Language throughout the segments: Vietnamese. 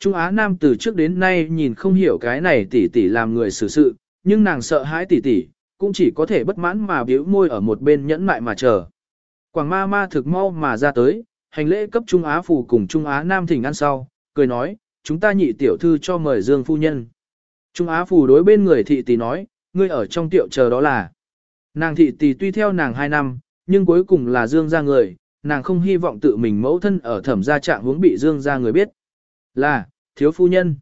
Trung Á Nam từ trước đến nay nhìn không hiểu cái này tỷ tỷ làm người xử sự, nhưng nàng sợ hãi tỷ tỷ, cũng chỉ có thể bất mãn mà biểu môi ở một bên nhẫn mại mà chờ. Quảng ma ma thực mau mà ra tới, hành lễ cấp Trung Á Phủ cùng Trung Á Nam thỉnh ăn sau, cười nói, chúng ta nhị tiểu thư cho mời Dương Phu Nhân. Trung Á Phủ đối bên người thị tỷ nói, ngươi ở trong tiệu chờ đó là. Nàng thị tỷ tuy theo nàng 2 năm, nhưng cuối cùng là Dương ra người, nàng không hy vọng tự mình mẫu thân ở thẩm gia trạng hướng bị Dương ra người biết. Là, thiếu phu nhân.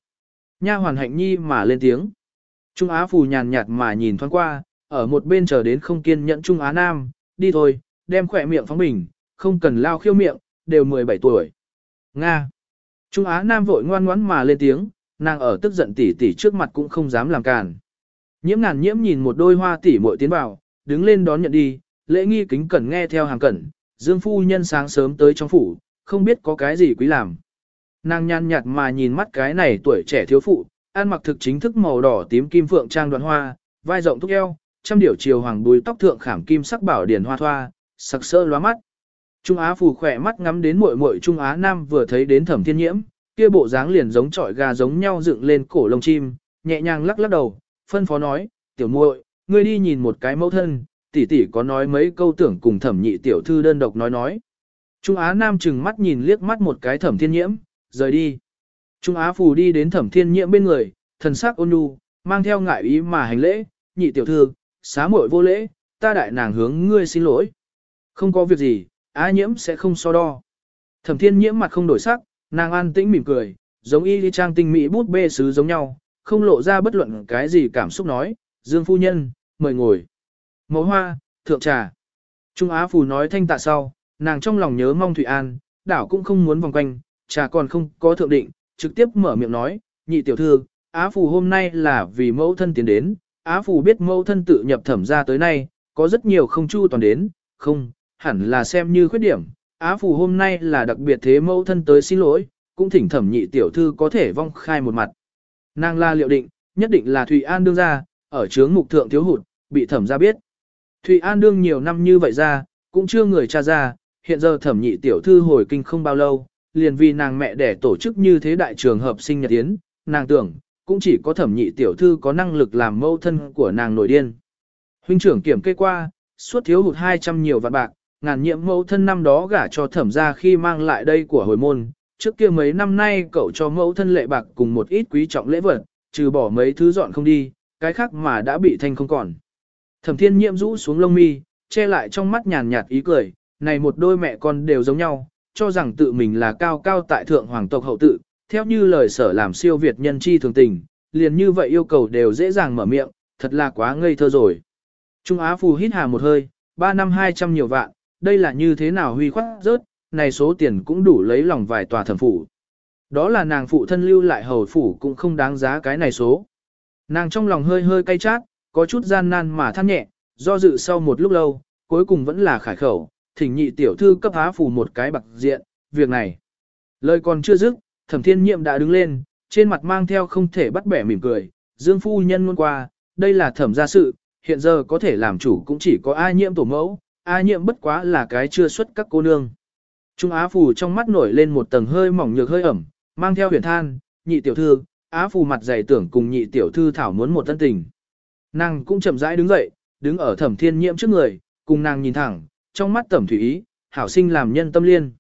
Nha hoàn hạnh nhi mà lên tiếng. Trung Á Phù nhàn nhạt mà nhìn thoáng qua, ở một bên chờ đến không kiên nhẫn Trung Á Nam, đi thôi, đem khỏe miệng phóng bình, không cần lao khiêu miệng, đều 17 tuổi. Nga. Trung Á Nam vội ngoan ngoãn mà lên tiếng, nàng ở tức giận tỉ tỉ trước mặt cũng không dám làm càn. Nhiễm ngàn nhiễm nhìn một đôi hoa tỉ muội tiến vào, đứng lên đón nhận đi, lễ nghi kính cẩn nghe theo hàng cẩn, Dương phu nhân sáng sớm tới trong phủ, không biết có cái gì quý làm. Nàng nhàn nhạt mà nhìn mắt cái này tuổi trẻ thiếu phụ, ăn mặc thực chính thức màu đỏ tím kim phượng trang đoạn hoa, vai rộng thúc eo, trăm điểu chiều hoàng đuôi tóc thượng khảm kim sắc bảo điển hoa thoa, sặc sỡ lóa mắt. Trung Á phù khỏe mắt ngắm đến muội muội Trung Á Nam vừa thấy đến Thẩm Thiên Nhiễm, kia bộ dáng liền giống trọi gà giống nhau dựng lên cổ lông chim, nhẹ nhàng lắc lắc đầu, phân phó nói, "Tiểu muội, ngươi đi nhìn một cái mẫu thân, tỷ tỷ có nói mấy câu tưởng cùng Thẩm nhị tiểu thư đơn độc nói nói." Trung Á Nam chừng mắt nhìn liếc mắt một cái Thẩm Thiên Nhiễm, rời đi. Trung Á phù đi đến Thẩm Thiên Nhiễm bên người, thần sắc ôn nhu, mang theo ngại ý mà hành lễ, "Nhị tiểu thư, xá muội vô lễ, ta đại nàng hướng ngươi xin lỗi." Không có việc gì, á nhiễm sẽ không so đo. Thẩm thiên nhiễm mặt không đổi sắc, nàng an tĩnh mỉm cười, giống y đi trang tinh mỹ bút bê sứ giống nhau, không lộ ra bất luận cái gì cảm xúc nói, Dương phu nhân, mời ngồi. Mẫu hoa, thượng trà. Trung Á Phù nói thanh tạ sau, nàng trong lòng nhớ mong thủy An, đảo cũng không muốn vòng quanh, trà còn không có thượng định, trực tiếp mở miệng nói, nhị tiểu thư, Á Phù hôm nay là vì mẫu thân tiến đến, Á Phù biết mẫu thân tự nhập thẩm ra tới nay, có rất nhiều không chu toàn đến, không, hẳn là xem như khuyết điểm. Á Phù hôm nay là đặc biệt thế mẫu thân tới xin lỗi, cũng thỉnh thẩm nhị tiểu thư có thể vong khai một mặt. Nàng la liệu định, nhất định là Thụy An đương ra, ở chướng mục thượng thiếu hụt, bị thẩm ra biết. Thụy An đương nhiều năm như vậy ra, cũng chưa người cha ra, hiện giờ thẩm nhị tiểu thư hồi kinh không bao lâu, liền vì nàng mẹ để tổ chức như thế đại trường hợp sinh nhật tiến, nàng tưởng, cũng chỉ có thẩm nhị tiểu thư có năng lực làm mẫu thân của nàng nổi điên. Huynh trưởng kiểm kê qua, suốt thiếu hụt 200 nhiều vạn bạc, ngàn nhiệm mẫu thân năm đó gả cho thẩm ra khi mang lại đây của hồi môn, trước kia mấy năm nay cậu cho mẫu thân lệ bạc cùng một ít quý trọng lễ vật, trừ bỏ mấy thứ dọn không đi, cái khác mà đã bị thanh không còn. Thẩm thiên nhiệm rũ xuống lông mi, che lại trong mắt nhàn nhạt ý cười, này một đôi mẹ con đều giống nhau, cho rằng tự mình là cao cao tại thượng hoàng tộc hậu tự, theo như lời sở làm siêu việt nhân chi thường tình, liền như vậy yêu cầu đều dễ dàng mở miệng, thật là quá ngây thơ rồi. Trung Á Phù hít hà một hơi, 3 năm 200 nhiều vạn, đây là như thế nào huy khoát rớt, này số tiền cũng đủ lấy lòng vài tòa thẩm phủ. Đó là nàng phụ thân lưu lại hầu phủ cũng không đáng giá cái này số. Nàng trong lòng hơi hơi cay chát, có chút gian nan mà than nhẹ, do dự sau một lúc lâu, cuối cùng vẫn là khải khẩu, thỉnh nhị tiểu thư cấp há phủ một cái bạc diện, việc này. Lời còn chưa dứt, thẩm thiên nhiệm đã đứng lên, trên mặt mang theo không thể bắt bẻ mỉm cười, dương phu nhân luôn qua, đây là thẩm gia sự, hiện giờ có thể làm chủ cũng chỉ có A nhiễm tổ mẫu, A nhiễm bất quá là cái chưa xuất các cô nương. Trung Á Phù trong mắt nổi lên một tầng hơi mỏng nhược hơi ẩm, mang theo huyền than, nhị tiểu thư, Á Phù mặt dày tưởng cùng nhị tiểu thư thảo muốn một thân tình. Nàng cũng chậm rãi đứng dậy, đứng ở thẩm thiên nhiễm trước người, cùng nàng nhìn thẳng, trong mắt tẩm thủy ý, hảo sinh làm nhân tâm liên.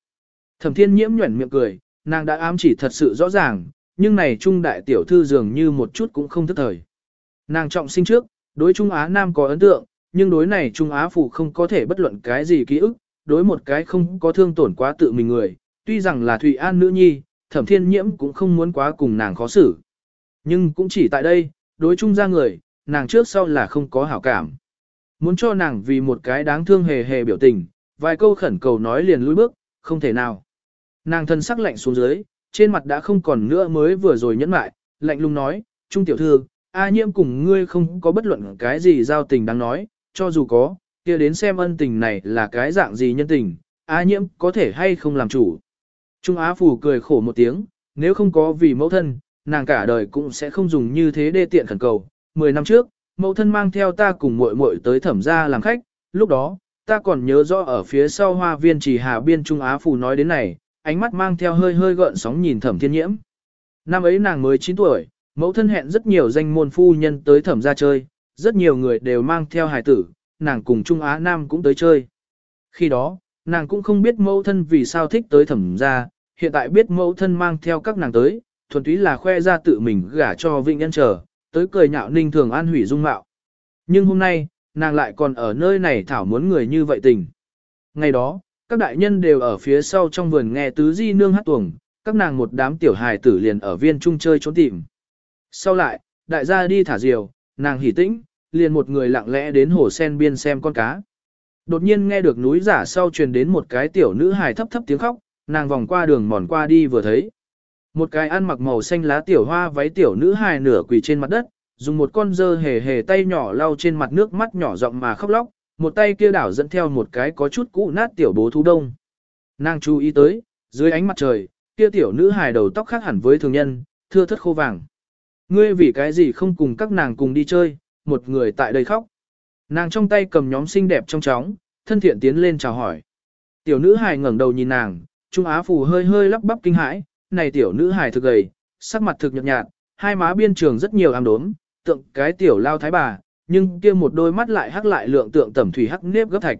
Thẩm thiên nhiễm nhuẩn miệng cười, nàng đã ám chỉ thật sự rõ ràng, nhưng này trung đại tiểu thư dường như một chút cũng không thức thời. Nàng trọng sinh trước, đối Trung Á Nam có ấn tượng, nhưng đối này Trung Á Phụ không có thể bất luận cái gì ký ức, đối một cái không có thương tổn quá tự mình người, tuy rằng là Thụy An nữ nhi, thẩm thiên nhiễm cũng không muốn quá cùng nàng khó xử. Nhưng cũng chỉ tại đây, đối Trung ra người, nàng trước sau là không có hảo cảm. Muốn cho nàng vì một cái đáng thương hề hề biểu tình, vài câu khẩn cầu nói liền lùi bước, không thể nào. Nàng thân sắc lạnh xuống dưới, trên mặt đã không còn nữa mới vừa rồi nhẫn lại, lạnh lùng nói, Trung tiểu thư, A nhiễm cùng ngươi không có bất luận cái gì giao tình đáng nói, cho dù có, kia đến xem ân tình này là cái dạng gì nhân tình, A nhiễm có thể hay không làm chủ. Trung Á Phù cười khổ một tiếng, nếu không có vì mẫu thân, nàng cả đời cũng sẽ không dùng như thế đê tiện khẩn cầu. Mười năm trước, mẫu thân mang theo ta cùng muội muội tới thẩm gia làm khách, lúc đó, ta còn nhớ rõ ở phía sau hoa viên trì hà biên Trung Á Phù nói đến này, ánh mắt mang theo hơi hơi gợn sóng nhìn thẩm thiên nhiễm. Năm ấy nàng mới 9 tuổi, mẫu thân hẹn rất nhiều danh môn phu nhân tới thẩm gia chơi, rất nhiều người đều mang theo hài tử, nàng cùng Trung Á Nam cũng tới chơi. Khi đó, nàng cũng không biết mẫu thân vì sao thích tới thẩm gia, hiện tại biết mẫu thân mang theo các nàng tới, thuần túy là khoe ra tự mình gả cho Vịnh Nhân chờ, tới cười nhạo ninh thường an hủy dung mạo. Nhưng hôm nay, nàng lại còn ở nơi này thảo muốn người như vậy tình. Ngày đó, các đại nhân đều ở phía sau trong vườn nghe tứ di nương hát tuồng, các nàng một đám tiểu hài tử liền ở viên trung chơi trốn tìm. Sau lại, đại gia đi thả diều, nàng hỉ tĩnh, liền một người lặng lẽ đến hồ sen biên xem con cá. Đột nhiên nghe được núi giả sau truyền đến một cái tiểu nữ hài thấp thấp tiếng khóc, nàng vòng qua đường mòn qua đi vừa thấy. Một cái ăn mặc màu xanh lá tiểu hoa váy tiểu nữ hài nửa quỳ trên mặt đất, dùng một con dơ hề hề tay nhỏ lau trên mặt nước mắt nhỏ giọng mà khóc lóc, một tay kia đảo dẫn theo một cái có chút cũ nát tiểu bố thú đông. Nàng chú ý tới, dưới ánh mặt trời, kia tiểu nữ hài đầu tóc khác hẳn với thường nhân, thưa thất khô vàng. Ngươi vì cái gì không cùng các nàng cùng đi chơi, một người tại đây khóc. Nàng trong tay cầm nhóm xinh đẹp trong chóng, thân thiện tiến lên chào hỏi. Tiểu nữ hài ngẩng đầu nhìn nàng, Trung Á Phù hơi hơi lắp bắp kinh hãi, này tiểu nữ hài thực gầy, sắc mặt thực nhợt nhạt, hai má biên trường rất nhiều ám đốm, tượng cái tiểu lao thái bà, nhưng kia một đôi mắt lại hắc lại lượng tượng tẩm thủy hắc nếp gấp thạch.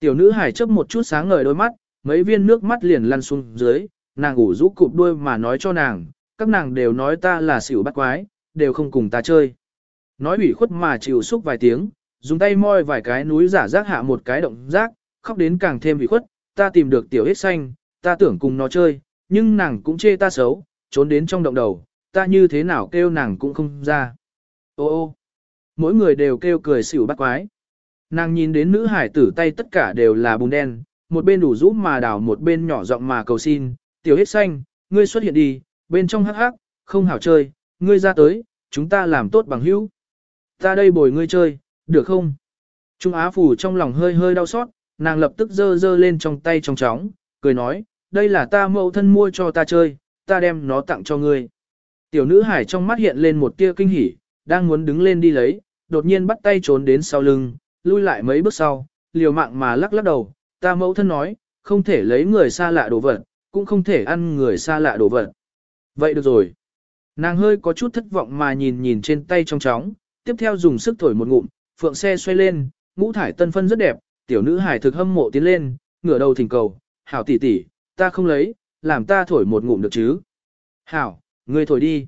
Tiểu nữ hài chớp một chút sáng ngời đôi mắt, mấy viên nước mắt liền lăn xuống dưới, nàng ủ rũ cụp đuôi mà nói cho nàng, các nàng đều nói ta là xỉu bắt quái, đều không cùng ta chơi. Nói ủy khuất mà chịu xúc vài tiếng, dùng tay moi vài cái núi giả rác hạ một cái động rác, khóc đến càng thêm ủy khuất, ta tìm được tiểu hết xanh, ta tưởng cùng nó chơi, nhưng nàng cũng chê ta xấu, trốn đến trong động đầu, ta như thế nào kêu nàng cũng không ra. Ô ô, mỗi người đều kêu cười xỉu bắt quái. Nàng nhìn đến nữ hải tử tay tất cả đều là bùn đen, một bên đủ rũ mà đào một bên nhỏ giọng mà cầu xin, tiểu hết xanh, ngươi xuất hiện đi, bên trong hắc hắc, không hảo chơi, ngươi ra tới, chúng ta làm tốt bằng hữu. Ta đây bồi ngươi chơi, được không? Trung Á Phủ trong lòng hơi hơi đau xót, nàng lập tức giơ giơ lên trong tay trong chóng, cười nói, đây là ta mẫu thân mua cho ta chơi, ta đem nó tặng cho ngươi. Tiểu nữ hải trong mắt hiện lên một tia kinh hỉ, đang muốn đứng lên đi lấy, đột nhiên bắt tay trốn đến sau lưng, lui lại mấy bước sau, liều mạng mà lắc lắc đầu, ta mẫu thân nói, không thể lấy người xa lạ đồ vật, cũng không thể ăn người xa lạ đồ vật. Vậy được rồi. Nàng hơi có chút thất vọng mà nhìn nhìn trên tay trong chóng, tiếp theo dùng sức thổi một ngụm, phượng xe xoay lên, ngũ thải tân phân rất đẹp, tiểu nữ hải thực hâm mộ tiến lên, ngửa đầu thỉnh cầu, hảo tỷ tỷ, ta không lấy, làm ta thổi một ngụm được chứ. Hảo, ngươi thổi đi.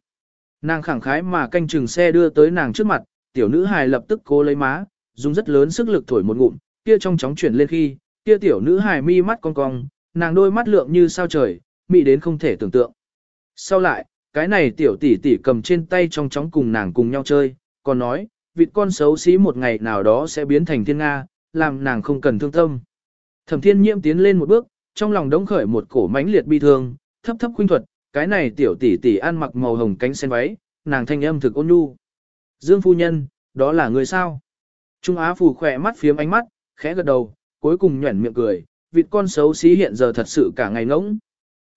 Nàng khẳng khái mà canh chừng xe đưa tới nàng trước mặt, tiểu nữ hài lập tức cố lấy má, dùng rất lớn sức lực thổi một ngụm, kia trong chóng chuyển lên khi, kia tiểu nữ hài mi mắt cong cong, nàng đôi mắt lượng như sao trời, mị đến không thể tưởng tượng. Sau lại, cái này tiểu tỷ tỷ cầm trên tay trong chóng cùng nàng cùng nhau chơi, còn nói, vịt con xấu xí một ngày nào đó sẽ biến thành thiên Nga, làm nàng không cần thương tâm. Thẩm thiên nhiễm tiến lên một bước, trong lòng đống khởi một cổ mãnh liệt bi thương, thấp thấp khuynh thuật, cái này tiểu tỷ tỷ ăn mặc màu hồng cánh sen váy, nàng thanh âm thực ôn nhu. Dương phu nhân, đó là người sao? Trung Á phù khỏe mắt phiếm ánh mắt, khẽ gật đầu, cuối cùng nhuẩn miệng cười, vịt con xấu xí hiện giờ thật sự cả ngày ngỗng.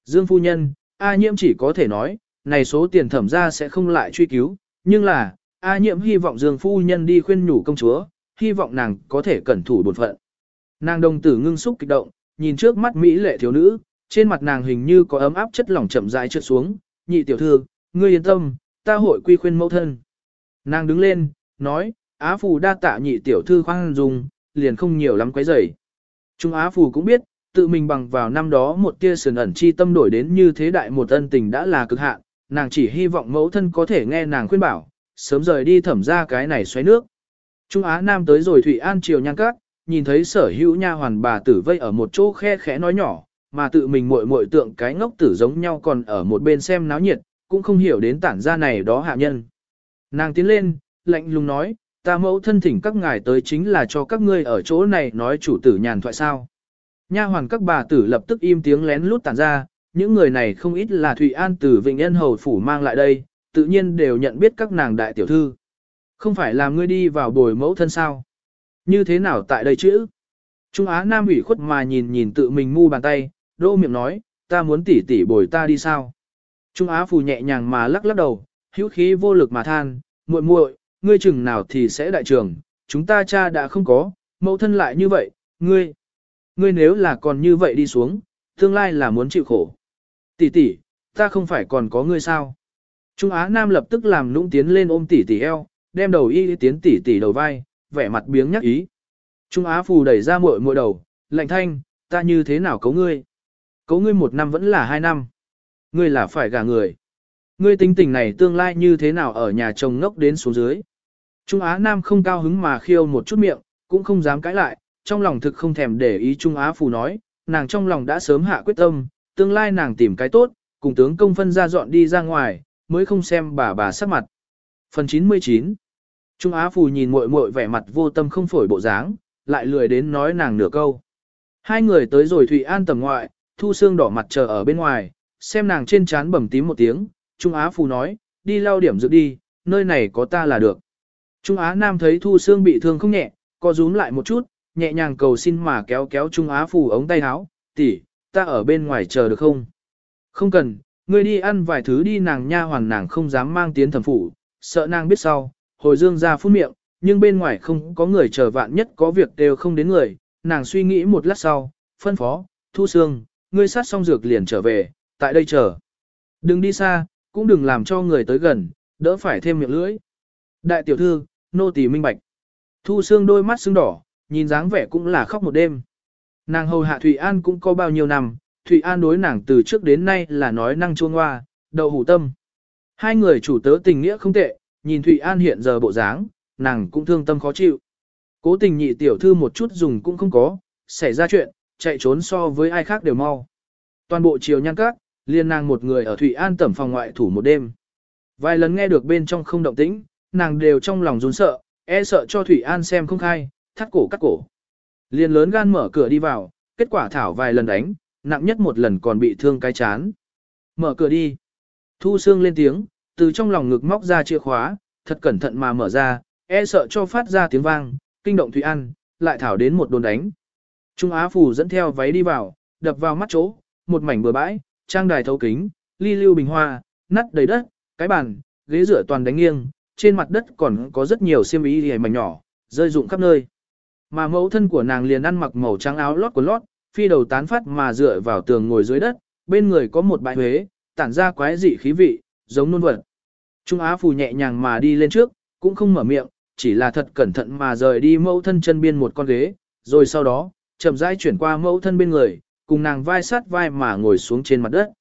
Dương phu nhân, A nhiễm chỉ có thể nói, này số tiền thẩm ra sẽ không lại truy cứu, nhưng là, A nhiễm hy vọng Dương phu nhân đi khuyên nhủ công chúa, hy vọng nàng có thể cẩn thủ bột phận. Nàng đồng tử ngưng xúc kích động, nhìn trước mắt Mỹ lệ thiếu nữ, trên mặt nàng hình như có ấm áp chất lỏng chậm rãi trượt xuống, nhị tiểu thư, ngươi yên tâm, ta hội quy khuyên mẫu thân. Nàng đứng lên, nói, Á Phù đa tạ nhị tiểu thư khoan dùng, liền không nhiều lắm quấy rầy. Trung Á Phù cũng biết, tự mình bằng vào năm đó một tia sườn ẩn chi tâm đổi đến như thế đại một ân tình đã là cực hạn, nàng chỉ hy vọng mẫu thân có thể nghe nàng khuyên bảo, sớm rời đi thẩm ra cái này xoáy nước. Trung Á Nam tới rồi Thụy An triều nhan cát, nhìn thấy sở hữu nha hoàn bà tử vây ở một chỗ khe khẽ nói nhỏ, mà tự mình muội muội tượng cái ngốc tử giống nhau còn ở một bên xem náo nhiệt, cũng không hiểu đến tản ra này đó hạ nhân. Nàng tiến lên, lạnh lùng nói, ta mẫu thân thỉnh các ngài tới chính là cho các ngươi ở chỗ này nói chủ tử nhàn thoại sao. Nha hoàn các bà tử lập tức im tiếng lén lút tản ra, những người này không ít là Thụy An từ Vịnh Yên Hầu Phủ mang lại đây, tự nhiên đều nhận biết các nàng đại tiểu thư. Không phải là ngươi đi vào bồi mẫu thân sao? Như thế nào tại đây chứ? Trung Á Nam ủy khuất mà nhìn nhìn tự mình ngu bàn tay, đô miệng nói, ta muốn tỉ tỉ bồi ta đi sao? Trung Á Phù nhẹ nhàng mà lắc lắc đầu, hữu khí vô lực mà than, muội muội, ngươi chừng nào thì sẽ đại trưởng, chúng ta cha đã không có, mẫu thân lại như vậy, ngươi, ngươi nếu là còn như vậy đi xuống, tương lai là muốn chịu khổ. Tỷ tỷ, ta không phải còn có ngươi sao? Trung Á Nam lập tức làm nũng tiến lên ôm tỷ tỷ eo, đem đầu y tiến tỷ tỷ đầu vai, vẻ mặt biếng nhắc ý. Trung Á Phù đẩy ra muội muội đầu, lạnh thanh, ta như thế nào cấu ngươi? Cấu ngươi một năm vẫn là hai năm. Ngươi là phải gả người. Ngươi tính tình này tương lai như thế nào ở nhà chồng ngốc đến xuống dưới. Trung Á Nam không cao hứng mà khiêu một chút miệng, cũng không dám cãi lại, trong lòng thực không thèm để ý Trung Á Phù nói, nàng trong lòng đã sớm hạ quyết tâm, tương lai nàng tìm cái tốt, cùng tướng công phân ra dọn đi ra ngoài, mới không xem bà bà sắc mặt. Phần 99 Trung Á Phù nhìn muội muội vẻ mặt vô tâm không phổi bộ dáng, lại lười đến nói nàng nửa câu. Hai người tới rồi Thụy An tầm ngoại, Thu Sương đỏ mặt chờ ở bên ngoài, xem nàng trên trán bầm tím một tiếng, Trung Á Phù nói, đi lau điểm dự đi, nơi này có ta là được. Trung Á Nam thấy Thu Sương bị thương không nhẹ, co rúm lại một chút, nhẹ nhàng cầu xin mà kéo kéo Trung Á Phù ống tay áo, tỷ, ta ở bên ngoài chờ được không? Không cần, ngươi đi ăn vài thứ đi nàng nha hoàn nàng không dám mang tiến thẩm phủ, sợ nàng biết sau, hồi dương ra phun miệng, nhưng bên ngoài không có người chờ vạn nhất có việc đều không đến người, nàng suy nghĩ một lát sau, phân phó, thu xương, ngươi sát xong dược liền trở về, tại đây chờ. Đừng đi xa, cũng đừng làm cho người tới gần, đỡ phải thêm miệng lưỡi. Đại tiểu thư, nô tỳ minh bạch. Thu xương đôi mắt sưng đỏ, nhìn dáng vẻ cũng là khóc một đêm. Nàng hầu hạ Thụy An cũng có bao nhiêu năm, Thụy An đối nàng từ trước đến nay là nói năng chuông hoa, đậu hủ tâm. Hai người chủ tớ tình nghĩa không tệ, nhìn Thụy An hiện giờ bộ dáng, nàng cũng thương tâm khó chịu. Cố tình nhị tiểu thư một chút dùng cũng không có, xảy ra chuyện, chạy trốn so với ai khác đều mau. Toàn bộ chiều nhăn các, liên nàng một người ở Thụy An tẩm phòng ngoại thủ một đêm. Vài lần nghe được bên trong không động tĩnh, nàng đều trong lòng run sợ, e sợ cho Thụy An xem không khai, thắt cổ cắt cổ. Liên lớn gan mở cửa đi vào, kết quả thảo vài lần đánh, nặng nhất một lần còn bị thương cái chán. Mở cửa đi. Thu Sương lên tiếng, từ trong lòng ngực móc ra chìa khóa, thật cẩn thận mà mở ra, e sợ cho phát ra tiếng vang, kinh động Thủy An, lại thảo đến một đồn đánh. Trung Á phủ dẫn theo váy đi vào, đập vào mắt chỗ, một mảnh bừa bãi, trang đài thấu kính, ly lưu bình hoa, nắt đầy đất, cái bàn, ghế rửa toàn đánh nghiêng, trên mặt đất còn có rất nhiều xiêm y hề mảnh nhỏ, rơi rụng khắp nơi. Mà mẫu thân của nàng liền ăn mặc màu trắng áo lót của lót, phi đầu tán phát mà dựa vào tường ngồi dưới đất, bên người có một bãi huế, tản ra quái dị khí vị, giống nôn vật. Trung Á Phù nhẹ nhàng mà đi lên trước, cũng không mở miệng, chỉ là thật cẩn thận mà rời đi mẫu thân chân biên một con ghế, rồi sau đó, chậm rãi chuyển qua mẫu thân bên người, cùng nàng vai sát vai mà ngồi xuống trên mặt đất.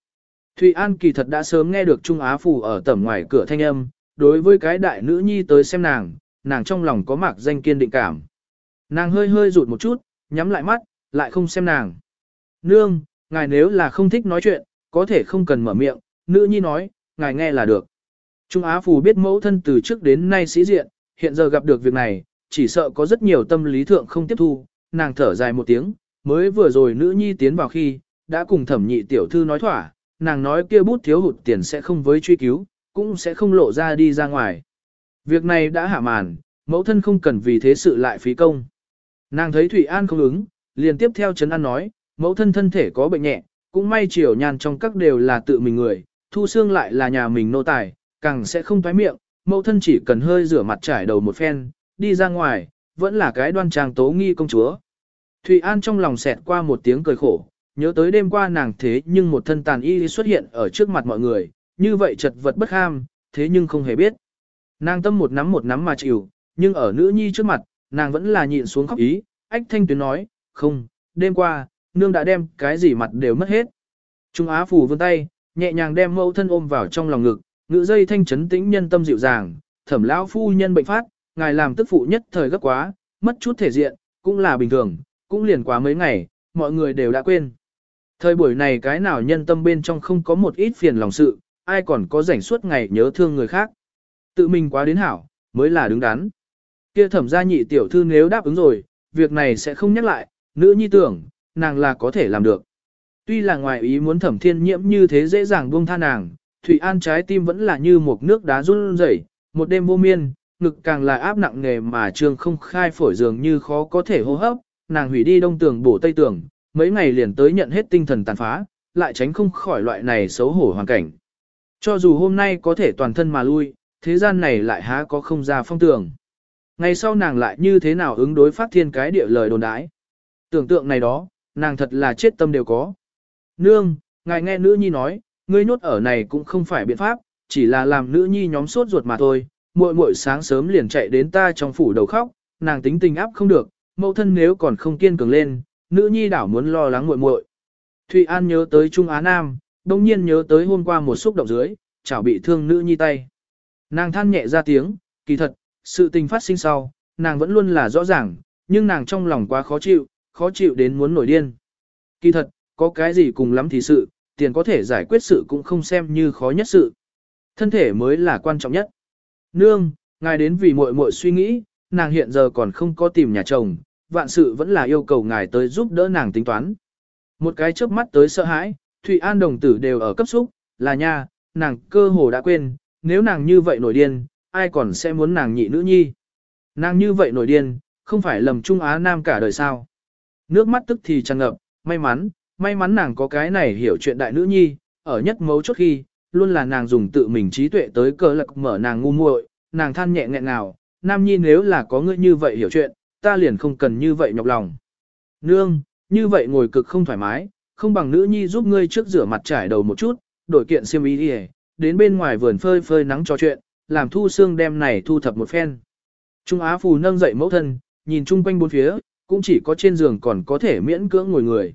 Thụy An kỳ thật đã sớm nghe được Trung Á Phù ở tầm ngoài cửa thanh âm, đối với cái đại nữ nhi tới xem nàng, nàng trong lòng có mạc danh kiên định cảm. Nàng hơi hơi rụt một chút, nhắm lại mắt, lại không xem nàng. Nương, ngài nếu là không thích nói chuyện, có thể không cần mở miệng, nữ nhi nói, ngài nghe là được. Trung Á Phù biết mẫu thân từ trước đến nay sĩ diện, hiện giờ gặp được việc này, chỉ sợ có rất nhiều tâm lý thượng không tiếp thu, nàng thở dài một tiếng, mới vừa rồi nữ nhi tiến vào khi, đã cùng thẩm nhị tiểu thư nói thỏa, nàng nói kia bút thiếu hụt tiền sẽ không với truy cứu, cũng sẽ không lộ ra đi ra ngoài. Việc này đã hạ màn, mẫu thân không cần vì thế sự lại phí công. Nàng thấy Thủy An không ứng, liền tiếp theo Trấn An nói, mẫu thân thân thể có bệnh nhẹ, cũng may chiều nhàn trong các đều là tự mình người, thu xương lại là nhà mình nô tài, càng sẽ không thoái miệng, mẫu thân chỉ cần hơi rửa mặt trải đầu một phen, đi ra ngoài, vẫn là cái đoan trang tố nghi công chúa. Thụy An trong lòng xẹt qua một tiếng cười khổ, nhớ tới đêm qua nàng thế nhưng một thân tàn y xuất hiện ở trước mặt mọi người, như vậy chật vật bất ham, thế nhưng không hề biết. Nàng tâm một nắm một nắm mà chịu, nhưng ở nữ nhi trước mặt, nàng vẫn là nhịn xuống khóc ý, ách thanh tuyến nói, không, đêm qua, nương đã đem cái gì mặt đều mất hết. Trung Á Phù vươn tay, nhẹ nhàng đem mẫu thân ôm vào trong lòng ngực, ngữ dây thanh chấn tĩnh nhân tâm dịu dàng, thẩm lão phu nhân bệnh phát, ngài làm tức phụ nhất thời gấp quá, mất chút thể diện, cũng là bình thường, cũng liền quá mấy ngày, mọi người đều đã quên. Thời buổi này cái nào nhân tâm bên trong không có một ít phiền lòng sự, ai còn có rảnh suốt ngày nhớ thương người khác. Tự mình quá đến hảo, mới là đứng đắn. Kia thẩm gia nhị tiểu thư nếu đáp ứng rồi, việc này sẽ không nhắc lại, nữ nhi tưởng, nàng là có thể làm được. Tuy là ngoài ý muốn thẩm thiên nhiễm như thế dễ dàng buông tha nàng, Thủy An trái tim vẫn là như một nước đá run rẩy, một đêm vô miên, ngực càng là áp nặng nề mà trương không khai phổi dường như khó có thể hô hấp, nàng hủy đi đông tường bổ tây tường, mấy ngày liền tới nhận hết tinh thần tàn phá, lại tránh không khỏi loại này xấu hổ hoàn cảnh. Cho dù hôm nay có thể toàn thân mà lui, thế gian này lại há có không ra phong tường. Ngày sau nàng lại như thế nào ứng đối phát thiên cái địa lời đồn đãi. Tưởng tượng này đó, nàng thật là chết tâm đều có. Nương, ngài nghe nữ nhi nói, ngươi nhốt ở này cũng không phải biện pháp, chỉ là làm nữ nhi nhóm sốt ruột mà thôi, muội muội sáng sớm liền chạy đến ta trong phủ đầu khóc, nàng tính tình áp không được, mẫu thân nếu còn không kiên cường lên, nữ nhi đảo muốn lo lắng muội muội. Thụy An nhớ tới Trung Á Nam, đồng nhiên nhớ tới hôm qua một xúc động dưới, chảo bị thương nữ nhi tay. Nàng than nhẹ ra tiếng, kỳ thật, sự tình phát sinh sau, nàng vẫn luôn là rõ ràng, nhưng nàng trong lòng quá khó chịu, khó chịu đến muốn nổi điên. Kỳ thật, có cái gì cùng lắm thì sự, tiền có thể giải quyết sự cũng không xem như khó nhất sự. Thân thể mới là quan trọng nhất. Nương, ngài đến vì muội muội suy nghĩ, nàng hiện giờ còn không có tìm nhà chồng, vạn sự vẫn là yêu cầu ngài tới giúp đỡ nàng tính toán. Một cái chớp mắt tới sợ hãi, Thụy An đồng tử đều ở cấp xúc, là nha, nàng cơ hồ đã quên, nếu nàng như vậy nổi điên, ai còn sẽ muốn nàng nhị nữ nhi. Nàng như vậy nổi điên, không phải lầm Trung Á Nam cả đời sao. Nước mắt tức thì tràn ngập, may mắn, may mắn nàng có cái này hiểu chuyện đại nữ nhi, ở nhất mấu chốt khi, luôn là nàng dùng tự mình trí tuệ tới cờ lạc mở nàng ngu muội, nàng than nhẹ nghẹn nào, nam nhi nếu là có ngươi như vậy hiểu chuyện, ta liền không cần như vậy nhọc lòng. Nương, như vậy ngồi cực không thoải mái, không bằng nữ nhi giúp ngươi trước rửa mặt trải đầu một chút, đổi kiện xiêm y đi đến bên ngoài vườn phơi phơi nắng trò chuyện, làm thu xương đem này thu thập một phen. Trung Á Phù nâng dậy mẫu thân, nhìn chung quanh bốn phía, cũng chỉ có trên giường còn có thể miễn cưỡng ngồi người.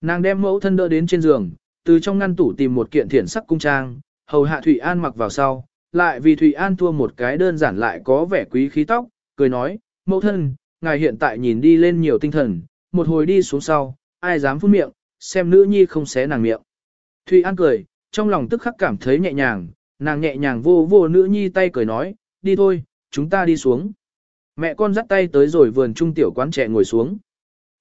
Nàng đem mẫu thân đỡ đến trên giường, từ trong ngăn tủ tìm một kiện thiển sắc cung trang, hầu hạ Thụy An mặc vào sau, lại vì Thụy An thua một cái đơn giản lại có vẻ quý khí tóc, cười nói, mẫu thân, ngài hiện tại nhìn đi lên nhiều tinh thần, một hồi đi xuống sau, ai dám phun miệng, xem nữ nhi không xé nàng miệng. Thụy An cười, trong lòng tức khắc cảm thấy nhẹ nhàng, nàng nhẹ nhàng vô vô nữ nhi tay cười nói, đi thôi, chúng ta đi xuống. Mẹ con dắt tay tới rồi vườn trung tiểu quán trẻ ngồi xuống.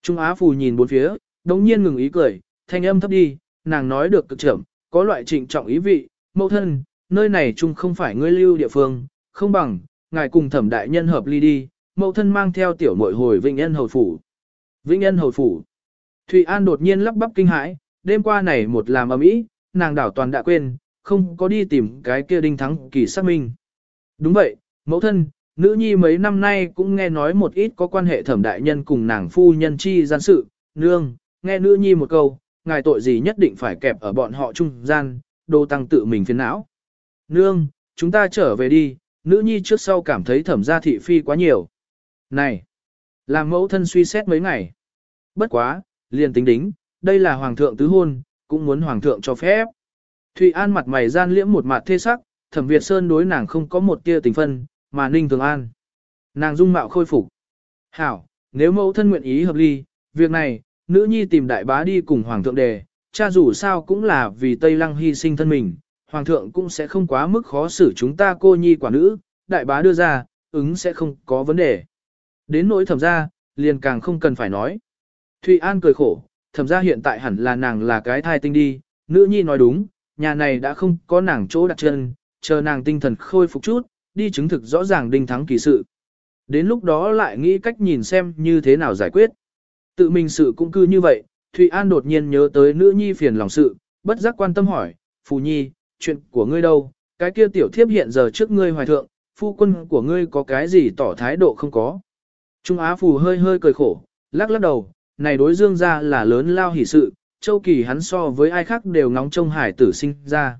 Trung Á Phù nhìn bốn phía, đống nhiên ngừng ý cười, thanh âm thấp đi, nàng nói được cực chậm, có loại trịnh trọng ý vị, mẫu thân, nơi này chung không phải ngươi lưu địa phương, không bằng, ngài cùng thẩm đại nhân hợp ly đi, mẫu thân mang theo tiểu muội hồi Vĩnh Ân Hầu Phủ. Vĩnh Ân Hầu Phủ. Thụy An đột nhiên lắp bắp kinh hãi, đêm qua này một làm ầm ĩ, nàng đảo toàn đã quên, không có đi tìm cái kia đinh thắng kỳ xác minh. Đúng vậy, mẫu thân, nữ nhi mấy năm nay cũng nghe nói một ít có quan hệ thẩm đại nhân cùng nàng phu nhân chi gian sự, nương, nghe nữ nhi một câu, ngài tội gì nhất định phải kẹp ở bọn họ trung gian, đồ tăng tự mình phiền não. Nương, chúng ta trở về đi, nữ nhi trước sau cảm thấy thẩm gia thị phi quá nhiều. Này, làm mẫu thân suy xét mấy ngày. Bất quá, liền tính đính, đây là hoàng thượng tứ hôn, cũng muốn hoàng thượng cho phép. Thụy An mặt mày gian liễm một mặt thê sắc, thẩm Việt Sơn đối nàng không có một tia tình phân, mà ninh thường an. Nàng dung mạo khôi phục. Hảo, nếu mẫu thân nguyện ý hợp ly, việc này, nữ nhi tìm đại bá đi cùng hoàng thượng đề, cha dù sao cũng là vì Tây Lăng hy sinh thân mình, hoàng thượng cũng sẽ không quá mức khó xử chúng ta cô nhi quả nữ, đại bá đưa ra, ứng sẽ không có vấn đề. Đến nỗi thẩm ra, liền càng không cần phải nói. Thụy An cười khổ, thẩm ra hiện tại hẳn là nàng là cái thai tinh đi, nữ nhi nói đúng, nhà này đã không có nàng chỗ đặt chân, chờ nàng tinh thần khôi phục chút, đi chứng thực rõ ràng đinh thắng kỳ sự. Đến lúc đó lại nghĩ cách nhìn xem như thế nào giải quyết. Tự mình sự cũng cư như vậy, Thụy An đột nhiên nhớ tới nữ nhi phiền lòng sự, bất giác quan tâm hỏi, Phù Nhi, chuyện của ngươi đâu, cái kia tiểu thiếp hiện giờ trước ngươi hoài thượng, phu quân của ngươi có cái gì tỏ thái độ không có. Trung Á Phù hơi hơi cười khổ, lắc lắc đầu, này đối dương ra là lớn lao hỷ sự, châu kỳ hắn so với ai khác đều ngóng trông hải tử sinh ra.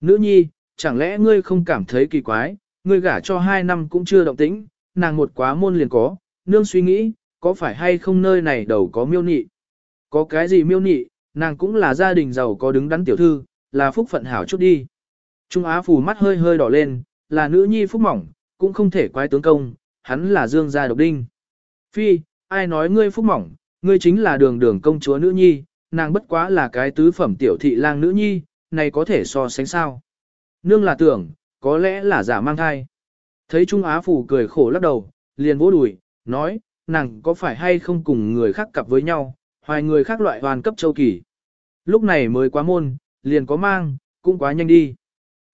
Nữ nhi, chẳng lẽ ngươi không cảm thấy kỳ quái, ngươi gả cho hai năm cũng chưa động tĩnh, nàng một quá môn liền có, nương suy nghĩ, có phải hay không nơi này đầu có miêu nị? Có cái gì miêu nị, nàng cũng là gia đình giàu có đứng đắn tiểu thư, là phúc phận hảo chút đi. Trung Á phù mắt hơi hơi đỏ lên, là nữ nhi phúc mỏng, cũng không thể quái tướng công, hắn là dương gia độc đinh. Phi, ai nói ngươi phúc mỏng, ngươi chính là đường đường công chúa nữ nhi, nàng bất quá là cái tứ phẩm tiểu thị lang nữ nhi, này có thể so sánh sao. Nương là tưởng, có lẽ là giả mang thai. Thấy Trung Á Phủ cười khổ lắc đầu, liền vỗ đùi, nói, nàng có phải hay không cùng người khác cặp với nhau, hoài người khác loại hoàn cấp châu kỳ. Lúc này mới quá môn, liền có mang, cũng quá nhanh đi.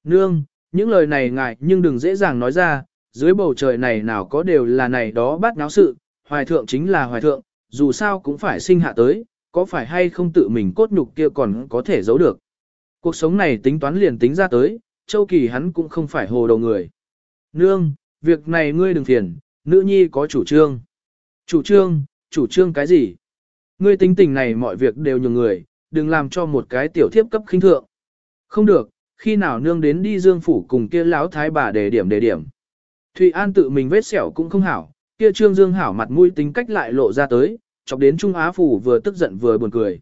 Nương, những lời này ngại nhưng đừng dễ dàng nói ra, dưới bầu trời này nào có đều là này đó bắt náo sự, hoài thượng chính là hoài thượng, dù sao cũng phải sinh hạ tới, có phải hay không tự mình cốt nhục kia còn có thể giấu được. Cuộc sống này tính toán liền tính ra tới, châu kỳ hắn cũng không phải hồ đầu người. Nương, việc này ngươi đừng phiền, nữ nhi có chủ trương. Chủ trương, chủ trương cái gì? Ngươi tính tình này mọi việc đều nhường người, đừng làm cho một cái tiểu thiếp cấp khinh thượng. Không được, khi nào nương đến đi dương phủ cùng kia lão thái bà để điểm để điểm. Thụy An tự mình vết sẹo cũng không hảo, kia trương dương hảo mặt mũi tính cách lại lộ ra tới, chọc đến Trung Á Phủ vừa tức giận vừa buồn cười.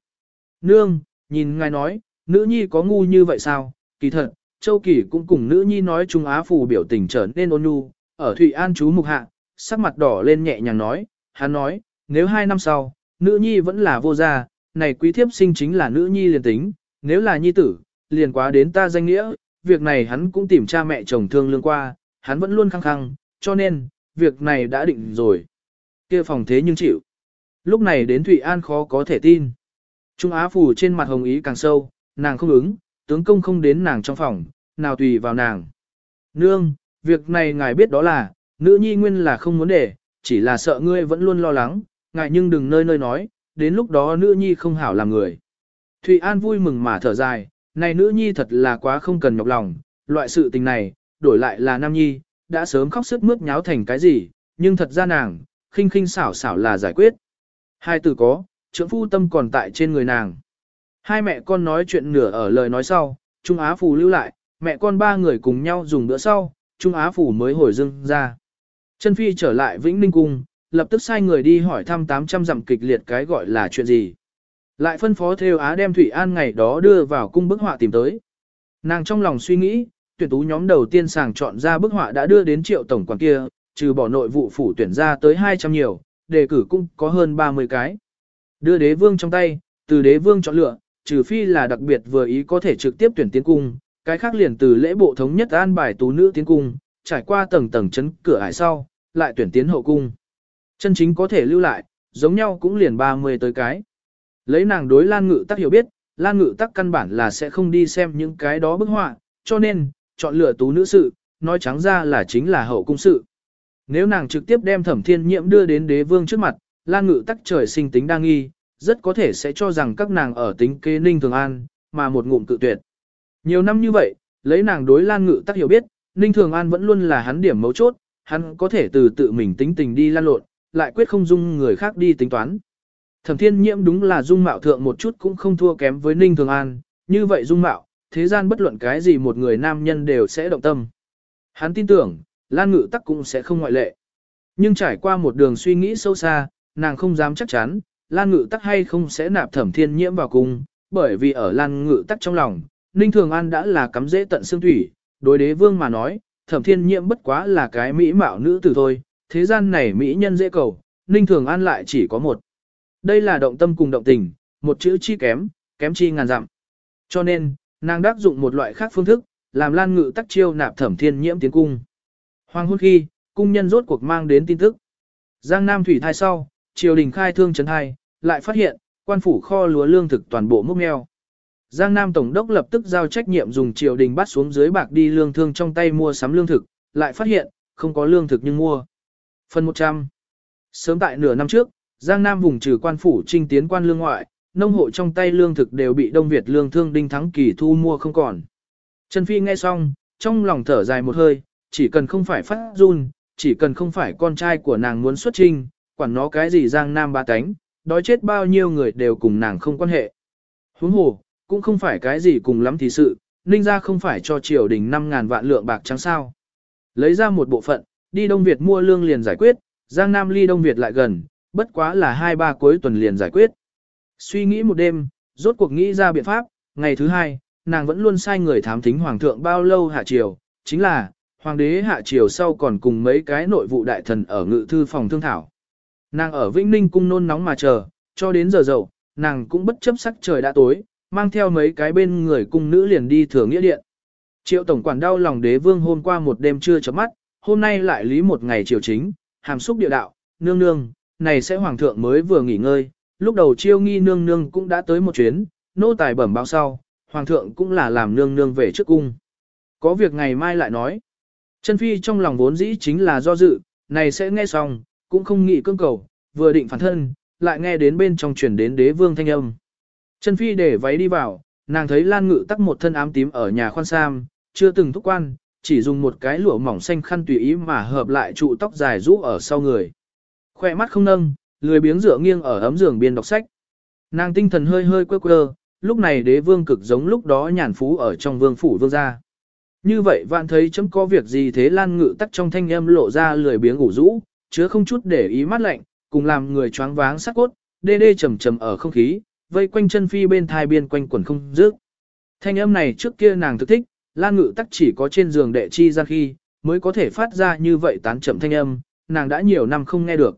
Nương, nhìn ngài nói, nữ nhi có ngu như vậy sao, kỳ thật, Châu Kỳ cũng cùng nữ nhi nói Trung Á Phủ biểu tình trở nên ôn nhu, ở Thụy An chú mục hạ, sắc mặt đỏ lên nhẹ nhàng nói, hắn nói, nếu hai năm sau, nữ nhi vẫn là vô gia, này quý thiếp sinh chính là nữ nhi liền tính, nếu là nhi tử, liền quá đến ta danh nghĩa, việc này hắn cũng tìm cha mẹ chồng thương lương qua, hắn vẫn luôn khăng khăng, cho nên, việc này đã định rồi. kia phòng thế nhưng chịu. Lúc này đến Thụy An khó có thể tin. Trung Á Phủ trên mặt hồng ý càng sâu, nàng không ứng, tướng công không đến nàng trong phòng, nào tùy vào nàng. Nương, việc này ngài biết đó là, nữ nhi nguyên là không muốn để, chỉ là sợ ngươi vẫn luôn lo lắng, ngài nhưng đừng nơi nơi nói, đến lúc đó nữ nhi không hảo làm người. Thụy An vui mừng mà thở dài, này nữ nhi thật là quá không cần nhọc lòng, loại sự tình này, đổi lại là nam nhi, đã sớm khóc sức mướt nháo thành cái gì, nhưng thật ra nàng, khinh khinh xảo xảo là giải quyết. Hai từ có, trưởng phu tâm còn tại trên người nàng. Hai mẹ con nói chuyện nửa ở lời nói sau, Trung Á Phù lưu lại, mẹ con ba người cùng nhau dùng bữa sau, Trung Á Phù mới hồi dưng ra. Chân Phi trở lại Vĩnh Ninh Cung, lập tức sai người đi hỏi thăm 800 dặm kịch liệt cái gọi là chuyện gì. Lại phân phó theo Á đem Thủy An ngày đó đưa vào cung bức họa tìm tới. Nàng trong lòng suy nghĩ, tuyển tú nhóm đầu tiên sàng chọn ra bức họa đã đưa đến triệu tổng quản kia, trừ bỏ nội vụ phủ tuyển ra tới 200 nhiều, đề cử cung có hơn 30 cái. Đưa đế vương trong tay, từ đế vương chọn lựa, trừ phi là đặc biệt vừa ý có thể trực tiếp tuyển tiến cung, cái khác liền từ lễ bộ thống nhất an bài tú nữ tiến cung, trải qua tầng tầng chấn cửa ải sau, lại tuyển tiến hậu cung. Chân chính có thể lưu lại, giống nhau cũng liền 30 tới cái. Lấy nàng đối Lan Ngự Tắc hiểu biết, Lan Ngự Tắc căn bản là sẽ không đi xem những cái đó bức họa, cho nên, chọn lựa tú nữ sự, nói trắng ra là chính là hậu cung sự. Nếu nàng trực tiếp đem thẩm thiên nhiễm đưa đến đế vương trước mặt, Lan Ngự Tắc trời sinh tính đa nghi, rất có thể sẽ cho rằng các nàng ở tính kế ninh thường an, mà một ngụm cự tuyệt. Nhiều năm như vậy, lấy nàng đối Lan Ngự Tắc hiểu biết, ninh thường an vẫn luôn là hắn điểm mấu chốt, hắn có thể từ tự mình tính tình đi lan lộn, lại quyết không dung người khác đi tính toán. Thẩm thiên nhiễm đúng là dung mạo thượng một chút cũng không thua kém với Ninh Thường An, như vậy dung mạo, thế gian bất luận cái gì một người nam nhân đều sẽ động tâm. Hắn tin tưởng, Lan Ngự Tắc cũng sẽ không ngoại lệ. Nhưng trải qua một đường suy nghĩ sâu xa, nàng không dám chắc chắn, Lan Ngự Tắc hay không sẽ nạp thẩm thiên nhiễm vào cung, bởi vì ở Lan Ngự Tắc trong lòng, Ninh Thường An đã là cắm dễ tận xương thủy, đối đế vương mà nói, thẩm thiên nhiễm bất quá là cái mỹ mạo nữ tử thôi, thế gian này mỹ nhân dễ cầu, Ninh Thường An lại chỉ có một. Đây là động tâm cùng động tình, một chữ chi kém, kém chi ngàn dặm. Cho nên, nàng đáp dụng một loại khác phương thức, làm lan ngự tắc chiêu nạp thẩm thiên nhiễm tiến cung. Hoàng hôn khi, cung nhân rốt cuộc mang đến tin tức. Giang Nam thủy thai sau, triều đình khai thương trấn hai, lại phát hiện, quan phủ kho lúa lương thực toàn bộ mốc meo. Giang Nam Tổng đốc lập tức giao trách nhiệm dùng triều đình bắt xuống dưới bạc đi lương thương trong tay mua sắm lương thực, lại phát hiện, không có lương thực nhưng mua. Phần 100 Sớm tại nửa năm trước, Giang Nam vùng trừ quan phủ trinh tiến quan lương ngoại, nông hộ trong tay lương thực đều bị Đông Việt lương thương đinh thắng kỳ thu mua không còn. Trần Phi nghe xong, trong lòng thở dài một hơi, chỉ cần không phải phát run, chỉ cần không phải con trai của nàng muốn xuất trinh, quản nó cái gì Giang Nam ba cánh, đói chết bao nhiêu người đều cùng nàng không quan hệ. Huống hồ, cũng không phải cái gì cùng lắm thì sự, ninh ra không phải cho triều đình 5.000 vạn lượng bạc trắng sao. Lấy ra một bộ phận, đi Đông Việt mua lương liền giải quyết, Giang Nam ly Đông Việt lại gần, bất quá là hai ba cuối tuần liền giải quyết. Suy nghĩ một đêm, rốt cuộc nghĩ ra biện pháp, ngày thứ hai, nàng vẫn luôn sai người thám thính hoàng thượng bao lâu hạ triều, chính là, hoàng đế hạ triều sau còn cùng mấy cái nội vụ đại thần ở ngự thư phòng thương thảo. Nàng ở Vĩnh Ninh cung nôn nóng mà chờ, cho đến giờ dậu, nàng cũng bất chấp sắc trời đã tối, mang theo mấy cái bên người cung nữ liền đi thừa nghĩa điện. Triệu tổng quản đau lòng đế vương hôm qua một đêm chưa chấm mắt, hôm nay lại lý một ngày triều chính, hàm xúc địa đạo, nương nương, này sẽ hoàng thượng mới vừa nghỉ ngơi, lúc đầu chiêu nghi nương nương cũng đã tới một chuyến, nô tài bẩm báo sau, hoàng thượng cũng là làm nương nương về trước cung. Có việc ngày mai lại nói. Chân phi trong lòng vốn dĩ chính là do dự, này sẽ nghe xong, cũng không nghĩ cương cầu, vừa định phản thân, lại nghe đến bên trong truyền đến đế vương thanh âm. Trần phi để váy đi vào, nàng thấy Lan Ngự tắc một thân ám tím ở nhà khoan sam, chưa từng thúc quan, chỉ dùng một cái lụa mỏng xanh khăn tùy ý mà hợp lại trụ tóc dài rũ ở sau người. Khoe mắt không nâng, lười biếng dựa nghiêng ở ấm giường biên đọc sách. Nàng tinh thần hơi hơi quơ quơ, lúc này đế vương cực giống lúc đó nhàn phú ở trong vương phủ vương gia. Như vậy vạn thấy chấm có việc gì thế lan ngự tắc trong thanh âm lộ ra lười biếng ngủ rũ, chứa không chút để ý mắt lạnh, cùng làm người choáng váng sắc cốt, đê đê trầm trầm ở không khí, vây quanh chân phi bên thai biên quanh quần không dứt. Thanh âm này trước kia nàng thực thích, lan ngự tắc chỉ có trên giường đệ chi ra khi, mới có thể phát ra như vậy tán chậm thanh âm, nàng đã nhiều năm không nghe được.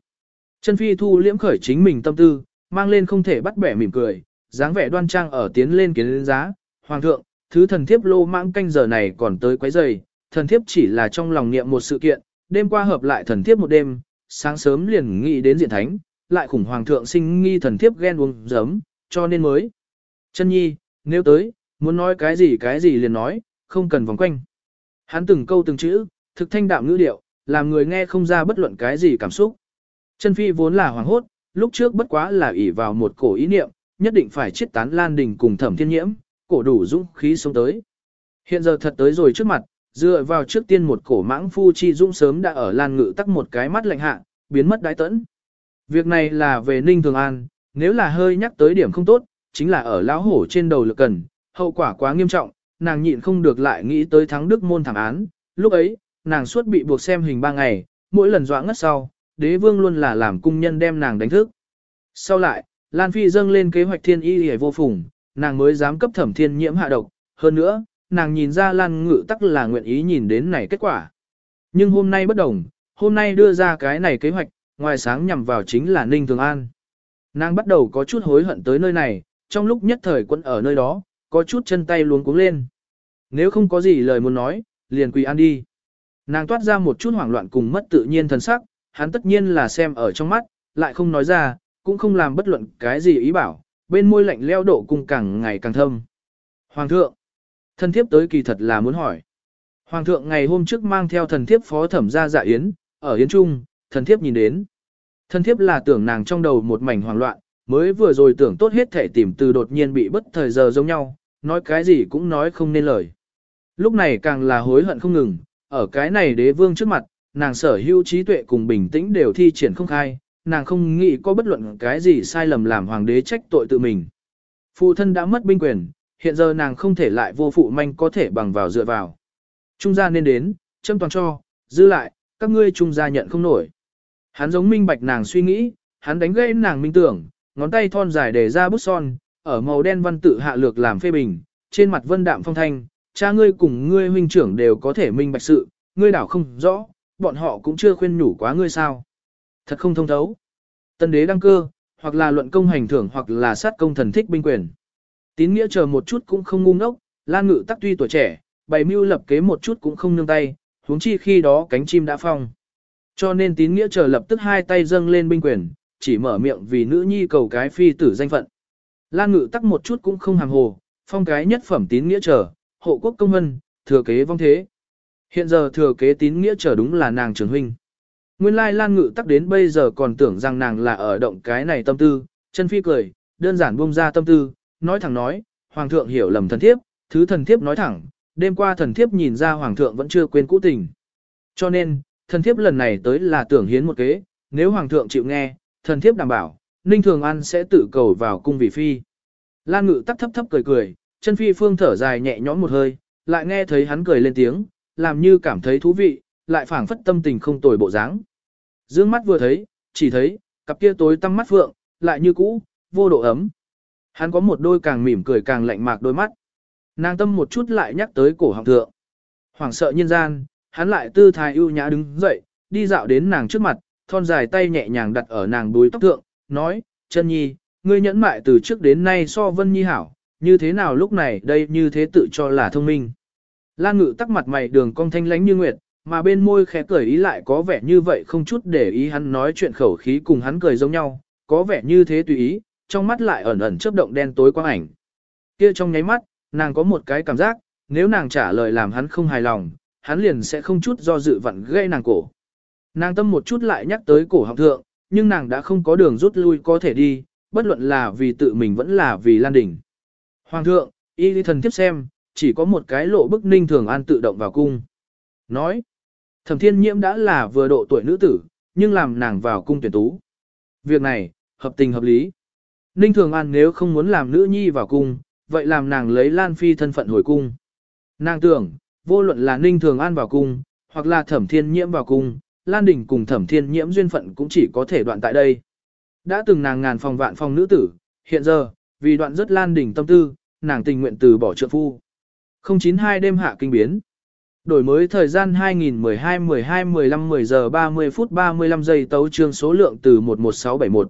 Chân phi thu liễm khởi chính mình tâm tư, mang lên không thể bắt bẻ mỉm cười, dáng vẻ đoan trang ở tiến lên kiến giá, hoàng thượng, thứ thần thiếp lô mãng canh giờ này còn tới quấy giày, thần thiếp chỉ là trong lòng niệm một sự kiện, đêm qua hợp lại thần thiếp một đêm, sáng sớm liền nghĩ đến diện thánh, lại khủng hoàng thượng sinh nghi thần thiếp ghen uống giấm, cho nên mới. Chân nhi, nếu tới, muốn nói cái gì cái gì liền nói, không cần vòng quanh. Hắn từng câu từng chữ, thực thanh đạm ngữ điệu, làm người nghe không ra bất luận cái gì cảm xúc. Chân phi vốn là hoàng hốt, lúc trước bất quá là ỷ vào một cổ ý niệm, nhất định phải chiết tán Lan Đình cùng thẩm thiên nhiễm, cổ đủ dũng khí sống tới. Hiện giờ thật tới rồi trước mặt, dựa vào trước tiên một cổ mãng phu chi dũng sớm đã ở Lan Ngự tắc một cái mắt lạnh hạ, biến mất đái tẫn. Việc này là về Ninh Thường An, nếu là hơi nhắc tới điểm không tốt, chính là ở lão hổ trên đầu lực cần, hậu quả quá nghiêm trọng, nàng nhịn không được lại nghĩ tới thắng đức môn thảm án, lúc ấy, nàng suốt bị buộc xem hình ba ngày, mỗi lần dọa ngất sau, đế vương luôn là làm cung nhân đem nàng đánh thức. Sau lại, Lan Phi dâng lên kế hoạch thiên y hề vô phùng, nàng mới dám cấp thẩm thiên nhiễm hạ độc, hơn nữa, nàng nhìn ra Lan Ngự tắc là nguyện ý nhìn đến này kết quả. Nhưng hôm nay bất đồng, hôm nay đưa ra cái này kế hoạch, ngoài sáng nhằm vào chính là Ninh Thường An. Nàng bắt đầu có chút hối hận tới nơi này, trong lúc nhất thời quân ở nơi đó, có chút chân tay luống cuống lên. Nếu không có gì lời muốn nói, liền quỳ ăn đi. Nàng toát ra một chút hoảng loạn cùng mất tự nhiên thần sắc, hắn tất nhiên là xem ở trong mắt, lại không nói ra, cũng không làm bất luận cái gì ý bảo, bên môi lạnh leo độ cùng càng ngày càng thâm. Hoàng thượng, thần thiếp tới kỳ thật là muốn hỏi. Hoàng thượng ngày hôm trước mang theo thần thiếp phó thẩm ra dạ yến, ở yến trung, thần thiếp nhìn đến. Thân thiếp là tưởng nàng trong đầu một mảnh hoảng loạn, mới vừa rồi tưởng tốt hết thể tìm từ đột nhiên bị bất thời giờ giống nhau, nói cái gì cũng nói không nên lời. Lúc này càng là hối hận không ngừng, ở cái này đế vương trước mặt, nàng sở hữu trí tuệ cùng bình tĩnh đều thi triển không khai, nàng không nghĩ có bất luận cái gì sai lầm làm hoàng đế trách tội tự mình. Phụ thân đã mất binh quyền, hiện giờ nàng không thể lại vô phụ manh có thể bằng vào dựa vào. Trung gia nên đến, châm toàn cho, giữ lại, các ngươi trung gia nhận không nổi. Hắn giống minh bạch nàng suy nghĩ, hắn đánh gãy nàng minh tưởng, ngón tay thon dài để ra bút son, ở màu đen văn tự hạ lược làm phê bình, trên mặt vân đạm phong thanh, cha ngươi cùng ngươi huynh trưởng đều có thể minh bạch sự, ngươi đảo không rõ, bọn họ cũng chưa khuyên nhủ quá ngươi sao. Thật không thông thấu. Tân đế đăng cơ, hoặc là luận công hành thưởng hoặc là sát công thần thích binh quyền. Tín nghĩa chờ một chút cũng không ngu ngốc, Lan Ngự tắc tuy tuổi trẻ, bày mưu lập kế một chút cũng không nương tay, huống chi khi đó cánh chim đã phong. Cho nên tín nghĩa chờ lập tức hai tay dâng lên binh quyền, chỉ mở miệng vì nữ nhi cầu cái phi tử danh phận. Lan Ngự tắc một chút cũng không hàng hồ, phong cái nhất phẩm tín nghĩa chờ, hộ quốc công hân, thừa kế vong thế. Hiện giờ thừa kế tín nghĩa chờ đúng là nàng trưởng huynh. Nguyên lai Lan Ngự tắc đến bây giờ còn tưởng rằng nàng là ở động cái này tâm tư, chân phi cười, đơn giản buông ra tâm tư, nói thẳng nói, Hoàng thượng hiểu lầm thần thiếp, thứ thần thiếp nói thẳng, đêm qua thần thiếp nhìn ra Hoàng thượng vẫn chưa quên cũ tình. Cho nên, thần thiếp lần này tới là tưởng hiến một kế, nếu Hoàng thượng chịu nghe, thần thiếp đảm bảo, Ninh Thường An sẽ tự cầu vào cung vị phi. Lan Ngự tắc thấp thấp cười cười, chân phi phương thở dài nhẹ nhõm một hơi, lại nghe thấy hắn cười lên tiếng, làm như cảm thấy thú vị, lại phảng phất tâm tình không tồi bộ dáng. Dương mắt vừa thấy, chỉ thấy, cặp kia tối tăm mắt phượng, lại như cũ, vô độ ấm. Hắn có một đôi càng mỉm cười càng lạnh mạc đôi mắt. Nàng tâm một chút lại nhắc tới cổ họng thượng. Hoảng sợ nhân gian, hắn lại tư thái ưu nhã đứng dậy, đi dạo đến nàng trước mặt, thon dài tay nhẹ nhàng đặt ở nàng đuôi tóc thượng, nói, chân nhi, ngươi nhẫn mại từ trước đến nay so vân nhi hảo, như thế nào lúc này đây như thế tự cho là thông minh. Lan ngự tắc mặt mày đường cong thanh lánh như nguyệt, mà bên môi khẽ cười ý lại có vẻ như vậy không chút để ý hắn nói chuyện khẩu khí cùng hắn cười giống nhau, có vẻ như thế tùy ý, trong mắt lại ẩn ẩn chớp động đen tối quang ảnh. Kia trong nháy mắt, nàng có một cái cảm giác, nếu nàng trả lời làm hắn không hài lòng, hắn liền sẽ không chút do dự vặn gây nàng cổ. Nàng tâm một chút lại nhắc tới cổ học thượng, nhưng nàng đã không có đường rút lui có thể đi, bất luận là vì tự mình vẫn là vì Lan Đình. Hoàng thượng, y lý thần tiếp xem, chỉ có một cái lộ bức ninh thường an tự động vào cung. Nói, thẩm thiên nhiễm đã là vừa độ tuổi nữ tử, nhưng làm nàng vào cung tuyển tú. Việc này, hợp tình hợp lý. Ninh thường an nếu không muốn làm nữ nhi vào cung, vậy làm nàng lấy Lan Phi thân phận hồi cung. Nàng tưởng, vô luận là Ninh Thường An vào cung, hoặc là Thẩm Thiên Nhiễm vào cung, Lan Đình cùng Thẩm Thiên Nhiễm duyên phận cũng chỉ có thể đoạn tại đây. Đã từng nàng ngàn phòng vạn phòng nữ tử, hiện giờ, vì đoạn rất Lan Đình tâm tư, nàng tình nguyện từ bỏ trượng phu. 092 đêm hạ kinh biến. Đổi mới thời gian 2012 12 15 10 giờ 30 phút 35 giây tấu trương số lượng từ 11671.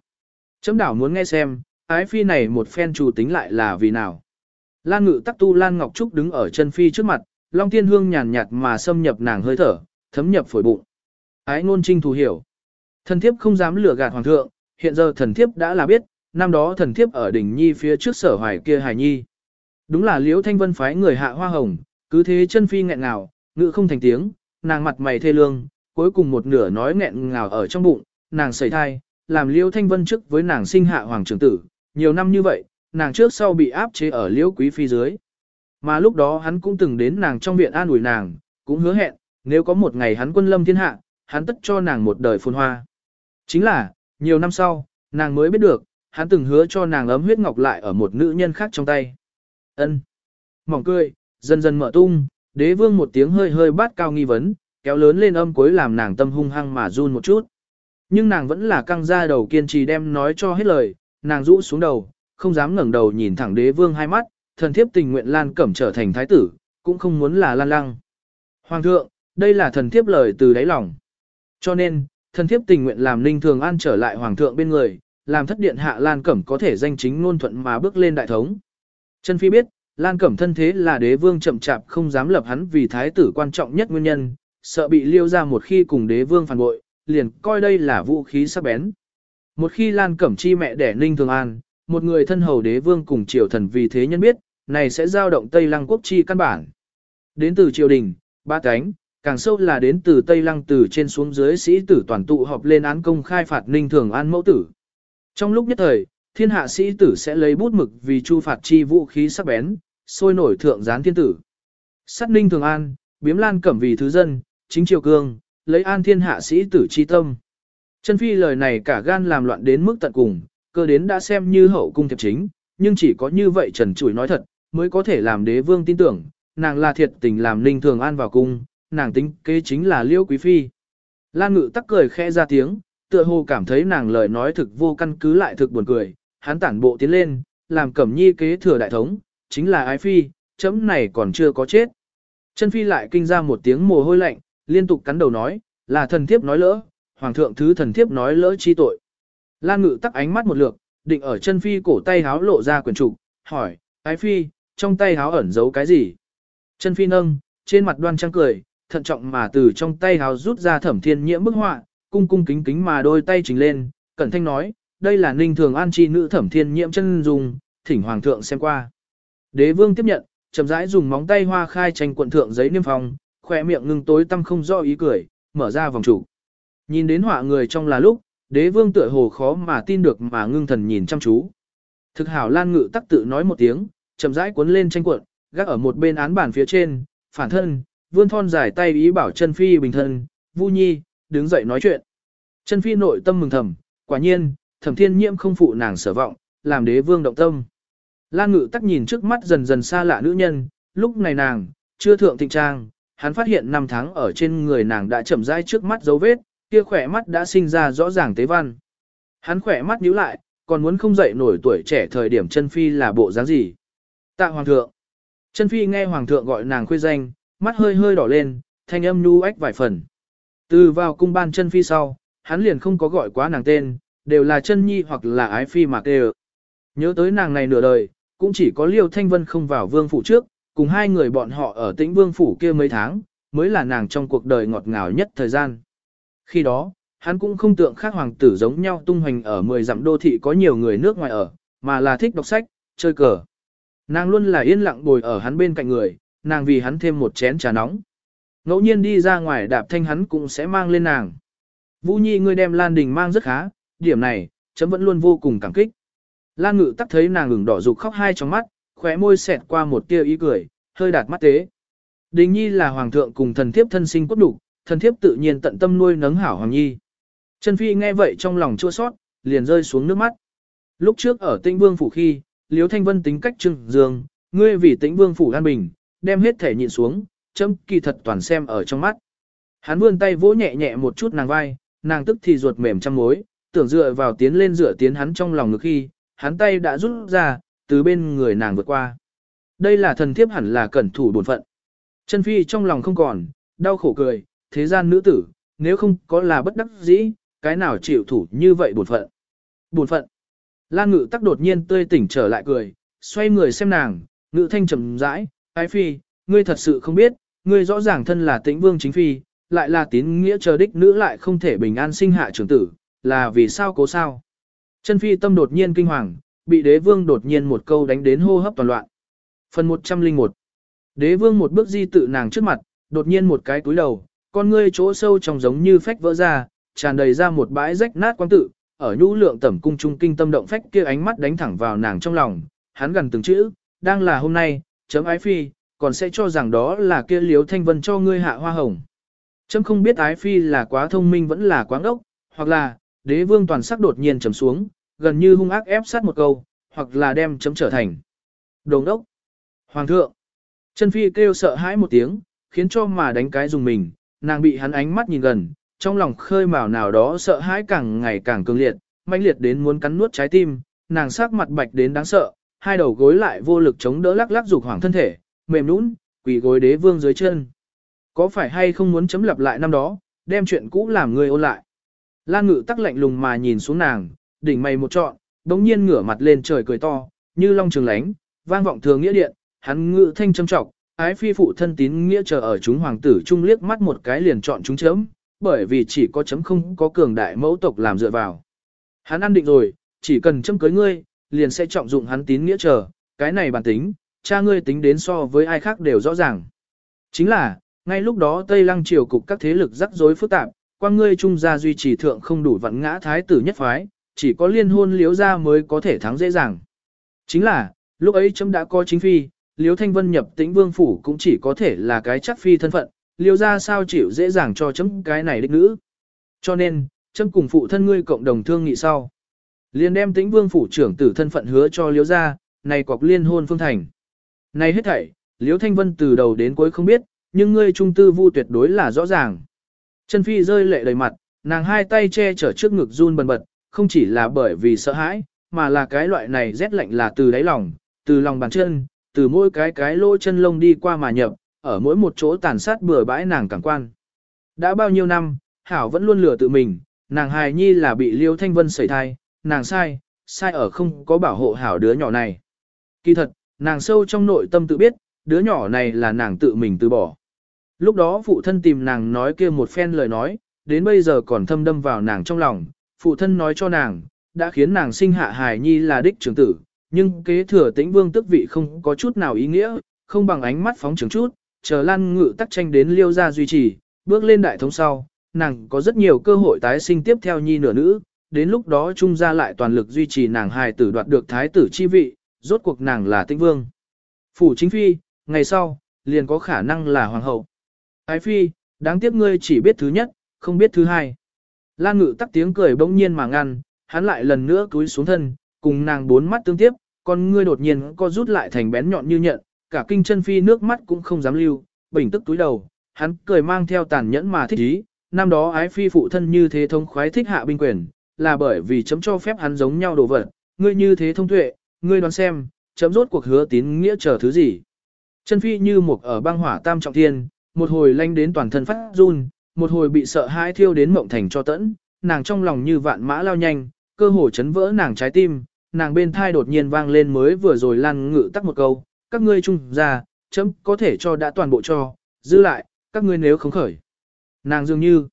Chấm đảo muốn nghe xem, ái phi này một phen chủ tính lại là vì nào. Lan ngự tắc tu Lan Ngọc Trúc đứng ở chân phi trước mặt, Long Tiên Hương nhàn nhạt mà xâm nhập nàng hơi thở, thấm nhập phổi bụng. Ái ngôn trinh thù hiểu. Thần thiếp không dám lừa gạt hoàng thượng, hiện giờ thần thiếp đã là biết, năm đó thần thiếp ở đỉnh nhi phía trước sở hoài kia hài nhi. Đúng là liễu thanh vân phái người hạ hoa hồng, cứ thế chân phi nghẹn ngào, ngự không thành tiếng, nàng mặt mày thê lương, cuối cùng một nửa nói nghẹn ngào ở trong bụng, nàng sẩy thai, làm liễu thanh vân trước với nàng sinh hạ hoàng trưởng tử, nhiều năm như vậy, nàng trước sau bị áp chế ở liễu quý phi dưới. Mà lúc đó hắn cũng từng đến nàng trong viện an ủi nàng, cũng hứa hẹn, nếu có một ngày hắn quân lâm thiên hạ, hắn tất cho nàng một đời phồn hoa. Chính là, nhiều năm sau, nàng mới biết được, hắn từng hứa cho nàng ấm huyết ngọc lại ở một nữ nhân khác trong tay. Ân. Mỏng cười, dần dần mở tung, đế vương một tiếng hơi hơi bát cao nghi vấn, kéo lớn lên âm cuối làm nàng tâm hung hăng mà run một chút. Nhưng nàng vẫn là căng ra đầu kiên trì đem nói cho hết lời, nàng rũ xuống đầu, không dám ngẩng đầu nhìn thẳng đế vương hai mắt, thần thiếp tình nguyện Lan Cẩm trở thành thái tử, cũng không muốn là Lan Lăng. Hoàng thượng, đây là thần thiếp lời từ đáy lòng. Cho nên, thần thiếp tình nguyện làm Ninh Thường An trở lại hoàng thượng bên người, làm thất điện hạ Lan Cẩm có thể danh chính ngôn thuận mà bước lên đại thống. Trần Phi biết, Lan Cẩm thân thế là đế vương chậm chạp không dám lập hắn vì thái tử quan trọng nhất nguyên nhân, sợ bị liêu ra một khi cùng đế vương phản bội, liền coi đây là vũ khí sắc bén. Một khi Lan Cẩm chi mẹ đẻ Ninh Thường An, một người thân hầu đế vương cùng triều thần vì thế nhân biết, này sẽ giao động Tây Lăng quốc chi căn bản. Đến từ triều đình, ba cánh, càng sâu là đến từ Tây Lăng từ trên xuống dưới sĩ tử toàn tụ họp lên án công khai phạt Ninh Thường An mẫu tử. Trong lúc nhất thời, thiên hạ sĩ tử sẽ lấy bút mực vì chu phạt chi vũ khí sắc bén, sôi nổi thượng gián thiên tử. Sát Ninh Thường An, biếm lan cẩm vì thứ dân, chính triều cương, lấy an thiên hạ sĩ tử chi tâm. Chân phi lời này cả gan làm loạn đến mức tận cùng, cơ đến đã xem như hậu cung thiệp chính, nhưng chỉ có như vậy trần trụi nói thật, mới có thể làm đế vương tin tưởng, nàng là thiệt tình làm ninh thường an vào cung, nàng tính kế chính là liễu quý phi. Lan ngự tắc cười khẽ ra tiếng, tựa hồ cảm thấy nàng lời nói thực vô căn cứ lại thực buồn cười, hắn tản bộ tiến lên, làm cẩm nhi kế thừa đại thống, chính là ái phi, chấm này còn chưa có chết. Chân phi lại kinh ra một tiếng mồ hôi lạnh, liên tục cắn đầu nói, là thần thiếp nói lỡ, hoàng thượng thứ thần thiếp nói lỡ chi tội. Lan ngự tắc ánh mắt một lượt, định ở chân phi cổ tay háo lộ ra quyển trục, hỏi, ái phi, trong tay háo ẩn giấu cái gì? Chân phi nâng, trên mặt đoan trang cười, thận trọng mà từ trong tay háo rút ra thẩm thiên nhiễm bức họa, cung cung kính kính mà đôi tay trình lên, cẩn thanh nói, đây là ninh thường an chi nữ thẩm thiên nhiễm chân dùng, thỉnh hoàng thượng xem qua. Đế vương tiếp nhận, chậm rãi dùng móng tay hoa khai tranh quận thượng giấy niêm phong, khỏe miệng ngưng tối tâm không do ý cười, mở ra vòng trụ. Nhìn đến họa người trong là lúc, đế vương tựa hồ khó mà tin được mà ngưng thần nhìn chăm chú. Thực hảo lan ngự tắc tự nói một tiếng, chậm rãi cuốn lên tranh cuộn, gác ở một bên án bàn phía trên, phản thân, vươn thon dài tay ý bảo chân phi bình thân, vu nhi, đứng dậy nói chuyện. Chân phi nội tâm mừng thầm, quả nhiên, thẩm thiên nhiễm không phụ nàng sở vọng, làm đế vương động tâm. Lan ngự tắc nhìn trước mắt dần dần xa lạ nữ nhân, lúc này nàng, chưa thượng thịnh trang, hắn phát hiện năm tháng ở trên người nàng đã chậm rãi trước mắt dấu vết, kia khỏe mắt đã sinh ra rõ ràng tế văn. Hắn khỏe mắt nhíu lại, còn muốn không dậy nổi tuổi trẻ thời điểm chân phi là bộ dáng gì. Tạ hoàng thượng. Chân phi nghe hoàng thượng gọi nàng khuê danh, mắt hơi hơi đỏ lên, thanh âm nhu ách vài phần. Từ vào cung ban chân phi sau, hắn liền không có gọi quá nàng tên, đều là chân nhi hoặc là ái phi mà kêu. Nhớ tới nàng này nửa đời, cũng chỉ có liêu thanh vân không vào vương phủ trước, cùng hai người bọn họ ở tĩnh vương phủ kia mấy tháng, mới là nàng trong cuộc đời ngọt ngào nhất thời gian. Khi đó, hắn cũng không tượng khác hoàng tử giống nhau tung hoành ở 10 dặm đô thị có nhiều người nước ngoài ở, mà là thích đọc sách, chơi cờ. Nàng luôn là yên lặng bồi ở hắn bên cạnh người, nàng vì hắn thêm một chén trà nóng. Ngẫu nhiên đi ra ngoài đạp thanh hắn cũng sẽ mang lên nàng. Vũ Nhi ngươi đem Lan Đình mang rất khá, điểm này, chấm vẫn luôn vô cùng cảm kích. Lan Ngự tắc thấy nàng ửng đỏ rục khóc hai trong mắt, khóe môi xẹt qua một tia ý cười, hơi đạt mắt tế. Đình Nhi là hoàng thượng cùng thần thiếp thân sinh cốt đủ, thần thiếp tự nhiên tận tâm nuôi nấng hảo hoàng nhi. Chân Phi nghe vậy trong lòng chua sót, liền rơi xuống nước mắt. Lúc trước ở Tinh Vương phủ khi, Liêu Thanh Vân tính cách trưng dương, ngươi vì tĩnh vương phủ an bình, đem hết thể nhịn xuống, chấm kỳ thật toàn xem ở trong mắt. Hắn vươn tay vỗ nhẹ nhẹ một chút nàng vai, nàng tức thì ruột mềm trăm mối, tưởng dựa vào tiến lên dựa tiến hắn trong lòng ngực khi, hắn tay đã rút ra, từ bên người nàng vượt qua. Đây là thần thiếp hẳn là cẩn thủ bổn phận. Chân phi trong lòng không còn, đau khổ cười, thế gian nữ tử, nếu không có là bất đắc dĩ, cái nào chịu thủ như vậy buồn phận. buồn phận. Lan ngự tắc đột nhiên tươi tỉnh trở lại cười, xoay người xem nàng, ngự thanh trầm rãi, ái phi, ngươi thật sự không biết, ngươi rõ ràng thân là tĩnh vương chính phi, lại là tín nghĩa chờ đích nữ lại không thể bình an sinh hạ trưởng tử, là vì sao cố sao. Chân phi tâm đột nhiên kinh hoàng, bị đế vương đột nhiên một câu đánh đến hô hấp toàn loạn. Phần 101 Đế vương một bước di tự nàng trước mặt, đột nhiên một cái túi đầu, con ngươi chỗ sâu trong giống như phách vỡ ra, tràn đầy ra một bãi rách nát quang tự, ở nhũ lượng tẩm cung trung kinh tâm động phách kia ánh mắt đánh thẳng vào nàng trong lòng, hắn gần từng chữ, đang là hôm nay, chấm ái phi, còn sẽ cho rằng đó là kia liếu thanh vân cho ngươi hạ hoa hồng. Chấm không biết ái phi là quá thông minh vẫn là quá ngốc, hoặc là, đế vương toàn sắc đột nhiên trầm xuống, gần như hung ác ép sát một câu, hoặc là đem chấm trở thành. Đồng đốc. Hoàng thượng. Chân phi kêu sợ hãi một tiếng, khiến cho mà đánh cái dùng mình, nàng bị hắn ánh mắt nhìn gần, trong lòng khơi mào nào đó sợ hãi càng ngày càng cường liệt, mãnh liệt đến muốn cắn nuốt trái tim, nàng sắc mặt bạch đến đáng sợ, hai đầu gối lại vô lực chống đỡ lắc lắc dục hoàng thân thể, mềm nũng, quỳ gối đế vương dưới chân. Có phải hay không muốn chấm lập lại năm đó, đem chuyện cũ làm người ôn lại. Lan ngự tắc lạnh lùng mà nhìn xuống nàng, đỉnh mày một trọn, đống nhiên ngửa mặt lên trời cười to, như long trường lánh, vang vọng thường nghĩa điện, hắn ngự thanh châm trọng, ái phi phụ thân tín nghĩa chờ ở chúng hoàng tử trung liếc mắt một cái liền chọn chúng chấm, bởi vì chỉ có chấm không có cường đại mẫu tộc làm dựa vào. Hắn ăn định rồi, chỉ cần chấm cưới ngươi, liền sẽ trọng dụng hắn tín nghĩa chờ, cái này bản tính, cha ngươi tính đến so với ai khác đều rõ ràng. Chính là, ngay lúc đó Tây Lăng triều cục các thế lực rắc rối phức tạp, quan ngươi trung gia duy trì thượng không đủ vặn ngã thái tử nhất phái, chỉ có liên hôn liếu ra mới có thể thắng dễ dàng. Chính là, lúc ấy chấm đã có chính phi, Liêu thanh vân nhập tĩnh vương phủ cũng chỉ có thể là cái chắc phi thân phận, liêu ra sao chịu dễ dàng cho chấm cái này đích nữ. Cho nên, chấm cùng phụ thân ngươi cộng đồng thương nghị sau. Liên đem tĩnh vương phủ trưởng tử thân phận hứa cho liêu ra, này cọc liên hôn phương thành. Này hết thảy, liêu thanh vân từ đầu đến cuối không biết, nhưng ngươi trung tư vu tuyệt đối là rõ ràng. Chân phi rơi lệ đầy mặt, nàng hai tay che chở trước ngực run bần bật, không chỉ là bởi vì sợ hãi, mà là cái loại này rét lạnh là từ đáy lòng, từ lòng bàn chân, từ mỗi cái cái lỗ chân lông đi qua mà nhập, ở mỗi một chỗ tàn sát bừa bãi nàng cảm quan. Đã bao nhiêu năm, Hảo vẫn luôn lừa tự mình, nàng hài nhi là bị Liêu Thanh Vân sẩy thai, nàng sai, sai ở không có bảo hộ Hảo đứa nhỏ này. Kỳ thật, nàng sâu trong nội tâm tự biết, đứa nhỏ này là nàng tự mình từ bỏ. Lúc đó phụ thân tìm nàng nói kia một phen lời nói, đến bây giờ còn thâm đâm vào nàng trong lòng, phụ thân nói cho nàng, đã khiến nàng sinh hạ hài nhi là đích trưởng tử, nhưng kế thừa tĩnh vương tức vị không có chút nào ý nghĩa, không bằng ánh mắt phóng trường chút, chờ lan ngự tắc tranh đến liêu ra duy trì, bước lên đại thống sau, nàng có rất nhiều cơ hội tái sinh tiếp theo nhi nửa nữ, đến lúc đó trung gia lại toàn lực duy trì nàng hài tử đoạt được thái tử chi vị, rốt cuộc nàng là tĩnh vương. Phủ chính phi, ngày sau, liền có khả năng là hoàng hậu. Ái phi, đáng tiếc ngươi chỉ biết thứ nhất, không biết thứ hai. Lan ngự tắc tiếng cười bỗng nhiên mà ngăn, hắn lại lần nữa cúi xuống thân, cùng nàng bốn mắt tương tiếp, con ngươi đột nhiên co rút lại thành bén nhọn như nhận, cả kinh chân phi nước mắt cũng không dám lưu, bình tức túi đầu, hắn cười mang theo tàn nhẫn mà thích ý, năm đó ái phi phụ thân như thế thông khoái thích hạ binh quyền, là bởi vì chấm cho phép hắn giống nhau đồ vật, ngươi như thế thông tuệ, ngươi đoán xem, chấm rốt cuộc hứa tín nghĩa chờ thứ gì. Chân phi như một ở băng hỏa tam trọng thiên, một hồi lanh đến toàn thân phát run, một hồi bị sợ hãi thiêu đến mộng thành cho tẫn, nàng trong lòng như vạn mã lao nhanh, cơ hồ chấn vỡ nàng trái tim, nàng bên thai đột nhiên vang lên mới vừa rồi lan ngự tắc một câu, các ngươi chung ra, chấm có thể cho đã toàn bộ cho, giữ lại, các ngươi nếu không khởi. Nàng dường như,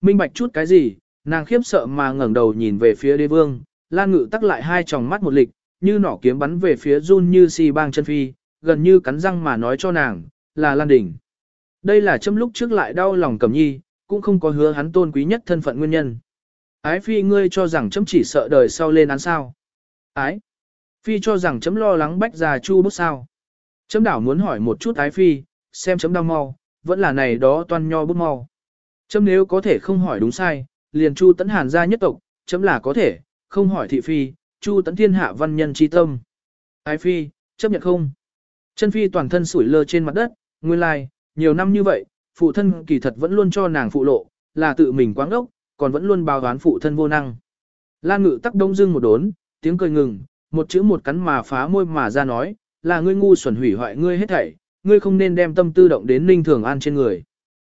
minh bạch chút cái gì, nàng khiếp sợ mà ngẩng đầu nhìn về phía đế vương, lan ngự tắc lại hai tròng mắt một lịch, như nỏ kiếm bắn về phía run như si bang chân phi, gần như cắn răng mà nói cho nàng, là lan đỉnh. Đây là châm lúc trước lại đau lòng cầm nhi, cũng không có hứa hắn tôn quý nhất thân phận nguyên nhân. Ái phi ngươi cho rằng chấm chỉ sợ đời sau lên án sao. Ái. Phi cho rằng chấm lo lắng bách già chu bút sao. Chấm đảo muốn hỏi một chút ái phi, xem chấm đau mau, vẫn là này đó toan nho bút mau. Chấm nếu có thể không hỏi đúng sai, liền chu tấn hàn gia nhất tộc, chấm là có thể, không hỏi thị phi, chu tấn thiên hạ văn nhân chi tâm. Ái phi, chấp nhận không? Chân phi toàn thân sủi lơ trên mặt đất, nguyên lai, like, nhiều năm như vậy, phụ thân kỳ thật vẫn luôn cho nàng phụ lộ, là tự mình quáng ốc, còn vẫn luôn bao đoán phụ thân vô năng. Lan ngự tắc đông dưng một đốn, tiếng cười ngừng, một chữ một cắn mà phá môi mà ra nói, là ngươi ngu xuẩn hủy hoại ngươi hết thảy, ngươi không nên đem tâm tư động đến ninh thường an trên người.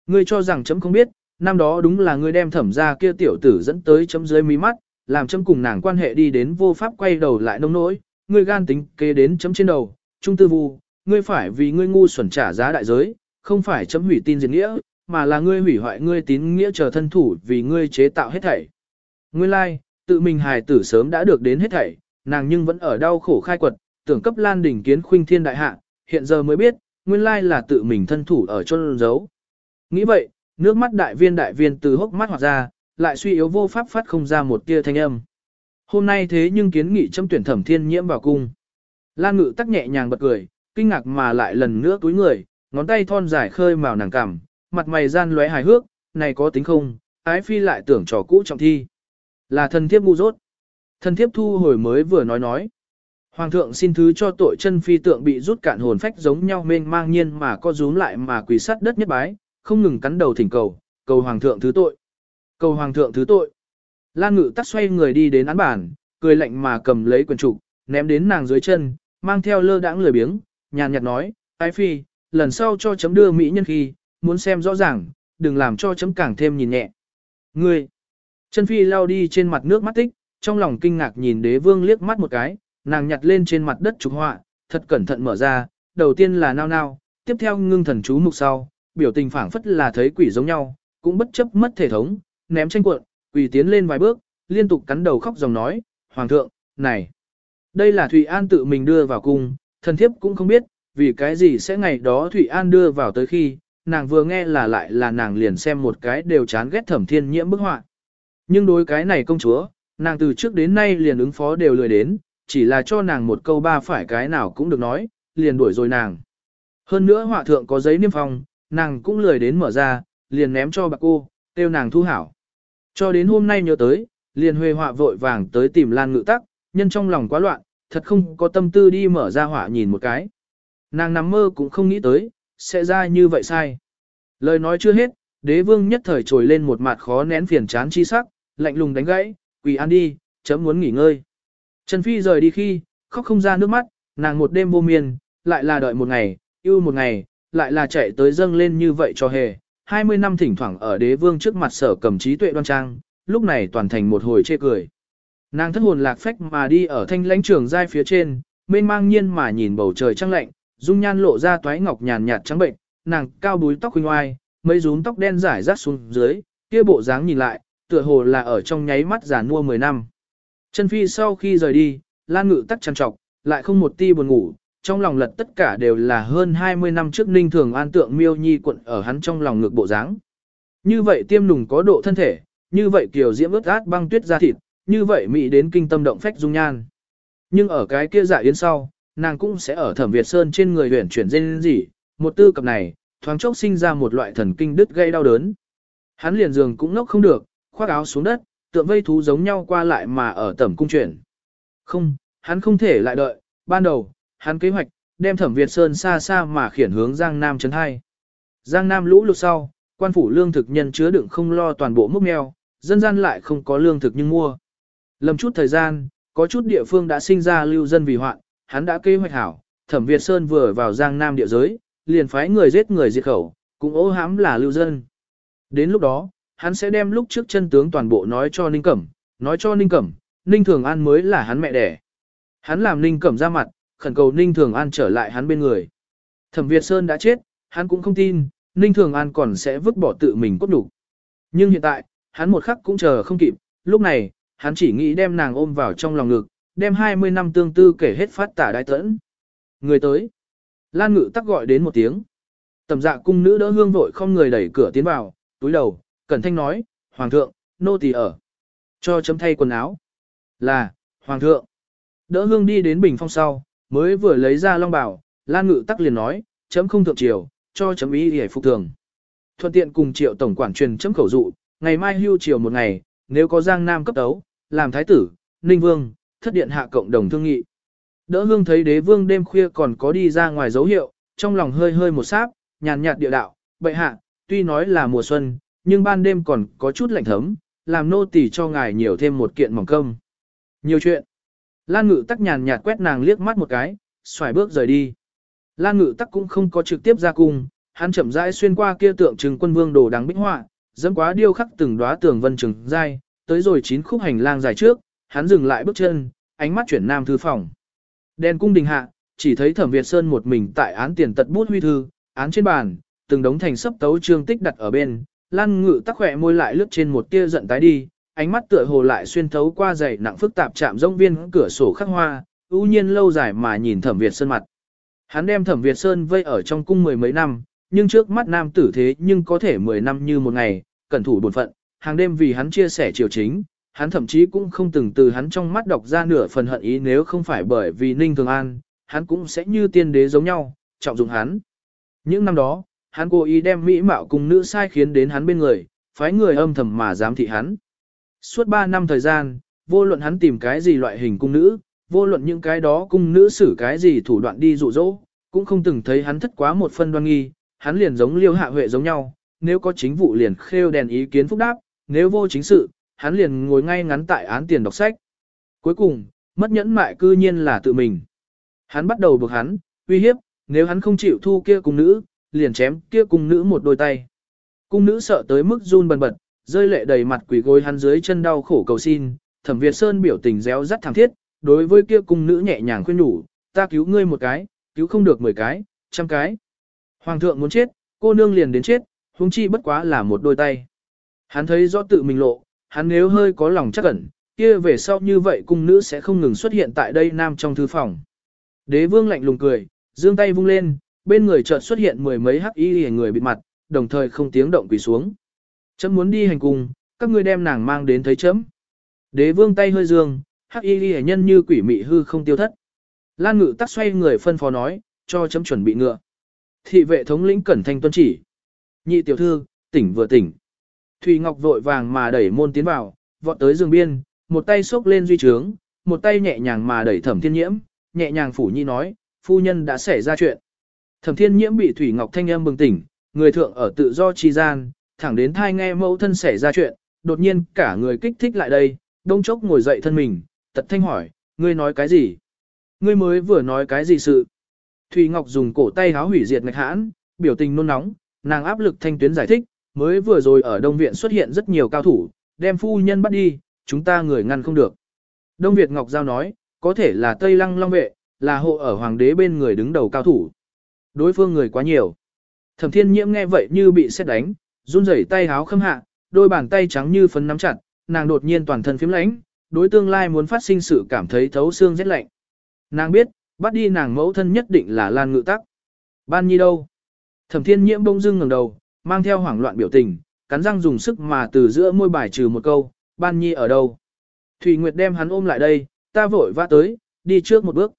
Ngươi cho rằng chấm không biết, năm đó đúng là ngươi đem thẩm ra kia tiểu tử dẫn tới chấm dưới mí mắt, làm chấm cùng nàng quan hệ đi đến vô pháp quay đầu lại nông nỗi, ngươi gan tính kế đến chấm trên đầu, trung tư vu, ngươi phải vì ngươi ngu xuẩn trả giá đại giới, không phải chấm hủy tin diệt nghĩa, mà là ngươi hủy hoại ngươi tín nghĩa chờ thân thủ vì ngươi chế tạo hết thảy. Ngươi lai, like, tự mình hài tử sớm đã được đến hết thảy, nàng nhưng vẫn ở đau khổ khai quật, tưởng cấp Lan đỉnh kiến khuynh thiên đại hạ, hiện giờ mới biết, nguyên lai là tự mình thân thủ ở chôn giấu. Nghĩ vậy, nước mắt đại viên đại viên từ hốc mắt hoặc ra, lại suy yếu vô pháp phát không ra một tia thanh âm. Hôm nay thế nhưng kiến nghị châm tuyển thẩm thiên nhiễm vào cung. Lan ngự tắc nhẹ nhàng bật cười, kinh ngạc mà lại lần nữa túi người, ngón tay thon dài khơi màu nàng cảm, mặt mày gian lóe hài hước, này có tính không, ái phi lại tưởng trò cũ trọng thi. Là thần thiếp ngu dốt. Thần thiếp thu hồi mới vừa nói nói. Hoàng thượng xin thứ cho tội chân phi tượng bị rút cạn hồn phách giống nhau mênh mang nhiên mà co rúm lại mà quỳ sát đất nhất bái, không ngừng cắn đầu thỉnh cầu, cầu hoàng thượng thứ tội. Cầu hoàng thượng thứ tội. Lan ngự tắt xoay người đi đến án bản, cười lạnh mà cầm lấy quần trục, ném đến nàng dưới chân, mang theo lơ đãng lười biếng, nhàn nhạt nói, ái phi, lần sau cho chấm đưa mỹ nhân khi, muốn xem rõ ràng, đừng làm cho chấm càng thêm nhìn nhẹ. Ngươi, chân phi lao đi trên mặt nước mắt tích, trong lòng kinh ngạc nhìn đế vương liếc mắt một cái, nàng nhặt lên trên mặt đất trục họa, thật cẩn thận mở ra, đầu tiên là nao nao, tiếp theo ngưng thần chú mục sau, biểu tình phảng phất là thấy quỷ giống nhau, cũng bất chấp mất thể thống, ném tranh cuộn, quỷ tiến lên vài bước, liên tục cắn đầu khóc dòng nói, Hoàng thượng, này, đây là Thụy An tự mình đưa vào cung, thần thiếp cũng không biết, vì cái gì sẽ ngày đó Thụy An đưa vào tới khi, nàng vừa nghe là lại là nàng liền xem một cái đều chán ghét thẩm thiên nhiễm bức họa. Nhưng đối cái này công chúa, nàng từ trước đến nay liền ứng phó đều lười đến, chỉ là cho nàng một câu ba phải cái nào cũng được nói, liền đuổi rồi nàng. Hơn nữa họa thượng có giấy niêm phong, nàng cũng lười đến mở ra, liền ném cho bạc cô, kêu nàng thu hảo. Cho đến hôm nay nhớ tới, liền huê họa vội vàng tới tìm Lan Ngự Tắc, nhân trong lòng quá loạn, thật không có tâm tư đi mở ra họa nhìn một cái. Nàng nằm mơ cũng không nghĩ tới, sẽ ra như vậy sai. Lời nói chưa hết, đế vương nhất thời trồi lên một mặt khó nén phiền chán chi sắc, lạnh lùng đánh gãy, quỳ ăn đi, chấm muốn nghỉ ngơi. Trần Phi rời đi khi, khóc không ra nước mắt, nàng một đêm vô miên, lại là đợi một ngày, yêu một ngày, lại là chạy tới dâng lên như vậy cho hề. 20 năm thỉnh thoảng ở đế vương trước mặt sở cầm trí tuệ đoan trang, lúc này toàn thành một hồi chê cười. Nàng thất hồn lạc phách mà đi ở thanh lãnh trường giai phía trên, mênh mang nhiên mà nhìn bầu trời trăng lạnh, dung nhan lộ ra toái ngọc nhàn nhạt trắng bệnh, nàng cao búi tóc huynh oai, mấy rúm tóc đen rải rác xuống dưới, kia bộ dáng nhìn lại, tựa hồ là ở trong nháy mắt già nua 10 năm. Chân phi sau khi rời đi, Lan Ngự tắc chăn trọc, lại không một ti buồn ngủ, trong lòng lật tất cả đều là hơn 20 năm trước Ninh Thường An tượng miêu nhi quận ở hắn trong lòng ngực bộ dáng. Như vậy tiêm nùng có độ thân thể, như vậy kiều diễm ướt át băng tuyết ra thịt, như vậy mỹ đến kinh tâm động phách dung nhan. Nhưng ở cái kia dạ yến sau, nàng cũng sẽ ở thẩm Việt Sơn trên người huyển chuyển dên gì, một tư cập này, thoáng chốc sinh ra một loại thần kinh đứt gây đau đớn. Hắn liền giường cũng ngốc không được, khoác áo xuống đất, tượng vây thú giống nhau qua lại mà ở tẩm cung chuyển. Không, hắn không thể lại đợi, ban đầu, hắn kế hoạch, đem thẩm Việt Sơn xa xa mà khiển hướng Giang Nam chấn hai. Giang Nam lũ lụt sau, quan phủ lương thực nhân chứa đựng không lo toàn bộ mốc mèo, dân gian lại không có lương thực nhưng mua. Lầm chút thời gian, có chút địa phương đã sinh ra lưu dân vì hoạn, hắn đã kế hoạch hảo, thẩm Việt Sơn vừa vào Giang Nam địa giới, liền phái người giết người diệt khẩu, cũng ô hãm là lưu dân. Đến lúc đó, hắn sẽ đem lúc trước chân tướng toàn bộ nói cho Ninh Cẩm, nói cho Ninh Cẩm, Ninh Thường An mới là hắn mẹ đẻ. Hắn làm Ninh Cẩm ra mặt, khẩn cầu Ninh Thường An trở lại hắn bên người. Thẩm Việt Sơn đã chết, hắn cũng không tin, Ninh Thường An còn sẽ vứt bỏ tự mình cốt đủ. Nhưng hiện tại, hắn một khắc cũng chờ không kịp, lúc này, hắn chỉ nghĩ đem nàng ôm vào trong lòng ngực, đem 20 năm tương tư kể hết phát tả đai tẫn. Người tới. Lan ngự tắc gọi đến một tiếng. Tầm dạ cung nữ đỡ hương vội không người đẩy cửa tiến vào, túi đầu, cẩn thanh nói, Hoàng thượng, nô tỳ ở. Cho chấm thay quần áo. Là, Hoàng thượng. Đỡ hương đi đến bình phong sau, mới vừa lấy ra long bảo, Lan ngự tắc liền nói, chấm không thượng triều, cho chấm ý để phục thường. Thuận tiện cùng triệu tổng quản truyền chấm khẩu dụ, ngày mai hưu triều một ngày, nếu có giang nam cấp đấu, làm thái tử, ninh vương, thất điện hạ cộng đồng thương nghị. Đỡ hương thấy đế vương đêm khuya còn có đi ra ngoài dấu hiệu, trong lòng hơi hơi một sáp, nhàn nhạt địa đạo, bệ hạ, tuy nói là mùa xuân, nhưng ban đêm còn có chút lạnh thấm, làm nô tỳ cho ngài nhiều thêm một kiện mỏng công. Nhiều chuyện. Lan ngự tắc nhàn nhạt quét nàng liếc mắt một cái, xoài bước rời đi. Lan ngự tắc cũng không có trực tiếp ra cung, hắn chậm rãi xuyên qua kia tượng trưng quân vương đồ đáng bích họa, dẫm quá điêu khắc từng đóa tường vân trường dai, tới rồi chín khúc hành lang dài trước, hắn dừng lại bước chân, ánh mắt chuyển nam thư phòng. Đèn cung đình hạ, chỉ thấy Thẩm Việt Sơn một mình tại án tiền tật bút huy thư, án trên bàn, từng đống thành sấp tấu trương tích đặt ở bên, Lan Ngự tắc khỏe môi lại lướt trên một tia giận tái đi, ánh mắt tựa hồ lại xuyên thấu qua dày nặng phức tạp chạm rông viên cửa sổ khắc hoa, ưu nhiên lâu dài mà nhìn Thẩm Việt Sơn mặt. Hắn đem Thẩm Việt Sơn vây ở trong cung mười mấy năm, nhưng trước mắt nam tử thế nhưng có thể mười năm như một ngày, cẩn thủ bổn phận, hàng đêm vì hắn chia sẻ triều chính, hắn thậm chí cũng không từng từ hắn trong mắt đọc ra nửa phần hận ý nếu không phải bởi vì Ninh Thường An, hắn cũng sẽ như tiên đế giống nhau, trọng dụng hắn. Những năm đó, hắn cố ý đem mỹ mạo cùng nữ sai khiến đến hắn bên người, phái người âm thầm mà giám thị hắn. Suốt 3 năm thời gian, vô luận hắn tìm cái gì loại hình cung nữ, vô luận những cái đó cung nữ xử cái gì thủ đoạn đi dụ dỗ, cũng không từng thấy hắn thất quá một phân đoan nghi, hắn liền giống liêu hạ huệ giống nhau, nếu có chính vụ liền khêu đèn ý kiến phúc đáp, nếu vô chính sự, hắn liền ngồi ngay ngắn tại án tiền đọc sách. Cuối cùng, mất nhẫn mại cư nhiên là tự mình. Hắn bắt đầu buộc hắn, uy hiếp, nếu hắn không chịu thu kia cung nữ, liền chém kia cung nữ một đôi tay. Cung nữ sợ tới mức run bần bật, rơi lệ đầy mặt quỷ gối hắn dưới chân đau khổ cầu xin, thẩm Việt Sơn biểu tình réo rắt thẳng thiết, đối với kia cung nữ nhẹ nhàng khuyên nhủ, ta cứu ngươi một cái, cứu không được mười cái, trăm cái. Hoàng thượng muốn chết, cô nương liền đến chết, huống chi bất quá là một đôi tay. Hắn thấy rõ tự mình lộ, hắn nếu hơi có lòng chắc ẩn, kia về sau như vậy cung nữ sẽ không ngừng xuất hiện tại đây nam trong thư phòng. Đế vương lạnh lùng cười, dương tay vung lên, bên người chợt xuất hiện mười mấy hắc y người bịt mặt, đồng thời không tiếng động quỳ xuống. Chấm muốn đi hành cung, các ngươi đem nàng mang đến thấy chấm. Đế vương tay hơi dương, hắc y nhân như quỷ mị hư không tiêu thất. Lan ngự tắt xoay người phân phó nói, cho chấm chuẩn bị ngựa. Thị vệ thống lĩnh cẩn thanh tuân chỉ. Nhị tiểu thư, tỉnh vừa tỉnh. Thùy Ngọc vội vàng mà đẩy môn tiến vào, vọt tới giường biên, một tay xốc lên duy trướng, một tay nhẹ nhàng mà đẩy thẩm thiên nhiễm, nhẹ nhàng phủ nhi nói, phu nhân đã xảy ra chuyện. Thẩm thiên nhiễm bị Thủy Ngọc thanh âm bừng tỉnh, người thượng ở tự do chi gian, thẳng đến thai nghe mẫu thân xảy ra chuyện, đột nhiên cả người kích thích lại đây, đông chốc ngồi dậy thân mình, tật thanh hỏi, ngươi nói cái gì? Ngươi mới vừa nói cái gì sự? Thủy Ngọc dùng cổ tay háo hủy diệt ngạch hãn, biểu tình nôn nóng, nàng áp lực thanh tuyến giải thích, mới vừa rồi ở Đông Viện xuất hiện rất nhiều cao thủ, đem phu nhân bắt đi, chúng ta người ngăn không được. Đông Việt Ngọc Giao nói, có thể là Tây Lăng Long Vệ, là hộ ở hoàng đế bên người đứng đầu cao thủ. Đối phương người quá nhiều. Thẩm thiên nhiễm nghe vậy như bị xét đánh, run rẩy tay háo khâm hạ, đôi bàn tay trắng như phấn nắm chặt, nàng đột nhiên toàn thân phím lãnh, đối tương lai muốn phát sinh sự cảm thấy thấu xương rét lạnh. Nàng biết, bắt đi nàng mẫu thân nhất định là Lan Ngự Tắc. Ban Nhi đâu? Thẩm Thiên Nhiễm bỗng dưng ngẩng đầu, mang theo hoảng loạn biểu tình, cắn răng dùng sức mà từ giữa môi bài trừ một câu, Ban Nhi ở đâu? Thủy Nguyệt đem hắn ôm lại đây, ta vội vã tới, đi trước một bước.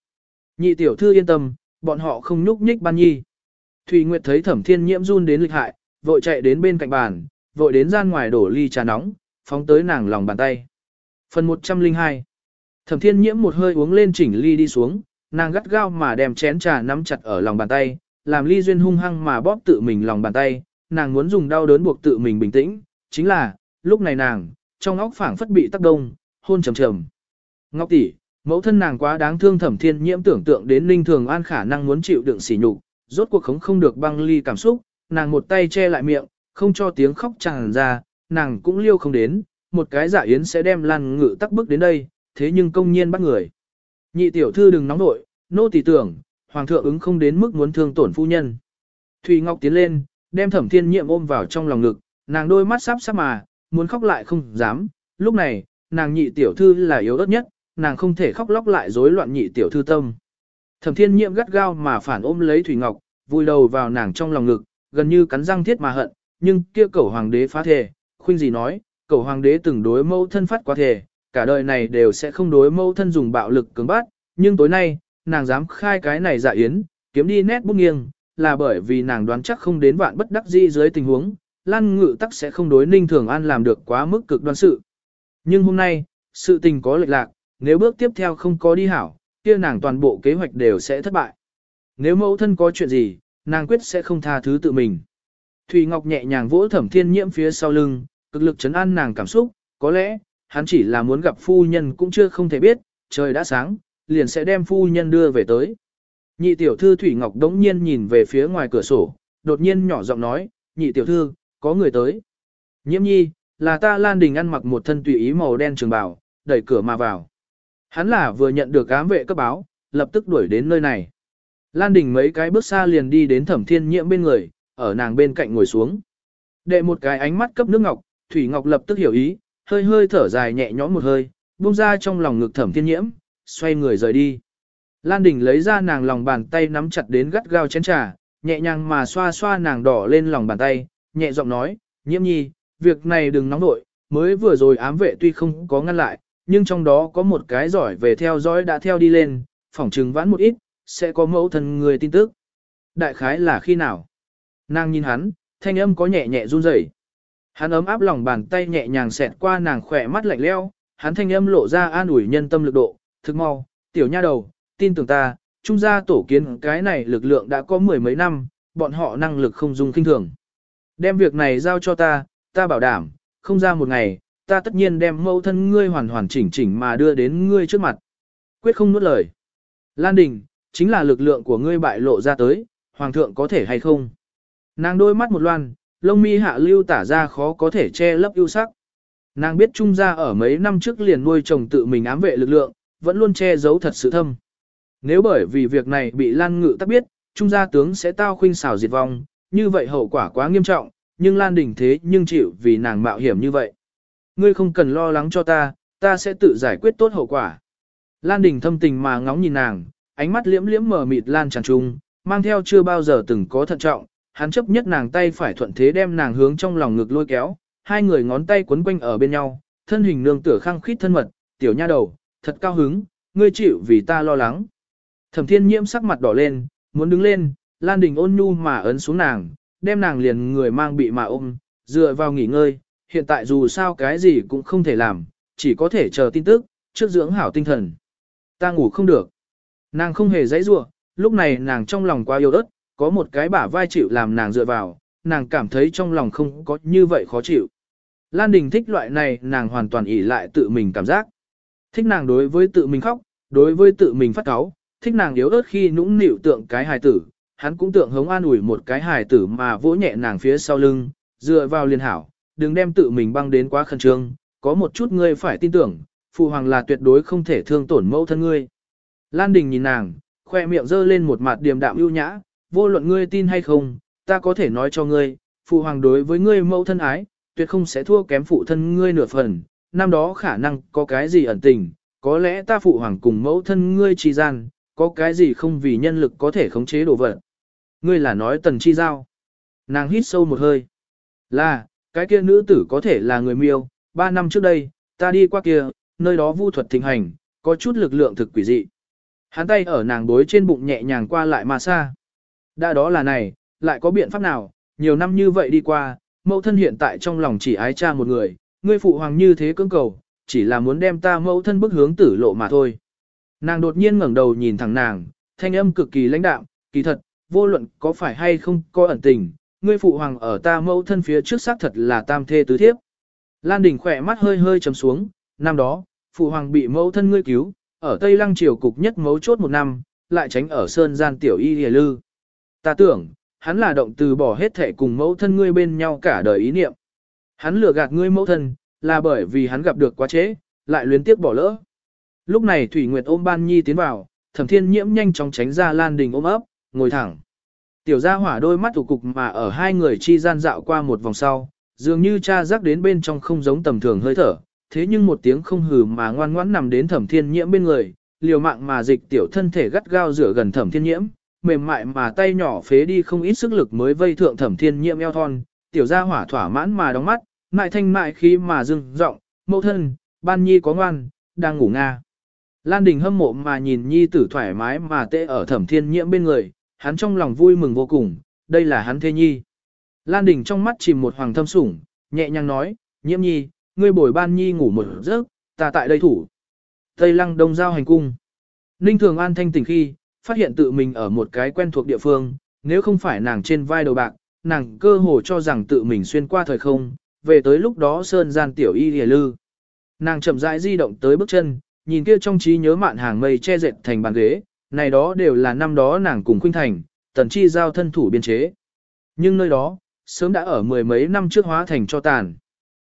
Nhị tiểu thư yên tâm, bọn họ không nhúc nhích Ban Nhi. Thủy Nguyệt thấy Thẩm Thiên Nhiễm run đến lịch hại, vội chạy đến bên cạnh bàn, vội đến gian ngoài đổ ly trà nóng, phóng tới nàng lòng bàn tay. Phần 102 Thẩm Thiên Nhiễm một hơi uống lên chỉnh ly đi xuống, nàng gắt gao mà đem chén trà nắm chặt ở lòng bàn tay, làm ly duyên hung hăng mà bóp tự mình lòng bàn tay, nàng muốn dùng đau đớn buộc tự mình bình tĩnh, chính là, lúc này nàng, trong óc phảng phất bị tắc đông, hôn trầm trầm. Ngọc tỷ, mẫu thân nàng quá đáng thương thẩm thiên nhiễm tưởng tượng đến linh thường an khả năng muốn chịu đựng sỉ nhục, rốt cuộc khống không được băng ly cảm xúc, nàng một tay che lại miệng, không cho tiếng khóc tràn ra, nàng cũng liêu không đến, một cái giả yến sẽ đem lan ngự tắc bước đến đây, thế nhưng công nhiên bắt người. Nhị tiểu thư đừng nóng nội, nô tỳ tưởng, hoàng thượng ứng không đến mức muốn thương tổn phu nhân. Thùy Ngọc tiến lên, đem thẩm thiên nhiệm ôm vào trong lòng ngực, nàng đôi mắt sắp sắp mà, muốn khóc lại không dám, lúc này, nàng nhị tiểu thư là yếu ớt nhất, nàng không thể khóc lóc lại rối loạn nhị tiểu thư tâm. Thẩm thiên nhiệm gắt gao mà phản ôm lấy Thủy Ngọc, vui đầu vào nàng trong lòng ngực, gần như cắn răng thiết mà hận, nhưng kia cẩu hoàng đế phá thể, khuyên gì nói, cẩu hoàng đế từng đối mâu thân phát quá thể, cả đời này đều sẽ không đối mâu thân dùng bạo lực cưỡng bắt, nhưng tối nay, nàng dám khai cái này dạ yến, kiếm đi nét bút nghiêng, là bởi vì nàng đoán chắc không đến vạn bất đắc dĩ dưới tình huống, Lan Ngự tắc sẽ không đối Ninh Thường An làm được quá mức cực đoan sự. Nhưng hôm nay, sự tình có lệch lạc, nếu bước tiếp theo không có đi hảo, kia nàng toàn bộ kế hoạch đều sẽ thất bại. Nếu mẫu thân có chuyện gì, nàng quyết sẽ không tha thứ tự mình. Thủy Ngọc nhẹ nhàng vỗ thẩm thiên nhiễm phía sau lưng, cực lực chấn an nàng cảm xúc, có lẽ, hắn chỉ là muốn gặp phu nhân cũng chưa không thể biết, trời đã sáng, liền sẽ đem phu nhân đưa về tới. Nhị tiểu thư Thủy Ngọc đống nhiên nhìn về phía ngoài cửa sổ, đột nhiên nhỏ giọng nói, nhị tiểu thư, có người tới. Nhiễm nhi, là ta Lan Đình ăn mặc một thân tùy ý màu đen trường bào, đẩy cửa mà vào. Hắn là vừa nhận được ám vệ cấp báo, lập tức đuổi đến nơi này. Lan Đình mấy cái bước xa liền đi đến thẩm thiên nhiễm bên người, ở nàng bên cạnh ngồi xuống. Đệ một cái ánh mắt cấp nước ngọc, Thủy Ngọc lập tức hiểu ý, hơi hơi thở dài nhẹ nhõm một hơi, buông ra trong lòng ngực thẩm thiên nhiễm, xoay người rời đi. Lan Đình lấy ra nàng lòng bàn tay nắm chặt đến gắt gao chén trà, nhẹ nhàng mà xoa xoa nàng đỏ lên lòng bàn tay, nhẹ giọng nói, nhiễm nhi, việc này đừng nóng nội, mới vừa rồi ám vệ tuy không có ngăn lại, nhưng trong đó có một cái giỏi về theo dõi đã theo đi lên, phỏng trừng vãn một ít, sẽ có mẫu thân người tin tức. Đại khái là khi nào? Nàng nhìn hắn, thanh âm có nhẹ nhẹ run rẩy. Hắn ấm áp lòng bàn tay nhẹ nhàng xẹt qua nàng khỏe mắt lạnh leo, hắn thanh âm lộ ra an ủi nhân tâm lực độ, thực mau, tiểu nha đầu, tin tưởng ta, trung gia tổ kiến cái này lực lượng đã có mười mấy năm, bọn họ năng lực không dùng kinh thường. Đem việc này giao cho ta, ta bảo đảm, không ra một ngày, ta tất nhiên đem mẫu thân ngươi hoàn hoàn chỉnh chỉnh mà đưa đến ngươi trước mặt. Quyết không nuốt lời. Lan Đình, chính là lực lượng của ngươi bại lộ ra tới, hoàng thượng có thể hay không? Nàng đôi mắt một loan, lông mi hạ lưu tả ra khó có thể che lấp ưu sắc. Nàng biết trung gia ở mấy năm trước liền nuôi chồng tự mình ám vệ lực lượng, vẫn luôn che giấu thật sự thâm. Nếu bởi vì việc này bị Lan Ngự tắc biết, trung gia tướng sẽ tao khuynh xảo diệt vong, như vậy hậu quả quá nghiêm trọng, nhưng Lan Đình thế nhưng chịu vì nàng mạo hiểm như vậy. Ngươi không cần lo lắng cho ta, ta sẽ tự giải quyết tốt hậu quả. Lan Đình thâm tình mà ngóng nhìn nàng, ánh mắt liễm liễm mở mịt lan tràn trung, mang theo chưa bao giờ từng có thận trọng, hắn chấp nhất nàng tay phải thuận thế đem nàng hướng trong lòng ngực lôi kéo, hai người ngón tay quấn quanh ở bên nhau, thân hình nương tựa khăng khít thân mật, tiểu nha đầu, thật cao hứng, ngươi chịu vì ta lo lắng. Thẩm thiên nhiễm sắc mặt đỏ lên, muốn đứng lên, Lan Đình ôn nhu mà ấn xuống nàng, đem nàng liền người mang bị mà ôm, dựa vào nghỉ ngơi, hiện tại dù sao cái gì cũng không thể làm, chỉ có thể chờ tin tức, trước dưỡng hảo tinh thần. Ta ngủ không được. Nàng không hề dãy rủa, lúc này nàng trong lòng quá yêu ớt, có một cái bả vai chịu làm nàng dựa vào, nàng cảm thấy trong lòng không có như vậy khó chịu. Lan Đình thích loại này nàng hoàn toàn ỷ lại tự mình cảm giác. Thích nàng đối với tự mình khóc, đối với tự mình phát cáu, thích nàng yếu ớt khi nũng nịu tượng cái hài tử, hắn cũng tượng hống an ủi một cái hài tử mà vỗ nhẹ nàng phía sau lưng, dựa vào liên hảo, đừng đem tự mình băng đến quá khẩn trương, có một chút ngươi phải tin tưởng, phụ hoàng là tuyệt đối không thể thương tổn mẫu thân ngươi. Lan Đình nhìn nàng, khoe miệng giơ lên một mặt điềm đạm ưu nhã, vô luận ngươi tin hay không, ta có thể nói cho ngươi, phụ hoàng đối với ngươi mẫu thân ái, tuyệt không sẽ thua kém phụ thân ngươi nửa phần, năm đó khả năng có cái gì ẩn tình, có lẽ ta phụ hoàng cùng mẫu thân ngươi trì gian, có cái gì không vì nhân lực có thể khống chế đồ vật. Ngươi là nói tần chi giao. Nàng hít sâu một hơi. Là, cái kia nữ tử có thể là người miêu, ba năm trước đây, ta đi qua kia, nơi đó vu thuật thịnh hành, có chút lực lượng thực quỷ dị. Hắn tay ở nàng đối trên bụng nhẹ nhàng qua lại mà xa. Đã đó là này, lại có biện pháp nào, nhiều năm như vậy đi qua, mẫu thân hiện tại trong lòng chỉ ái cha một người, ngươi phụ hoàng như thế cưỡng cầu, chỉ là muốn đem ta mẫu thân bức hướng tử lộ mà thôi. Nàng đột nhiên ngẩng đầu nhìn thẳng nàng, thanh âm cực kỳ lãnh đạm, kỳ thật, vô luận có phải hay không có ẩn tình, ngươi phụ hoàng ở ta mẫu thân phía trước xác thật là tam thê tứ thiếp. Lan Đình khỏe mắt hơi hơi chấm xuống, năm đó, phụ hoàng bị mẫu thân ngươi cứu, ở Tây Lăng triều cục nhất mấu chốt một năm, lại tránh ở sơn gian tiểu y lìa lư. Ta tưởng, hắn là động từ bỏ hết thể cùng mẫu thân ngươi bên nhau cả đời ý niệm. Hắn lừa gạt ngươi mẫu thân, là bởi vì hắn gặp được quá chế, lại luyến tiếc bỏ lỡ. Lúc này Thủy Nguyệt ôm Ban Nhi tiến vào, Thẩm Thiên Nhiễm nhanh chóng tránh ra Lan Đình ôm ấp, ngồi thẳng. Tiểu gia hỏa đôi mắt thủ cục mà ở hai người chi gian dạo qua một vòng sau, dường như cha rắc đến bên trong không giống tầm thường hơi thở, thế nhưng một tiếng không hừ mà ngoan ngoãn nằm đến Thẩm Thiên Nhiễm bên người, liều mạng mà dịch tiểu thân thể gắt gao rửa gần Thẩm Thiên Nhiễm, mềm mại mà tay nhỏ phế đi không ít sức lực mới vây thượng Thẩm Thiên Nhiễm eo thon, tiểu gia hỏa thỏa mãn mà đóng mắt, mại thanh mại khí mà dưng giọng, mẫu thân, ban nhi có ngoan, đang ngủ nga. Lan Đình hâm mộ mà nhìn nhi tử thoải mái mà tê ở thẩm thiên nhiễm bên người, hắn trong lòng vui mừng vô cùng, đây là hắn thê nhi. Lan Đình trong mắt chìm một hoàng thâm sủng, nhẹ nhàng nói, nhiễm nhi, ngươi bồi ban nhi ngủ một giấc, ta tại đây thủ. Tây lăng đông giao hành cung. Ninh Thường An thanh tỉnh khi, phát hiện tự mình ở một cái quen thuộc địa phương, nếu không phải nàng trên vai đầu bạc, nàng cơ hồ cho rằng tự mình xuyên qua thời không, về tới lúc đó sơn gian tiểu y hề lư. Nàng chậm rãi di động tới bước chân, nhìn kia trong trí nhớ mạn hàng mây che dệt thành bàn ghế, này đó đều là năm đó nàng cùng Khuynh Thành, tần chi giao thân thủ biên chế. Nhưng nơi đó, sớm đã ở mười mấy năm trước hóa thành cho tàn.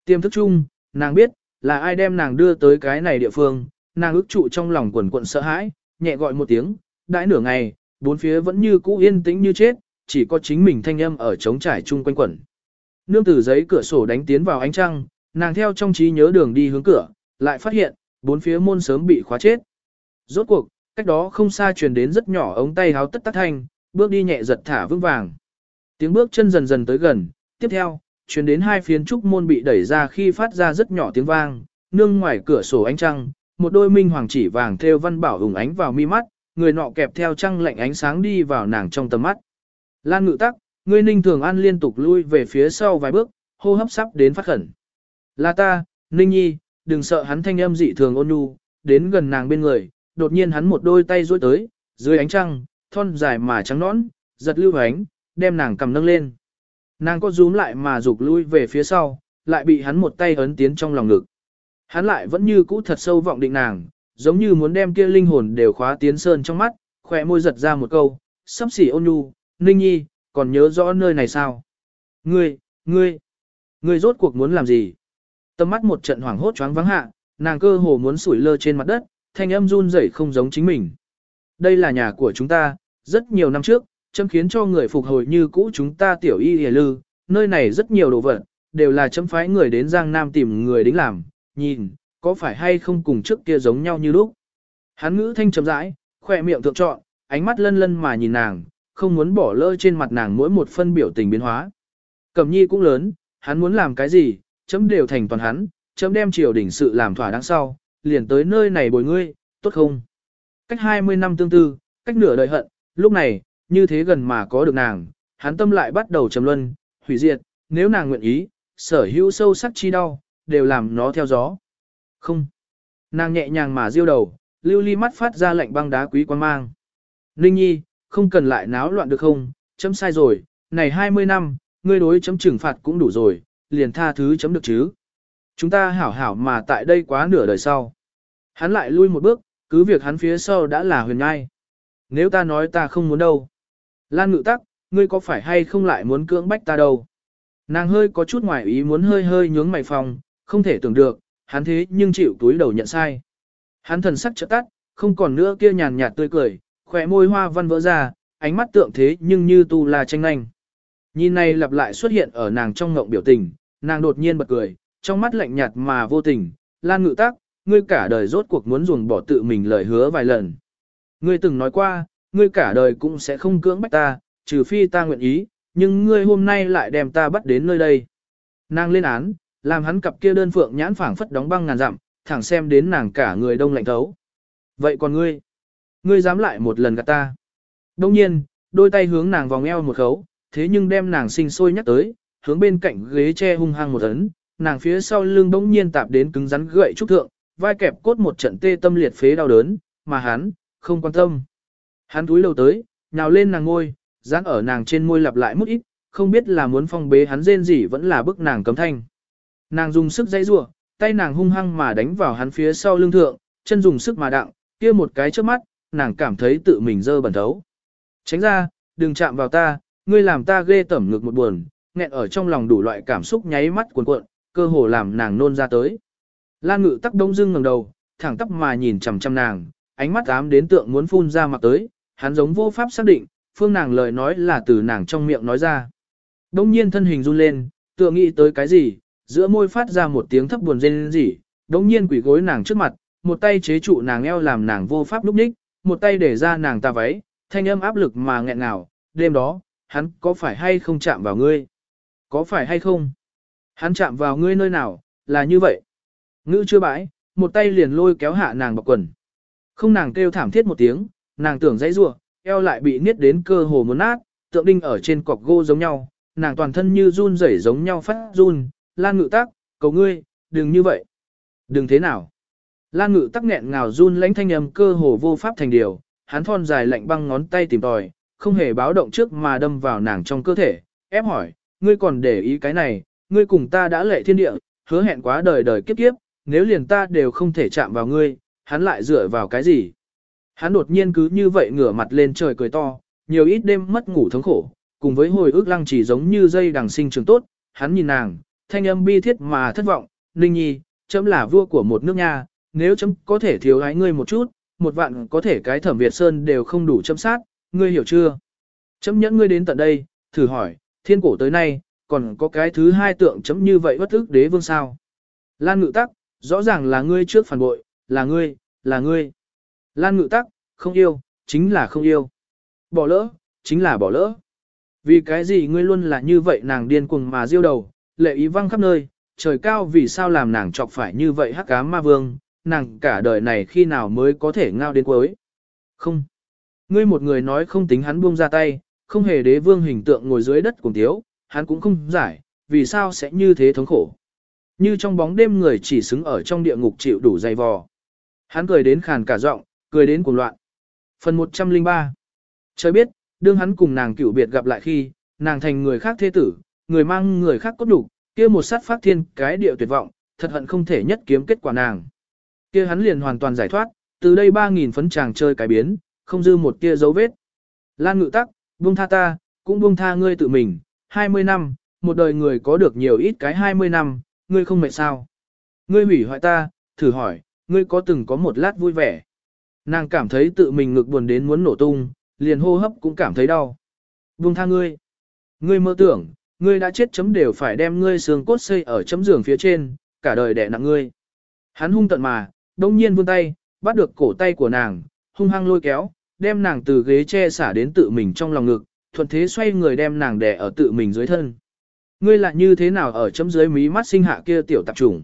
Tiềm thức chung, nàng biết, là ai đem nàng đưa tới cái này địa phương, nàng ức trụ trong lòng quần quận sợ hãi, nhẹ gọi một tiếng, đãi nửa ngày, bốn phía vẫn như cũ yên tĩnh như chết, chỉ có chính mình thanh âm ở trống trải chung quanh quẩn. Nương từ giấy cửa sổ đánh tiến vào ánh trăng, nàng theo trong trí nhớ đường đi hướng cửa, lại phát hiện, bốn phía môn sớm bị khóa chết. Rốt cuộc, cách đó không xa truyền đến rất nhỏ ống tay háo tất tắc thanh, bước đi nhẹ giật thả vững vàng. Tiếng bước chân dần dần tới gần, tiếp theo, truyền đến hai phiến trúc môn bị đẩy ra khi phát ra rất nhỏ tiếng vang, nương ngoài cửa sổ ánh trăng, một đôi minh hoàng chỉ vàng theo văn bảo hùng ánh vào mi mắt, người nọ kẹp theo trăng lạnh ánh sáng đi vào nàng trong tầm mắt. Lan ngự tắc, người ninh thường an liên tục lui về phía sau vài bước, hô hấp sắp đến phát khẩn. Là ta, ninh nhi, đừng sợ hắn thanh âm dị thường ôn nhu, đến gần nàng bên người, đột nhiên hắn một đôi tay duỗi tới, dưới ánh trăng, thon dài mà trắng nõn, giật lưu ánh, đem nàng cầm nâng lên. Nàng có rúm lại mà rụt lui về phía sau, lại bị hắn một tay ấn tiến trong lòng ngực. Hắn lại vẫn như cũ thật sâu vọng định nàng, giống như muốn đem kia linh hồn đều khóa tiến sơn trong mắt, khỏe môi giật ra một câu, sắp xỉ ôn nhu, ninh nhi, còn nhớ rõ nơi này sao? Ngươi, ngươi, ngươi rốt cuộc muốn làm gì? Tâm mắt một trận hoảng hốt choáng vắng hạ, nàng cơ hồ muốn sủi lơ trên mặt đất, thanh âm run rẩy không giống chính mình. Đây là nhà của chúng ta, rất nhiều năm trước, chấm khiến cho người phục hồi như cũ chúng ta tiểu y hề lư, nơi này rất nhiều đồ vật, đều là chấm phái người đến Giang Nam tìm người đến làm, nhìn, có phải hay không cùng trước kia giống nhau như lúc. Hắn ngữ thanh chấm rãi, khỏe miệng thượng trọn, ánh mắt lân lân mà nhìn nàng, không muốn bỏ lỡ trên mặt nàng mỗi một phân biểu tình biến hóa. Cẩm nhi cũng lớn, hắn muốn làm cái gì, chấm đều thành toàn hắn, chấm đem triều đỉnh sự làm thỏa đáng sau, liền tới nơi này bồi ngươi, tốt không? Cách 20 năm tương tư, cách nửa đời hận, lúc này, như thế gần mà có được nàng, hắn tâm lại bắt đầu trầm luân, hủy diệt, nếu nàng nguyện ý, sở hữu sâu sắc chi đau, đều làm nó theo gió. Không. Nàng nhẹ nhàng mà diêu đầu, lưu ly mắt phát ra lạnh băng đá quý quan mang. Ninh nhi, không cần lại náo loạn được không, chấm sai rồi, này 20 năm, ngươi đối chấm trừng phạt cũng đủ rồi, liền tha thứ chấm được chứ. Chúng ta hảo hảo mà tại đây quá nửa đời sau. Hắn lại lui một bước, cứ việc hắn phía sau đã là huyền ngai. Nếu ta nói ta không muốn đâu. Lan ngự tắc, ngươi có phải hay không lại muốn cưỡng bách ta đâu? Nàng hơi có chút ngoài ý muốn hơi hơi nhướng mày phòng, không thể tưởng được, hắn thế nhưng chịu túi đầu nhận sai. Hắn thần sắc chợt tắt, không còn nữa kia nhàn nhạt tươi cười, khỏe môi hoa văn vỡ ra, ánh mắt tượng thế nhưng như tu la tranh nhanh. Nhìn này lặp lại xuất hiện ở nàng trong ngộng biểu tình, nàng đột nhiên bật cười, trong mắt lạnh nhạt mà vô tình, lan ngự tác, ngươi cả đời rốt cuộc muốn ruồng bỏ tự mình lời hứa vài lần. Ngươi từng nói qua, ngươi cả đời cũng sẽ không cưỡng bách ta, trừ phi ta nguyện ý, nhưng ngươi hôm nay lại đem ta bắt đến nơi đây. Nàng lên án, làm hắn cặp kia đơn phượng nhãn phảng phất đóng băng ngàn dặm, thẳng xem đến nàng cả người đông lạnh thấu. Vậy còn ngươi? Ngươi dám lại một lần gạt ta? Đông nhiên, đôi tay hướng nàng vòng eo một khấu, thế nhưng đem nàng sinh sôi nhắc tới, hướng bên cạnh ghế che hung hăng một ấn, nàng phía sau lưng bỗng nhiên tạp đến cứng rắn gậy trúc thượng, vai kẹp cốt một trận tê tâm liệt phế đau đớn, mà hắn, không quan tâm. Hắn túi lâu tới, nhào lên nàng ngôi, dán ở nàng trên môi lặp lại mút ít, không biết là muốn phong bế hắn rên gì vẫn là bức nàng cấm thanh. Nàng dùng sức dây rủa, tay nàng hung hăng mà đánh vào hắn phía sau lưng thượng, chân dùng sức mà đặng, kia một cái trước mắt, nàng cảm thấy tự mình dơ bẩn thấu. Tránh ra, đừng chạm vào ta, ngươi làm ta ghê tẩm ngực một buồn, nghẹn ở trong lòng đủ loại cảm xúc nháy mắt cuồn cuộn, cơ hồ làm nàng nôn ra tới. Lan ngự tắc đông dưng ngẩng đầu, thẳng tắp mà nhìn chằm chằm nàng, ánh mắt ám đến tượng muốn phun ra mặt tới, hắn giống vô pháp xác định, phương nàng lời nói là từ nàng trong miệng nói ra. Đông nhiên thân hình run lên, tựa nghĩ tới cái gì, giữa môi phát ra một tiếng thấp buồn rên rỉ, đông nhiên quỷ gối nàng trước mặt, một tay chế trụ nàng eo làm nàng vô pháp lúc ních, một tay để ra nàng ta váy, thanh âm áp lực mà nghẹn ngào, đêm đó, hắn có phải hay không chạm vào ngươi? Có phải hay không? Hắn chạm vào ngươi nơi nào, là như vậy. Ngữ chưa bãi, một tay liền lôi kéo hạ nàng bọc quần. Không nàng kêu thảm thiết một tiếng, nàng tưởng dãy rủa, eo lại bị niết đến cơ hồ muốn nát, tượng đinh ở trên cọc gô giống nhau, nàng toàn thân như run rẩy giống nhau phát run, lan ngự tác, cầu ngươi, đừng như vậy. Đừng thế nào. Lan ngự tắc nghẹn ngào run lãnh thanh âm cơ hồ vô pháp thành điều, hắn thon dài lạnh băng ngón tay tìm tòi, không hề báo động trước mà đâm vào nàng trong cơ thể, ép hỏi, ngươi còn để ý cái này, ngươi cùng ta đã lệ thiên địa, hứa hẹn quá đời đời kiếp kiếp, nếu liền ta đều không thể chạm vào ngươi, hắn lại dựa vào cái gì? Hắn đột nhiên cứ như vậy ngửa mặt lên trời cười to, nhiều ít đêm mất ngủ thống khổ, cùng với hồi ức lăng chỉ giống như dây đằng sinh trường tốt, hắn nhìn nàng, thanh âm bi thiết mà thất vọng, Ninh Nhi, chấm là vua của một nước nha, nếu chấm có thể thiếu ái ngươi một chút, một vạn có thể cái thẩm Việt Sơn đều không đủ chấm sát, ngươi hiểu chưa? Chấm nhẫn ngươi đến tận đây, thử hỏi, thiên cổ tới nay, còn có cái thứ hai tượng chấm như vậy bất ức đế vương sao? Lan ngự tắc, rõ ràng là ngươi trước phản bội, là ngươi, là ngươi. Lan ngự tắc, không yêu, chính là không yêu. Bỏ lỡ, chính là bỏ lỡ. Vì cái gì ngươi luôn là như vậy nàng điên cuồng mà diêu đầu, lệ ý văng khắp nơi, trời cao vì sao làm nàng chọc phải như vậy hắc ám ma vương, nàng cả đời này khi nào mới có thể ngao đến cuối. Không. Ngươi một người nói không tính hắn buông ra tay, không hề đế vương hình tượng ngồi dưới đất cùng thiếu, hắn cũng không giải, vì sao sẽ như thế thống khổ. Như trong bóng đêm người chỉ xứng ở trong địa ngục chịu đủ dày vò. Hắn cười đến khàn cả giọng, cười đến cuồng loạn. Phần 103 Trời biết, đương hắn cùng nàng cựu biệt gặp lại khi, nàng thành người khác thế tử, người mang người khác cốt đủ, kia một sát phát thiên cái điệu tuyệt vọng, thật hận không thể nhất kiếm kết quả nàng. Kia hắn liền hoàn toàn giải thoát, từ đây 3.000 phấn chàng chơi cái biến, không dư một kia dấu vết. Lan ngự tắc, buông tha ta, cũng buông tha ngươi tự mình, 20 năm, một đời người có được nhiều ít cái 20 năm, ngươi không mệt sao. Ngươi hủy hoại ta, thử hỏi, ngươi có từng có một lát vui vẻ. Nàng cảm thấy tự mình ngực buồn đến muốn nổ tung, liền hô hấp cũng cảm thấy đau. Buông tha ngươi. Ngươi mơ tưởng, ngươi đã chết chấm đều phải đem ngươi xương cốt xây ở chấm giường phía trên, cả đời đẻ nặng ngươi. Hắn hung tận mà, đông nhiên vươn tay, bắt được cổ tay của nàng, hung hăng lôi kéo, đem nàng từ ghế che xả đến tự mình trong lòng ngực, thuận thế xoay người đem nàng đè ở tự mình dưới thân. Ngươi lại như thế nào ở chấm dưới mí mắt sinh hạ kia tiểu tạp trùng.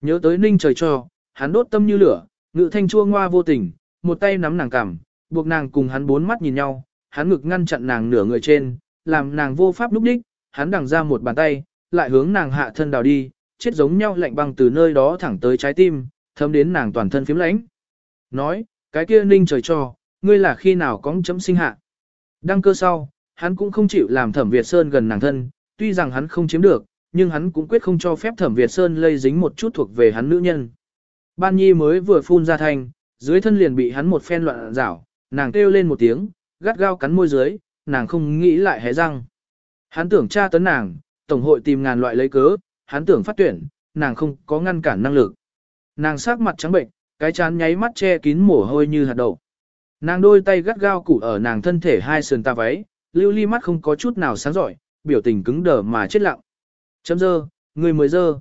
Nhớ tới ninh trời cho, hắn đốt tâm như lửa, ngự thanh chua ngoa vô tình, một tay nắm nàng cằm, buộc nàng cùng hắn bốn mắt nhìn nhau, hắn ngực ngăn chặn nàng nửa người trên, làm nàng vô pháp lúc đích, hắn đằng ra một bàn tay, lại hướng nàng hạ thân đào đi, chết giống nhau lạnh băng từ nơi đó thẳng tới trái tim, thấm đến nàng toàn thân phím lãnh. Nói, cái kia ninh trời cho, ngươi là khi nào có chấm sinh hạ. Đăng cơ sau, hắn cũng không chịu làm thẩm Việt Sơn gần nàng thân, tuy rằng hắn không chiếm được, nhưng hắn cũng quyết không cho phép thẩm Việt Sơn lây dính một chút thuộc về hắn nữ nhân. Ban Nhi mới vừa phun ra thành, dưới thân liền bị hắn một phen loạn rảo, nàng kêu lên một tiếng, gắt gao cắn môi dưới, nàng không nghĩ lại hé răng. Hắn tưởng tra tấn nàng, tổng hội tìm ngàn loại lấy cớ, hắn tưởng phát tuyển, nàng không có ngăn cản năng lực. Nàng sắc mặt trắng bệnh, cái chán nháy mắt che kín mồ hôi như hạt đậu. Nàng đôi tay gắt gao củ ở nàng thân thể hai sườn ta váy, lưu ly mắt không có chút nào sáng giỏi, biểu tình cứng đờ mà chết lặng. Chấm dơ, người mới dơ.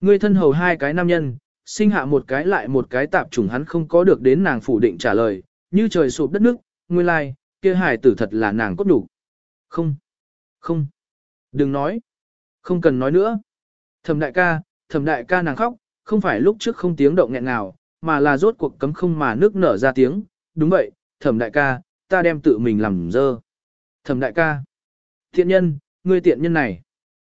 Người thân hầu hai cái nam nhân, sinh hạ một cái lại một cái tạp trùng hắn không có được đến nàng phủ định trả lời, như trời sụp đất nước, nguyên lai, kia hài tử thật là nàng cốt đủ. Không, không, đừng nói, không cần nói nữa. Thẩm đại ca, thẩm đại ca nàng khóc, không phải lúc trước không tiếng động nghẹn nào, mà là rốt cuộc cấm không mà nước nở ra tiếng, đúng vậy, thẩm đại ca, ta đem tự mình làm dơ. Thẩm đại ca, thiện nhân, ngươi tiện nhân này,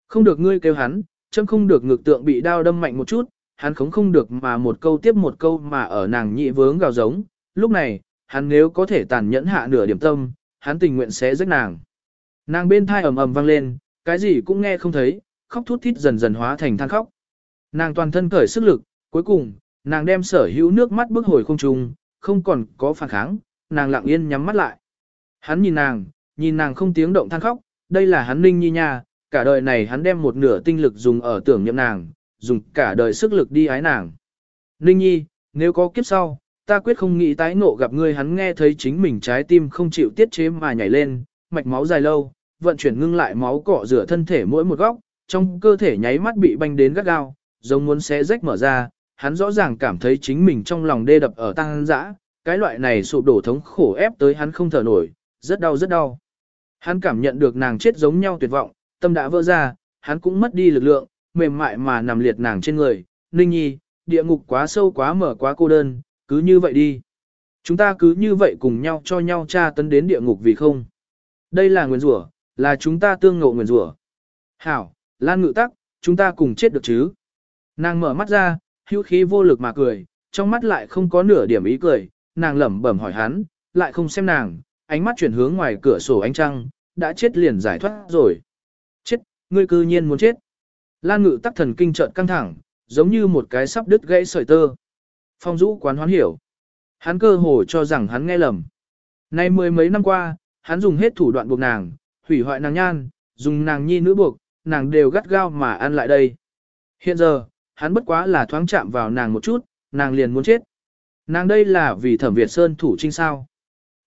không được ngươi kêu hắn, châm không được ngực tượng bị đao đâm mạnh một chút, hắn khống không được mà một câu tiếp một câu mà ở nàng nhị vướng gào giống, lúc này, hắn nếu có thể tàn nhẫn hạ nửa điểm tâm, hắn tình nguyện sẽ giết nàng. Nàng bên thai ầm ầm vang lên, cái gì cũng nghe không thấy, khóc thút thít dần dần hóa thành than khóc. Nàng toàn thân cởi sức lực, cuối cùng, nàng đem sở hữu nước mắt bước hồi không trung, không còn có phản kháng, nàng lặng yên nhắm mắt lại. Hắn nhìn nàng, nhìn nàng không tiếng động than khóc, đây là hắn ninh nhi nha, cả đời này hắn đem một nửa tinh lực dùng ở tưởng niệm nàng, dùng cả đời sức lực đi ái nàng. Ninh nhi, nếu có kiếp sau, ta quyết không nghĩ tái ngộ gặp ngươi hắn nghe thấy chính mình trái tim không chịu tiết chế mà nhảy lên, mạch máu dài lâu, vận chuyển ngưng lại máu cọ rửa thân thể mỗi một góc, trong cơ thể nháy mắt bị banh đến gắt gao, giống muốn xé rách mở ra, hắn rõ ràng cảm thấy chính mình trong lòng đê đập ở tăng dã, cái loại này sụp đổ thống khổ ép tới hắn không thở nổi, rất đau rất đau. Hắn cảm nhận được nàng chết giống nhau tuyệt vọng, tâm đã vỡ ra, hắn cũng mất đi lực lượng, mềm mại mà nằm liệt nàng trên người, Ninh Nhi, địa ngục quá sâu quá mở quá cô đơn, cứ như vậy đi. Chúng ta cứ như vậy cùng nhau cho nhau tra tấn đến địa ngục vì không. Đây là nguyên rủa, là chúng ta tương ngộ nguyên rủa. Hảo, Lan ngự tắc, chúng ta cùng chết được chứ. Nàng mở mắt ra, hữu khí vô lực mà cười, trong mắt lại không có nửa điểm ý cười, nàng lẩm bẩm hỏi hắn, lại không xem nàng, ánh mắt chuyển hướng ngoài cửa sổ ánh trăng, đã chết liền giải thoát rồi. Chết, ngươi cư nhiên muốn chết. Lan ngự tắc thần kinh trợn căng thẳng, giống như một cái sắp đứt gãy sợi tơ. Phong Dũ quán hoán hiểu. Hắn cơ hồ cho rằng hắn nghe lầm. Nay mười mấy năm qua, hắn dùng hết thủ đoạn buộc nàng, hủy hoại nàng nhan, dùng nàng nhi nữ buộc, nàng đều gắt gao mà ăn lại đây. Hiện giờ, hắn bất quá là thoáng chạm vào nàng một chút, nàng liền muốn chết. Nàng đây là vì thẩm Việt Sơn thủ trinh sao.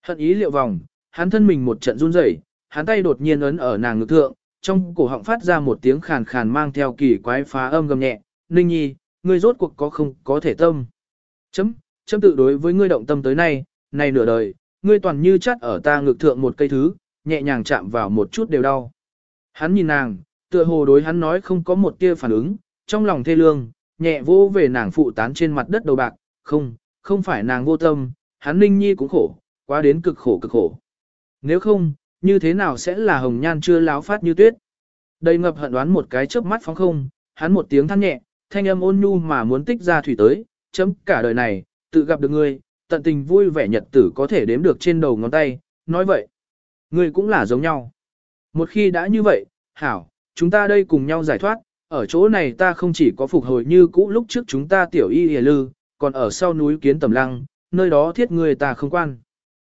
Hận ý liệu vòng, hắn thân mình một trận run rẩy, hắn tay đột nhiên ấn ở nàng ngực thượng, trong cổ họng phát ra một tiếng khàn khàn mang theo kỳ quái phá âm gầm nhẹ, Ninh Nhi, ngươi rốt cuộc có không có thể tâm. Chấm, chấm tự đối với ngươi động tâm tới nay, này nửa đời, ngươi toàn như chắt ở ta ngực thượng một cây thứ, nhẹ nhàng chạm vào một chút đều đau. Hắn nhìn nàng, tựa hồ đối hắn nói không có một tia phản ứng, trong lòng thê lương, nhẹ vô về nàng phụ tán trên mặt đất đầu bạc, không, không phải nàng vô tâm, hắn Ninh Nhi cũng khổ, quá đến cực khổ cực khổ. Nếu không, như thế nào sẽ là hồng nhan chưa láo phát như tuyết? Đầy ngập hận đoán một cái chớp mắt phóng không, hắn một tiếng than nhẹ, thanh âm ôn nhu mà muốn tích ra thủy tới, chấm cả đời này, tự gặp được ngươi, tận tình vui vẻ nhật tử có thể đếm được trên đầu ngón tay, nói vậy. Ngươi cũng là giống nhau. Một khi đã như vậy, hảo, chúng ta đây cùng nhau giải thoát, ở chỗ này ta không chỉ có phục hồi như cũ lúc trước chúng ta tiểu y hề lư, còn ở sau núi kiến tầm lăng, nơi đó thiết người ta không quan.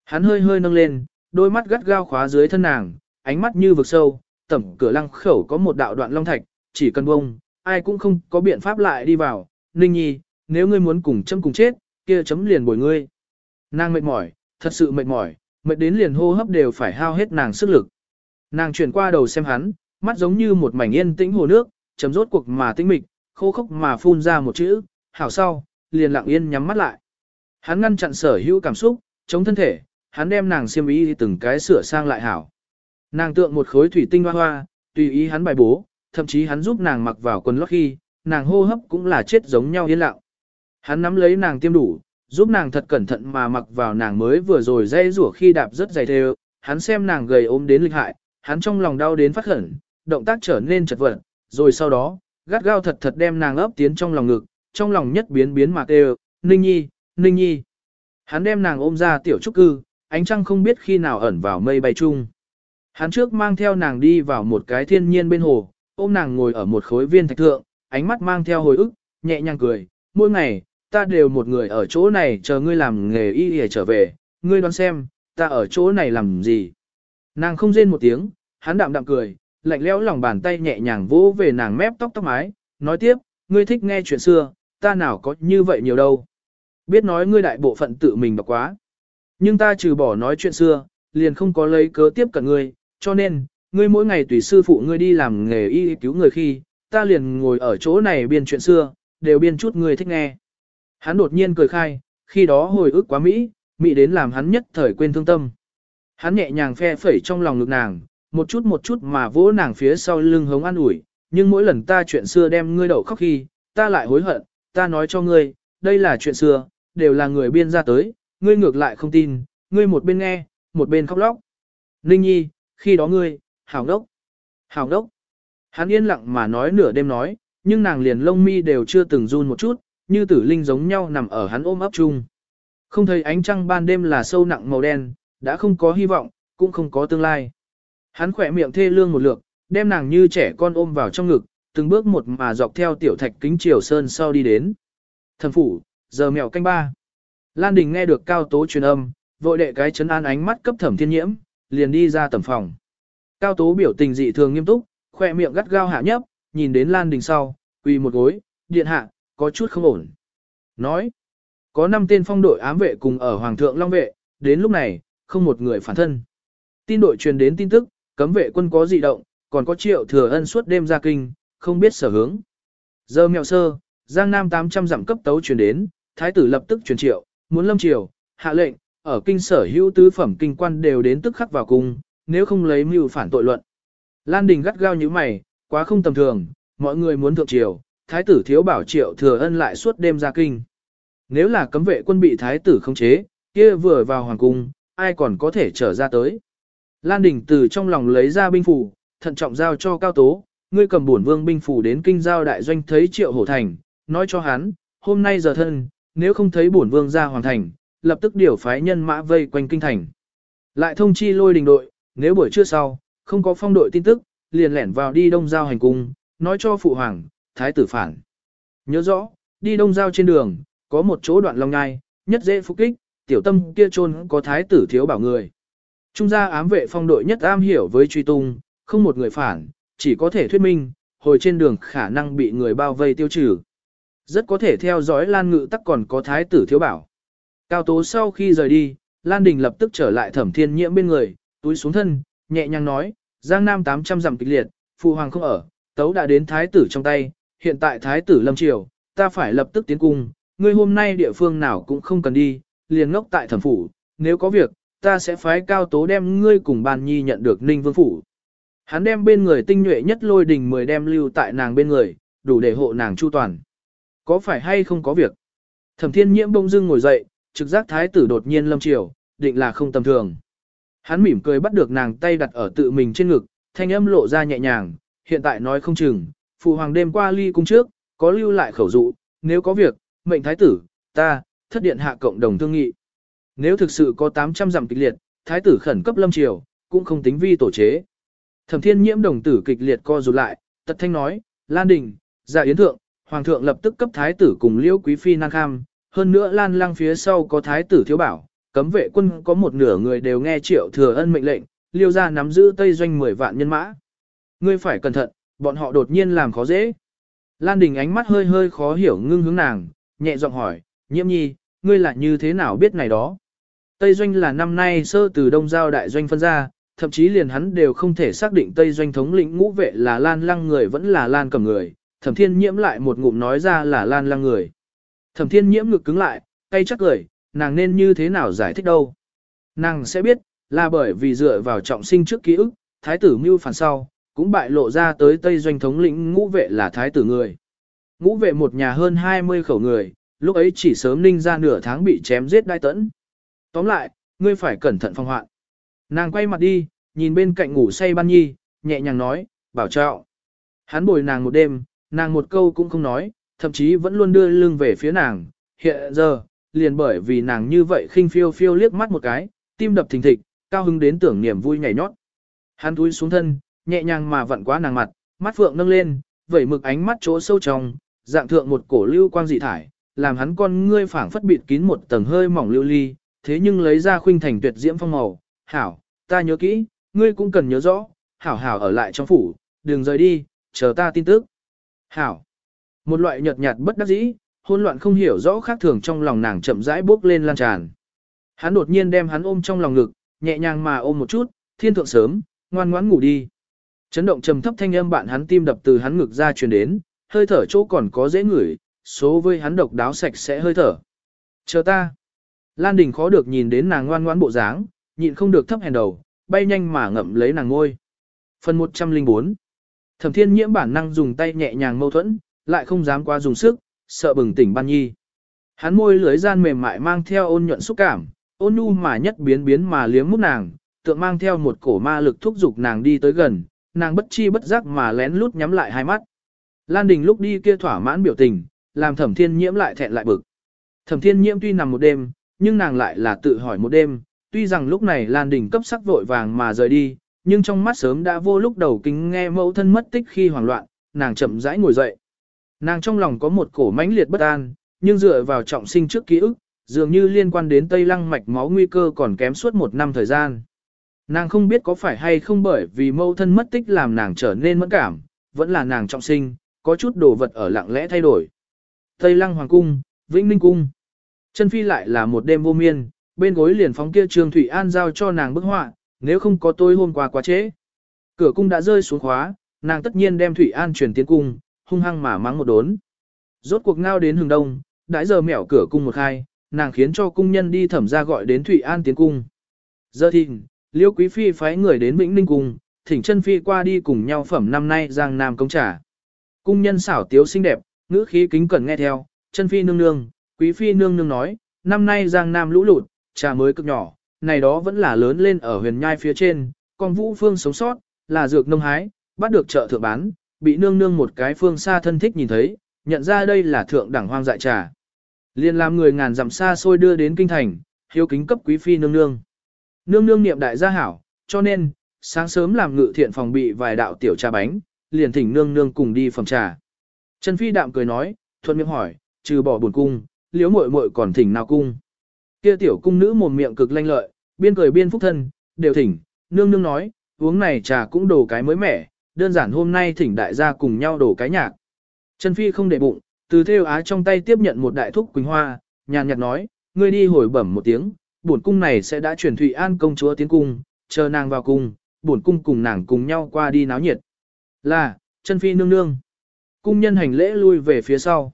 Hắn hơi hơi nâng lên, đôi mắt gắt gao khóa dưới thân nàng, ánh mắt như vực sâu, tẩm cửa lăng khẩu có một đạo đoạn long thạch, chỉ cần bông, ai cũng không có biện pháp lại đi vào. Ninh nhi, nếu ngươi muốn cùng chấm cùng chết, kia chấm liền bồi ngươi. Nàng mệt mỏi, thật sự mệt mỏi, mệt đến liền hô hấp đều phải hao hết nàng sức lực. Nàng chuyển qua đầu xem hắn, mắt giống như một mảnh yên tĩnh hồ nước, chấm rốt cuộc mà tĩnh mịch, khô khốc mà phun ra một chữ, hảo sau, liền lặng yên nhắm mắt lại. Hắn ngăn chặn sở hữu cảm xúc, chống thân thể, hắn đem nàng xiêm y từng cái sửa sang lại hảo. Nàng tượng một khối thủy tinh hoa hoa, tùy ý hắn bài bố, thậm chí hắn giúp nàng mặc vào quần lót khi, nàng hô hấp cũng là chết giống nhau yên lặng. Hắn nắm lấy nàng tiêm đủ, giúp nàng thật cẩn thận mà mặc vào nàng mới vừa rồi dây rủa khi đạp rất dày thêu, hắn xem nàng gầy ốm đến lịch hại, hắn trong lòng đau đến phát khẩn, động tác trở nên chật vật, rồi sau đó, gắt gao thật thật đem nàng ấp tiến trong lòng ngực, trong lòng nhất biến biến mà kêu, Ninh Nhi, Ninh Nhi. Hắn đem nàng ôm ra tiểu trúc cư, ánh trăng không biết khi nào ẩn vào mây bay chung. Hắn trước mang theo nàng đi vào một cái thiên nhiên bên hồ, ôm nàng ngồi ở một khối viên thạch thượng, ánh mắt mang theo hồi ức, nhẹ nhàng cười, mỗi ngày, ta đều một người ở chỗ này chờ ngươi làm nghề y để trở về, ngươi đoán xem, ta ở chỗ này làm gì. Nàng không rên một tiếng, hắn đạm đạm cười, lạnh lẽo lòng bàn tay nhẹ nhàng vỗ về nàng mép tóc tóc mái, nói tiếp, ngươi thích nghe chuyện xưa, ta nào có như vậy nhiều đâu. Biết nói ngươi đại bộ phận tự mình đọc quá. Nhưng ta trừ bỏ nói chuyện xưa, liền không có lấy cớ tiếp cận ngươi, cho nên, ngươi mỗi ngày tùy sư phụ ngươi đi làm nghề y cứu người khi, ta liền ngồi ở chỗ này biên chuyện xưa, đều biên chút ngươi thích nghe. Hắn đột nhiên cười khai, khi đó hồi ức quá Mỹ, Mỹ đến làm hắn nhất thời quên thương tâm. Hắn nhẹ nhàng phe phẩy trong lòng ngực nàng, một chút một chút mà vỗ nàng phía sau lưng hống an ủi, nhưng mỗi lần ta chuyện xưa đem ngươi đậu khóc khi, ta lại hối hận, ta nói cho ngươi, đây là chuyện xưa, đều là người biên ra tới, ngươi ngược lại không tin, ngươi một bên nghe, một bên khóc lóc. Ninh nhi, khi đó ngươi, hảo đốc, hảo đốc. Hắn yên lặng mà nói nửa đêm nói, nhưng nàng liền lông mi đều chưa từng run một chút, như tử linh giống nhau nằm ở hắn ôm ấp chung. Không thấy ánh trăng ban đêm là sâu nặng màu đen, đã không có hy vọng, cũng không có tương lai. Hắn khỏe miệng thê lương một lượt, đem nàng như trẻ con ôm vào trong ngực, từng bước một mà dọc theo tiểu thạch kính triều sơn sau đi đến. Thần phủ, giờ mèo canh ba. Lan Đình nghe được cao tố truyền âm, vội đệ cái chấn an ánh mắt cấp thẩm thiên nhiễm, liền đi ra tầm phòng. Cao tố biểu tình dị thường nghiêm túc, khỏe miệng gắt gao hạ nhấp, nhìn đến Lan Đình sau, quỳ một gối, điện hạ, có chút không ổn. Nói, có năm tên phong đội ám vệ cùng ở Hoàng thượng Long vệ, đến lúc này, không một người phản thân. Tin đội truyền đến tin tức, cấm vệ quân có dị động, còn có triệu thừa ân suốt đêm ra kinh, không biết sở hướng. Giờ mèo sơ, Giang Nam 800 dặm cấp tấu truyền đến, thái tử lập tức truyền triệu, muốn lâm triều, hạ lệnh, ở kinh sở hữu tứ phẩm kinh quan đều đến tức khắc vào cung, nếu không lấy mưu phản tội luận. Lan Đình gắt gao như mày, quá không tầm thường, mọi người muốn thượng triều, thái tử thiếu bảo triệu thừa ân lại suốt đêm ra kinh. Nếu là cấm vệ quân bị thái tử khống chế, kia vừa vào hoàng cung, ai còn có thể trở ra tới. Lan Đình từ trong lòng lấy ra binh phủ, thận trọng giao cho Cao Tố, ngươi cầm bổn vương binh phủ đến kinh giao đại doanh thấy Triệu Hổ Thành, nói cho hắn, hôm nay giờ thân, nếu không thấy bổn vương ra hoàn thành, lập tức điều phái nhân mã vây quanh kinh thành. Lại thông chi lôi đình đội, nếu buổi trưa sau, không có phong đội tin tức, liền lẻn vào đi đông giao hành cung, nói cho phụ hoàng, thái tử phản. Nhớ rõ, đi đông giao trên đường, có một chỗ đoạn long ngai, nhất dễ phục kích, tiểu tâm kia trôn có thái tử thiếu bảo người. Trung gia ám vệ phong đội nhất am hiểu với truy tung, không một người phản, chỉ có thể thuyết minh, hồi trên đường khả năng bị người bao vây tiêu trừ. Rất có thể theo dõi Lan Ngự tắc còn có thái tử thiếu bảo. Cao tố sau khi rời đi, Lan Đình lập tức trở lại thẩm thiên nhiễm bên người, túi xuống thân, nhẹ nhàng nói, Giang Nam 800 dặm kịch liệt, phụ hoàng không ở, tấu đã đến thái tử trong tay, hiện tại thái tử lâm triều, ta phải lập tức tiến cung, ngươi hôm nay địa phương nào cũng không cần đi, liền ngốc tại thẩm phủ, nếu có việc, ta sẽ phái cao tố đem ngươi cùng bàn nhi nhận được ninh vương phủ. Hắn đem bên người tinh nhuệ nhất lôi đình mười đem lưu tại nàng bên người, đủ để hộ nàng chu toàn. Có phải hay không có việc? Thẩm thiên nhiễm bông dưng ngồi dậy, trực giác thái tử đột nhiên lâm triều, định là không tầm thường. Hắn mỉm cười bắt được nàng tay đặt ở tự mình trên ngực, thanh âm lộ ra nhẹ nhàng, hiện tại nói không chừng, phụ hoàng đêm qua ly cung trước, có lưu lại khẩu dụ, nếu có việc, mệnh thái tử, ta, thất điện hạ cộng đồng thương nghị. Nếu thực sự có 800 dặm kịch liệt, thái tử khẩn cấp lâm triều, cũng không tính vi tổ chế. Thẩm thiên nhiễm đồng tử kịch liệt co rụt lại, tật thanh nói, Lan Đình, dạ yến thượng, hoàng thượng lập tức cấp thái tử cùng liễu quý phi năng kham, hơn nữa Lan lăng phía sau có thái tử thiếu bảo, cấm vệ quân có một nửa người đều nghe triệu thừa ân mệnh lệnh, liêu ra nắm giữ tây doanh 10 vạn nhân mã. Ngươi phải cẩn thận, bọn họ đột nhiên làm khó dễ. Lan Đình ánh mắt hơi hơi khó hiểu ngưng hướng nàng, nhẹ giọng hỏi, nhiễm nhi, ngươi là như thế nào biết này đó? Tây doanh là năm nay sơ từ đông giao đại doanh phân ra, thậm chí liền hắn đều không thể xác định Tây doanh thống lĩnh ngũ vệ là Lan lăng người vẫn là Lan cầm người, thẩm thiên nhiễm lại một ngụm nói ra là Lan lăng người. Thẩm thiên nhiễm ngực cứng lại, cay chắc cười, nàng nên như thế nào giải thích đâu. Nàng sẽ biết, là bởi vì dựa vào trọng sinh trước ký ức, thái tử mưu phản sau, cũng bại lộ ra tới Tây doanh thống lĩnh ngũ vệ là thái tử người. Ngũ vệ một nhà hơn 20 khẩu người, lúc ấy chỉ sớm ninh ra nửa tháng bị chém giết đai tẫn. Tóm lại, ngươi phải cẩn thận phòng hoạn. Nàng quay mặt đi, nhìn bên cạnh ngủ say ban nhi, nhẹ nhàng nói, bảo trọng. Hắn bồi nàng một đêm, nàng một câu cũng không nói, thậm chí vẫn luôn đưa lưng về phía nàng. Hiện giờ, liền bởi vì nàng như vậy khinh phiêu phiêu liếc mắt một cái, tim đập thình thịch, cao hứng đến tưởng niềm vui nhảy nhót. Hắn túi xuống thân, nhẹ nhàng mà vặn quá nàng mặt, mắt phượng nâng lên, vẩy mực ánh mắt chỗ sâu trong, dạng thượng một cổ lưu quang dị thải, làm hắn con ngươi phảng phất bịt kín một tầng hơi mỏng lưu ly, thế nhưng lấy ra khuynh thành tuyệt diễm phong màu, hảo, ta nhớ kỹ, ngươi cũng cần nhớ rõ, hảo hảo ở lại trong phủ, đừng rời đi, chờ ta tin tức. Hảo, một loại nhợt nhạt bất đắc dĩ, hỗn loạn không hiểu rõ khác thường trong lòng nàng chậm rãi bước lên lan tràn. Hắn đột nhiên đem hắn ôm trong lòng ngực, nhẹ nhàng mà ôm một chút, thiên thượng sớm, ngoan ngoãn ngủ đi. Chấn động trầm thấp thanh âm bạn hắn tim đập từ hắn ngực ra truyền đến, hơi thở chỗ còn có dễ ngửi, số với hắn độc đáo sạch sẽ hơi thở. Chờ ta. Lan Đình khó được nhìn đến nàng ngoan ngoãn bộ dáng, nhịn không được thấp hèn đầu, bay nhanh mà ngậm lấy nàng ngôi. Phần 104 Thẩm thiên nhiễm bản năng dùng tay nhẹ nhàng mâu thuẫn, lại không dám qua dùng sức, sợ bừng tỉnh ban nhi. Hắn môi lưới gian mềm mại mang theo ôn nhuận xúc cảm, ôn nhu mà nhất biến biến mà liếm mút nàng, tượng mang theo một cổ ma lực thúc giục nàng đi tới gần, nàng bất chi bất giác mà lén lút nhắm lại hai mắt. Lan Đình lúc đi kia thỏa mãn biểu tình, làm thẩm thiên nhiễm lại thẹn lại bực. Thẩm thiên nhiễm tuy nằm một đêm, nhưng nàng lại là tự hỏi một đêm, tuy rằng lúc này Lan Đình cấp sắc vội vàng mà rời đi, nhưng trong mắt sớm đã vô lúc đầu kính nghe mẫu thân mất tích khi hoảng loạn, nàng chậm rãi ngồi dậy. Nàng trong lòng có một cổ mãnh liệt bất an, nhưng dựa vào trọng sinh trước ký ức, dường như liên quan đến Tây Lăng mạch máu nguy cơ còn kém suốt một năm thời gian. Nàng không biết có phải hay không bởi vì mẫu thân mất tích làm nàng trở nên mẫn cảm, vẫn là nàng trọng sinh, có chút đồ vật ở lặng lẽ thay đổi. Tây Lăng Hoàng Cung, Vĩnh Ninh Cung. Chân Phi lại là một đêm vô miên, bên gối liền phóng kia Trương Thủy An giao cho nàng bức họa, nếu không có tôi hôm qua quá trễ. Cửa cung đã rơi xuống khóa, nàng tất nhiên đem Thủy An chuyển tiến cung, hung hăng mà mắng một đốn. Rốt cuộc ngao đến hừng đông, đãi giờ mẻo cửa cung một khai, nàng khiến cho cung nhân đi thẩm ra gọi đến Thủy An tiến cung. Giờ thìn, Liêu Quý Phi phái người đến Vĩnh Ninh Cung, thỉnh chân Phi qua đi cùng nhau phẩm năm nay Giang Nam công trả. Cung nhân xảo tiếu xinh đẹp, ngữ khí kính cẩn nghe theo, chân Phi nương nương, Quý Phi nương nương nói, năm nay Giang Nam lũ lụt, trà mới cực nhỏ, này đó vẫn là lớn lên ở huyền nhai phía trên, còn Vũ Phương sống sót, là dược nông hái, bắt được chợ thượng bán, bị nương nương một cái phương xa thân thích nhìn thấy, nhận ra đây là thượng đẳng hoang dại trà. Liền làm người ngàn dặm xa xôi đưa đến kinh thành, hiếu kính cấp quý phi nương nương. Nương nương niệm đại gia hảo, cho nên, sáng sớm làm ngự thiện phòng bị vài đạo tiểu trà bánh, liền thỉnh nương nương cùng đi phẩm trà. Trần Phi đạm cười nói, thuận miệng hỏi, trừ bỏ buồn cung, liếu muội muội còn thỉnh nào cung. Kia tiểu cung nữ mồm miệng cực lanh lợi, biên cười biên phúc thân, đều thỉnh, nương nương nói, uống này trà cũng đổ cái mới mẻ, đơn giản hôm nay thỉnh đại gia cùng nhau đổ cái nhạc. Trần Phi không để bụng, từ theo á trong tay tiếp nhận một đại thúc quỳnh hoa, nhàn nhạt nói, ngươi đi hồi bẩm một tiếng, bổn cung này sẽ đã chuyển Thụy An công chúa tiến cung, chờ nàng vào cung, bổn cung cùng nàng cùng nhau qua đi náo nhiệt. Là, chân phi nương nương. Cung nhân hành lễ lui về phía sau.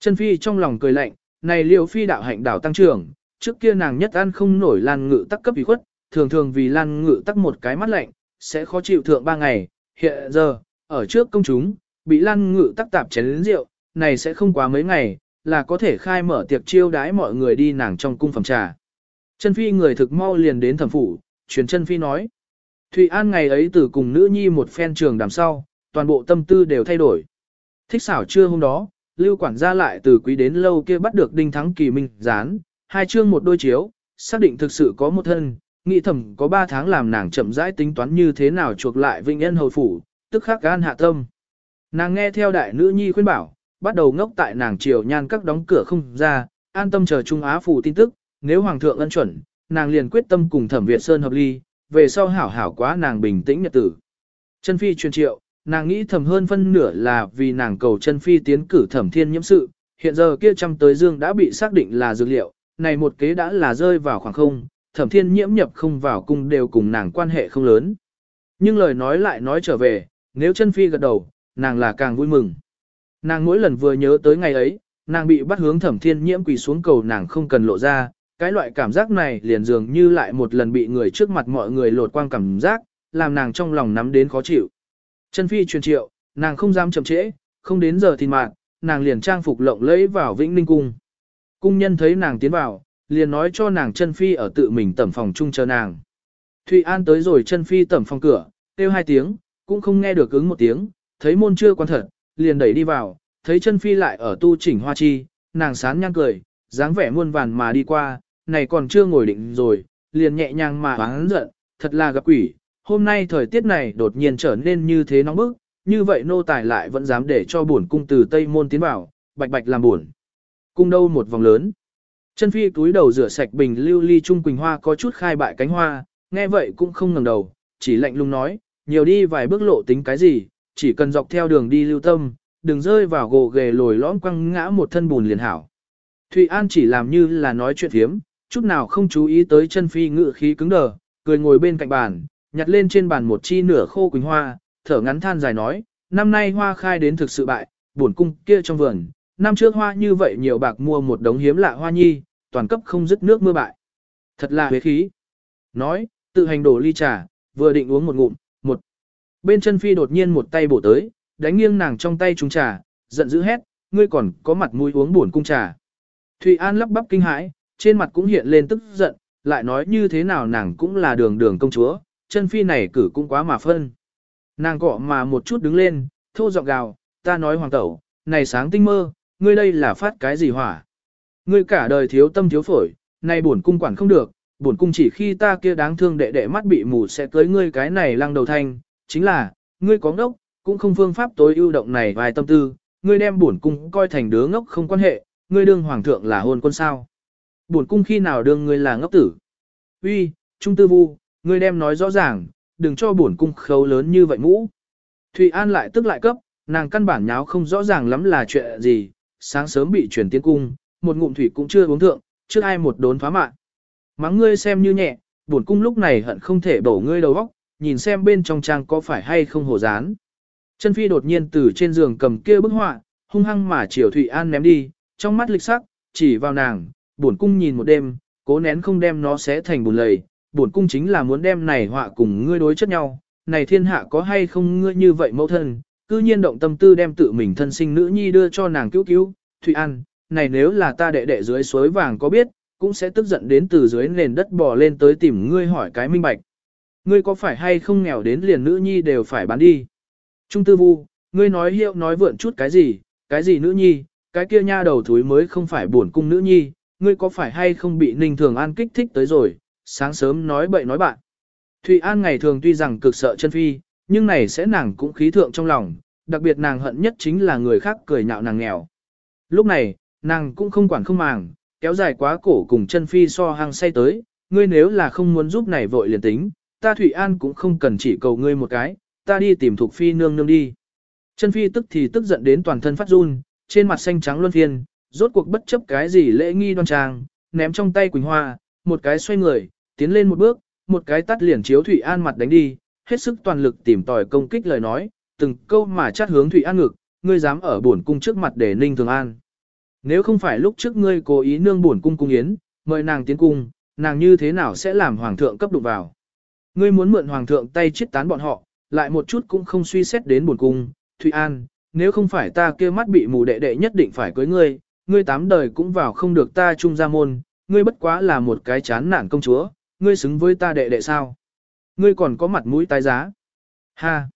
Chân phi trong lòng cười lạnh, này liều phi đạo hạnh đảo tăng trưởng, trước kia nàng nhất ăn không nổi lan ngự tắc cấp ủy khuất, thường thường vì lan ngự tắc một cái mắt lạnh, sẽ khó chịu thượng ba ngày, hiện giờ, ở trước công chúng, bị lan ngự tắc tạp chén lĩnh rượu, này sẽ không quá mấy ngày, là có thể khai mở tiệc chiêu đái mọi người đi nàng trong cung phẩm trà. Chân phi người thực mau liền đến thẩm phủ, truyền chân phi nói. Thụy An ngày ấy từ cùng nữ nhi một phen trường đàm sau, toàn bộ tâm tư đều thay đổi. Thích xảo trưa hôm đó, lưu quản gia lại từ quý đến lâu kia bắt được đinh thắng kỳ minh dán, hai chương một đôi chiếu, xác định thực sự có một thân, nghĩ thầm có ba tháng làm nàng chậm rãi tính toán như thế nào chuộc lại vinh nhân hồi phủ, tức khắc gan hạ tâm. Nàng nghe theo đại nữ nhi khuyên bảo, bắt đầu ngốc tại nàng triều nhan các đóng cửa không ra, an tâm chờ Trung Á phủ tin tức, nếu Hoàng thượng ân chuẩn, nàng liền quyết tâm cùng thẩm Việt Sơn hợp ly, về sau hảo hảo quá nàng bình tĩnh nhật tử. Chân phi truyền triệu, nàng nghĩ thầm hơn phân nửa là vì nàng cầu chân phi tiến cử thẩm thiên nhiễm sự, hiện giờ kia trăm tới dương đã bị xác định là dược liệu, này một kế đã là rơi vào khoảng không, thẩm thiên nhiễm nhập không vào cung đều cùng nàng quan hệ không lớn. Nhưng lời nói lại nói trở về, nếu chân phi gật đầu, nàng là càng vui mừng. Nàng mỗi lần vừa nhớ tới ngày ấy, nàng bị bắt hướng thẩm thiên nhiễm quỳ xuống cầu nàng không cần lộ ra, cái loại cảm giác này liền dường như lại một lần bị người trước mặt mọi người lột quang cảm giác, làm nàng trong lòng nắm đến khó chịu. Chân phi truyền triệu, nàng không dám chậm trễ, không đến giờ thì mạng, nàng liền trang phục lộng lẫy vào Vĩnh Ninh cung. Cung nhân thấy nàng tiến vào, liền nói cho nàng chân phi ở tự mình tẩm phòng chung chờ nàng. Thụy An tới rồi chân phi tẩm phòng cửa, kêu hai tiếng, cũng không nghe được ứng một tiếng, thấy môn chưa quan thật, liền đẩy đi vào, thấy chân phi lại ở tu chỉnh hoa chi, nàng sán nhang cười, dáng vẻ muôn vàn mà đi qua, này còn chưa ngồi định rồi, liền nhẹ nhàng mà hắn giận, thật là gặp quỷ, hôm nay thời tiết này đột nhiên trở nên như thế nóng bức, như vậy nô tài lại vẫn dám để cho bổn cung từ Tây Môn tiến vào, bạch bạch làm buồn. Cung đâu một vòng lớn. Chân phi túi đầu rửa sạch bình lưu ly trung quỳnh hoa có chút khai bại cánh hoa, nghe vậy cũng không ngẩng đầu, chỉ lạnh lùng nói, nhiều đi vài bước lộ tính cái gì, chỉ cần dọc theo đường đi lưu tâm, đừng rơi vào gồ ghề lồi lõm quăng ngã một thân bùn liền hảo. Thụy An chỉ làm như là nói chuyện thiếm, chút nào không chú ý tới chân phi ngự khí cứng đờ, cười ngồi bên cạnh bàn, nhặt lên trên bàn một chi nửa khô quỳnh hoa, thở ngắn than dài nói, năm nay hoa khai đến thực sự bại, buồn cung kia trong vườn, năm trước hoa như vậy nhiều bạc mua một đống hiếm lạ hoa nhi, toàn cấp không dứt nước mưa bại. Thật là huế khí. Nói, tự hành đổ ly trà, vừa định uống một ngụm, một. Bên chân phi đột nhiên một tay bổ tới, đánh nghiêng nàng trong tay trúng trà, giận dữ hét, ngươi còn có mặt mũi uống buồn cung trà. Thụy An lắp bắp kinh hãi, trên mặt cũng hiện lên tức giận, lại nói như thế nào nàng cũng là đường đường công chúa, chân phi này cử cũng quá mà phân. Nàng cọ mà một chút đứng lên, thô giọng gào, ta nói hoàng tẩu, này sáng tinh mơ, ngươi đây là phát cái gì hỏa. Ngươi cả đời thiếu tâm thiếu phổi, này bổn cung quản không được, bổn cung chỉ khi ta kia đáng thương đệ đệ mắt bị mù sẽ tới ngươi cái này lăng đầu thanh, chính là, ngươi có ngốc, cũng không phương pháp tối ưu động này vài tâm tư, ngươi đem bổn cung coi thành đứa ngốc không quan hệ, ngươi đương hoàng thượng là hôn quân sao. Bổn cung khi nào đương ngươi là ngốc tử. Uy, Trung Tư Vu, ngươi đem nói rõ ràng, đừng cho bổn cung khấu lớn như vậy mũ. Thụy An lại tức lại cấp, nàng căn bản nháo không rõ ràng lắm là chuyện gì, sáng sớm bị chuyển tiến cung, một ngụm thủy cũng chưa uống thượng, trước ai một đốn phá mạng. Mắng ngươi xem như nhẹ, bổn cung lúc này hận không thể đổ ngươi đầu óc, nhìn xem bên trong trang có phải hay không hổ dán. Chân phi đột nhiên từ trên giường cầm kia bức họa, hung hăng mà chiều Thụy An ném đi, trong mắt lịch sắc, chỉ vào nàng, bổn cung nhìn một đêm, cố nén không đem nó xé thành bùn lầy, bổn cung chính là muốn đem này họa cùng ngươi đối chất nhau, này thiên hạ có hay không ngươi như vậy mẫu thân, cư nhiên động tâm tư đem tự mình thân sinh nữ nhi đưa cho nàng cứu cứu, Thụy An, này nếu là ta đệ đệ dưới suối vàng có biết, cũng sẽ tức giận đến từ dưới nền đất bò lên tới tìm ngươi hỏi cái minh bạch. Ngươi có phải hay không nghèo đến liền nữ nhi đều phải bán đi? Trung tư vu, ngươi nói hiệu nói vượn chút cái gì, cái gì nữ nhi, cái kia nha đầu thúi mới không phải buồn cung nữ nhi, ngươi có phải hay không bị Ninh Thường An kích thích tới rồi, sáng sớm nói bậy nói bạn. Thụy An ngày thường tuy rằng cực sợ chân phi, nhưng này sẽ nàng cũng khí thượng trong lòng, đặc biệt nàng hận nhất chính là người khác cười nhạo nàng nghèo. Lúc này, nàng cũng không quản không màng, kéo dài quá cổ cùng chân phi so hăng say tới, ngươi nếu là không muốn giúp này vội liền tính, ta Thụy An cũng không cần chỉ cầu ngươi một cái, ta đi tìm thuộc phi nương nương đi. Chân phi tức thì tức giận đến toàn thân phát run, trên mặt xanh trắng luân phiên, rốt cuộc bất chấp cái gì lễ nghi đoan trang, ném trong tay Quỳnh Hoa, một cái xoay người, tiến lên một bước, một cái tắt liền chiếu Thủy An mặt đánh đi, hết sức toàn lực tìm tòi công kích lời nói, từng câu mà chát hướng Thủy An ngực, ngươi dám ở bổn cung trước mặt để ninh thường an. Nếu không phải lúc trước ngươi cố ý nương bổn cung cung yến, mời nàng tiến cung, nàng như thế nào sẽ làm hoàng thượng cấp đụng vào. Ngươi muốn mượn hoàng thượng tay chiết tán bọn họ, lại một chút cũng không suy xét đến bổn cung, Thủy An, nếu không phải ta kia mắt bị mù đệ đệ nhất định phải cưới ngươi, ngươi tám đời cũng vào không được ta trung gia môn, ngươi bất quá là một cái chán nản công chúa, ngươi xứng với ta đệ đệ sao? Ngươi còn có mặt mũi tái giá. Ha!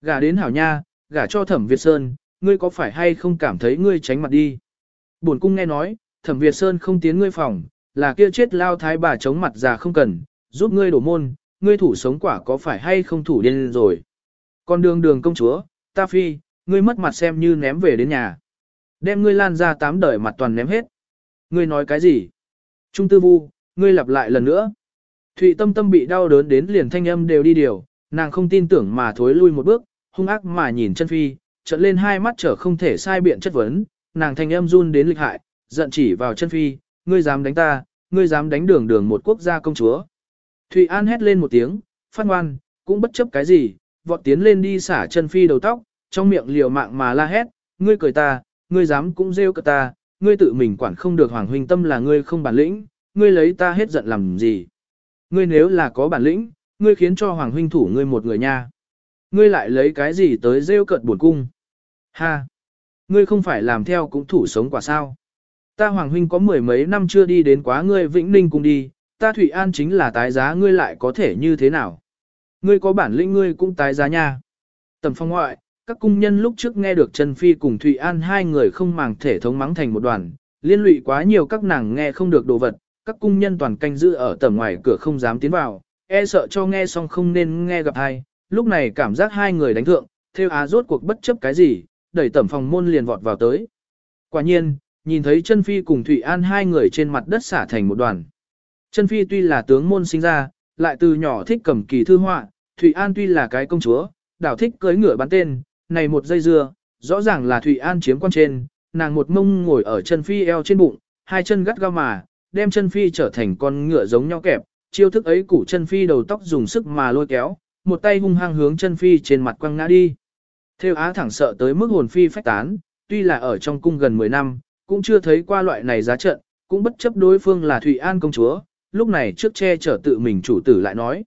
Gả đến hảo nha, gả cho thẩm Việt Sơn, ngươi có phải hay không cảm thấy ngươi tránh mặt đi? Bổn cung nghe nói, thẩm Việt Sơn không tiến ngươi phòng, là kia chết lao thái bà chống mặt già không cần, giúp ngươi đổ môn, ngươi thủ sống quả có phải hay không thủ điên rồi. Con đường đường công chúa, ta phi, ngươi mất mặt xem như ném về đến nhà. Đem ngươi lan ra tám đời mặt toàn ném hết. Ngươi nói cái gì? Trung tư vu, ngươi lặp lại lần nữa. Thụy tâm tâm bị đau đớn đến liền thanh âm đều đi điều, nàng không tin tưởng mà thối lui một bước, hung ác mà nhìn chân phi, trợn lên hai mắt trở không thể sai biện chất vấn, nàng thanh âm run đến lịch hại, giận chỉ vào chân phi, ngươi dám đánh ta, ngươi dám đánh đường đường một quốc gia công chúa. Thụy An hét lên một tiếng, phát ngoan, cũng bất chấp cái gì, vọt tiến lên đi xả chân phi đầu tóc, trong miệng liều mạng mà la hét, ngươi cười ta, ngươi dám cũng rêu cợt ta, ngươi tự mình quản không được hoàng huynh tâm là ngươi không bản lĩnh, ngươi lấy ta hết giận làm gì. Ngươi nếu là có bản lĩnh, ngươi khiến cho hoàng huynh thủ ngươi một người nha. Ngươi lại lấy cái gì tới rêu cợt buồn cung. Ha! Ngươi không phải làm theo cũng thủ sống quả sao. Ta hoàng huynh có mười mấy năm chưa đi đến quá ngươi vĩnh ninh cùng đi, ta Thủy An chính là tái giá ngươi lại có thể như thế nào. Ngươi có bản lĩnh ngươi cũng tái giá nha. Tầm phong ngoại, các cung nhân lúc trước nghe được Trần Phi cùng Thụy An hai người không màng thể thống mắng thành một đoàn, liên lụy quá nhiều các nàng nghe không được đồ vật, các cung nhân toàn canh giữ ở tầm ngoài cửa không dám tiến vào, e sợ cho nghe xong không nên nghe gặp ai, lúc này cảm giác hai người đánh thượng, theo á rốt cuộc bất chấp cái gì, đẩy tẩm phòng môn liền vọt vào tới. Quả nhiên, nhìn thấy chân Phi cùng Thụy An hai người trên mặt đất xả thành một đoàn. Chân Phi tuy là tướng môn sinh ra, lại từ nhỏ thích cầm kỳ thư họa, Thụy An tuy là cái công chúa, đảo thích cưới ngựa bắn tên, này một dây dưa, rõ ràng là Thụy An chiếm quan trên, nàng một mông ngồi ở chân phi eo trên bụng, hai chân gắt gao mà, đem chân phi trở thành con ngựa giống nhau kẹp, chiêu thức ấy củ chân phi đầu tóc dùng sức mà lôi kéo, một tay hung hăng hướng chân phi trên mặt quăng ngã đi. Theo á thẳng sợ tới mức hồn phi phách tán, tuy là ở trong cung gần 10 năm, cũng chưa thấy qua loại này giá trận, cũng bất chấp đối phương là Thụy An công chúa, lúc này trước che chở tự mình chủ tử lại nói.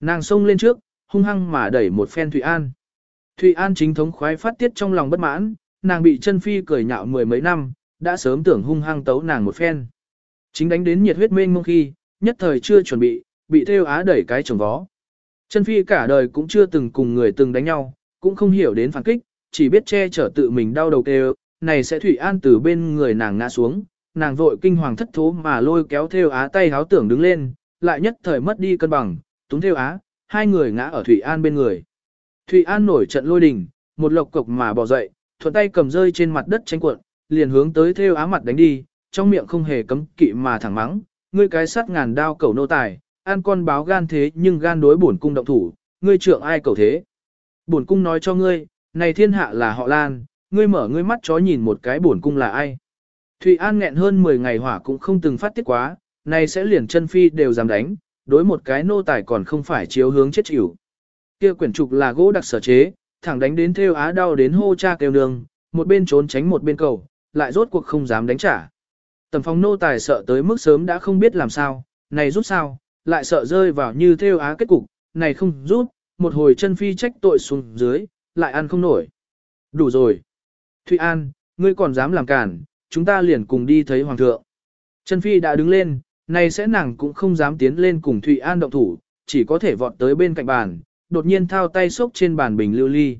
Nàng xông lên trước, hung hăng mà đẩy một phen Thụy An. Thụy An chính thống khoái phát tiết trong lòng bất mãn, nàng bị chân phi cười nhạo mười mấy năm, đã sớm tưởng hung hăng tấu nàng một phen. Chính đánh đến nhiệt huyết mênh mông khi, nhất thời chưa chuẩn bị, bị theo á đẩy cái chồng vó. Chân phi cả đời cũng chưa từng cùng người từng đánh nhau, cũng không hiểu đến phản kích, chỉ biết che chở tự mình đau đầu kêu, này sẽ Thủy An từ bên người nàng ngã xuống, nàng vội kinh hoàng thất thố mà lôi kéo theo á tay háo tưởng đứng lên, lại nhất thời mất đi cân bằng, túng theo á, hai người ngã ở Thủy An bên người. Thủy An nổi trận lôi đình, một lộc cục mà bỏ dậy, thuận tay cầm rơi trên mặt đất tranh cuộn, liền hướng tới theo á mặt đánh đi, trong miệng không hề cấm kỵ mà thẳng mắng, ngươi cái sát ngàn đao cầu nô tài, an con báo gan thế nhưng gan đối bổn cung động thủ, ngươi trưởng ai cầu thế. Bổn cung nói cho ngươi, này thiên hạ là họ Lan, ngươi mở ngươi mắt chó nhìn một cái bổn cung là ai. Thụy An nghẹn hơn 10 ngày hỏa cũng không từng phát tiết quá, này sẽ liền chân phi đều dám đánh, đối một cái nô tài còn không phải chiếu hướng chết chịu. Kia quyển trục là gỗ đặc sở chế, thẳng đánh đến theo á đau đến hô cha kêu nương, một bên trốn tránh một bên cầu, lại rốt cuộc không dám đánh trả. Tầm phòng nô tài sợ tới mức sớm đã không biết làm sao, này rút sao, lại sợ rơi vào như theo á kết cục, này không rút, một hồi chân phi trách tội xuống dưới, lại ăn không nổi. Đủ rồi. Thụy An, ngươi còn dám làm cản, chúng ta liền cùng đi thấy hoàng thượng. Chân phi đã đứng lên, này sẽ nàng cũng không dám tiến lên cùng Thụy An động thủ, chỉ có thể vọt tới bên cạnh bàn, đột nhiên thao tay xốc trên bàn bình lưu ly.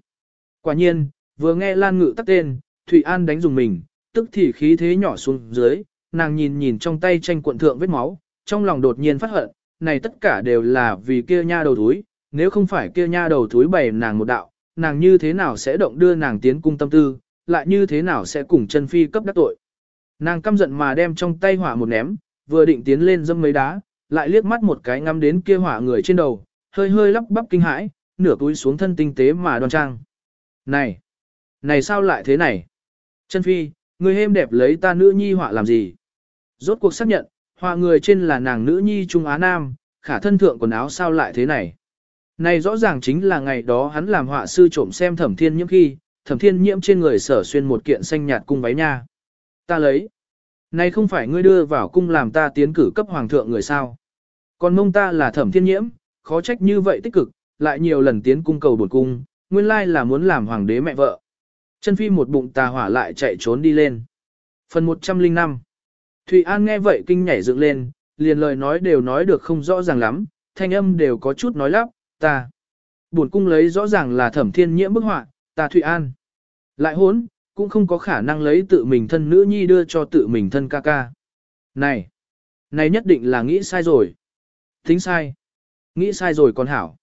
Quả nhiên, vừa nghe Lan Ngự tắt tên, Thụy An đánh dùng mình, tức thì khí thế nhỏ xuống dưới, nàng nhìn nhìn trong tay tranh cuộn thượng vết máu, trong lòng đột nhiên phát hận, này tất cả đều là vì kia nha đầu thúi, nếu không phải kia nha đầu thúi bày nàng một đạo, nàng như thế nào sẽ động đưa nàng tiến cung tâm tư, lại như thế nào sẽ cùng chân phi cấp đắc tội. Nàng căm giận mà đem trong tay hỏa một ném, vừa định tiến lên dâm mấy đá, lại liếc mắt một cái ngắm đến kia hỏa người trên đầu, hơi hơi lắp bắp kinh hãi, nửa túi xuống thân tinh tế mà đoan trang. Này! Này sao lại thế này? Chân phi, người hêm đẹp lấy ta nữ nhi họa làm gì? Rốt cuộc xác nhận, hòa người trên là nàng nữ nhi Trung Á Nam, khả thân thượng quần áo sao lại thế này? Này rõ ràng chính là ngày đó hắn làm họa sư trộm xem thẩm thiên nhiễm khi, thẩm thiên nhiễm trên người sở xuyên một kiện xanh nhạt cung váy nha. Ta lấy. Này không phải ngươi đưa vào cung làm ta tiến cử cấp hoàng thượng người sao. Còn mông ta là thẩm thiên nhiễm, khó trách như vậy tích cực, lại nhiều lần tiến cung cầu bổn cung, nguyên lai là muốn làm hoàng đế mẹ vợ. Chân phi một bụng tà hỏa lại chạy trốn đi lên. Phần 105 Thụy An nghe vậy kinh nhảy dựng lên, liền lời nói đều nói được không rõ ràng lắm, thanh âm đều có chút nói lắp, ta. Buồn cung lấy rõ ràng là thẩm thiên nhiễm bức họa, ta Thụy An. Lại hốn, cũng không có khả năng lấy tự mình thân nữ nhi đưa cho tự mình thân ca ca. Này, này nhất định là nghĩ sai rồi. Tính sai. Nghĩ sai rồi còn hảo.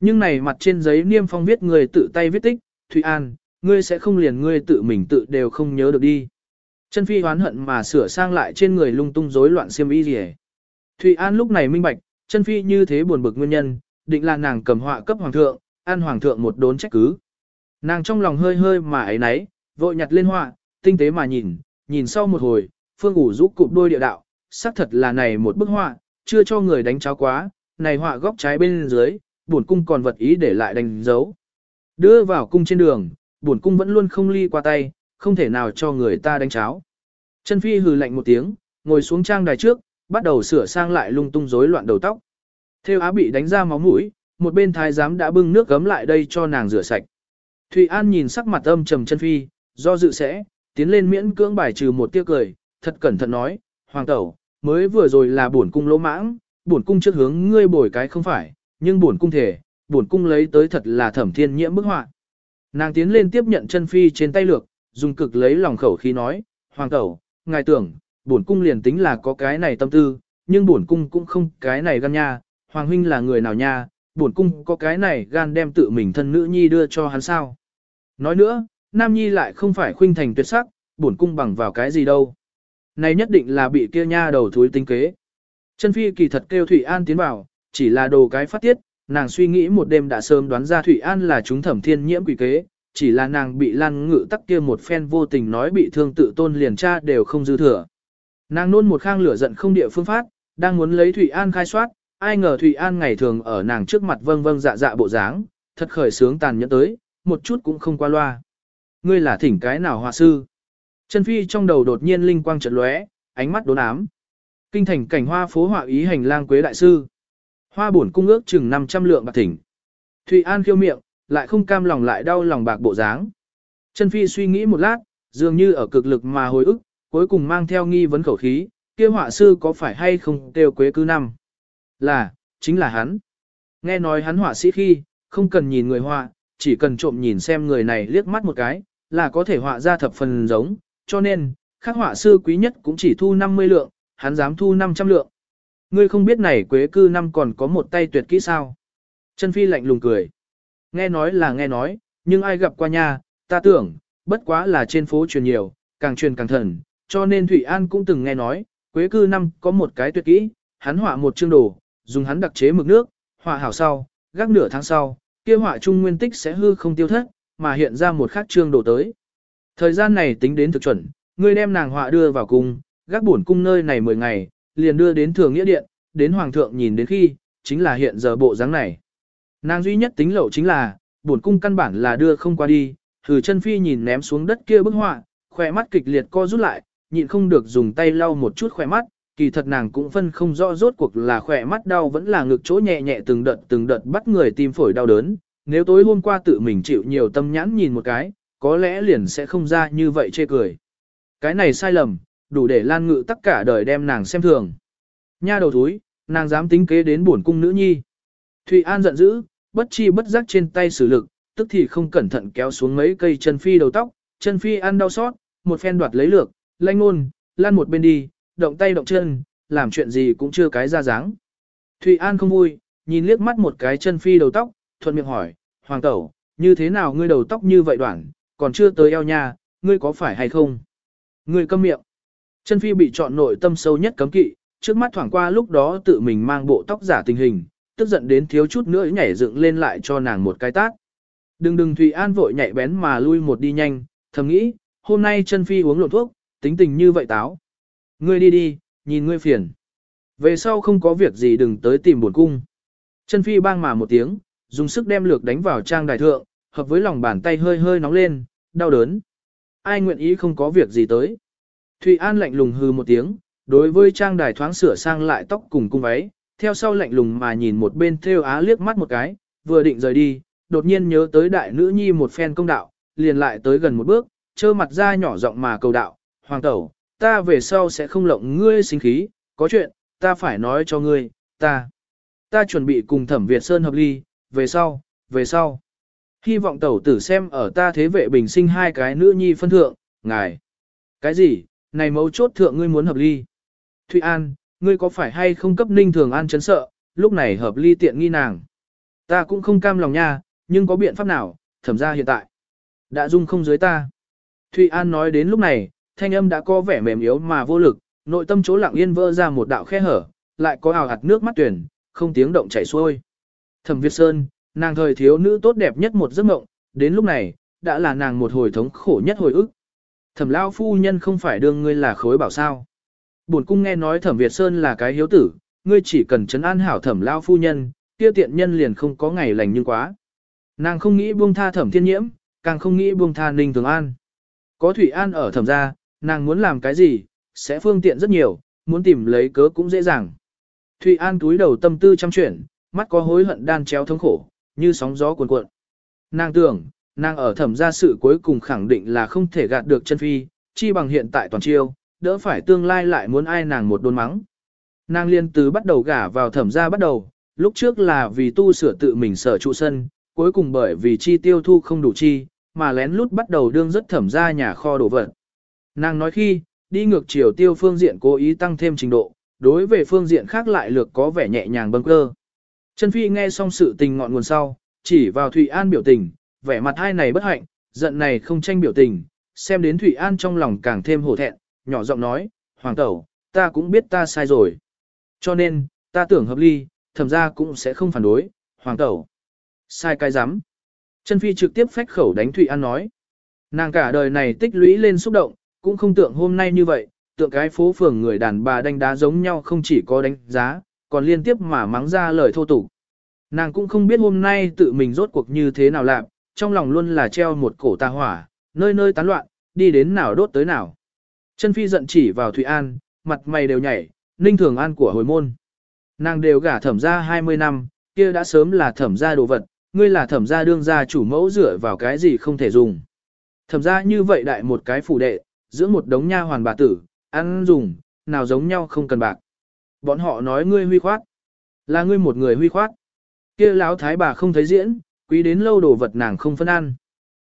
Nhưng này mặt trên giấy niêm phong viết người tự tay viết tích, Thụy An, ngươi sẽ không liền ngươi tự mình tự đều không nhớ được đi. Chân phi hoán hận mà sửa sang lại trên người lung tung rối loạn xiêm y gì Thụy An lúc này minh bạch, chân phi như thế buồn bực nguyên nhân, định là nàng cầm họa cấp hoàng thượng, an hoàng thượng một đốn trách cứ. Nàng trong lòng hơi hơi mà ấy nấy, vội nhặt lên họa, tinh tế mà nhìn, nhìn sau một hồi, phương ủ rũ cụp đôi địa đạo, xác thật là này một bức họa, chưa cho người đánh cháo quá, này họa góc trái bên dưới, bổn cung còn vật ý để lại đánh dấu. Đưa vào cung trên đường, bổn cung vẫn luôn không ly qua tay, không thể nào cho người ta đánh cháo. Chân phi hừ lạnh một tiếng, ngồi xuống trang đài trước, bắt đầu sửa sang lại lung tung rối loạn đầu tóc. Theo á bị đánh ra máu mũi, một bên thái giám đã bưng nước gấm lại đây cho nàng rửa sạch. Thụy An nhìn sắc mặt âm trầm chân phi, do dự sẽ, tiến lên miễn cưỡng bài trừ một tiếc cười, thật cẩn thận nói, hoàng tẩu, mới vừa rồi là bổn cung lỗ mãng, bổn cung trước hướng ngươi bồi cái không phải, nhưng bổn cung thể, bổn cung lấy tới thật là thẩm thiên nhiễm bức họa. Nàng tiến lên tiếp nhận chân phi trên tay lược, dùng cực lấy lòng khẩu khí nói, hoàng tẩu, ngài tưởng, bổn cung liền tính là có cái này tâm tư, nhưng bổn cung cũng không cái này gan nha, hoàng huynh là người nào nha, bổn cung có cái này gan đem tự mình thân nữ nhi đưa cho hắn sao. Nói nữa, nam nhi lại không phải khuynh thành tuyệt sắc, bổn cung bằng vào cái gì đâu. Này nhất định là bị kia nha đầu thúi tinh kế. Chân phi kỳ thật kêu Thủy An tiến vào, chỉ là đồ cái phát tiết, nàng suy nghĩ một đêm đã sớm đoán ra Thủy An là chúng thẩm thiên nhiễm quỷ kế, chỉ là nàng bị lan ngự tắc kia một phen vô tình nói bị thương tự tôn liền cha đều không dư thừa. Nàng nôn một khang lửa giận không địa phương phát, đang muốn lấy Thủy An khai soát, ai ngờ Thủy An ngày thường ở nàng trước mặt vâng vâng dạ dạ bộ dáng, thật khởi sướng tàn nhẫn tới, một chút cũng không qua loa. Ngươi là thỉnh cái nào hòa sư? Trần phi trong đầu đột nhiên linh quang trận lóe, ánh mắt đốn ám. Kinh thành cảnh hoa phố họa ý hành lang quế đại sư. Hoa bổn cung ước chừng 500 lượng bạc thỉnh. Thụy An khiêu miệng, lại không cam lòng lại đau lòng bạc bộ dáng. Trần Phi suy nghĩ một lát, dường như ở cực lực mà hồi ức, cuối cùng mang theo nghi vấn khẩu khí, kia họa sư có phải hay không kêu quế cư năm? Là, chính là hắn. Nghe nói hắn họa sĩ khi, không cần nhìn người họa, chỉ cần trộm nhìn xem người này liếc mắt một cái, là có thể họa ra thập phần giống, cho nên, khắc họa sư quý nhất cũng chỉ thu 50 lượng, hắn dám thu 500 lượng. Ngươi không biết này quế cư năm còn có một tay tuyệt kỹ sao. Trần phi lạnh lùng cười. Nghe nói là nghe nói, nhưng ai gặp qua nha, ta tưởng, bất quá là trên phố truyền nhiều, càng truyền càng thần, cho nên Thủy An cũng từng nghe nói, quế cư năm có một cái tuyệt kỹ, hắn họa một chương đồ, dùng hắn đặc chế mực nước, họa hảo sau, gác nửa tháng sau, kia họa trung nguyên tích sẽ hư không tiêu thất, mà hiện ra một khác chương đồ tới. Thời gian này tính đến thực chuẩn, ngươi đem nàng họa đưa vào cung, gác bổn cung nơi này 10 ngày, liền đưa đến thường nghĩa điện, đến hoàng thượng nhìn đến khi, chính là hiện giờ bộ dáng này. Nàng duy nhất tính lậu chính là, bổn cung căn bản là đưa không qua đi, thử chân phi nhìn ném xuống đất kia bức họa, khỏe mắt kịch liệt co rút lại, nhịn không được dùng tay lau một chút khỏe mắt, kỳ thật nàng cũng phân không rõ rốt cuộc là khỏe mắt đau vẫn là ngực chỗ nhẹ nhẹ từng đợt từng đợt bắt người tim phổi đau đớn, nếu tối hôm qua tự mình chịu nhiều tâm nhãn nhìn một cái, có lẽ liền sẽ không ra như vậy chê cười. Cái này sai lầm, đủ để lan ngự tất cả đời đem nàng xem thường. Nha đầu thúi, nàng dám tính kế đến bổn cung nữ nhi. Thụy An giận dữ, bất chi bất giác trên tay sử lực, tức thì không cẩn thận kéo xuống mấy cây chân phi đầu tóc, chân phi ăn đau xót, một phen đoạt lấy lược, lanh ngôn, lan một bên đi, động tay động chân, làm chuyện gì cũng chưa cái ra dáng. Thụy An không vui, nhìn liếc mắt một cái chân phi đầu tóc, thuận miệng hỏi, Hoàng tẩu, như thế nào ngươi đầu tóc như vậy đoạn, còn chưa tới eo nha, ngươi có phải hay không? Ngươi câm miệng. Chân phi bị chọn nội tâm sâu nhất cấm kỵ, trước mắt thoảng qua lúc đó tự mình mang bộ tóc giả tình hình, tức giận đến thiếu chút nữa nhảy dựng lên lại cho nàng một cái tát. Đừng đừng Thụy An vội nhảy bén mà lui một đi nhanh, thầm nghĩ, hôm nay chân phi uống lộn thuốc, tính tình như vậy táo. Ngươi đi đi, nhìn ngươi phiền. Về sau không có việc gì đừng tới tìm buồn cung. Chân phi bang mà một tiếng, dùng sức đem lược đánh vào trang đài thượng, hợp với lòng bàn tay hơi hơi nóng lên, đau đớn. Ai nguyện ý không có việc gì tới. Thụy An lạnh lùng hư một tiếng, đối với trang đài thoáng sửa sang lại tóc cùng cung váy, theo sau lạnh lùng mà nhìn một bên theo á liếc mắt một cái, vừa định rời đi, đột nhiên nhớ tới đại nữ nhi một phen công đạo, liền lại tới gần một bước, trơ mặt ra nhỏ giọng mà cầu đạo, hoàng tẩu, ta về sau sẽ không lộng ngươi sinh khí, có chuyện, ta phải nói cho ngươi, ta, ta chuẩn bị cùng thẩm Việt Sơn hợp ly, về sau, về sau. Hy vọng tẩu tử xem ở ta thế vệ bình sinh hai cái nữ nhi phân thượng, ngài. Cái gì, này mấu chốt thượng ngươi muốn hợp ly. Thụy An, ngươi có phải hay không cấp ninh thường an chấn sợ, lúc này hợp ly tiện nghi nàng. Ta cũng không cam lòng nha, nhưng có biện pháp nào, thẩm ra hiện tại. Đã dung không dưới ta. Thụy An nói đến lúc này, thanh âm đã có vẻ mềm yếu mà vô lực, nội tâm chỗ lặng yên vỡ ra một đạo khe hở, lại có ảo hạt nước mắt tuyển, không tiếng động chảy xuôi. Thẩm Việt Sơn, nàng thời thiếu nữ tốt đẹp nhất một giấc mộng, đến lúc này, đã là nàng một hồi thống khổ nhất hồi ức. Thẩm Lao phu nhân không phải đương ngươi là khối bảo sao. Bổn cung nghe nói Thẩm Việt Sơn là cái hiếu tử, ngươi chỉ cần chấn an hảo Thẩm Lao phu nhân, kia tiện nhân liền không có ngày lành nhưng quá. Nàng không nghĩ buông tha Thẩm Thiên Nhiễm, càng không nghĩ buông tha Ninh Thường An. Có Thủy An ở Thẩm gia, nàng muốn làm cái gì, sẽ phương tiện rất nhiều, muốn tìm lấy cớ cũng dễ dàng. Thụy An túi đầu tâm tư chăm chuyển, mắt có hối hận đan chéo thống khổ, như sóng gió cuồn cuộn. Nàng tưởng, nàng ở thẩm gia sự cuối cùng khẳng định là không thể gạt được chân phi, chi bằng hiện tại toàn chiêu, đỡ phải tương lai lại muốn ai nàng một đôn mắng. Nàng liên từ bắt đầu gả vào thẩm gia bắt đầu, lúc trước là vì tu sửa tự mình sở trụ sân, cuối cùng bởi vì chi tiêu thu không đủ chi, mà lén lút bắt đầu đương rất thẩm gia nhà kho đồ vật. Nàng nói khi, đi ngược chiều tiêu phương diện cố ý tăng thêm trình độ, đối về phương diện khác lại lược có vẻ nhẹ nhàng bâng cơ. Trần Phi nghe xong sự tình ngọn nguồn sau, chỉ vào Thụy An biểu tình, vẻ mặt hai này bất hạnh, giận này không tranh biểu tình, xem đến Thụy An trong lòng càng thêm hổ thẹn, nhỏ giọng nói, Hoàng tẩu, ta cũng biết ta sai rồi. Cho nên, ta tưởng hợp ly, thầm ra cũng sẽ không phản đối, Hoàng tẩu. Sai cái rắm Chân Phi trực tiếp phách khẩu đánh Thụy An nói. Nàng cả đời này tích lũy lên xúc động, cũng không tưởng hôm nay như vậy, tượng cái phố phường người đàn bà đánh đá giống nhau không chỉ có đánh giá, còn liên tiếp mà mắng ra lời thô tục. Nàng cũng không biết hôm nay tự mình rốt cuộc như thế nào làm, trong lòng luôn là treo một cổ tà hỏa, nơi nơi tán loạn, đi đến nào đốt tới nào. Chân phi giận chỉ vào Thụy An, mặt mày đều nhảy, ninh thường an của hồi môn. Nàng đều gả thẩm ra 20 năm, kia đã sớm là thẩm ra đồ vật, ngươi là thẩm ra đương gia chủ mẫu dựa vào cái gì không thể dùng. Thẩm ra như vậy đại một cái phủ đệ, giữa một đống nha hoàn bà tử, ăn dùng, nào giống nhau không cần bạc. Bọn họ nói ngươi huy khoát, là ngươi một người huy khoát. Kia lão thái bà không thấy diễn, quý đến lâu đồ vật nàng không phân ăn.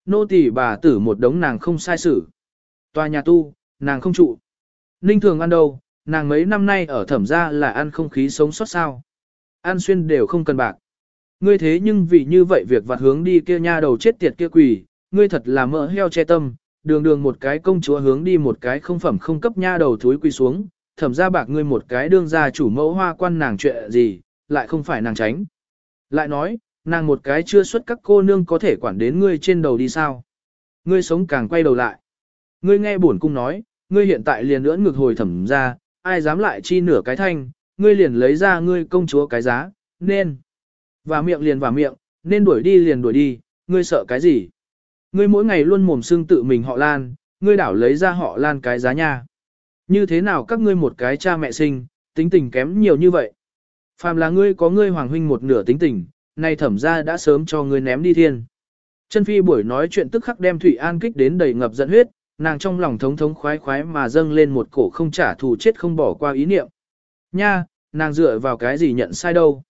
Nô tỳ bà tử một đống nàng không sai xử. Tòa nhà tu, nàng không trụ. Ninh thường ăn đâu, nàng mấy năm nay ở thẩm gia là ăn không khí sống sót sao. Ăn xuyên đều không cần bạc. Ngươi thế nhưng vì như vậy việc vặt hướng đi kia nha đầu chết tiệt kia quỷ, ngươi thật là mỡ heo che tâm, đường đường một cái công chúa hướng đi một cái không phẩm không cấp nha đầu thúi quỳ xuống, thẩm ra bạc ngươi một cái đương gia chủ mẫu hoa quan nàng chuyện gì, lại không phải nàng tránh. Lại nói, nàng một cái chưa xuất các cô nương có thể quản đến ngươi trên đầu đi sao. Ngươi sống càng quay đầu lại. Ngươi nghe bổn cung nói, ngươi hiện tại liền ưỡn ngược hồi thẩm ra, ai dám lại chi nửa cái thanh, ngươi liền lấy ra ngươi công chúa cái giá, nên. Và miệng liền và miệng, nên đuổi đi liền đuổi đi, ngươi sợ cái gì? Ngươi mỗi ngày luôn mồm xương tự mình họ Lan, ngươi đảo lấy ra họ Lan cái giá nha. Như thế nào các ngươi một cái cha mẹ sinh, tính tình kém nhiều như vậy? Phàm là ngươi có ngươi hoàng huynh một nửa tính tình, nay thẩm ra đã sớm cho ngươi ném đi thiên. Chân phi buổi nói chuyện tức khắc đem Thủy An kích đến đầy ngập giận huyết, nàng trong lòng thống thống khoái khoái mà dâng lên một cổ không trả thù chết không bỏ qua ý niệm. Nha, nàng dựa vào cái gì nhận sai đâu.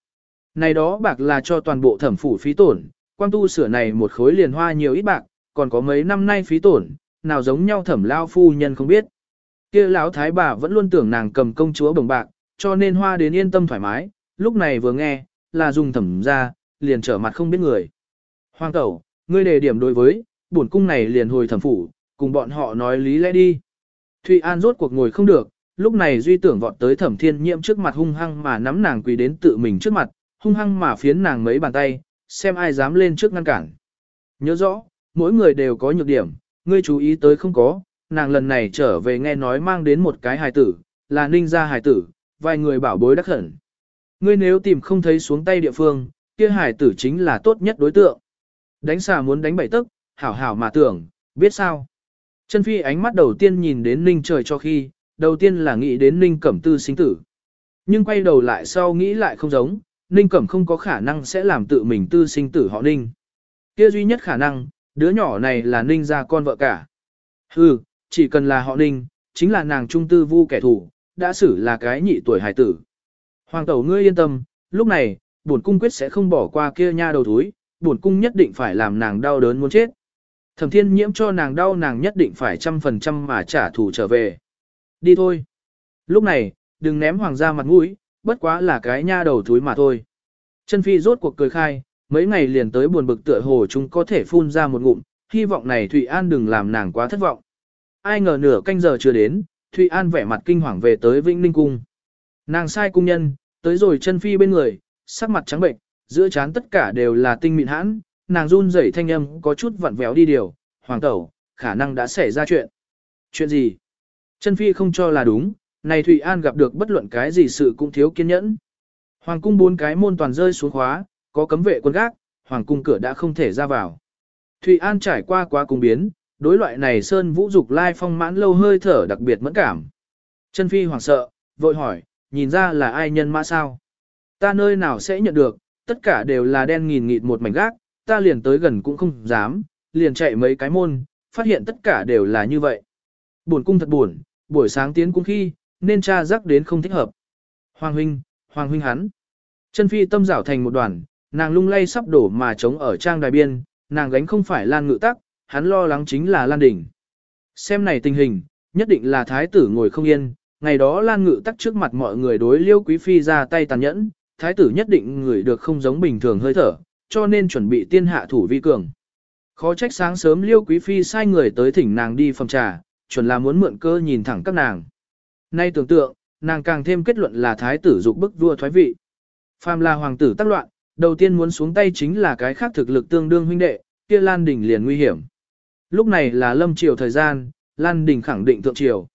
Này đó bạc là cho toàn bộ thẩm phủ phí tổn, quang tu sửa này một khối liền hoa nhiều ít bạc, còn có mấy năm nay phí tổn, nào giống nhau thẩm lao phu nhân không biết. kia lão thái bà vẫn luôn tưởng nàng cầm công chúa bồng bạc, cho nên hoa đến yên tâm thoải mái, lúc này vừa nghe, là dùng thẩm ra, liền trở mặt không biết người. Hoàng tẩu, ngươi đề điểm đối với, bổn cung này liền hồi thẩm phủ, cùng bọn họ nói lý lẽ đi. Thụy An rốt cuộc ngồi không được, lúc này duy tưởng vọt tới thẩm thiên nhiễm trước mặt hung hăng mà nắm nàng quỳ đến tự mình trước mặt, hung hăng mà phiến nàng mấy bàn tay, xem ai dám lên trước ngăn cản. Nhớ rõ, mỗi người đều có nhược điểm, ngươi chú ý tới không có, nàng lần này trở về nghe nói mang đến một cái hài tử, là ninh gia hài tử, vài người bảo bối đắc hẳn. Ngươi nếu tìm không thấy xuống tay địa phương, kia hài tử chính là tốt nhất đối tượng. Đánh xà muốn đánh bảy tức, hảo hảo mà tưởng, biết sao. Chân phi ánh mắt đầu tiên nhìn đến ninh trời cho khi, đầu tiên là nghĩ đến ninh cẩm tư sinh tử. Nhưng quay đầu lại sau nghĩ lại không giống, ninh cẩm không có khả năng sẽ làm tự mình tư sinh tử họ ninh. Kia duy nhất khả năng, đứa nhỏ này là ninh ra con vợ cả. Hừ, chỉ cần là họ ninh, chính là nàng trung tư vu kẻ thù, đã xử là cái nhị tuổi hài tử. Hoàng tẩu ngươi yên tâm, lúc này, bổn cung quyết sẽ không bỏ qua kia nha đầu thúi, bổn cung nhất định phải làm nàng đau đớn muốn chết. Thẩm thiên nhiễm cho nàng đau nàng nhất định phải trăm phần trăm mà trả thù trở về. Đi thôi. Lúc này, đừng ném hoàng gia mặt mũi, bất quá là cái nha đầu thúi mà thôi. Chân phi rốt cuộc cười khai, mấy ngày liền tới buồn bực tựa hồ chúng có thể phun ra một ngụm, hy vọng này Thụy An đừng làm nàng quá thất vọng. Ai ngờ nửa canh giờ chưa đến, Thụy An vẻ mặt kinh hoàng về tới Vĩnh Ninh Cung. Nàng sai cung nhân, tới rồi chân phi bên người, sắc mặt trắng bệnh, giữa trán tất cả đều là tinh mịn hãn, nàng run rẩy thanh âm có chút vặn vẹo đi điều, hoàng tẩu, khả năng đã xảy ra chuyện. Chuyện gì? Chân phi không cho là đúng, này Thụy An gặp được bất luận cái gì sự cũng thiếu kiên nhẫn. Hoàng cung bốn cái môn toàn rơi xuống khóa, có cấm vệ quân gác, hoàng cung cửa đã không thể ra vào. Thụy An trải qua quá cung biến, đối loại này sơn vũ dục lai phong mãn lâu hơi thở đặc biệt mẫn cảm. Chân phi hoảng sợ, vội hỏi, nhìn ra là ai nhân mã sao? Ta nơi nào sẽ nhận được, tất cả đều là đen nghìn nghịt một mảnh gác, ta liền tới gần cũng không dám, liền chạy mấy cái môn, phát hiện tất cả đều là như vậy. Buồn cung thật buồn, buổi sáng tiến cung khi, nên tra rắc đến không thích hợp. Hoàng huynh, Hoàng huynh hắn. Chân phi tâm rảo thành một đoàn, nàng lung lay sắp đổ mà trống ở trang đài biên, nàng gánh không phải lan ngự tắc, hắn lo lắng chính là lan đỉnh. Xem này tình hình, nhất định là thái tử ngồi không yên, ngày đó lan ngự tắc trước mặt mọi người đối liêu quý phi ra tay tàn nhẫn, thái tử nhất định người được không giống bình thường hơi thở, cho nên chuẩn bị tiên hạ thủ vi cường. Khó trách sáng sớm liêu quý phi sai người tới thỉnh nàng đi phòng trà, chuẩn là muốn mượn cơ nhìn thẳng các nàng. Nay tưởng tượng, nàng càng thêm kết luận là thái tử dục bức vua thoái vị. Phàm là hoàng tử tác loạn, đầu tiên muốn xuống tay chính là cái khác thực lực tương đương huynh đệ, kia Lan Đình liền nguy hiểm. Lúc này là lâm triều thời gian, Lan Đình khẳng định thượng triều.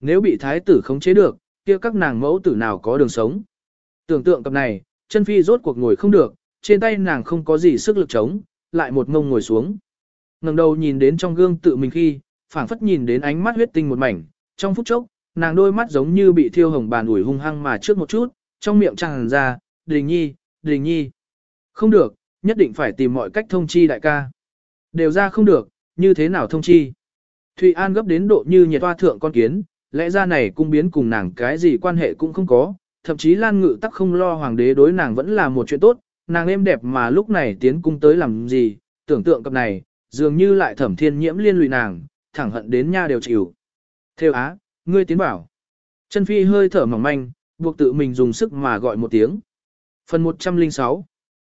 Nếu bị thái tử khống chế được, kia các nàng mẫu tử nào có đường sống. Tưởng tượng cặp này, chân phi rốt cuộc ngồi không được, trên tay nàng không có gì sức lực chống, lại một ngông ngồi xuống. ngẩng đầu nhìn đến trong gương tự mình khi, phảng phất nhìn đến ánh mắt huyết tinh một mảnh, trong phút chốc, nàng đôi mắt giống như bị thiêu hồng bàn ủi hung hăng mà trước một chút, trong miệng tràn ra, đình nhi, đình nhi. Không được, nhất định phải tìm mọi cách thông chi đại ca. Đều ra không được, như thế nào thông chi. Thụy An gấp đến độ như nhiệt toa thượng con kiến, lẽ ra này cung biến cùng nàng cái gì quan hệ cũng không có, thậm chí Lan Ngự tắc không lo hoàng đế đối nàng vẫn là một chuyện tốt, nàng êm đẹp mà lúc này tiến cung tới làm gì, tưởng tượng cặp này, dường như lại thẩm thiên nhiễm liên lụy nàng, thẳng hận đến nha đều chịu. Theo á, ngươi tiến bảo. Chân phi hơi thở mỏng manh, buộc tự mình dùng sức mà gọi một tiếng. Phần 106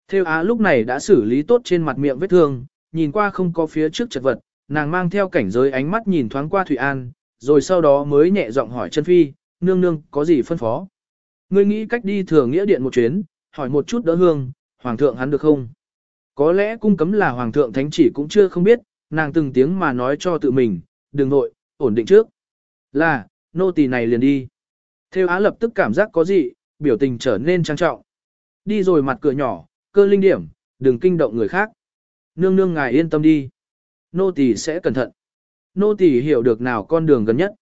Theo á lúc này đã xử lý tốt trên mặt miệng vết thương, nhìn qua không có phía trước chật vật, nàng mang theo cảnh giới ánh mắt nhìn thoáng qua Thủy An, rồi sau đó mới nhẹ giọng hỏi chân phi, nương nương có gì phân phó. Ngươi nghĩ cách đi thừa nghĩa điện một chuyến, hỏi một chút đỡ hương, hoàng thượng hắn được không? Có lẽ cung cấm là hoàng thượng thánh chỉ cũng chưa không biết, nàng từng tiếng mà nói cho tự mình, đừng nội, ổn định trước. Là, nô tỳ này liền đi. Theo Á lập tức cảm giác có gì, biểu tình trở nên trang trọng. Đi rồi mặt cửa nhỏ, cơ linh điểm, đừng kinh động người khác. Nương nương ngài yên tâm đi. Nô tỳ sẽ cẩn thận. Nô tỳ hiểu được nào con đường gần nhất.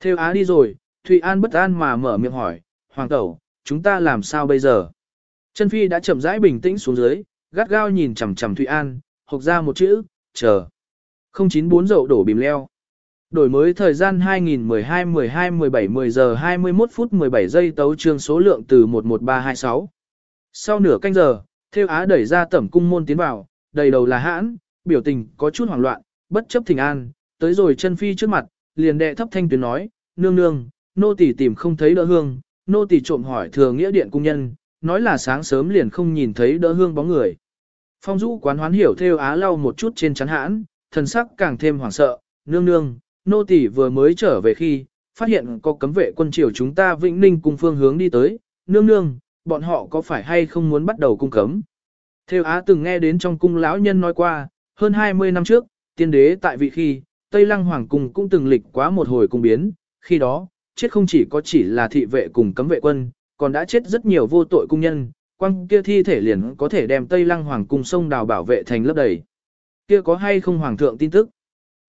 Theo Á đi rồi, Thụy An bất an mà mở miệng hỏi, Hoàng tẩu, chúng ta làm sao bây giờ? Chân Phi đã chậm rãi bình tĩnh xuống dưới, gắt gao nhìn chằm chằm Thụy An, hộc ra một chữ, chờ. 094 dậu đổ bìm leo. Đổi mới thời gian 2012 12 17 10 giờ 21 phút 17 giây tấu trương số lượng từ 11326. Sau nửa canh giờ, Theo Á đẩy ra tẩm cung môn tiến vào, đầy đầu là hãn, biểu tình có chút hoảng loạn, bất chấp thình an, tới rồi chân phi trước mặt, liền đệ thấp thanh tuyến nói, nương nương, nô tỳ tìm không thấy đỡ hương, nô tỳ trộm hỏi thừa nghĩa điện cung nhân, nói là sáng sớm liền không nhìn thấy đỡ hương bóng người. Phong Dũ quán hoán hiểu theo á lau một chút trên chắn hãn, thần sắc càng thêm hoảng sợ, nương nương, nô tỳ vừa mới trở về khi, phát hiện có cấm vệ quân triều chúng ta vĩnh ninh cùng phương hướng đi tới, nương nương, bọn họ có phải hay không muốn bắt đầu cung cấm. Theo Á từng nghe đến trong cung lão nhân nói qua, hơn 20 năm trước, tiên đế tại vị khi, Tây Lăng Hoàng Cung cũng từng lịch quá một hồi cung biến, khi đó, chết không chỉ có chỉ là thị vệ cùng cấm vệ quân, còn đã chết rất nhiều vô tội cung nhân, quăng kia thi thể liền có thể đem Tây Lăng Hoàng Cung sông đào bảo vệ thành lớp đầy. Kia có hay không Hoàng thượng tin tức?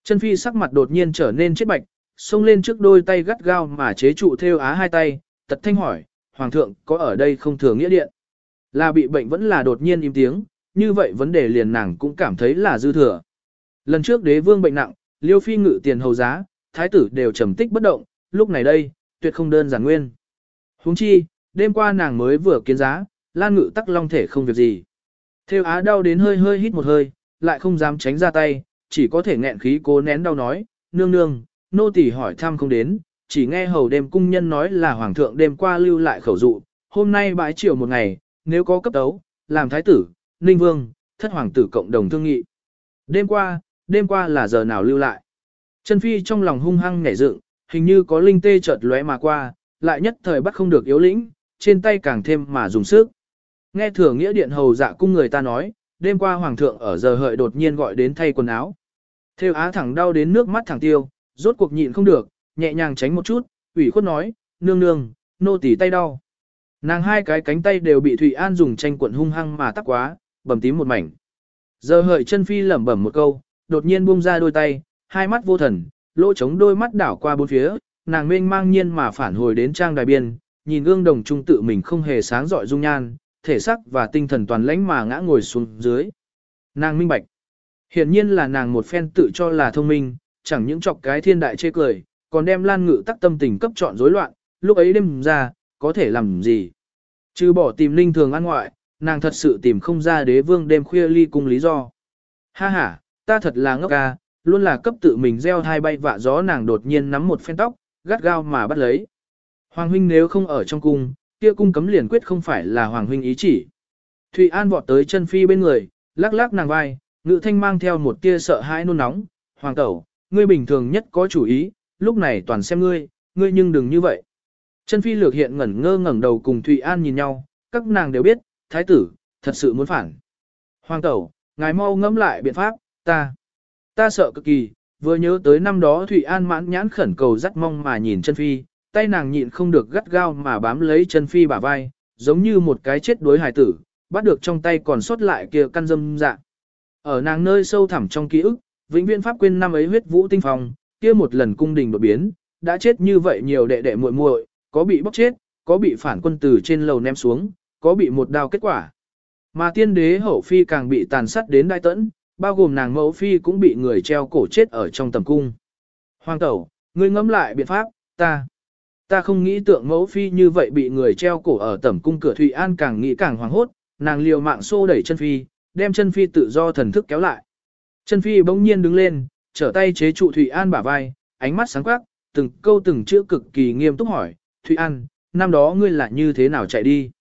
Chân phi sắc mặt đột nhiên trở nên chết bạch, xông lên trước đôi tay gắt gao mà chế trụ theo á hai tay, tật thanh hỏi, Hoàng thượng có ở đây không thường nghĩa điện? Là bị bệnh vẫn là đột nhiên im tiếng, như vậy vấn đề liền nàng cũng cảm thấy là dư thừa. Lần trước đế vương bệnh nặng, liêu phi ngự tiền hầu giá, thái tử đều trầm tích bất động, lúc này đây, tuyệt không đơn giản nguyên. huống chi, đêm qua nàng mới vừa kiến giá, lan ngự tắc long thể không việc gì. Theo á đau đến hơi hơi hít một hơi, lại không dám tránh ra tay, chỉ có thể nghẹn khí cố nén đau nói, nương nương, nô tỳ hỏi thăm không đến, chỉ nghe hầu đêm cung nhân nói là hoàng thượng đêm qua lưu lại khẩu dụ, hôm nay bãi chiều một ngày, nếu có cấp tấu, làm thái tử, ninh vương, thất hoàng tử cộng đồng thương nghị. Đêm qua, đêm qua là giờ nào lưu lại. Chân phi trong lòng hung hăng nhảy dựng, hình như có linh tê chợt lóe mà qua, lại nhất thời bắt không được yếu lĩnh, trên tay càng thêm mà dùng sức. Nghe thừa nghĩa điện hầu dạ cung người ta nói, đêm qua hoàng thượng ở giờ hợi đột nhiên gọi đến thay quần áo. Theo á thẳng đau đến nước mắt thẳng tiêu, rốt cuộc nhịn không được, nhẹ nhàng tránh một chút, ủy khuất nói, nương nương, nô tỳ tay đau. Nàng hai cái cánh tay đều bị Thụy An dùng tranh cuộn hung hăng mà tắc quá, bầm tím một mảnh. Giờ hợi chân phi lẩm bẩm một câu, đột nhiên buông ra đôi tay, hai mắt vô thần, lỗ trống đôi mắt đảo qua bốn phía, nàng mênh mang nhiên mà phản hồi đến trang đài biên, nhìn gương đồng trung tự mình không hề sáng rọi dung nhan, thể sắc và tinh thần toàn lãnh mà ngã ngồi xuống dưới. Nàng minh bạch. Hiển nhiên là nàng một phen tự cho là thông minh, chẳng những chọc cái thiên đại chê cười, còn đem lan ngự tắc tâm tình cấp chọn rối loạn, lúc ấy đêm ra, có thể làm gì. Chứ bỏ tìm linh thường ăn ngoại, nàng thật sự tìm không ra đế vương đêm khuya ly cung lý do. Ha ha, ta thật là ngốc ca, luôn là cấp tự mình gieo hai bay vạ gió nàng đột nhiên nắm một phen tóc, gắt gao mà bắt lấy. Hoàng huynh nếu không ở trong cung, kia cung cấm liền quyết không phải là Hoàng huynh ý chỉ. Thụy An vọt tới chân phi bên người, lắc lắc nàng vai, ngự thanh mang theo một tia sợ hãi nôn nóng. Hoàng tẩu, ngươi bình thường nhất có chủ ý, lúc này toàn xem ngươi, ngươi nhưng đừng như vậy. Chân phi lược hiện ngẩn ngơ ngẩn đầu cùng Thụy An nhìn nhau, các nàng đều biết, thái tử, thật sự muốn phản. Hoàng tẩu, ngài mau ngẫm lại biện pháp, ta, ta sợ cực kỳ, vừa nhớ tới năm đó Thụy An mãn nhãn khẩn cầu dắt mong mà nhìn chân phi, tay nàng nhịn không được gắt gao mà bám lấy chân phi bả vai, giống như một cái chết đuối hài tử, bắt được trong tay còn sót lại kia căn dâm dạ. Ở nàng nơi sâu thẳm trong ký ức, vĩnh viễn pháp quên năm ấy huyết vũ tinh phong, kia một lần cung đình đột biến, đã chết như vậy nhiều đệ đệ muội muội, có bị bóc chết, có bị phản quân từ trên lầu ném xuống, có bị một đao kết quả. Mà tiên đế hậu phi càng bị tàn sát đến đai tẫn, bao gồm nàng mẫu phi cũng bị người treo cổ chết ở trong tầm cung. Hoàng tẩu, ngươi ngẫm lại biện pháp, ta. Ta không nghĩ tượng mẫu phi như vậy bị người treo cổ ở tẩm cung cửa Thụy An càng nghĩ càng hoảng hốt, nàng liều mạng xô đẩy chân phi, đem chân phi tự do thần thức kéo lại. Chân phi bỗng nhiên đứng lên, trở tay chế trụ Thụy An bả vai, ánh mắt sáng quắc, từng câu từng chữ cực kỳ nghiêm túc hỏi, Thụy An, năm đó ngươi là như thế nào chạy đi?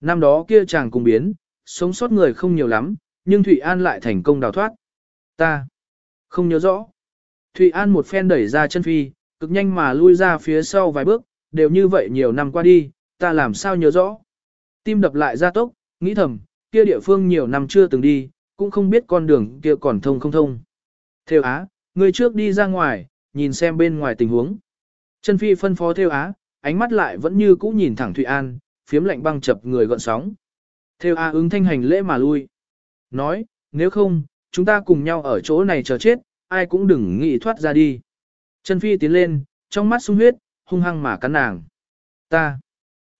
Năm đó kia chàng cùng biến, sống sót người không nhiều lắm, nhưng Thụy An lại thành công đào thoát. Ta không nhớ rõ. Thụy An một phen đẩy ra chân phi, cực nhanh mà lui ra phía sau vài bước, đều như vậy nhiều năm qua đi, ta làm sao nhớ rõ. Tim đập lại ra tốc, nghĩ thầm, kia địa phương nhiều năm chưa từng đi, cũng không biết con đường kia còn thông không thông. Theo Á, người trước đi ra ngoài, nhìn xem bên ngoài tình huống. Chân phi phân phó theo Á, ánh mắt lại vẫn như cũ nhìn thẳng Thụy An, phiếm lạnh băng chập người gọn sóng. Theo Á ứng thanh hành lễ mà lui. Nói, nếu không, chúng ta cùng nhau ở chỗ này chờ chết, ai cũng đừng nghĩ thoát ra đi. Trần phi tiến lên, trong mắt sung huyết, hung hăng mà cắn nàng. Ta,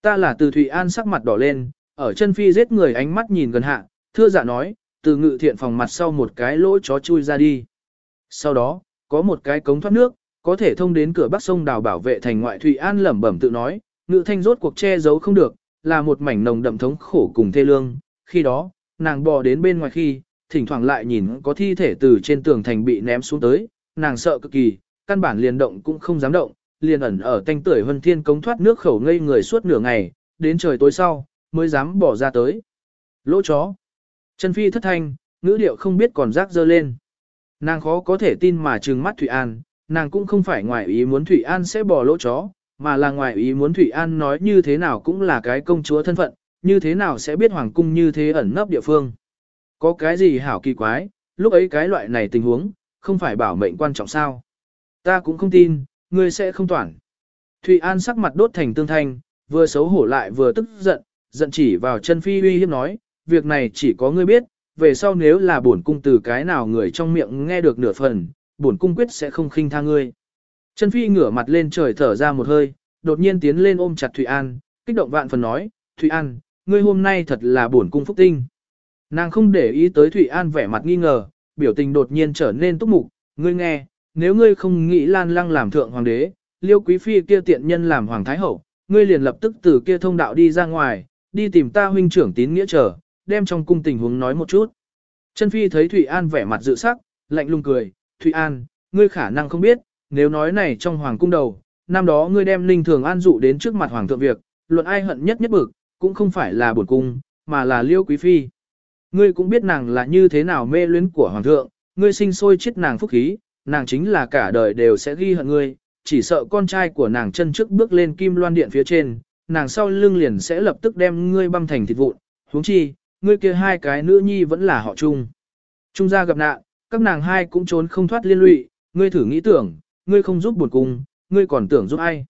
ta là từ Thụy An sắc mặt đỏ lên, ở Trần phi giết người ánh mắt nhìn gần hạ, thưa dạ nói, từ ngự thiện phòng mặt sau một cái lỗ chó chui ra đi. Sau đó, có một cái cống thoát nước, có thể thông đến cửa bắc sông đào bảo vệ thành ngoại Thụy An lẩm bẩm tự nói, ngự thanh rốt cuộc che giấu không được, là một mảnh nồng đậm thống khổ cùng thê lương. Khi đó, nàng bò đến bên ngoài khi, thỉnh thoảng lại nhìn có thi thể từ trên tường thành bị ném xuống tới, nàng sợ cực kỳ, căn bản liền động cũng không dám động, liền ẩn ở tanh tưởi Vân thiên cống thoát nước khẩu ngây người suốt nửa ngày, đến trời tối sau, mới dám bỏ ra tới. Lỗ chó. Trần phi thất thanh, ngữ điệu không biết còn rác dơ lên. Nàng khó có thể tin mà trừng mắt Thủy An, nàng cũng không phải ngoài ý muốn Thủy An sẽ bỏ lỗ chó, mà là ngoài ý muốn Thủy An nói như thế nào cũng là cái công chúa thân phận, như thế nào sẽ biết hoàng cung như thế ẩn nấp địa phương. Có cái gì hảo kỳ quái, lúc ấy cái loại này tình huống, không phải bảo mệnh quan trọng sao. Ta cũng không tin, ngươi sẽ không toàn. Thụy An sắc mặt đốt thành tương thanh, vừa xấu hổ lại vừa tức giận, giận chỉ vào chân phi uy hiếp nói, việc này chỉ có ngươi biết, về sau nếu là bổn cung từ cái nào người trong miệng nghe được nửa phần, bổn cung quyết sẽ không khinh tha ngươi. Chân phi ngửa mặt lên trời thở ra một hơi, đột nhiên tiến lên ôm chặt Thụy An, kích động vạn phần nói, Thụy An, ngươi hôm nay thật là bổn cung phúc tinh. Nàng không để ý tới Thụy An vẻ mặt nghi ngờ, biểu tình đột nhiên trở nên túc mục, ngươi nghe, nếu ngươi không nghĩ lan lăng làm thượng hoàng đế, liêu quý phi kia tiện nhân làm hoàng thái hậu, ngươi liền lập tức từ kia thông đạo đi ra ngoài, đi tìm ta huynh trưởng tín nghĩa trở, đem trong cung tình huống nói một chút. Chân phi thấy Thụy An vẻ mặt dự sắc, lạnh lùng cười, Thụy An, ngươi khả năng không biết, nếu nói này trong hoàng cung đầu, năm đó ngươi đem linh thường an dụ đến trước mặt hoàng thượng việc, luận ai hận nhất nhất bực, cũng không phải là bổn cung, mà là liêu quý phi. Ngươi cũng biết nàng là như thế nào mê luyến của hoàng thượng, ngươi sinh sôi chết nàng phúc khí, nàng chính là cả đời đều sẽ ghi hận ngươi, chỉ sợ con trai của nàng chân trước bước lên kim loan điện phía trên, nàng sau lưng liền sẽ lập tức đem ngươi băm thành thịt vụn, huống chi, ngươi kia hai cái nữ nhi vẫn là họ chung. Trung gia gặp nạn, các nàng hai cũng trốn không thoát liên lụy, ngươi thử nghĩ tưởng, ngươi không giúp buồn cung, ngươi còn tưởng giúp ai.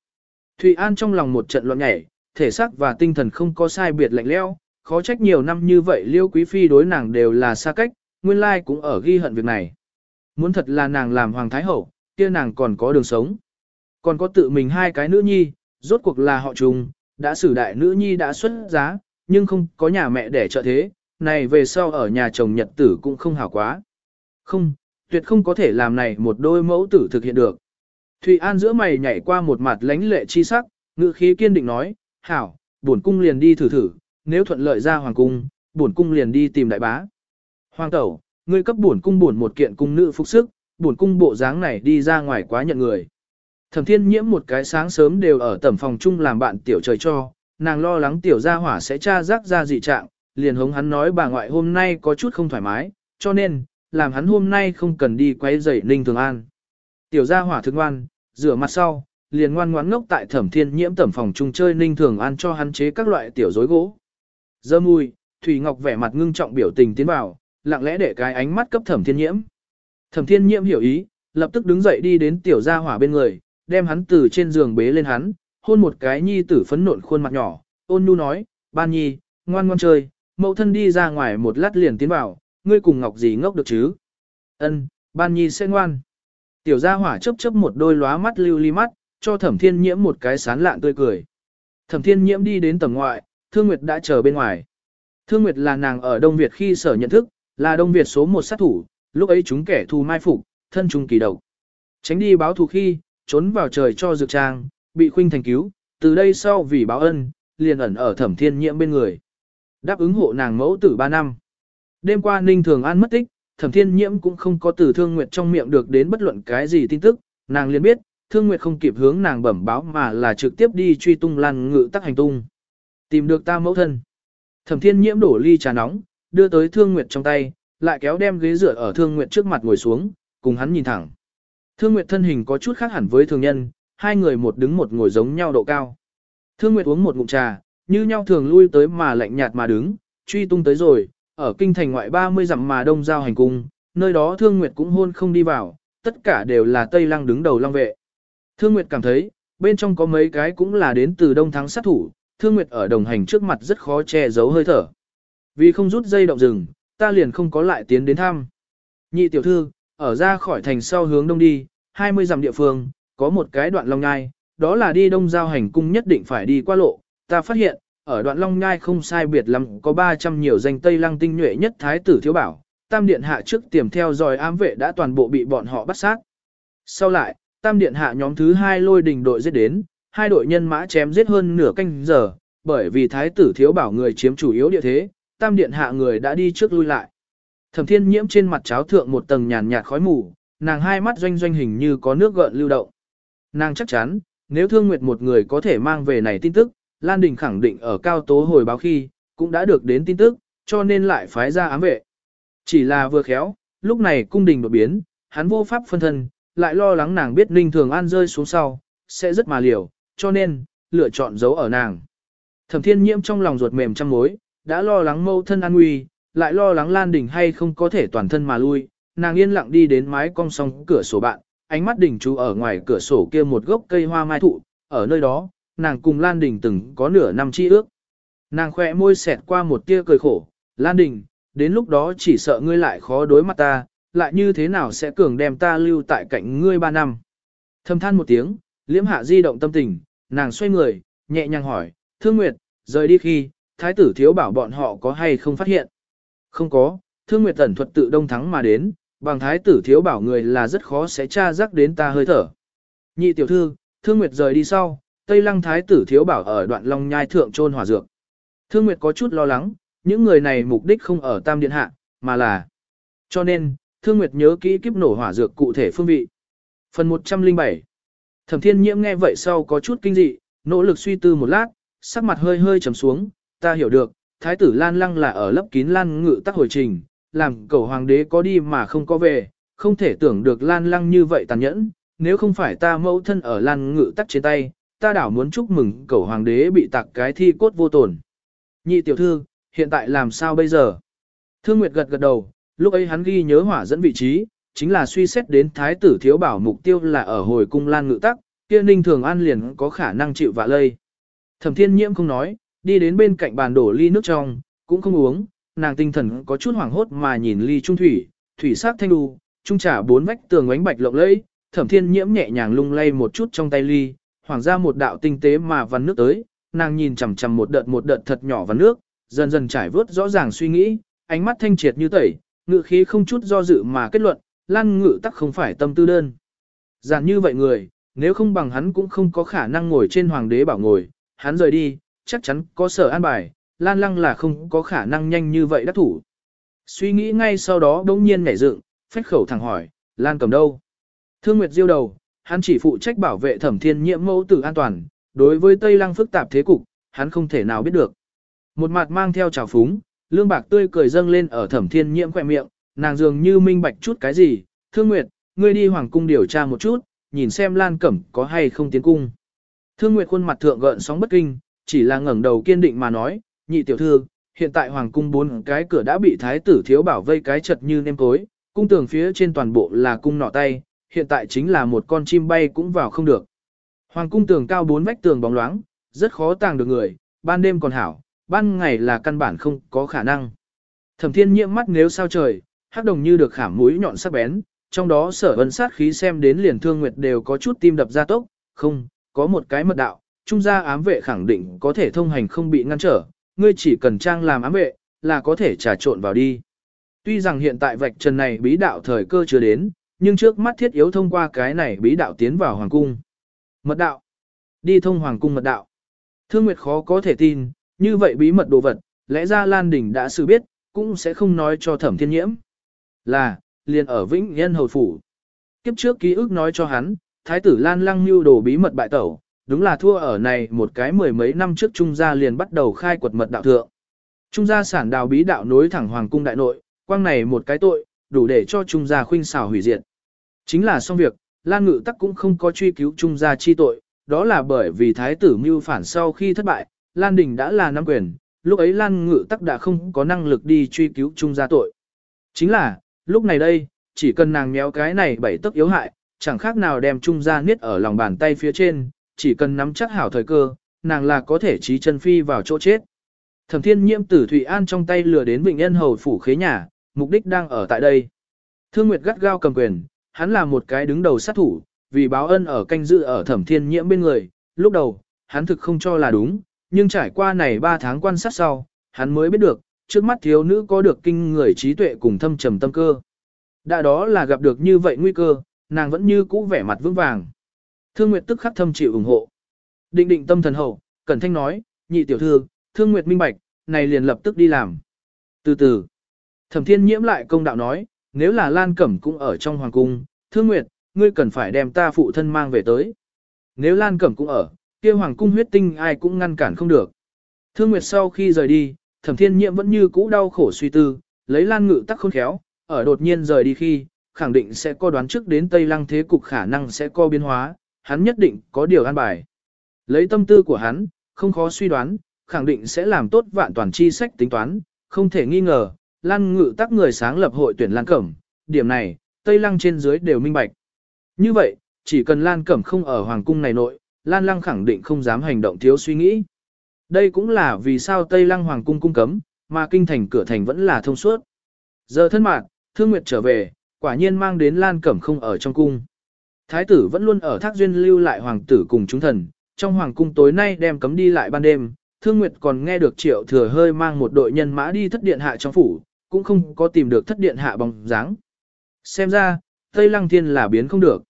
Thụy An trong lòng một trận loạn nhảy, thể xác và tinh thần không có sai biệt lạnh leo, khó trách nhiều năm như vậy liêu quý phi đối nàng đều là xa cách, nguyên lai cũng ở ghi hận việc này. Muốn thật là nàng làm hoàng thái hậu, kia nàng còn có đường sống. Còn có tự mình hai cái nữ nhi, rốt cuộc là họ trùng, đã xử đại nữ nhi đã xuất giá, nhưng không có nhà mẹ để trợ thế, này về sau ở nhà chồng nhật tử cũng không hảo quá. Không, tuyệt không có thể làm này một đôi mẫu tử thực hiện được. Thụy An giữa mày nhảy qua một mặt lánh lệ chi sắc, ngự khí kiên định nói, hảo, bổn cung liền đi thử thử, nếu thuận lợi ra hoàng cung, bổn cung liền đi tìm đại bá. Hoàng tẩu, ngươi cấp bổn cung bổn một kiện cung nữ phục sức, bổn cung bộ dáng này đi ra ngoài quá nhận người. Thẩm thiên nhiễm một cái sáng sớm đều ở tầm phòng chung làm bạn tiểu trời cho, nàng lo lắng tiểu gia hỏa sẽ tra rắc ra dị trạng, liền hống hắn nói bà ngoại hôm nay có chút không thoải mái, cho nên, làm hắn hôm nay không cần đi quấy rầy Ninh Thường An. Tiểu gia hỏa thức ngoan, rửa mặt sau, liền ngoan ngoãn ngốc tại thẩm thiên nhiễm tẩm phòng chung chơi Ninh Thường An cho hắn chế các loại tiểu rối gỗ. Giờ mùi, Thủy Ngọc vẻ mặt ngưng trọng biểu tình tiến vào, lặng lẽ để cái ánh mắt cấp thẩm thiên nhiễm. Thẩm thiên nhiễm hiểu ý, lập tức đứng dậy đi đến tiểu gia hỏa bên người, đem hắn từ trên giường bế lên hắn, hôn một cái nhi tử phấn nộn khuôn mặt nhỏ, ôn nhu nói, ban nhi, ngoan ngoan chơi, mẫu thân đi ra ngoài một lát liền tiến vào, ngươi cùng ngọc gì ngốc được chứ? Ân, ban nhi sẽ ngoan. Tiểu gia hỏa chớp chớp một đôi lóa mắt lưu ly mắt, cho thẩm thiên nhiễm một cái sán lạn tươi cười. Thẩm thiên nhiễm đi đến tầng ngoại, Thương Nguyệt đã chờ bên ngoài. Thương Nguyệt là nàng ở Đông Việt khi sở nhận thức, là Đông Việt số một sát thủ, lúc ấy chúng kẻ thù mai phục, thân trung kỳ độc. Tránh đi báo thù khi, trốn vào trời cho dược trang, bị khuynh thành cứu, từ đây sau vì báo ân, liền ẩn ở thẩm thiên nhiễm bên người. Đáp ứng hộ nàng mẫu tử 3 năm. Đêm qua Ninh Thường An mất tích, thẩm thiên nhiễm cũng không có từ Thương Nguyệt trong miệng được đến bất luận cái gì tin tức, nàng liền biết, Thương Nguyệt không kịp hướng nàng bẩm báo mà là trực tiếp đi truy tung lan ngự tắc hành tung. Tìm được ta mẫu thân. Thẩm thiên nhiễm đổ ly trà nóng, đưa tới Thương Nguyệt trong tay, lại kéo đem ghế dựa ở Thương Nguyệt trước mặt ngồi xuống, cùng hắn nhìn thẳng. Thương Nguyệt thân hình có chút khác hẳn với thường nhân, hai người một đứng một ngồi giống nhau độ cao. Thương Nguyệt uống một ngụm trà, như nhau thường lui tới mà lạnh nhạt mà đứng, truy tung tới rồi, ở kinh thành ngoại 30 dặm mà đông giao hành cung, nơi đó Thương Nguyệt cũng hôn không đi vào, tất cả đều là Tây Lăng đứng đầu long vệ. Thương Nguyệt cảm thấy, bên trong có mấy cái cũng là đến từ đông thắng sát thủ, Thương Nguyệt ở đồng hành trước mặt rất khó che giấu hơi thở. Vì không rút dây động rừng, ta liền không có lại tiến đến thăm. Nhị tiểu thư, ở ra khỏi thành sau hướng đông đi, 20 dặm địa phương, có một cái đoạn long nhai, đó là đi đông giao hành cung nhất định phải đi qua lộ. Ta phát hiện, ở đoạn long nhai không sai biệt lắm có 300 nhiều danh Tây Lăng tinh nhuệ nhất thái tử thiếu bảo, tam điện hạ trước tiềm theo dòi ám vệ đã toàn bộ bị bọn họ bắt sát. Sau lại, tam điện hạ nhóm thứ hai lôi đình đội giết đến, hai đội nhân mã chém giết hơn nửa canh giờ, bởi vì thái tử thiếu bảo người chiếm chủ yếu địa thế, tam điện hạ người đã đi trước lui lại. Thẩm thiên nhiễm trên mặt cháo thượng một tầng nhàn nhạt khói mù, nàng hai mắt doanh doanh hình như có nước gợn lưu động. Nàng chắc chắn, nếu Thương Nguyệt một người có thể mang về này tin tức, Lan Đình khẳng định ở cao tố hồi báo khi, cũng đã được đến tin tức, cho nên lại phái ra ám vệ. Chỉ là vừa khéo, lúc này cung đình đột biến, hắn vô pháp phân thân, lại lo lắng nàng biết Ninh Thường An rơi xuống sau, sẽ rất mà liều, cho nên, lựa chọn giấu ở nàng. Thẩm thiên nhiễm trong lòng ruột mềm trăm mối, đã lo lắng mâu thân an nguy, lại lo lắng Lan Đình hay không có thể toàn thân mà lui, nàng yên lặng đi đến mái cong song cửa sổ bạn, ánh mắt đỉnh chú ở ngoài cửa sổ kia một gốc cây hoa mai thụ, ở nơi đó, nàng cùng Lan Đình từng có nửa năm chi ước. Nàng khỏe môi xẹt qua một tia cười khổ, Lan Đình, đến lúc đó chỉ sợ ngươi lại khó đối mặt ta, lại như thế nào sẽ cường đem ta lưu tại cạnh ngươi ba năm. Thâm than một tiếng, liễm hạ di động tâm tình, nàng xoay người, nhẹ nhàng hỏi, Thương Nguyệt, rời đi khi, thái tử thiếu bảo bọn họ có hay không phát hiện? Không có, Thương Nguyệt tẩn thuật tự đông thắng mà đến, bằng thái tử thiếu bảo người là rất khó sẽ tra rắc đến ta hơi thở. Nhị tiểu thư, Thương Nguyệt rời đi sau, Tây Lăng thái tử thiếu bảo ở đoạn Long Nhai thượng trôn hỏa dược. Thương Nguyệt có chút lo lắng, những người này mục đích không ở Tam Điện Hạ, mà là... Cho nên, Thương Nguyệt nhớ kỹ kiếp nổ hỏa dược cụ thể phương vị. Phần 107 Thẩm Thiên Nhiễm nghe vậy sau có chút kinh dị, nỗ lực suy tư một lát, sắc mặt hơi hơi trầm xuống, ta hiểu được, Thái tử Lan Lăng là ở lấp kín Lan ngự tắc hồi trình, làm cầu hoàng đế có đi mà không có về, không thể tưởng được Lan Lăng như vậy tàn nhẫn, nếu không phải ta mẫu thân ở Lan ngự tắc trên tay, ta đảo muốn chúc mừng cầu hoàng đế bị tạc cái thi cốt vô tổn. Nhị tiểu thư, hiện tại làm sao bây giờ? Thương Nguyệt gật gật đầu, lúc ấy hắn ghi nhớ hỏa dẫn vị trí, chính là suy xét đến thái tử thiếu bảo mục tiêu là ở hồi cung Lan ngự tắc, kia ninh thường an liền có khả năng chịu vạ lây. Thẩm thiên nhiễm không nói, đi đến bên cạnh bàn đổ ly nước trong, cũng không uống, nàng tinh thần có chút hoảng hốt mà nhìn ly trung thủy, thủy sắc thanh đu, trung trả bốn vách tường ánh bạch lộng lẫy, thẩm thiên nhiễm nhẹ nhàng lung lay một chút trong tay ly, hoàng ra một đạo tinh tế mà vắn nước tới, nàng nhìn chằm chằm một đợt một đợt thật nhỏ vắn nước, dần dần trải vớt rõ ràng suy nghĩ, ánh mắt thanh triệt như tẩy, ngự khí không chút do dự mà kết luận, lan ngự tắc không phải tâm tư đơn. Giản như vậy người, nếu không bằng hắn cũng không có khả năng ngồi trên hoàng đế bảo ngồi, hắn rời đi, chắc chắn có sở an bài, lan lăng là không có khả năng nhanh như vậy đắc thủ. Suy nghĩ ngay sau đó đống nhiên nhảy dựng, phách khẩu thẳng hỏi, lan cầm đâu? Thương Nguyệt diêu đầu, hắn chỉ phụ trách bảo vệ thẩm thiên nhiễm mẫu tử an toàn, đối với Tây Lăng phức tạp thế cục, hắn không thể nào biết được. Một mặt mang theo trào phúng, lương bạc tươi cười dâng lên ở thẩm thiên nhiễm khỏe miệng, nàng dường như minh bạch chút cái gì, thương nguyệt, ngươi đi hoàng cung điều tra một chút, nhìn xem Lan Cẩm có hay không tiến cung. Thương Nguyệt khuôn mặt thượng gợn sóng bất kinh, chỉ là ngẩng đầu kiên định mà nói, nhị tiểu thư, hiện tại hoàng cung bốn cái cửa đã bị thái tử thiếu bảo vây cái chật như nêm cối, cung tường phía trên toàn bộ là cung nọ tay, hiện tại chính là một con chim bay cũng vào không được. Hoàng cung tường cao bốn vách tường bóng loáng, rất khó tàng được người, ban đêm còn hảo, ban ngày là căn bản không có khả năng. Thẩm thiên nhiễm mắt nếu sao trời, hắc đồng như được khảm mũi nhọn sắc bén, trong đó sở ân sát khí xem đến liền thương nguyệt đều có chút tim đập ra tốc, không, có một cái mật đạo, trung gia ám vệ khẳng định có thể thông hành không bị ngăn trở, ngươi chỉ cần trang làm ám vệ, là có thể trà trộn vào đi. Tuy rằng hiện tại vạch trần này bí đạo thời cơ chưa đến, nhưng trước mắt thiết yếu thông qua cái này bí đạo tiến vào hoàng cung. Mật đạo. Đi thông hoàng cung mật đạo. Thương Nguyệt khó có thể tin, như vậy bí mật đồ vật, lẽ ra Lan Đình đã sự biết, cũng sẽ không nói cho thẩm thiên nhiễm. Là, liền ở Vĩnh Yên Hầu Phủ. Kiếp trước ký ức nói cho hắn, Thái tử Lan Lăng mưu đồ bí mật bại tẩu, đúng là thua ở này một cái mười mấy năm trước Trung gia liền bắt đầu khai quật mật đạo thượng. Trung gia sản đào bí đạo nối thẳng Hoàng cung đại nội, quang này một cái tội, đủ để cho Trung gia khuynh xảo hủy diệt. Chính là xong việc, Lan Ngự Tắc cũng không có truy cứu Trung gia chi tội, đó là bởi vì Thái tử mưu phản sau khi thất bại, Lan Đình đã là nắm quyền, lúc ấy Lan Ngự Tắc đã không có năng lực đi truy cứu Trung gia tội. Chính là, lúc này đây, chỉ cần nàng méo cái này bảy tức yếu hại, chẳng khác nào đem Trung gia niết ở lòng bàn tay phía trên, chỉ cần nắm chắc hảo thời cơ, nàng là có thể trí chân phi vào chỗ chết. Thẩm thiên nhiễm tử Thụy An trong tay lừa đến Vịnh Nhân Hầu phủ khế nhà, mục đích đang ở tại đây. Thương Nguyệt gắt gao cầm quyền, hắn là một cái đứng đầu sát thủ, vì báo ân ở canh dự ở thẩm thiên nhiễm bên người, lúc đầu, hắn thực không cho là đúng, nhưng trải qua này 3 tháng quan sát sau, hắn mới biết được, trước mắt thiếu nữ có được kinh người trí tuệ cùng thâm trầm tâm cơ. Đã đó là gặp được như vậy nguy cơ, nàng vẫn như cũ vẻ mặt vững vàng. Thương Nguyệt tức khắc thâm chịu ủng hộ. Định định tâm thần hậu, Cẩn Thanh nói, nhị tiểu thư, Thương Nguyệt minh bạch, này liền lập tức đi làm. Từ từ, Thẩm Thiên Nhiễm lại công đạo nói, nếu là Lan Cẩm cũng ở trong hoàng cung, Thương Nguyệt, ngươi cần phải đem ta phụ thân mang về tới. Nếu Lan Cẩm cũng ở, kia hoàng cung huyết tinh ai cũng ngăn cản không được. Thương Nguyệt sau khi rời đi, Thẩm Thiên Nhiệm vẫn như cũ đau khổ suy tư, lấy Lan Ngự tắc khôn khéo, ở đột nhiên rời đi khi, khẳng định sẽ có đoán trước đến Tây Lăng thế cục khả năng sẽ có biến hóa, hắn nhất định có điều an bài. Lấy tâm tư của hắn, không khó suy đoán, khẳng định sẽ làm tốt vạn toàn chi sách tính toán, không thể nghi ngờ, Lan Ngự tác người sáng lập hội tuyển Lan Cẩm, điểm này, Tây Lăng trên dưới đều minh bạch. Như vậy, chỉ cần Lan Cẩm không ở Hoàng cung này nội, Lan Lăng khẳng định không dám hành động thiếu suy nghĩ. Đây cũng là vì sao Tây Lăng Hoàng cung cung cấm, mà kinh thành cửa thành vẫn là thông suốt. Giờ thân mạng, Thương Nguyệt trở về, quả nhiên mang đến Lan Cẩm không ở trong cung. Thái tử vẫn luôn ở thác duyên lưu lại hoàng tử cùng chúng thần, trong hoàng cung tối nay đem cấm đi lại ban đêm, Thương Nguyệt còn nghe được triệu thừa hơi mang một đội nhân mã đi thất điện hạ trong phủ, cũng không có tìm được thất điện hạ bóng dáng. Xem ra, Tây Lăng Thiên là biến không được.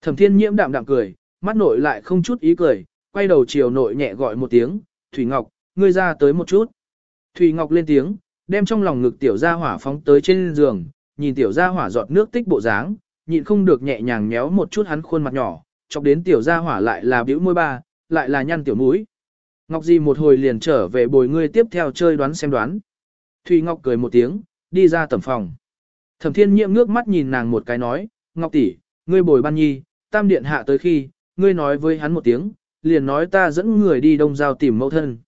Thẩm Thiên nhiễm đạm đạm cười, mắt nội lại không chút ý cười, quay đầu chiều nội nhẹ gọi một tiếng, Thủy Ngọc, ngươi ra tới một chút. Thủy Ngọc lên tiếng, đem trong lòng ngực tiểu gia hỏa phóng tới trên giường, nhìn tiểu gia hỏa giọt nước tích bộ dáng, nhịn không được nhẹ nhàng méo một chút hắn khuôn mặt nhỏ, chọc đến tiểu gia hỏa lại là bĩu môi ba, lại là nhăn tiểu mũi. Ngọc Di một hồi liền trở về bồi ngươi tiếp theo chơi đoán xem đoán. Thủy Ngọc cười một tiếng, đi ra tầm phòng. Thẩm Thiên Nhiệm ngước mắt nhìn nàng một cái nói, Ngọc tỷ, ngươi bồi ban nhi, tam điện hạ tới khi, ngươi nói với hắn một tiếng, liền nói ta dẫn người đi đông giao tìm mẫu thân.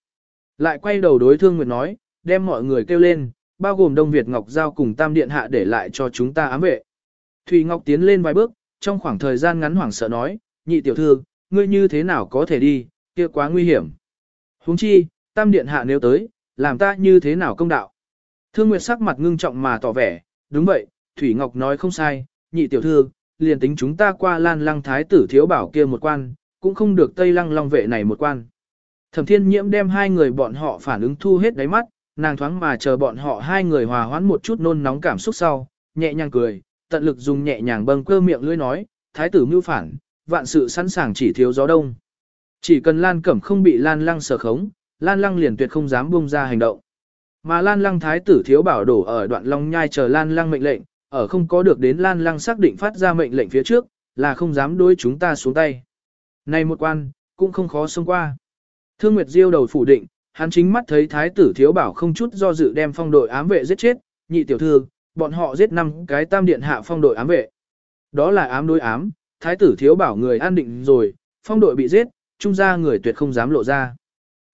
Lại quay đầu đối thương nguyệt nói, đem mọi người kêu lên, bao gồm Đông Việt Ngọc Giao cùng Tam Điện Hạ để lại cho chúng ta ám vệ. Thủy Ngọc tiến lên vài bước, trong khoảng thời gian ngắn hoảng sợ nói, nhị tiểu thư, ngươi như thế nào có thể đi, kia quá nguy hiểm. huống chi, Tam Điện Hạ nếu tới, làm ta như thế nào công đạo. Thương Nguyệt sắc mặt ngưng trọng mà tỏ vẻ, đúng vậy, Thủy Ngọc nói không sai, nhị tiểu thư, liền tính chúng ta qua lan lăng thái tử thiếu bảo kia một quan, cũng không được tây lăng long vệ này một quan. Thẩm thiên nhiễm đem hai người bọn họ phản ứng thu hết đáy mắt, nàng thoáng mà chờ bọn họ hai người hòa hoãn một chút nôn nóng cảm xúc sau, nhẹ nhàng cười, tận lực dùng nhẹ nhàng bâng cơ miệng lưỡi nói, thái tử mưu phản, vạn sự sẵn sàng chỉ thiếu gió đông. Chỉ cần Lan Cẩm không bị Lan Lăng sở khống, Lan Lăng liền tuyệt không dám buông ra hành động. Mà Lan Lăng thái tử thiếu bảo đổ ở đoạn Long Nhai chờ Lan Lăng mệnh lệnh, ở không có được đến Lan Lăng xác định phát ra mệnh lệnh phía trước, là không dám đối chúng ta xuống tay. Này một quan, cũng không khó xông qua. Thương Nguyệt Diêu đầu phủ định, hắn chính mắt thấy thái tử thiếu bảo không chút do dự đem phong đội ám vệ giết chết, nhị tiểu thư, bọn họ giết năm cái tam điện hạ phong đội ám vệ. Đó là ám đối ám, thái tử thiếu bảo người an định rồi, phong đội bị giết, trung gia người tuyệt không dám lộ ra.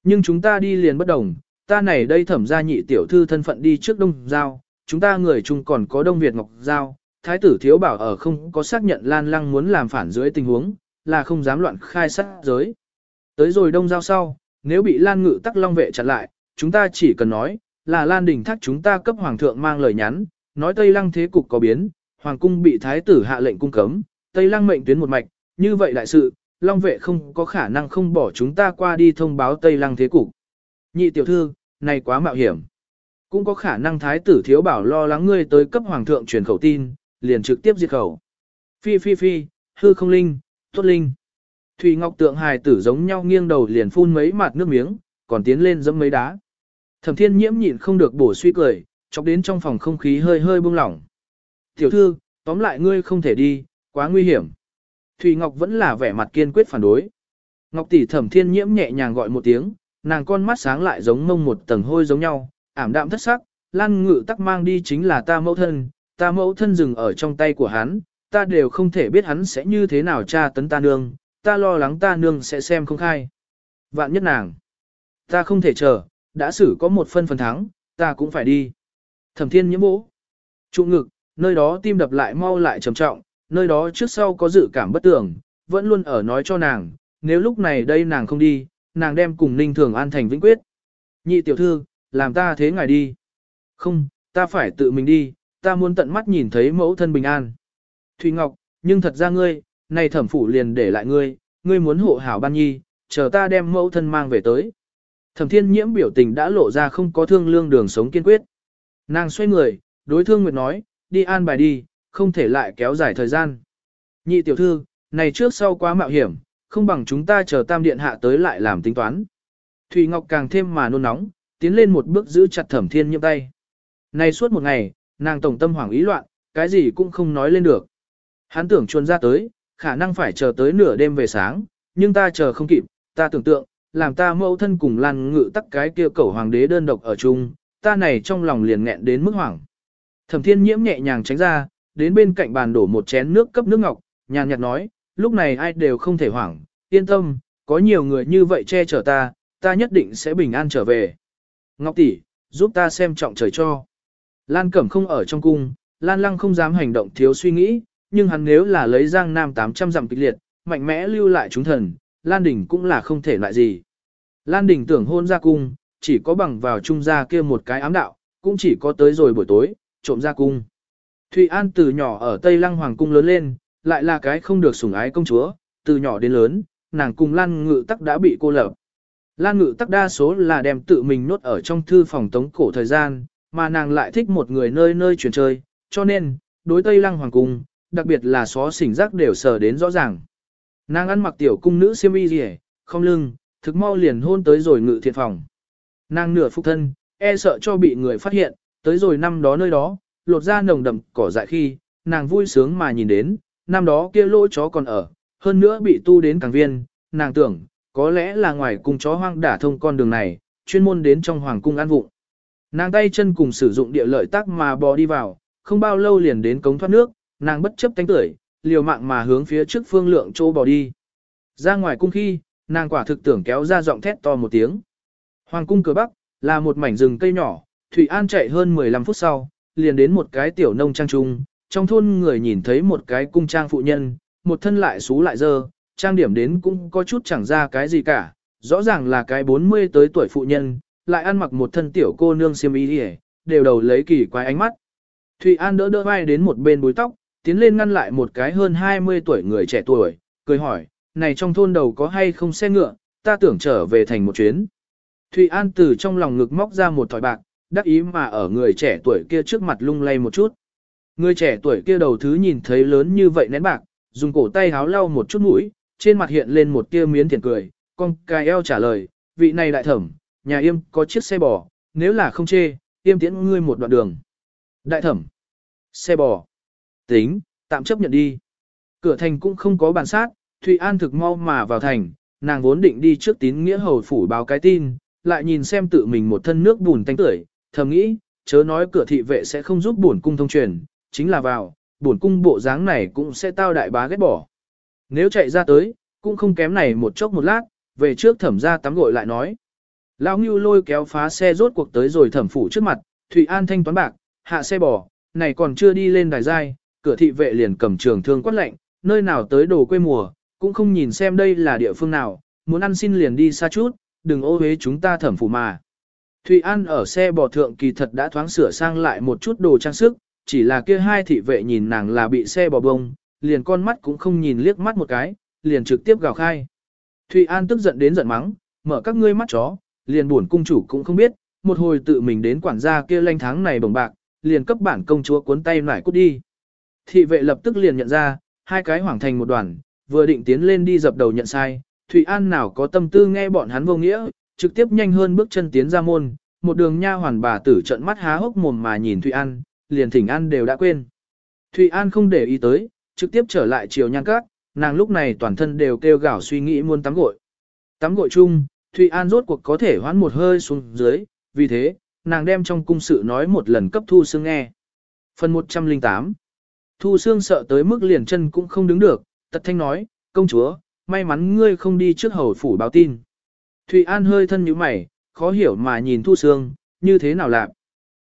Nhưng chúng ta đi liền bất đồng, ta này đây thẩm ra nhị tiểu thư thân phận đi trước đông giao, chúng ta người chung còn có đông Việt Ngọc Giao, thái tử thiếu bảo ở không có xác nhận Lan Lăng muốn làm phản dưới tình huống, là không dám loạn khai sát giới. Tới rồi đông giao sau, nếu bị Lan Ngự tắc long vệ chặn lại, chúng ta chỉ cần nói, là Lan Đình thác chúng ta cấp hoàng thượng mang lời nhắn, nói Tây Lăng thế cục có biến, hoàng cung bị thái tử hạ lệnh cung cấm, Tây Lăng mệnh tuyến một mạch, như vậy đại sự, long vệ không có khả năng không bỏ chúng ta qua đi thông báo Tây Lăng thế cục. Nhị tiểu thư, này quá mạo hiểm. Cũng có khả năng thái tử thiếu bảo lo lắng ngươi tới cấp hoàng thượng truyền khẩu tin, liền trực tiếp diệt khẩu. Phi phi phi, hư không linh, tốt linh. Thủy Ngọc tượng hài tử giống nhau nghiêng đầu liền phun mấy mạt nước miếng, còn tiến lên dẫm mấy đá. Thẩm thiên nhiễm nhịn không được bổ suy cười, chọc đến trong phòng không khí hơi hơi buông lỏng. Tiểu thư, tóm lại ngươi không thể đi, quá nguy hiểm. Thủy Ngọc vẫn là vẻ mặt kiên quyết phản đối. Ngọc tỷ thẩm thiên nhiễm nhẹ nhàng gọi một tiếng, nàng con mắt sáng lại giống mông một tầng hôi giống nhau, ảm đạm thất sắc, lan ngự tắc mang đi chính là ta mẫu thân, ta mẫu thân dừng ở trong tay của hắn, ta đều không thể biết hắn sẽ như thế nào tra tấn ta nương, ta lo lắng ta nương sẽ xem không khai. Vạn nhất nàng, ta không thể chờ, đã xử có một phân phần thắng, ta cũng phải đi. Thẩm thiên nhiễm bố. Trụ ngực, nơi đó tim đập lại mau lại trầm trọng, nơi đó trước sau có dự cảm bất tưởng, vẫn luôn ở nói cho nàng, nếu lúc này đây nàng không đi, nàng đem cùng ninh thường an thành vĩnh quyết. Nhị tiểu thư, làm ta thế ngài đi. Không, ta phải tự mình đi, ta muốn tận mắt nhìn thấy mẫu thân bình an. Thùy Ngọc, nhưng thật ra ngươi, này thẩm phủ liền để lại ngươi, ngươi muốn hộ hảo ban nhi, chờ ta đem mẫu thân mang về tới. Thẩm thiên nhiễm biểu tình đã lộ ra không có thương lương đường sống kiên quyết. Nàng xoay người, đối thương nguyệt nói, đi an bài đi, không thể lại kéo dài thời gian. Nhị tiểu thư, này trước sau quá mạo hiểm, không bằng chúng ta chờ tam điện hạ tới lại làm tính toán. Thủy Ngọc càng thêm mà nôn nóng, tiến lên một bước giữ chặt thẩm thiên nhiễm tay. Này suốt một ngày, nàng tổng tâm hoảng ý loạn, cái gì cũng không nói lên được. Hắn tưởng chuồn ra tới, khả năng phải chờ tới nửa đêm về sáng, nhưng ta chờ không kịp, ta tưởng tượng, làm ta mẫu thân cùng lan ngự tắc cái kia cẩu hoàng đế đơn độc ở chung, ta này trong lòng liền nghẹn đến mức hoảng. Thẩm thiên nhiễm nhẹ nhàng tránh ra, đến bên cạnh bàn đổ một chén nước cấp nước ngọc, nhàn nhạt nói, lúc này ai đều không thể hoảng, yên tâm, có nhiều người như vậy che chở ta, ta nhất định sẽ bình an trở về. Ngọc tỷ, giúp ta xem trọng trời cho. Lan Cẩm không ở trong cung, Lan Lăng không dám hành động thiếu suy nghĩ, nhưng hắn nếu là lấy Giang Nam 800 dặm kịch liệt, mạnh mẽ lưu lại chúng thần, Lan Đình cũng là không thể loại gì. Lan Đình tưởng hôn ra cung, chỉ có bằng vào trung gia kia một cái ám đạo, cũng chỉ có tới rồi buổi tối, trộm ra cung. Thụy An từ nhỏ ở Tây Lăng Hoàng cung lớn lên, lại là cái không được sủng ái công chúa, từ nhỏ đến lớn, nàng cùng Lan Ngự Tắc đã bị cô lập. Lan Ngự Tắc đa số là đem tự mình nốt ở trong thư phòng tống cổ thời gian, mà nàng lại thích một người nơi nơi chuyển chơi, cho nên, đối Tây Lăng Hoàng cung, đặc biệt là xó xỉnh rác đều sờ đến rõ ràng. Nàng ăn mặc tiểu cung nữ xiêm y rỉ, không lưng, thực mau liền hôn tới rồi ngự thiện phòng. Nàng nửa phục thân, e sợ cho bị người phát hiện, tới rồi năm đó nơi đó, lột ra nồng đậm cỏ dại khi, nàng vui sướng mà nhìn đến, năm đó kia lỗ chó còn ở, hơn nữa bị tu đến càng viên, nàng tưởng, có lẽ là ngoài cùng chó hoang đả thông con đường này, chuyên môn đến trong hoàng cung ăn vụng. Nàng tay chân cùng sử dụng địa lợi tác mà bò đi vào, không bao lâu liền đến cống thoát nước, nàng bất chấp tánh tưởi, liều mạng mà hướng phía trước phương lượng chỗ bò đi. Ra ngoài cung khi, nàng quả thực tưởng kéo ra giọng thét to một tiếng. Hoàng cung cửa bắc, là một mảnh rừng cây nhỏ, Thủy An chạy hơn 15 phút sau, liền đến một cái tiểu nông trang trung, trong thôn người nhìn thấy một cái cung trang phụ nhân, một thân lại xú lại dơ, trang điểm đến cũng có chút chẳng ra cái gì cả, rõ ràng là cái 40 tới tuổi phụ nhân, lại ăn mặc một thân tiểu cô nương xiêm y đi đều đầu lấy kỳ quái ánh mắt. Thụy An đỡ đỡ vai đến một bên búi tóc, tiến lên ngăn lại một cái hơn 20 tuổi người trẻ tuổi, cười hỏi, này trong thôn đầu có hay không xe ngựa, ta tưởng trở về thành một chuyến. Thụy An từ trong lòng ngực móc ra một thỏi bạc, đắc ý mà ở người trẻ tuổi kia trước mặt lung lay một chút. Người trẻ tuổi kia đầu thứ nhìn thấy lớn như vậy nén bạc, dùng cổ tay háo lau một chút mũi, trên mặt hiện lên một tia miến thiện cười, con cài eo trả lời, vị này đại thẩm, nhà yêm có chiếc xe bò, nếu là không chê, yêm tiễn ngươi một đoạn đường. Đại thẩm, xe bò, tính, tạm chấp nhận đi. Cửa thành cũng không có bàn sát, Thụy An thực mau mà vào thành, nàng vốn định đi trước tín nghĩa hầu phủ báo cái tin, lại nhìn xem tự mình một thân nước bùn tanh tưởi, thầm nghĩ, chớ nói cửa thị vệ sẽ không giúp bổn cung thông truyền, chính là vào, bổn cung bộ dáng này cũng sẽ tao đại bá ghét bỏ. Nếu chạy ra tới, cũng không kém này một chốc một lát, về trước thẩm ra tắm gội lại nói. Lão Ngưu lôi kéo phá xe rốt cuộc tới rồi thẩm phủ trước mặt, Thụy An thanh toán bạc, hạ xe bò, này còn chưa đi lên đài giai, cửa thị vệ liền cầm trường thương quát lệnh, nơi nào tới đồ quê mùa, cũng không nhìn xem đây là địa phương nào, muốn ăn xin liền đi xa chút, đừng ô hế chúng ta thẩm phủ mà. Thụy An ở xe bò thượng kỳ thật đã thoáng sửa sang lại một chút đồ trang sức, chỉ là kia hai thị vệ nhìn nàng là bị xe bò bông, liền con mắt cũng không nhìn liếc mắt một cái, liền trực tiếp gào khai. Thụy An tức giận đến giận mắng, mở các ngươi mắt chó, liền buồn cung chủ cũng không biết, một hồi tự mình đến quản gia kia lanh tháng này bồng bạc, liền cấp bản công chúa cuốn tay nải cút đi. Thị vệ lập tức liền nhận ra, hai cái hoảng thành một đoàn, vừa định tiến lên đi dập đầu nhận sai, Thụy An nào có tâm tư nghe bọn hắn vô nghĩa, trực tiếp nhanh hơn bước chân tiến ra môn, một đường nha hoàn bà tử trận mắt há hốc mồm mà nhìn Thụy An, liền thỉnh An đều đã quên. Thụy An không để ý tới, trực tiếp trở lại chiều nhan cát, nàng lúc này toàn thân đều kêu gào suy nghĩ muốn tắm gội. Tắm gội chung, Thụy An rốt cuộc có thể hoán một hơi xuống dưới, vì thế, nàng đem trong cung sự nói một lần cấp Thu Sương nghe. Phần 108 Thu Sương sợ tới mức liền chân cũng không đứng được, tật thanh nói, công chúa, may mắn ngươi không đi trước hầu phủ báo tin. Thụy An hơi thân như mày, khó hiểu mà nhìn Thu Sương, như thế nào làm.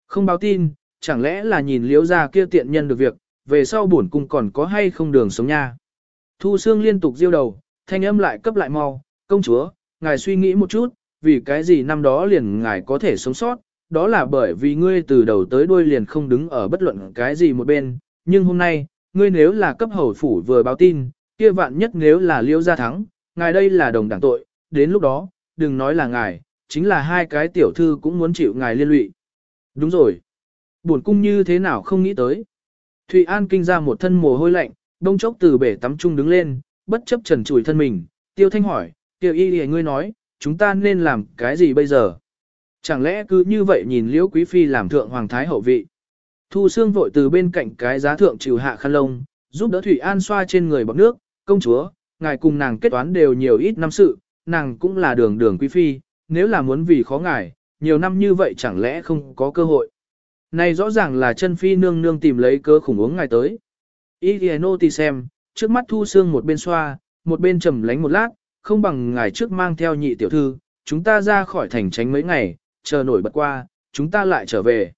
Không báo tin, chẳng lẽ là nhìn liếu ra kia tiện nhân được việc, về sau bổn cung còn có hay không đường sống nha. Thu Sương liên tục diêu đầu, thanh âm lại cấp lại mau, công chúa, ngài suy nghĩ một chút, vì cái gì năm đó liền ngài có thể sống sót, đó là bởi vì ngươi từ đầu tới đuôi liền không đứng ở bất luận cái gì một bên, nhưng hôm nay, ngươi nếu là cấp hầu phủ vừa báo tin, kia vạn nhất nếu là liễu gia thắng, ngài đây là đồng đảng tội, đến lúc đó, đừng nói là ngài, chính là hai cái tiểu thư cũng muốn chịu ngài liên lụy. Đúng rồi. Buồn cung như thế nào không nghĩ tới. Thụy An kinh ra một thân mồ hôi lạnh, đông chốc từ bể tắm trung đứng lên, bất chấp trần chùi thân mình, tiêu thanh hỏi, tiêu y lìa ngươi nói, chúng ta nên làm cái gì bây giờ? Chẳng lẽ cứ như vậy nhìn liễu quý phi làm thượng hoàng thái hậu vị? Thu xương vội từ bên cạnh cái giá thượng chịu hạ khăn lông, Giúp đỡ Thủy An xoa trên người bọc nước, công chúa, ngài cùng nàng kết toán đều nhiều ít năm sự, nàng cũng là đường đường quý phi, nếu là muốn vì khó ngài, nhiều năm như vậy chẳng lẽ không có cơ hội. Này rõ ràng là chân phi nương nương tìm lấy cơ khủng uống ngài tới. Iliano thì xem, trước mắt thu xương một bên xoa, một bên trầm lánh một lát, không bằng ngài trước mang theo nhị tiểu thư, chúng ta ra khỏi thành tránh mấy ngày, chờ nổi bật qua, chúng ta lại trở về.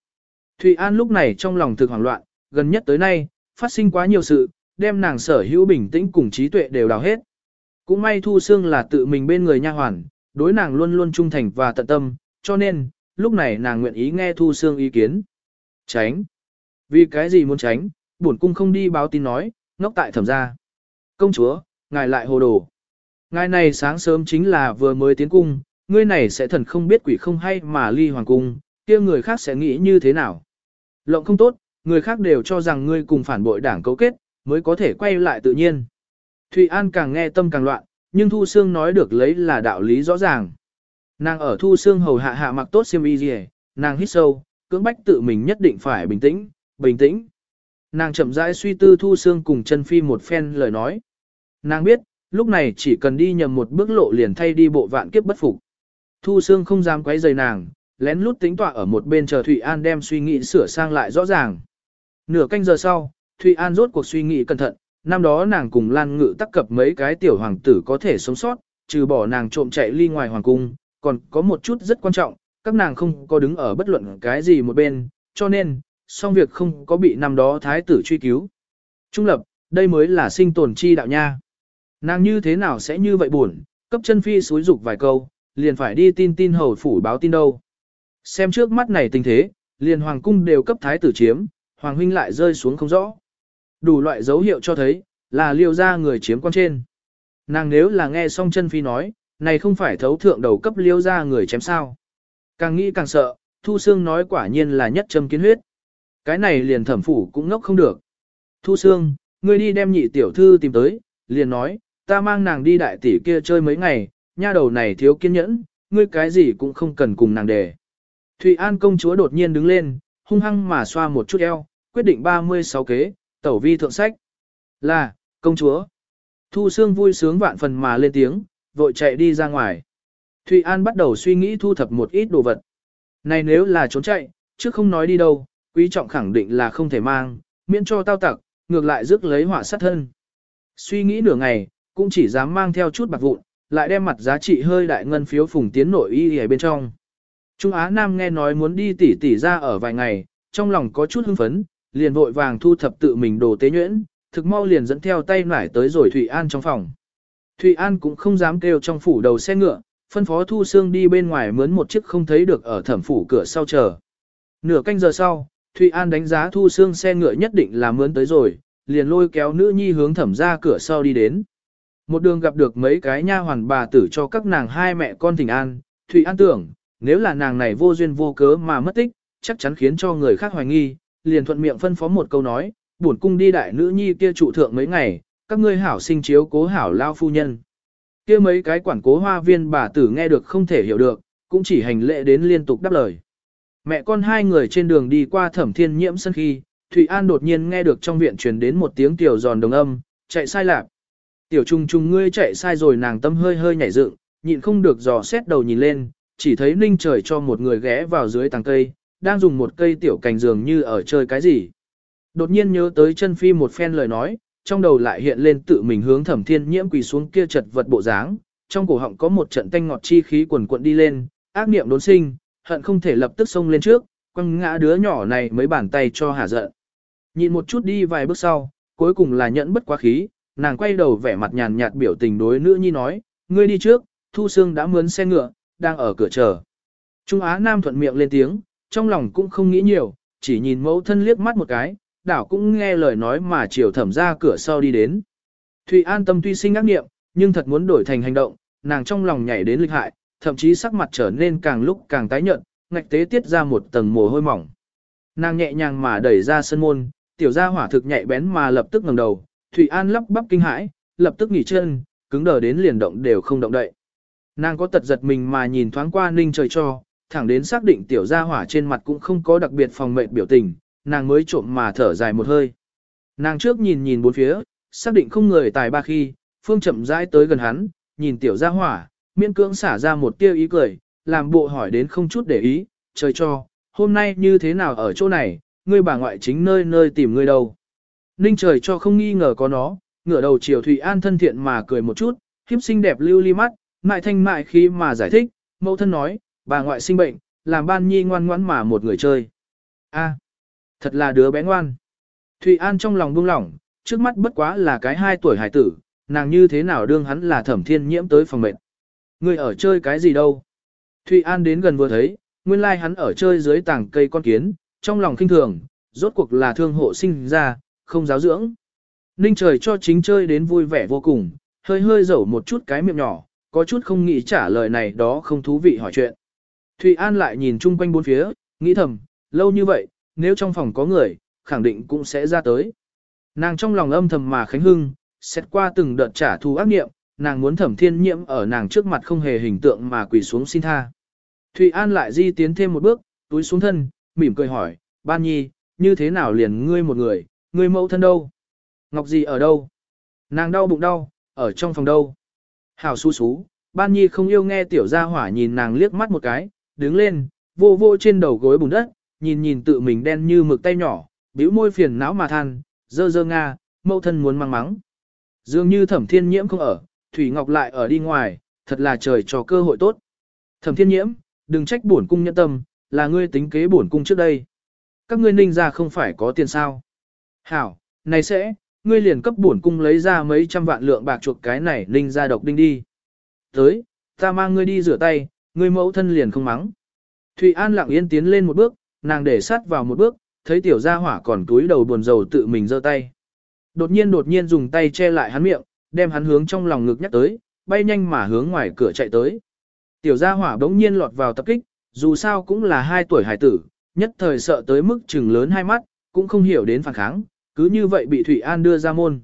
Thụy An lúc này trong lòng thực hoảng loạn, gần nhất tới nay, phát sinh quá nhiều sự, đem nàng sở hữu bình tĩnh cùng trí tuệ đều đào hết. Cũng may Thu Sương là tự mình bên người nha hoàn, đối nàng luôn luôn trung thành và tận tâm, cho nên, lúc này nàng nguyện ý nghe Thu Sương ý kiến. Tránh. Vì cái gì muốn tránh, bổn cung không đi báo tin nói, ngốc tại thẩm gia. Công chúa, ngài lại hồ đồ. Ngài này sáng sớm chính là vừa mới tiến cung, ngươi này sẽ thần không biết quỷ không hay mà ly hoàng cung, kia người khác sẽ nghĩ như thế nào. Lộng không tốt, người khác đều cho rằng ngươi cùng phản bội đảng cấu kết, mới có thể quay lại tự nhiên. Thụy An càng nghe tâm càng loạn, nhưng Thu Sương nói được lấy là đạo lý rõ ràng. Nàng ở Thu Sương hầu hạ hạ mặc tốt xiêm y gì, nàng hít sâu, cưỡng bách tự mình nhất định phải bình tĩnh, bình tĩnh. Nàng chậm rãi suy tư Thu Sương cùng chân phi một phen lời nói. Nàng biết, lúc này chỉ cần đi nhầm một bước lộ liền thay đi bộ vạn kiếp bất phục. Thu Sương không dám quấy rầy nàng, lén lút tính tọa ở một bên chờ Thụy An đem suy nghĩ sửa sang lại rõ ràng. Nửa canh giờ sau, Thụy An rốt cuộc suy nghĩ cẩn thận, năm đó nàng cùng Lan Ngự tắc cập mấy cái tiểu hoàng tử có thể sống sót, trừ bỏ nàng trộm chạy ly ngoài hoàng cung, còn có một chút rất quan trọng, các nàng không có đứng ở bất luận cái gì một bên, cho nên, song việc không có bị năm đó thái tử truy cứu. Trung lập, đây mới là sinh tồn chi đạo nha. Nàng như thế nào sẽ như vậy buồn, cấp chân phi xúi dục vài câu, liền phải đi tin tin hầu phủ báo tin đâu. Xem trước mắt này tình thế, liền hoàng cung đều cấp thái tử chiếm, hoàng huynh lại rơi xuống không rõ. Đủ loại dấu hiệu cho thấy, là liêu ra người chiếm quan trên. Nàng nếu là nghe xong chân phi nói, này không phải thấu thượng đầu cấp liêu ra người chém sao. Càng nghĩ càng sợ, Thu Sương nói quả nhiên là nhất châm kiến huyết. Cái này liền thẩm phủ cũng ngốc không được. Thu Sương, ngươi đi đem nhị tiểu thư tìm tới, liền nói, ta mang nàng đi đại tỷ kia chơi mấy ngày, nha đầu này thiếu kiên nhẫn, ngươi cái gì cũng không cần cùng nàng đề. Thụy An công chúa đột nhiên đứng lên, hung hăng mà xoa một chút eo, quyết định 36 kế, tẩu vi thượng sách. Là, công chúa. Thu Sương vui sướng vạn phần mà lên tiếng, vội chạy đi ra ngoài. Thụy An bắt đầu suy nghĩ thu thập một ít đồ vật. Này nếu là trốn chạy, chứ không nói đi đâu, quý trọng khẳng định là không thể mang, miễn cho tao tặc, ngược lại rước lấy họa sát thân. Suy nghĩ nửa ngày, cũng chỉ dám mang theo chút bạc vụn, lại đem mặt giá trị hơi đại ngân phiếu phùng tiến nội y ở bên trong. Trung Á Nam nghe nói muốn đi tỉ tỉ ra ở vài ngày, trong lòng có chút hưng phấn, liền vội vàng thu thập tự mình đồ tế nhuyễn, thực mau liền dẫn theo tay nải tới rồi Thụy An trong phòng. Thụy An cũng không dám kêu trong phủ đầu xe ngựa, phân phó Thu Sương đi bên ngoài mướn một chiếc không thấy được ở thẩm phủ cửa sau chờ. Nửa canh giờ sau, Thụy An đánh giá Thu Sương xe ngựa nhất định là mướn tới rồi, liền lôi kéo nữ nhi hướng thẩm ra cửa sau đi đến. Một đường gặp được mấy cái nha hoàn bà tử cho các nàng hai mẹ con thỉnh an, Thụy An tưởng, nếu là nàng này vô duyên vô cớ mà mất tích, chắc chắn khiến cho người khác hoài nghi, liền thuận miệng phân phó một câu nói, buồn cung đi đại nữ nhi kia trụ thượng mấy ngày, các ngươi hảo sinh chiếu cố hảo lao phu nhân. Kia mấy cái quản cố hoa viên bà tử nghe được không thể hiểu được, cũng chỉ hành lễ đến liên tục đáp lời. Mẹ con hai người trên đường đi qua thẩm thiên nhiễm sân khi, Thụy An đột nhiên nghe được trong viện truyền đến một tiếng tiểu giòn đồng âm, chạy sai lạc. Tiểu trùng trùng ngươi chạy sai rồi nàng tâm hơi hơi nhảy dựng, nhịn không được dò xét đầu nhìn lên, chỉ thấy ninh trời cho một người ghé vào dưới tàng cây, đang dùng một cây tiểu cành dường như ở chơi cái gì. Đột nhiên nhớ tới chân phi một phen lời nói, trong đầu lại hiện lên tự mình hướng thẩm thiên nhiễm quỳ xuống kia chật vật bộ dáng, trong cổ họng có một trận tanh ngọt chi khí quần cuộn đi lên, ác niệm đốn sinh, hận không thể lập tức xông lên trước, quăng ngã đứa nhỏ này mấy bàn tay cho hả giận. Nhìn một chút đi vài bước sau, cuối cùng là nhẫn bất quá khí, nàng quay đầu vẻ mặt nhàn nhạt biểu tình đối nữ nhi nói, ngươi đi trước, Thu Sương đã mướn xe ngựa, đang ở cửa chờ. Trung Á Nam thuận miệng lên tiếng, trong lòng cũng không nghĩ nhiều, chỉ nhìn mẫu thân liếc mắt một cái, đảo cũng nghe lời nói mà chiều thẩm ra cửa sau đi đến. Thụy an tâm tuy sinh ác nghiệm, nhưng thật muốn đổi thành hành động, nàng trong lòng nhảy đến lịch hại, thậm chí sắc mặt trở nên càng lúc càng tái nhợt, ngạch tế tiết ra một tầng mồ hôi mỏng. Nàng nhẹ nhàng mà đẩy ra sân môn, tiểu gia hỏa thực nhạy bén mà lập tức ngẩng đầu, Thụy An lắp bắp kinh hãi, lập tức nghỉ chân, cứng đờ đến liền động đều không động đậy. Nàng có tật giật mình mà nhìn thoáng qua ninh trời cho, thẳng đến xác định tiểu gia hỏa trên mặt cũng không có đặc biệt phòng mệnh biểu tình, nàng mới trộm mà thở dài một hơi. Nàng trước nhìn nhìn bốn phía, xác định không người tài ba khi, Phương chậm rãi tới gần hắn, nhìn tiểu gia hỏa, miễn cưỡng xả ra một tia ý cười, làm bộ hỏi đến không chút để ý, trời cho, hôm nay như thế nào ở chỗ này, ngươi bà ngoại chính nơi nơi tìm ngươi đâu. Ninh trời cho không nghi ngờ có nó, ngửa đầu chiều Thụy An thân thiện mà cười một chút, khiếp xinh đẹp lưu ly mắt, mại thanh mại khi mà giải thích, mẫu thân nói, bà ngoại sinh bệnh, làm ban nhi ngoan ngoãn mà một người chơi. a thật là đứa bé ngoan. Thụy An trong lòng buông lỏng, trước mắt bất quá là cái hai tuổi hải tử, nàng như thế nào đương hắn là thẩm thiên nhiễm tới phòng mệnh. người ở chơi cái gì đâu? Thụy An đến gần vừa thấy, nguyên lai like hắn ở chơi dưới tảng cây con kiến, trong lòng kinh thường, rốt cuộc là thương hộ sinh ra, không giáo dưỡng. Ninh trời cho chính chơi đến vui vẻ vô cùng, hơi hơi dẩu một chút cái miệng nhỏ, có chút không nghĩ trả lời này đó không thú vị hỏi chuyện. Thụy An lại nhìn chung quanh bốn phía, nghĩ thầm, lâu như vậy, nếu trong phòng có người, khẳng định cũng sẽ ra tới. Nàng trong lòng âm thầm mà khánh hưng, xét qua từng đợt trả thù ác nghiệm, nàng muốn thẩm thiên nhiễm ở nàng trước mặt không hề hình tượng mà quỳ xuống xin tha. Thụy An lại di tiến thêm một bước, túi xuống thân, mỉm cười hỏi, ban nhi, như thế nào liền ngươi một người, ngươi mẫu thân đâu? Ngọc gì ở đâu? Nàng đau bụng đau, ở trong phòng đâu? Hảo su su, ban nhi không yêu nghe tiểu gia hỏa nhìn nàng liếc mắt một cái, đứng lên, vô vô trên đầu gối bùn đất, nhìn nhìn tự mình đen như mực tay nhỏ, bĩu môi phiền não mà than, dơ dơ nga, mẫu thân muốn mang mắng. Dường như thẩm thiên nhiễm không ở, Thủy Ngọc lại ở đi ngoài, thật là trời cho cơ hội tốt. Thẩm thiên nhiễm, đừng trách bổn cung nhẫn tâm, là ngươi tính kế bổn cung trước đây. Các ngươi ninh ra không phải có tiền sao. Hảo, này sẽ, ngươi liền cấp bổn cung lấy ra mấy trăm vạn lượng bạc chuộc cái này ninh ra độc đinh đi. Tới, ta mang ngươi đi rửa tay, người mẫu thân liền không mắng. Thụy An lặng yên tiến lên một bước, nàng để sát vào một bước, thấy tiểu gia hỏa còn túi đầu buồn rầu tự mình giơ tay. Đột nhiên đột nhiên dùng tay che lại hắn miệng, đem hắn hướng trong lòng ngực nhắc tới, bay nhanh mà hướng ngoài cửa chạy tới. Tiểu gia hỏa đống nhiên lọt vào tập kích, dù sao cũng là hai tuổi hải tử, nhất thời sợ tới mức trừng lớn hai mắt, cũng không hiểu đến phản kháng, cứ như vậy bị Thụy An đưa ra môn.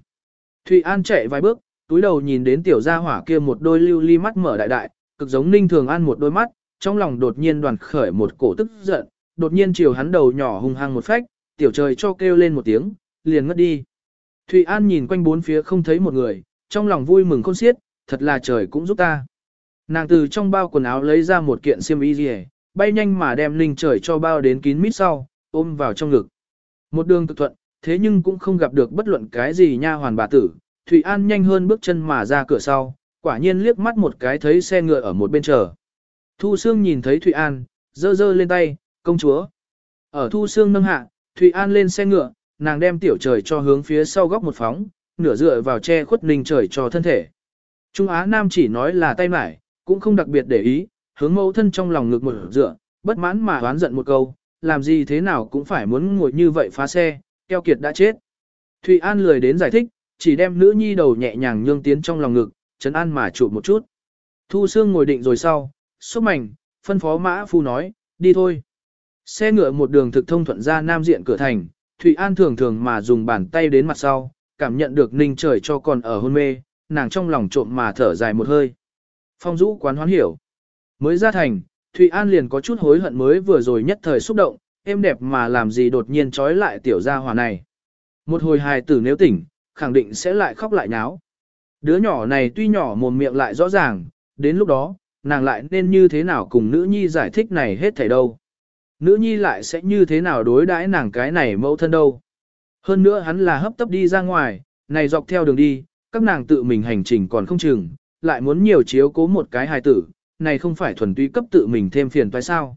Thụy An chạy vài bước, túi đầu nhìn đến tiểu gia hỏa kia một đôi lưu ly mắt mở đại đại, cực giống Ninh Thường An một đôi mắt, trong lòng đột nhiên đoàn khởi một cổ tức giận, đột nhiên chiều hắn đầu nhỏ hung hăng một phách, tiểu trời cho kêu lên một tiếng, liền ngất đi. Thụy An nhìn quanh bốn phía không thấy một người, trong lòng vui mừng khôn xiết, thật là trời cũng giúp ta. Nàng từ trong bao quần áo lấy ra một kiện xiêm y gì bay nhanh mà đem Ninh trời cho bao đến kín mít sau, ôm vào trong ngực. Một đường cực thuận, thế nhưng cũng không gặp được bất luận cái gì nha hoàn bà tử. Thụy An nhanh hơn bước chân mà ra cửa sau, quả nhiên liếc mắt một cái thấy xe ngựa ở một bên chờ. Thu Sương nhìn thấy Thụy An, dơ dơ lên tay, công chúa. Ở Thu Sương nâng hạ, Thụy An lên xe ngựa, nàng đem tiểu trời cho hướng phía sau góc một phóng, nửa dựa vào che khuất ninh trời cho thân thể. Trung Á Nam chỉ nói là tay mải, cũng không đặc biệt để ý, hướng mẫu thân trong lòng ngực một dựa, bất mãn mà oán giận một câu, làm gì thế nào cũng phải muốn ngồi như vậy phá xe, keo kiệt đã chết. Thụy An lười đến giải thích, chỉ đem nữ nhi đầu nhẹ nhàng nhương tiến trong lòng ngực, chấn an mà chụp một chút. Thu Sương ngồi định rồi sau, xúc mảnh, phân phó mã phu nói, đi thôi. Xe ngựa một đường thực thông thuận ra nam diện cửa thành, Thụy An thường thường mà dùng bàn tay đến mặt sau, cảm nhận được ninh trời cho còn ở hôn mê, nàng trong lòng trộm mà thở dài một hơi. Phong rũ quán hoán hiểu. Mới ra thành, Thụy An liền có chút hối hận mới vừa rồi nhất thời xúc động, êm đẹp mà làm gì đột nhiên trói lại tiểu gia hòa này. Một hồi hài tử nếu tỉnh, khẳng định sẽ lại khóc lại nháo. Đứa nhỏ này tuy nhỏ mồm miệng lại rõ ràng, đến lúc đó, nàng lại nên như thế nào cùng nữ nhi giải thích này hết thảy đâu. Nữ nhi lại sẽ như thế nào đối đãi nàng cái này mẫu thân đâu. Hơn nữa hắn là hấp tấp đi ra ngoài, này dọc theo đường đi, các nàng tự mình hành trình còn không chừng, lại muốn nhiều chiếu cố một cái hài tử, này không phải thuần túy cấp tự mình thêm phiền toái sao.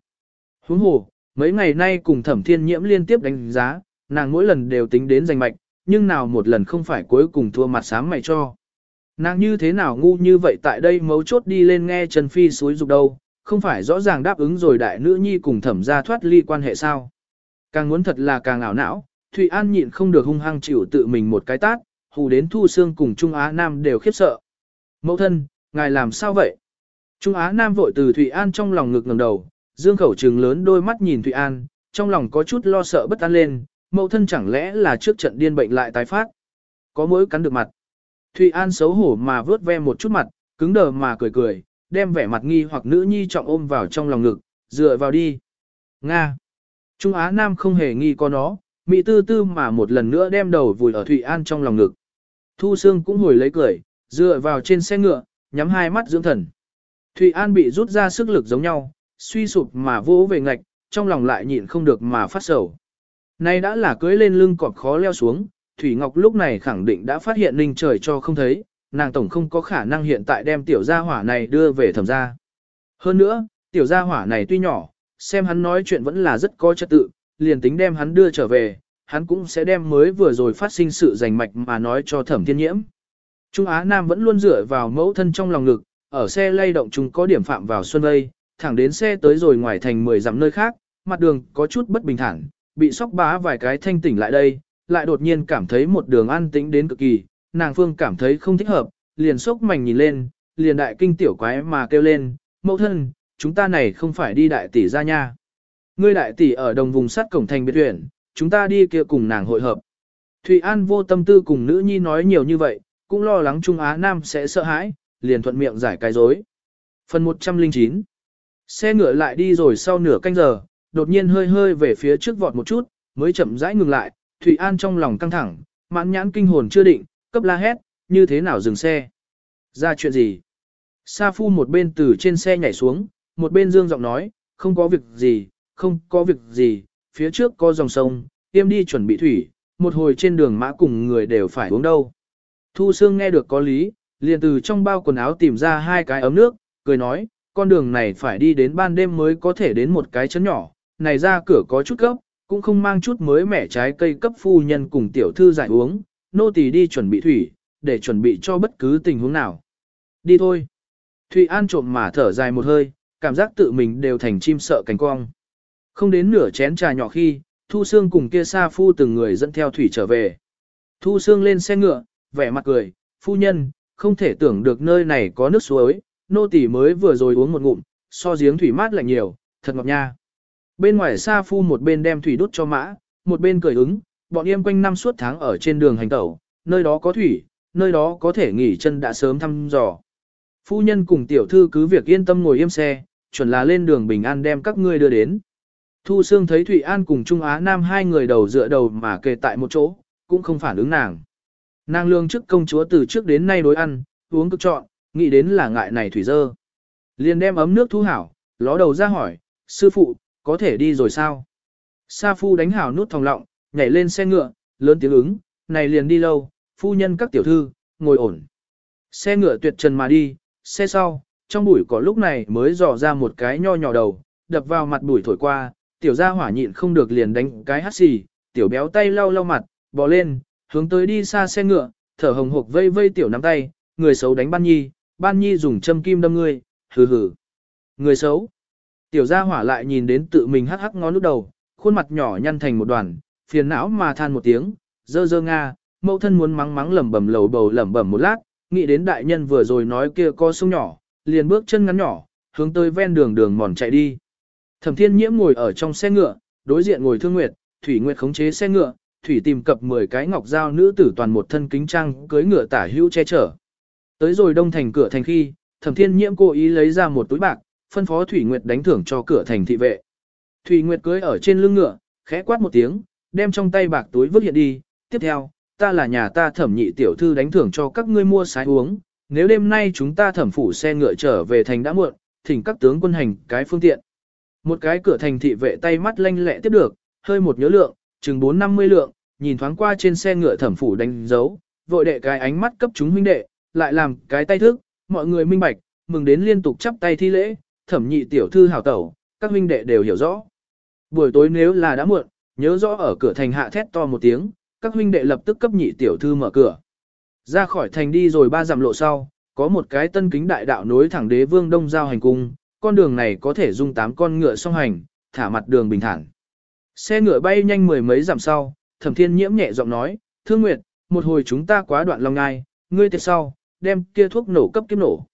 Huống hồ, mấy ngày nay cùng thẩm thiên nhiễm liên tiếp đánh giá, nàng mỗi lần đều tính đến danh mạch, nhưng nào một lần không phải cuối cùng thua mặt sám mày cho. Nàng như thế nào ngu như vậy tại đây mấu chốt đi lên nghe Trần Phi suối dục đâu, không phải rõ ràng đáp ứng rồi đại nữ nhi cùng thẩm ra thoát ly quan hệ sao. Càng muốn thật là càng ảo não, Thụy An nhịn không được hung hăng chịu tự mình một cái tát, hù đến Thu Sương cùng Trung Á Nam đều khiếp sợ. Mẫu thân, ngài làm sao vậy? Trung Á Nam vội từ Thụy An trong lòng ngực ngẩng đầu, dương khẩu trừng lớn đôi mắt nhìn Thụy An, trong lòng có chút lo sợ bất an lên, mẫu thân chẳng lẽ là trước trận điên bệnh lại tái phát. Có mối cắn được mặt. Thụy An xấu hổ mà vớt ve một chút mặt, cứng đờ mà cười cười, đem vẻ mặt nghi hoặc nữ nhi trọng ôm vào trong lòng ngực, dựa vào đi. Nga. Trung Á Nam không hề nghi có nó, Mỹ tư tư mà một lần nữa đem đầu vùi ở Thụy An trong lòng ngực. Thu Sương cũng hồi lấy cười, dựa vào trên xe ngựa, nhắm hai mắt dưỡng thần. Thụy An bị rút ra sức lực giống nhau, suy sụp mà vỗ về ngạch, trong lòng lại nhịn không được mà phát sầu. Nay đã là cưới lên lưng cọp khó leo xuống, Thủy Ngọc lúc này khẳng định đã phát hiện ninh trời cho không thấy, nàng tổng không có khả năng hiện tại đem tiểu gia hỏa này đưa về thẩm gia. Hơn nữa, tiểu gia hỏa này tuy nhỏ, xem hắn nói chuyện vẫn là rất có trật tự, liền tính đem hắn đưa trở về, hắn cũng sẽ đem mới vừa rồi phát sinh sự giành mạch mà nói cho thẩm thiên nhiễm. Trung Á Nam vẫn luôn dựa vào mẫu thân trong lòng ngực, ở xe lay động chúng có điểm phạm vào xuân vây, thẳng đến xe tới rồi ngoài thành 10 dặm nơi khác, mặt đường có chút bất bình thản, bị sóc bá vài cái thanh tỉnh lại đây, lại đột nhiên cảm thấy một đường an tĩnh đến cực kỳ, nàng phương cảm thấy không thích hợp, liền sốc mảnh nhìn lên, liền đại kinh tiểu quái mà kêu lên, mẫu thân, chúng ta này không phải đi đại tỷ ra nha. Ngươi đại tỷ ở đồng vùng sắt cổng thành biệt huyện, chúng ta đi kia cùng nàng hội hợp. Thụy An vô tâm tư cùng nữ nhi nói nhiều như vậy, cũng lo lắng Trung Á Nam sẽ sợ hãi, liền thuận miệng giải cái dối. Phần 109 Xe ngựa lại đi rồi sau nửa canh giờ, đột nhiên hơi hơi về phía trước vọt một chút, mới chậm rãi ngừng lại, Thụy An trong lòng căng thẳng, mãn nhãn kinh hồn chưa định, cấp la hét, như thế nào dừng xe? Ra chuyện gì? Sa Phu một bên từ trên xe nhảy xuống, một bên dương giọng nói, không có việc gì, không có việc gì, phía trước có dòng sông, tiêm đi chuẩn bị thủy, một hồi trên đường mã cùng người đều phải uống đâu. Thu Sương nghe được có lý, liền từ trong bao quần áo tìm ra hai cái ấm nước, cười nói, con đường này phải đi đến ban đêm mới có thể đến một cái chấn nhỏ, này ra cửa có chút gấp cũng không mang chút mới mẻ trái cây cấp phu nhân cùng tiểu thư giải uống, nô tỳ đi chuẩn bị thủy, để chuẩn bị cho bất cứ tình huống nào. Đi thôi. Thụy An trộm mà thở dài một hơi, cảm giác tự mình đều thành chim sợ cánh cong. Không đến nửa chén trà nhỏ khi, Thu Sương cùng kia Sa Phu từng người dẫn theo thủy trở về. Thu Sương lên xe ngựa, vẻ mặt cười, phu nhân, không thể tưởng được nơi này có nước suối, nô tỳ mới vừa rồi uống một ngụm, so giếng thủy mát lạnh nhiều, thật ngọt nha. Bên ngoài Sa Phu một bên đem thủy đút cho mã, một bên cười ứng, bọn em quanh năm suốt tháng ở trên đường hành tẩu, nơi đó có thủy, nơi đó có thể nghỉ chân đã sớm thăm dò. Phu nhân cùng tiểu thư cứ việc yên tâm ngồi im xe, chuẩn là lên đường bình an đem các ngươi đưa đến. Thu Sương thấy Thụy An cùng Trung Á Nam hai người đầu dựa đầu mà kề tại một chỗ, cũng không phản ứng nàng. Nàng lương trước công chúa từ trước đến nay đối ăn, uống cực chọn, nghĩ đến là ngại này thủy dơ. Liền đem ấm nước thu hảo, ló đầu ra hỏi, sư phụ, có thể đi rồi sao? Sa phu đánh hảo nút thòng lọng, nhảy lên xe ngựa, lớn tiếng ứng, này liền đi lâu, phu nhân các tiểu thư, ngồi ổn. Xe ngựa tuyệt trần mà đi, xe sau, trong bụi có lúc này mới dò ra một cái nho nhỏ đầu, đập vào mặt bụi thổi qua, tiểu gia hỏa nhịn không được liền đánh cái hắt xì, tiểu béo tay lau lau mặt, bò lên, hướng tới đi xa xe ngựa, thở hồng hộc vây vây tiểu nắm tay, người xấu đánh ban nhi, ban nhi dùng châm kim đâm ngươi, hừ hừ. Người xấu. Tiểu gia hỏa lại nhìn đến tự mình hắc hắc ngón lúc đầu, khuôn mặt nhỏ nhăn thành một đoàn, phiền não mà than một tiếng, dơ dơ nga, mẫu thân muốn mắng mắng lẩm bẩm lầu bầu lẩm bẩm một lát, nghĩ đến đại nhân vừa rồi nói kia có sông nhỏ, liền bước chân ngắn nhỏ, hướng tới ven đường đường mòn chạy đi. Thẩm Thiên Nhiễm ngồi ở trong xe ngựa, đối diện ngồi Thương Nguyệt, Thủy Nguyệt khống chế xe ngựa, Thủy tìm cập 10 cái ngọc dao nữ tử toàn một thân kính trang cưới ngựa tả hữu che chở. Tới rồi đông thành cửa thành khi, Thẩm Thiên Nhiễm cố ý lấy ra một túi bạc, phân phó Thủy Nguyệt đánh thưởng cho cửa thành thị vệ. Thủy Nguyệt cưới ở trên lưng ngựa, khẽ quát một tiếng, đem trong tay bạc túi vứt hiện đi, tiếp theo, ta là nhà ta thẩm nhị tiểu thư đánh thưởng cho các ngươi mua sái uống, nếu đêm nay chúng ta thẩm phủ xe ngựa trở về thành đã muộn, thỉnh các tướng quân hành cái phương tiện. Một cái cửa thành thị vệ tay mắt lanh lẹ tiếp được, hơi một nhớ lượng, chừng 450 lượng, nhìn thoáng qua trên xe ngựa thẩm phủ đánh dấu, vội đệ cái ánh mắt cấp chúng huynh đệ, lại làm cái tay thức, mọi người minh bạch, mừng đến liên tục chắp tay thi lễ, thẩm nhị tiểu thư hảo tẩu, các huynh đệ đều hiểu rõ. Buổi tối nếu là đã muộn, nhớ rõ ở cửa thành hạ thét to một tiếng, các huynh đệ lập tức cấp nhị tiểu thư mở cửa. Ra khỏi thành đi rồi ba dặm lộ sau, có một cái tân kính đại đạo nối thẳng đế vương đông giao hành cung, con đường này có thể dung tám con ngựa song hành, thả mặt đường bình thản. Xe ngựa bay nhanh mười mấy dặm sau, thẩm thiên nhiễm nhẹ giọng nói, thương nguyệt, một hồi chúng ta quá đoạn long ngai, ngươi tiệt sau, đem kia thuốc nổ cấp kiếp nổ.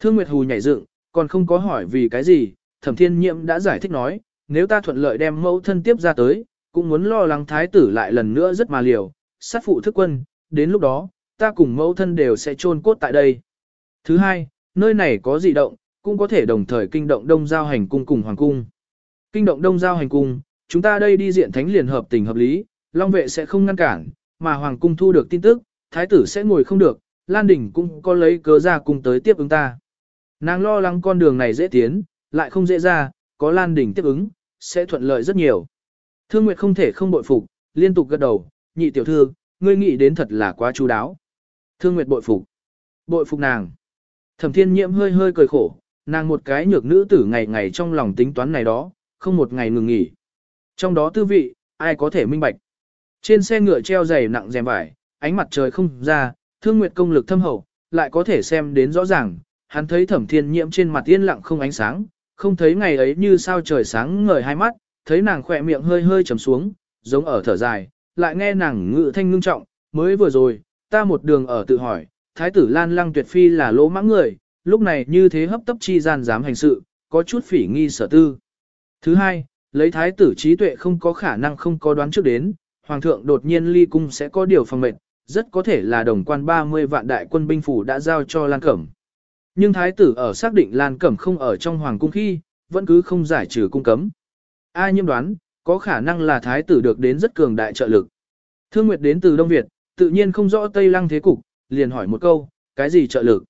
Thương nguyệt hù nhảy dựng, còn không có hỏi vì cái gì, thẩm thiên nhiễm đã giải thích nói, nếu ta thuận lợi đem mẫu thân tiếp ra tới, cũng muốn lo lắng thái tử lại lần nữa rất mà liều, sát phụ thức quân, đến lúc đó, ta cùng mẫu thân đều sẽ chôn cốt tại đây. Thứ hai, nơi này có dị động, cũng có thể đồng thời kinh động đông giao hành cung cùng hoàng cung. Kinh động đông giao hành cung, chúng ta đây đi diện thánh liền hợp tình hợp lý, Long vệ sẽ không ngăn cản, mà hoàng cung thu được tin tức, thái tử sẽ ngồi không được, Lan Đình cũng có lấy cớ ra cùng tới tiếp ứng ta. Nàng lo lắng con đường này dễ tiến, lại không dễ ra, có Lan Đình tiếp ứng, sẽ thuận lợi rất nhiều. Thương Nguyệt không thể không bội phục, liên tục gật đầu, nhị tiểu thư, ngươi nghĩ đến thật là quá chú đáo. Thương Nguyệt bội phục. Bội phục nàng. Thẩm thiên nhiễm hơi hơi cười khổ, nàng một cái nhược nữ tử ngày ngày trong lòng tính toán này đó, không một ngày ngừng nghỉ. Trong đó tư vị, ai có thể minh bạch. Trên xe ngựa treo dày nặng rèm vải, ánh mặt trời không ra, thương nguyệt công lực thâm hậu, lại có thể xem đến rõ ràng, hắn thấy thẩm thiên nhiễm trên mặt yên lặng không ánh sáng, không thấy ngày ấy như sao trời sáng ngời hai mắt, thấy nàng khỏe miệng hơi hơi trầm xuống, giống ở thở dài, lại nghe nàng ngự thanh ngưng trọng, mới vừa rồi, ta một đường ở tự hỏi, thái tử Lan Lăng tuyệt phi là lỗ mãng người, lúc này như thế hấp tấp chi gian dám hành sự, có chút phỉ nghi sở tư. Thứ hai, lấy thái tử trí tuệ không có khả năng không có đoán trước đến, hoàng thượng đột nhiên ly cung sẽ có điều phòng mệnh, rất có thể là đồng quan 30 vạn đại quân binh phủ đã giao cho Lan Cẩm. Nhưng thái tử ở xác định Lan Cẩm không ở trong hoàng cung khi, vẫn cứ không giải trừ cung cấm. Ai nhiễm đoán, có khả năng là thái tử được đến rất cường đại trợ lực. Thương Nguyệt đến từ Đông Việt, tự nhiên không rõ Tây Lăng thế cục, liền hỏi một câu, cái gì trợ lực?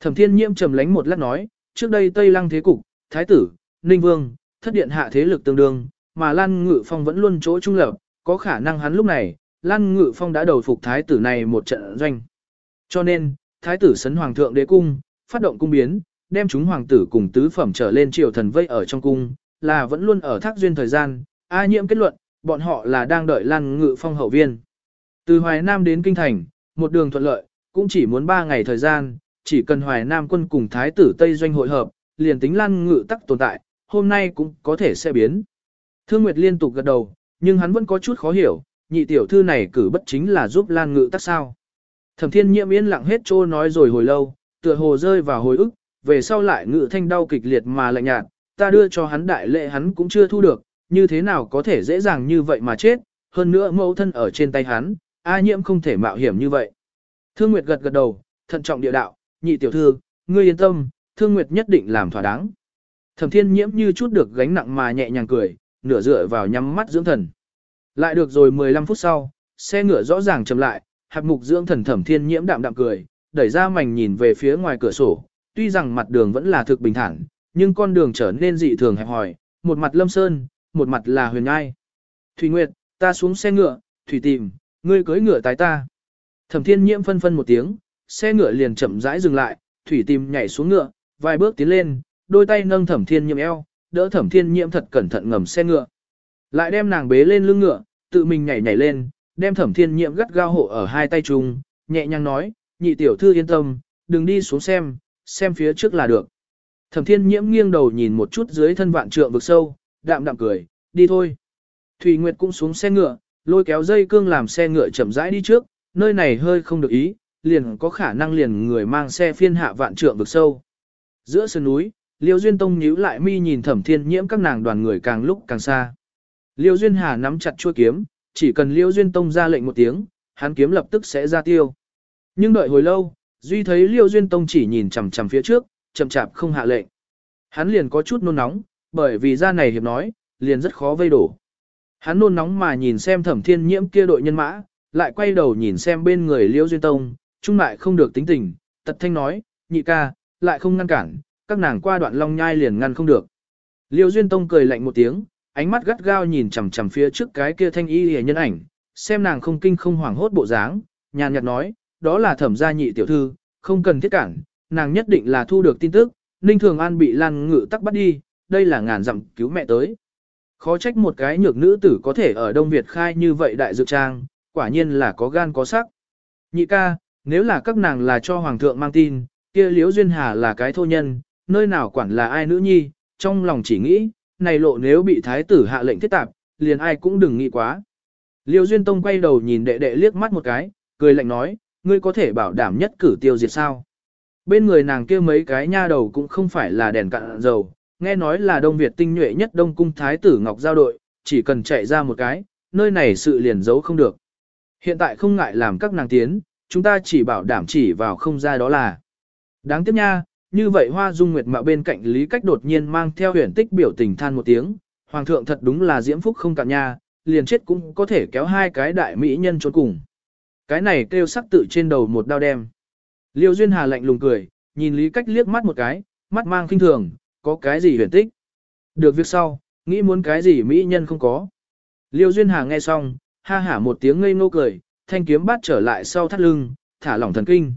Thẩm Thiên Nhiễm trầm lánh một lát nói, trước đây Tây Lăng thế cục, thái tử, Ninh Vương, thất điện hạ thế lực tương đương, mà Lan Ngự Phong vẫn luôn chỗ trung lập, có khả năng hắn lúc này, Lan Ngự Phong đã đầu phục thái tử này một trận doanh. Cho nên, thái tử sấn hoàng thượng đế cung, phát động cung biến, đem chúng hoàng tử cùng tứ phẩm trở lên triều thần vây ở trong cung, là vẫn luôn ở thác duyên thời gian, A nhiễm kết luận, bọn họ là đang đợi Lan Ngự Phong hậu viên. Từ Hoài Nam đến Kinh Thành, một đường thuận lợi, cũng chỉ muốn 3 ngày thời gian, chỉ cần Hoài Nam quân cùng Thái tử Tây Doanh hội hợp, liền tính Lan Ngự tắc tồn tại, hôm nay cũng có thể sẽ biến. Thương Nguyệt liên tục gật đầu, nhưng hắn vẫn có chút khó hiểu, nhị tiểu thư này cử bất chính là giúp Lan Ngự tắc sao. Thẩm thiên nhiễm yên lặng hết trô nói rồi hồi lâu, tựa hồ rơi vào hồi ức, về sau lại ngự thanh đau kịch liệt mà lạnh nhạt, ta đưa cho hắn đại lệ hắn cũng chưa thu được, như thế nào có thể dễ dàng như vậy mà chết, hơn nữa mẫu thân ở trên tay hắn, A nhiễm không thể mạo hiểm như vậy. Thương Nguyệt gật gật đầu, thận trọng địa đạo, nhị tiểu thư, ngươi yên tâm, Thương Nguyệt nhất định làm thỏa đáng. Thẩm thiên nhiễm như chút được gánh nặng mà nhẹ nhàng cười, nửa dựa vào nhắm mắt dưỡng thần. Lại được rồi 15 phút sau, xe ngựa rõ ràng chậm lại, hạt mục dưỡng thần thẩm thiên nhiễm đạm đạm cười, đẩy ra mảnh nhìn về phía ngoài cửa sổ, tuy rằng mặt đường vẫn là thực bình thản, nhưng con đường trở nên dị thường hẹp hòi, một mặt lâm sơn, một mặt là huyền ngai. Thủy Nguyệt, ta xuống xe ngựa, Thủy tìm, ngươi cưới ngựa tái ta. Thẩm thiên nhiễm phân phân một tiếng, xe ngựa liền chậm rãi dừng lại, Thủy tìm nhảy xuống ngựa, vài bước tiến lên, đôi tay nâng thẩm thiên nhiễm eo, đỡ thẩm thiên nhiễm thật cẩn thận ngầm xe ngựa. Lại đem nàng bế lên lưng ngựa, tự mình nhảy nhảy lên, đem thẩm thiên nhiễm gắt gao hộ ở hai tay chung, nhẹ nhàng nói, nhị tiểu thư yên tâm, đừng đi xuống xem, xem phía trước là được. Thẩm thiên nhiễm nghiêng đầu nhìn một chút dưới thân vạn trượng vực sâu, đạm đạm cười, đi thôi. Thủy Nguyệt cũng xuống xe ngựa, lôi kéo dây cương làm xe ngựa chậm rãi đi trước, nơi này hơi không được ý, liền có khả năng liền người mang xe phiên hạ vạn trượng vực sâu. Giữa sơn núi, Liêu Duyên Tông nhíu lại mi nhìn Thẩm Thiên Nhiễm các nàng đoàn người càng lúc càng xa. Liêu Duyên Hà nắm chặt chuôi kiếm, chỉ cần Liêu Duyên Tông ra lệnh một tiếng, hắn kiếm lập tức sẽ ra tiêu. Nhưng đợi hồi lâu, Duy thấy Liêu Duyên Tông chỉ nhìn chằm chằm phía trước, chậm chạp không hạ lệnh. Hắn liền có chút nôn nóng, bởi vì ra này hiệp nói, liền rất khó vây đổ. Hắn nôn nóng mà nhìn xem Thẩm Thiên Nhiễm kia đội nhân mã, lại quay đầu nhìn xem bên người Liêu Duyên Tông, trung lại không được tính tình, tật thanh nói, nhị ca, lại không ngăn cản, các nàng qua đoạn long nhai liền ngăn không được. Liêu Duyên Tông cười lạnh một tiếng, ánh mắt gắt gao nhìn chằm chằm phía trước cái kia thanh y hề nhân ảnh, xem nàng không kinh không hoảng hốt bộ dáng, nhàn nhạt nói, đó là thẩm gia nhị tiểu thư, không cần thiết cản, nàng nhất định là thu được tin tức, Ninh Thường An bị Lan Ngự tắc bắt đi, đây là ngàn dặm cứu mẹ tới. Khó trách một cái nhược nữ tử có thể ở Đông Việt khai như vậy đại dược trang, quả nhiên là có gan có sắc. Nhị ca, nếu là các nàng là cho Hoàng thượng mang tin, kia Liễu Duyên Hà là cái thô nhân, nơi nào quản là ai nữ nhi, trong lòng chỉ nghĩ, này lộ nếu bị thái tử hạ lệnh thiết tạp, liền ai cũng đừng nghĩ quá. Liêu Duyên Tông quay đầu nhìn đệ đệ liếc mắt một cái, cười lạnh nói, ngươi có thể bảo đảm nhất cử tiêu diệt sao. Bên người nàng kia mấy cái nha đầu cũng không phải là đèn cạn dầu, nghe nói là Đông Việt tinh nhuệ nhất Đông Cung Thái tử Ngọc Giao đội, chỉ cần chạy ra một cái, nơi này sự liền giấu không được. Hiện tại không ngại làm các nàng tiến, chúng ta chỉ bảo đảm chỉ vào không ra đó là. Đáng tiếc nha, như vậy hoa dung nguyệt mạo bên cạnh lý cách đột nhiên mang theo huyền tích biểu tình than một tiếng, hoàng thượng thật đúng là diễm phúc không cạn nha, liền chết cũng có thể kéo hai cái đại mỹ nhân trốn cùng. Cái này kêu sắc tự trên đầu một đao đem. Liêu Duyên Hà lạnh lùng cười, nhìn Lý Cách liếc mắt một cái, mắt mang kinh thường, có cái gì huyền tích. Được việc sau, nghĩ muốn cái gì mỹ nhân không có. Liêu Duyên Hà nghe xong, ha hả một tiếng ngây ngô cười, thanh kiếm bắt trở lại sau thắt lưng, thả lỏng thần kinh.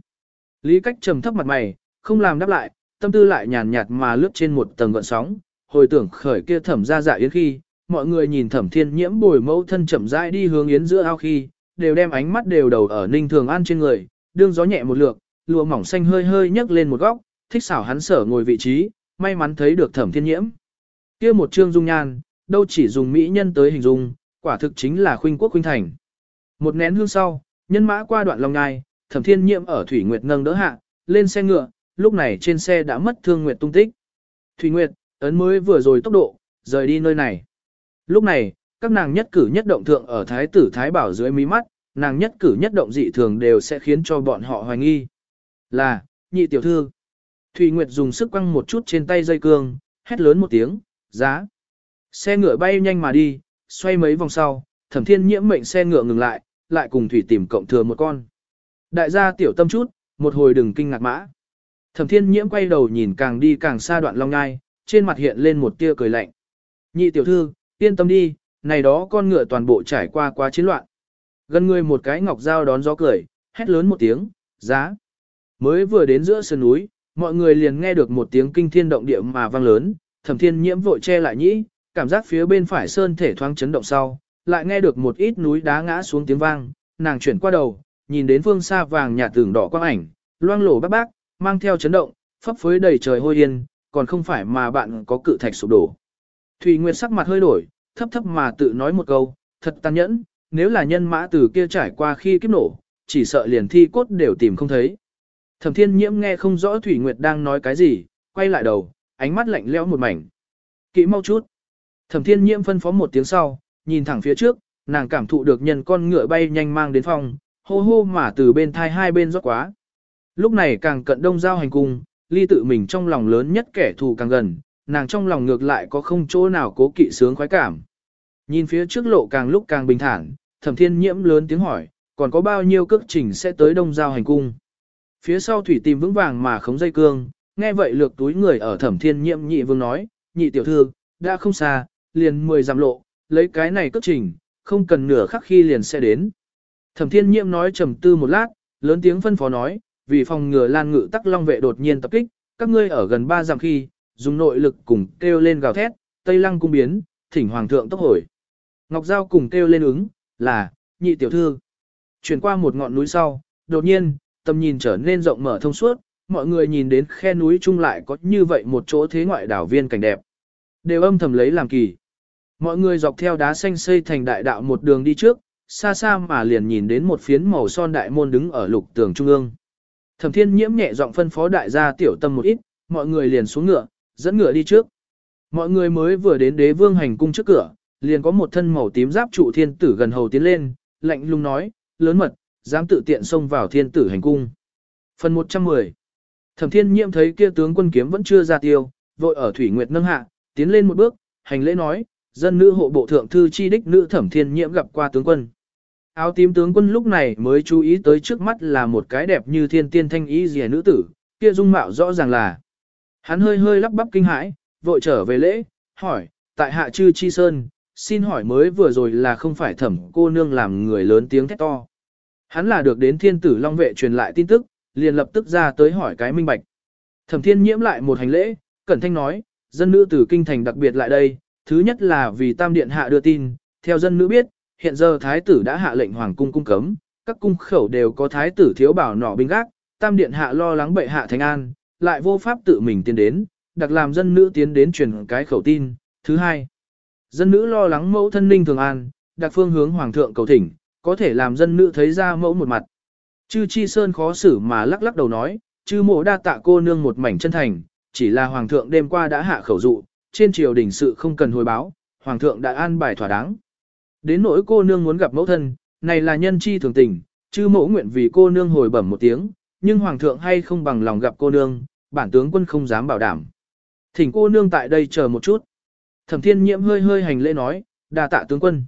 Lý Cách trầm thấp mặt mày, không làm đáp lại, tâm tư lại nhàn nhạt mà lướt trên một tầng gợn sóng, hồi tưởng khởi kia thẩm ra dạ yến khi, mọi người nhìn thẩm thiên nhiễm bồi mẫu thân chậm rãi đi hướng yến giữa ao khi, đều đem ánh mắt đều đầu ở ninh thường an trên người, đương gió nhẹ một lượt, lụa mỏng xanh hơi hơi nhấc lên một góc, thích xảo hắn sở ngồi vị trí, may mắn thấy được thẩm thiên nhiễm. kia một trương dung nhan, đâu chỉ dùng mỹ nhân tới hình dung, quả thực chính là khuynh quốc khuynh thành. Một nén hương sau, nhân mã qua đoạn long ngai, thẩm thiên nhiễm ở Thủy Nguyệt nâng đỡ hạ, lên xe ngựa, lúc này trên xe đã mất thương Nguyệt tung tích. Thủy Nguyệt, ấn mới vừa rồi tốc độ, rời đi nơi này. Lúc này, các nàng nhất cử nhất động thượng ở thái tử thái bảo dưới mí mắt, nàng nhất cử nhất động dị thường đều sẽ khiến cho bọn họ hoài nghi. Là, nhị tiểu thư. Thủy Nguyệt dùng sức quăng một chút trên tay dây cương, hét lớn một tiếng, giá. Xe ngựa bay nhanh mà đi, xoay mấy vòng sau, thẩm thiên nhiễm mệnh xe ngựa ngừng lại, lại cùng Thủy tìm cộng thừa một con. Đại gia tiểu tâm chút, một hồi đừng kinh ngạc mã. Thẩm thiên nhiễm quay đầu nhìn càng đi càng xa đoạn long ngai, trên mặt hiện lên một tia cười lạnh. Nhị tiểu thư, yên tâm đi, này đó con ngựa toàn bộ trải qua quá chiến loạn. Gần người một cái ngọc dao đón gió cười, hét lớn một tiếng, giá. Mới vừa đến giữa sườn núi, mọi người liền nghe được một tiếng kinh thiên động địa mà vang lớn, thẩm thiên nhiễm vội che lại nhĩ, cảm giác phía bên phải sơn thể thoáng chấn động sau, lại nghe được một ít núi đá ngã xuống tiếng vang, nàng chuyển qua đầu, nhìn đến phương xa vàng nhà tường đỏ quang ảnh, loang lổ bác bác, mang theo chấn động, phấp phới đầy trời hôi yên, còn không phải mà bạn có cự thạch sụp đổ. Thủy Nguyệt sắc mặt hơi đổi, thấp thấp mà tự nói một câu, thật tàn nhẫn, nếu là nhân mã từ kia trải qua khi kiếp nổ, chỉ sợ liền thi cốt đều tìm không thấy. Thẩm Thiên Nhiễm nghe không rõ Thủy Nguyệt đang nói cái gì, quay lại đầu, ánh mắt lạnh lẽo một mảnh. Kỹ mau chút. Thẩm Thiên Nhiễm phân phó một tiếng sau, nhìn thẳng phía trước, nàng cảm thụ được nhân con ngựa bay nhanh mang đến phòng, hô hô mà từ bên thai hai bên rót quá. Lúc này càng cận đông giao hành cung, ly tự mình trong lòng lớn nhất kẻ thù càng gần, nàng trong lòng ngược lại có không chỗ nào cố kỵ sướng khoái cảm. Nhìn phía trước lộ càng lúc càng bình thản, thẩm thiên nhiễm lớn tiếng hỏi, còn có bao nhiêu cước trình sẽ tới đông giao hành cung. Phía sau thủy tìm vững vàng mà khống dây cương, nghe vậy lược túi người ở thẩm thiên nhiễm nhị vương nói, nhị tiểu thư, đã không xa, liền 10 giảm lộ, lấy cái này cước trình, không cần nửa khắc khi liền sẽ đến. Thẩm thiên nhiễm nói trầm tư một lát, lớn tiếng phân phó nói, vì phòng ngừa lan ngự tắc long vệ đột nhiên tập kích, các ngươi ở gần ba dặm khi, dùng nội lực cùng kêu lên gào thét, tây lăng cung biến, thỉnh hoàng thượng tốc hồi. Ngọc Giao cùng kêu lên ứng, là, nhị tiểu thư. Chuyển qua một ngọn núi sau, đột nhiên, tầm nhìn trở nên rộng mở thông suốt, mọi người nhìn đến khe núi chung lại có như vậy một chỗ thế ngoại đảo viên cảnh đẹp. Đều âm thầm lấy làm kỳ. Mọi người dọc theo đá xanh xây thành đại đạo một đường đi trước, xa xa mà liền nhìn đến một phiến màu son đại môn đứng ở lục tường trung ương. Thẩm Thiên Nhiễm nhẹ giọng phân phó đại gia tiểu tâm một ít, mọi người liền xuống ngựa, dẫn ngựa đi trước. Mọi người mới vừa đến đế vương hành cung trước cửa, liền có một thân màu tím giáp trụ thiên tử gần hầu tiến lên, lạnh lùng nói, lớn mật, dám tự tiện xông vào thiên tử hành cung. Phần 110 Thẩm Thiên Nhiễm thấy kia tướng quân kiếm vẫn chưa ra tiêu, vội ở Thủy Nguyệt nâng hạ, tiến lên một bước, hành lễ nói, dân nữ hộ bộ thượng thư chi đích nữ Thẩm Thiên Nhiễm gặp qua tướng quân. Áo tím tướng quân lúc này mới chú ý tới trước mắt là một cái đẹp như thiên tiên thanh ý rìa nữ tử, kia dung mạo rõ ràng là. Hắn hơi hơi lắp bắp kinh hãi, vội trở về lễ, hỏi, tại hạ chư chi sơn, xin hỏi mới vừa rồi là không phải thẩm cô nương làm người lớn tiếng thét to. Hắn là được đến thiên tử long vệ truyền lại tin tức, liền lập tức ra tới hỏi cái minh bạch. Thẩm thiên nhiễm lại một hành lễ, cẩn thanh nói, dân nữ từ kinh thành đặc biệt lại đây, thứ nhất là vì tam điện hạ đưa tin, theo dân nữ biết, hiện giờ thái tử đã hạ lệnh hoàng cung cung cấm, các cung khẩu đều có thái tử thiếu bảo nỏ binh gác, tam điện hạ lo lắng bệ hạ thành an, lại vô pháp tự mình tiến đến, đặc làm dân nữ tiến đến truyền cái khẩu tin. Thứ hai, dân nữ lo lắng mẫu thân ninh thường an, đặc phương hướng hoàng thượng cầu thỉnh, có thể làm dân nữ thấy ra mẫu một mặt. Chư chi sơn khó xử mà lắc lắc đầu nói, chư mộ đa tạ cô nương một mảnh chân thành, chỉ là hoàng thượng đêm qua đã hạ khẩu dụ, trên triều đình sự không cần hồi báo, hoàng thượng đã an bài thỏa đáng. Đến nỗi cô nương muốn gặp mẫu thân, này là nhân chi thường tình, chư mẫu nguyện vì cô nương hồi bẩm một tiếng, nhưng hoàng thượng hay không bằng lòng gặp cô nương, bản tướng quân không dám bảo đảm. Thỉnh cô nương tại đây chờ một chút. Thẩm thiên nhiễm hơi hơi hành lễ nói, đa tạ tướng quân.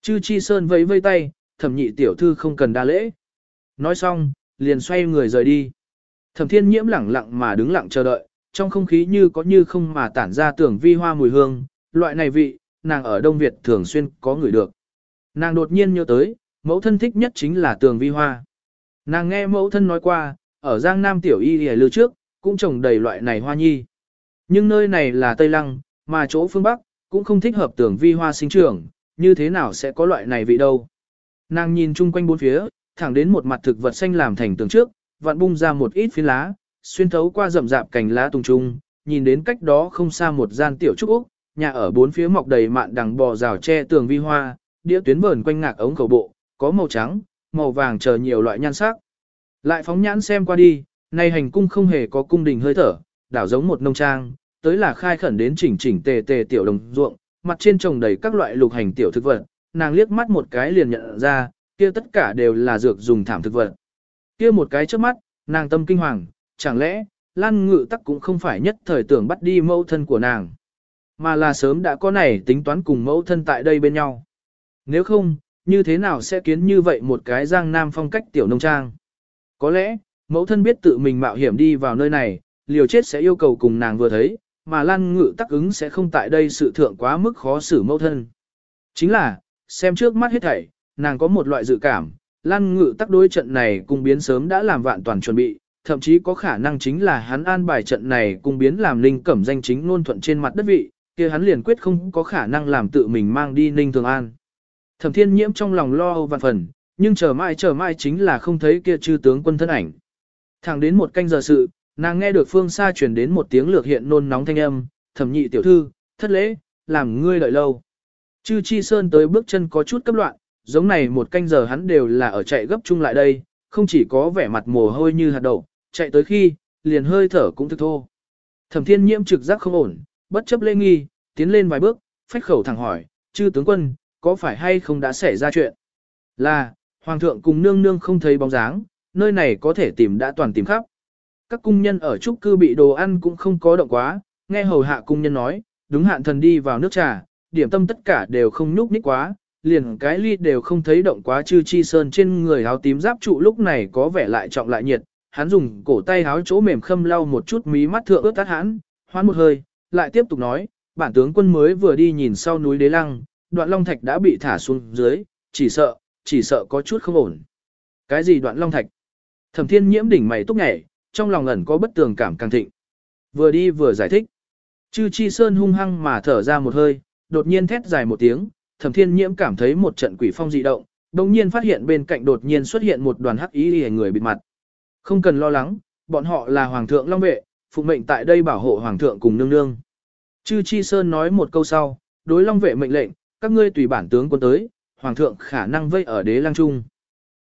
Chư Chi Sơn vẫy vây tay, thẩm nhị tiểu thư không cần đa lễ. Nói xong, liền xoay người rời đi. Thẩm thiên nhiễm lẳng lặng mà đứng lặng chờ đợi, trong không khí như có như không mà tản ra tưởng vi hoa mùi hương, loại này vị, nàng ở Đông Việt thường xuyên có người được. Nàng đột nhiên nhớ tới, mẫu thân thích nhất chính là tường vi hoa. Nàng nghe mẫu thân nói qua, ở Giang Nam Tiểu Y Lìa Lưu trước, cũng trồng đầy loại này hoa nhi. Nhưng nơi này là Tây Lăng, mà chỗ phương Bắc, cũng không thích hợp tưởng vi hoa sinh trưởng, như thế nào sẽ có loại này vị đâu. Nàng nhìn chung quanh bốn phía, thẳng đến một mặt thực vật xanh làm thành tường trước, vặn bung ra một ít phiến lá, xuyên thấu qua rậm rạp cành lá tung trung, nhìn đến cách đó không xa một gian tiểu trúc úc, nhà ở bốn phía mọc đầy mạn đằng bò rào che tường vi hoa, đĩa tuyến vờn quanh ngạc ống khẩu bộ, có màu trắng, màu vàng chờ nhiều loại nhan sắc. Lại phóng nhãn xem qua đi, này hành cung không hề có cung đình hơi thở, đảo giống một nông trang, tới là khai khẩn đến chỉnh chỉnh tề tề tiểu đồng ruộng, mặt trên trồng đầy các loại lục hành tiểu thực vật, nàng liếc mắt một cái liền nhận ra, kia tất cả đều là dược dùng thảm thực vật. Kia một cái trước mắt, nàng tâm kinh hoàng, chẳng lẽ, Lan Ngự Tắc cũng không phải nhất thời tưởng bắt đi mẫu thân của nàng, mà là sớm đã có này tính toán cùng mẫu thân tại đây bên nhau. Nếu không, như thế nào sẽ kiến như vậy một cái giang nam phong cách tiểu nông trang? Có lẽ, mẫu thân biết tự mình mạo hiểm đi vào nơi này, liều chết sẽ yêu cầu cùng nàng vừa thấy, mà Lan Ngự Tắc ứng sẽ không tại đây sự thượng quá mức khó xử mâu thân. Chính là, xem trước mắt hết thảy, nàng có một loại dự cảm, Lan Ngự Tắc đối trận này cùng biến sớm đã làm vạn toàn chuẩn bị, thậm chí có khả năng chính là hắn an bài trận này cùng biến làm Ninh Cẩm danh chính luôn thuận trên mặt đất vị, kia hắn liền quyết không có khả năng làm tự mình mang đi Ninh Thường An. Thẩm Thiên Nhiễm trong lòng lo âu vạn phần, nhưng chờ mãi chờ mãi chính là không thấy kia chư tướng quân thân ảnh. Thẳng đến một canh giờ sự, nàng nghe được phương xa truyền đến một tiếng lược hiện nôn nóng thanh âm, "Thẩm nhị tiểu thư, thất lễ, làm ngươi đợi lâu." Chư Chi Sơn tới bước chân có chút cấp loạn, giống này một canh giờ hắn đều là ở chạy gấp chung lại đây, không chỉ có vẻ mặt mồ hôi như hạt đậu, chạy tới khi, liền hơi thở cũng thực thô. Thẩm thiên nhiễm trực giác không ổn, bất chấp lễ nghi, tiến lên vài bước, phách khẩu thẳng hỏi, chư tướng quân, có phải hay không đã xảy ra chuyện? Là, hoàng thượng cùng nương nương không thấy bóng dáng, nơi này có thể tìm đã toàn tìm khắp. Các cung nhân ở trúc cư bị đồ ăn cũng không có động quá, nghe hầu hạ cung nhân nói, đúng hạn thần đi vào nước trà, điểm tâm tất cả đều không nhúc nhích quá, liền cái ly đều không thấy động quá chư chi sơn trên người áo tím giáp trụ lúc này có vẻ lại trọng lại nhiệt, hắn dùng cổ tay áo chỗ mềm khâm lau một chút mí mắt thượng ướt tắt hắn, hoán một hơi, lại tiếp tục nói, bản tướng quân mới vừa đi nhìn sau núi đế lăng, đoạn long thạch đã bị thả xuống dưới, chỉ sợ, chỉ sợ có chút không ổn. Cái gì đoạn long thạch? Thẩm thiên nhiễm đỉnh mày túc nhảy, trong lòng ẩn có bất tường cảm càng thịnh. Vừa đi vừa giải thích. Chư chi sơn hung hăng mà thở ra một hơi, đột nhiên thét dài một tiếng, thẩm thiên nhiễm cảm thấy một trận quỷ phong dị động, đồng nhiên phát hiện bên cạnh đột nhiên xuất hiện một đoàn hắc ý hề người bịt mặt. Không cần lo lắng, bọn họ là hoàng thượng long vệ, phụ mệnh tại đây bảo hộ hoàng thượng cùng nương nương. Chư chi sơn nói một câu sau, đối long vệ mệnh lệnh, các ngươi tùy bản tướng quân tới, hoàng thượng khả năng vây ở đế lang trung.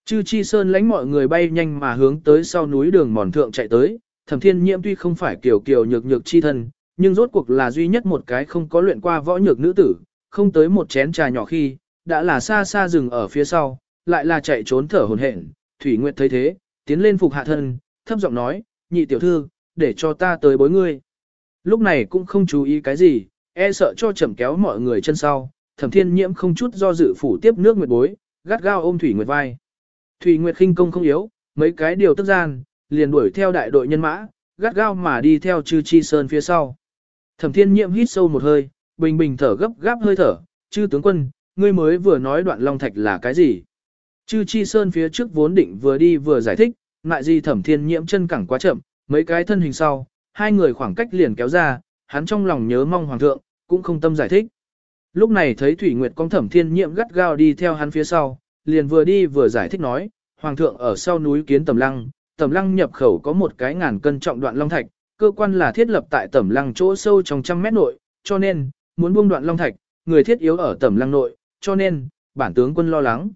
Chư chi sơn lãnh mọi người bay nhanh mà hướng tới sau núi đường mòn thượng chạy tới, thẩm thiên nhiễm tuy không phải kiểu kiểu nhược nhược chi thân, nhưng rốt cuộc là duy nhất một cái không có luyện qua võ nhược nữ tử, không tới một chén trà nhỏ khi, đã là xa xa dừng ở phía sau, lại là chạy trốn thở hồn hển. Thủy Nguyệt thấy thế, tiến lên phục hạ thân, thấp giọng nói, nhị tiểu thư, để cho ta tới bối ngươi. Lúc này cũng không chú ý cái gì, e sợ cho chậm kéo mọi người chân sau, thẩm thiên nhiễm không chút do dự phủ tiếp nước nguyệt bối, gắt gao ôm Thủy Nguyệt vai. Thủy Nguyệt khinh công không yếu, mấy cái điều tức gian, liền đuổi theo đại đội nhân mã, gắt gao mà đi theo chư chi sơn phía sau. Thẩm thiên Nhiệm hít sâu một hơi, bình bình thở gấp gáp hơi thở, chư tướng quân, ngươi mới vừa nói đoạn long thạch là cái gì? Chư chi sơn phía trước vốn định vừa đi vừa giải thích, ngại gì thẩm thiên Nhiệm chân cẳng quá chậm, mấy cái thân hình sau, hai người khoảng cách liền kéo ra, hắn trong lòng nhớ mong hoàng thượng, cũng không tâm giải thích. Lúc này thấy Thủy Nguyệt con thẩm thiên Nhiệm gắt gao đi theo hắn phía sau, liền vừa đi vừa giải thích nói, hoàng thượng ở sau núi kiến tầm lăng, tầm lăng nhập khẩu có một cái ngàn cân trọng đoạn long thạch, cơ quan là thiết lập tại tầm lăng chỗ sâu trong trăm mét nội, cho nên, muốn buông đoạn long thạch, người thiết yếu ở tầm lăng nội, cho nên, bản tướng quân lo lắng.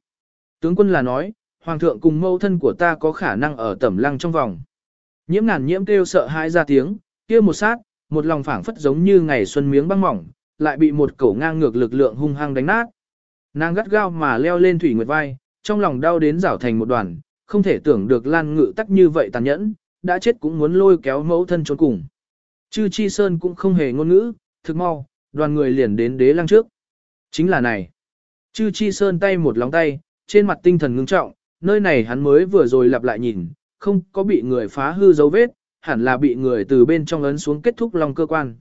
Tướng quân là nói, hoàng thượng cùng mâu thân của ta có khả năng ở tầm lăng trong vòng. Nhiễm ngàn nhiễm kêu sợ hãi ra tiếng, kia một sát, một lòng phảng phất giống như ngày xuân miếng băng mỏng, lại bị một cổ ngang ngược lực lượng hung hăng đánh nát. Nàng gắt gao mà leo lên thủy nguyệt vai, trong lòng đau đến rảo thành một đoàn, không thể tưởng được Lan Ngự tắc như vậy tàn nhẫn, đã chết cũng muốn lôi kéo mẫu thân trốn cùng. Chư Chi Sơn cũng không hề ngôn ngữ, thực mau, đoàn người liền đến đế lăng trước. Chính là này. Chư Chi Sơn tay một lóng tay, trên mặt tinh thần ngưng trọng, nơi này hắn mới vừa rồi lặp lại nhìn, không có bị người phá hư dấu vết, hẳn là bị người từ bên trong ấn xuống kết thúc lòng cơ quan.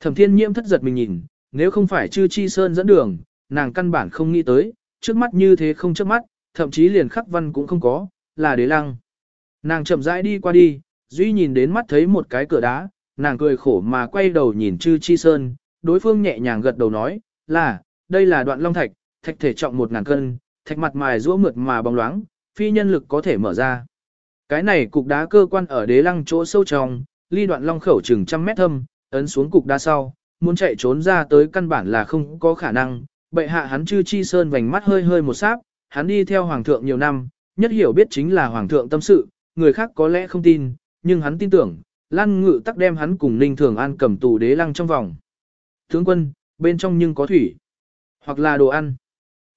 Thẩm thiên nhiễm thất giật mình nhìn, nếu không phải chư chi sơn dẫn đường, nàng căn bản không nghĩ tới, trước mắt như thế không trước mắt, thậm chí liền khắc văn cũng không có, là đế lăng. Nàng chậm rãi đi qua đi, duy nhìn đến mắt thấy một cái cửa đá, nàng cười khổ mà quay đầu nhìn chư chi sơn, đối phương nhẹ nhàng gật đầu nói, là, đây là đoạn long thạch, thạch thể trọng một ngàn cân, thạch mặt mài rũa mượt mà bóng loáng, phi nhân lực có thể mở ra. Cái này cục đá cơ quan ở đế lăng chỗ sâu trong, ly đoạn long khẩu chừng trăm mét thâm, ấn xuống cục đá sau, muốn chạy trốn ra tới căn bản là không có khả năng. Bệ hạ hắn chư chi sơn vành mắt hơi hơi một sáp, hắn đi theo hoàng thượng nhiều năm, nhất hiểu biết chính là hoàng thượng tâm sự, người khác có lẽ không tin, nhưng hắn tin tưởng, Lan Ngự tắc đem hắn cùng Ninh Thường An cầm tù đế lăng trong vòng. Tướng quân, bên trong nhưng có thủy, hoặc là đồ ăn.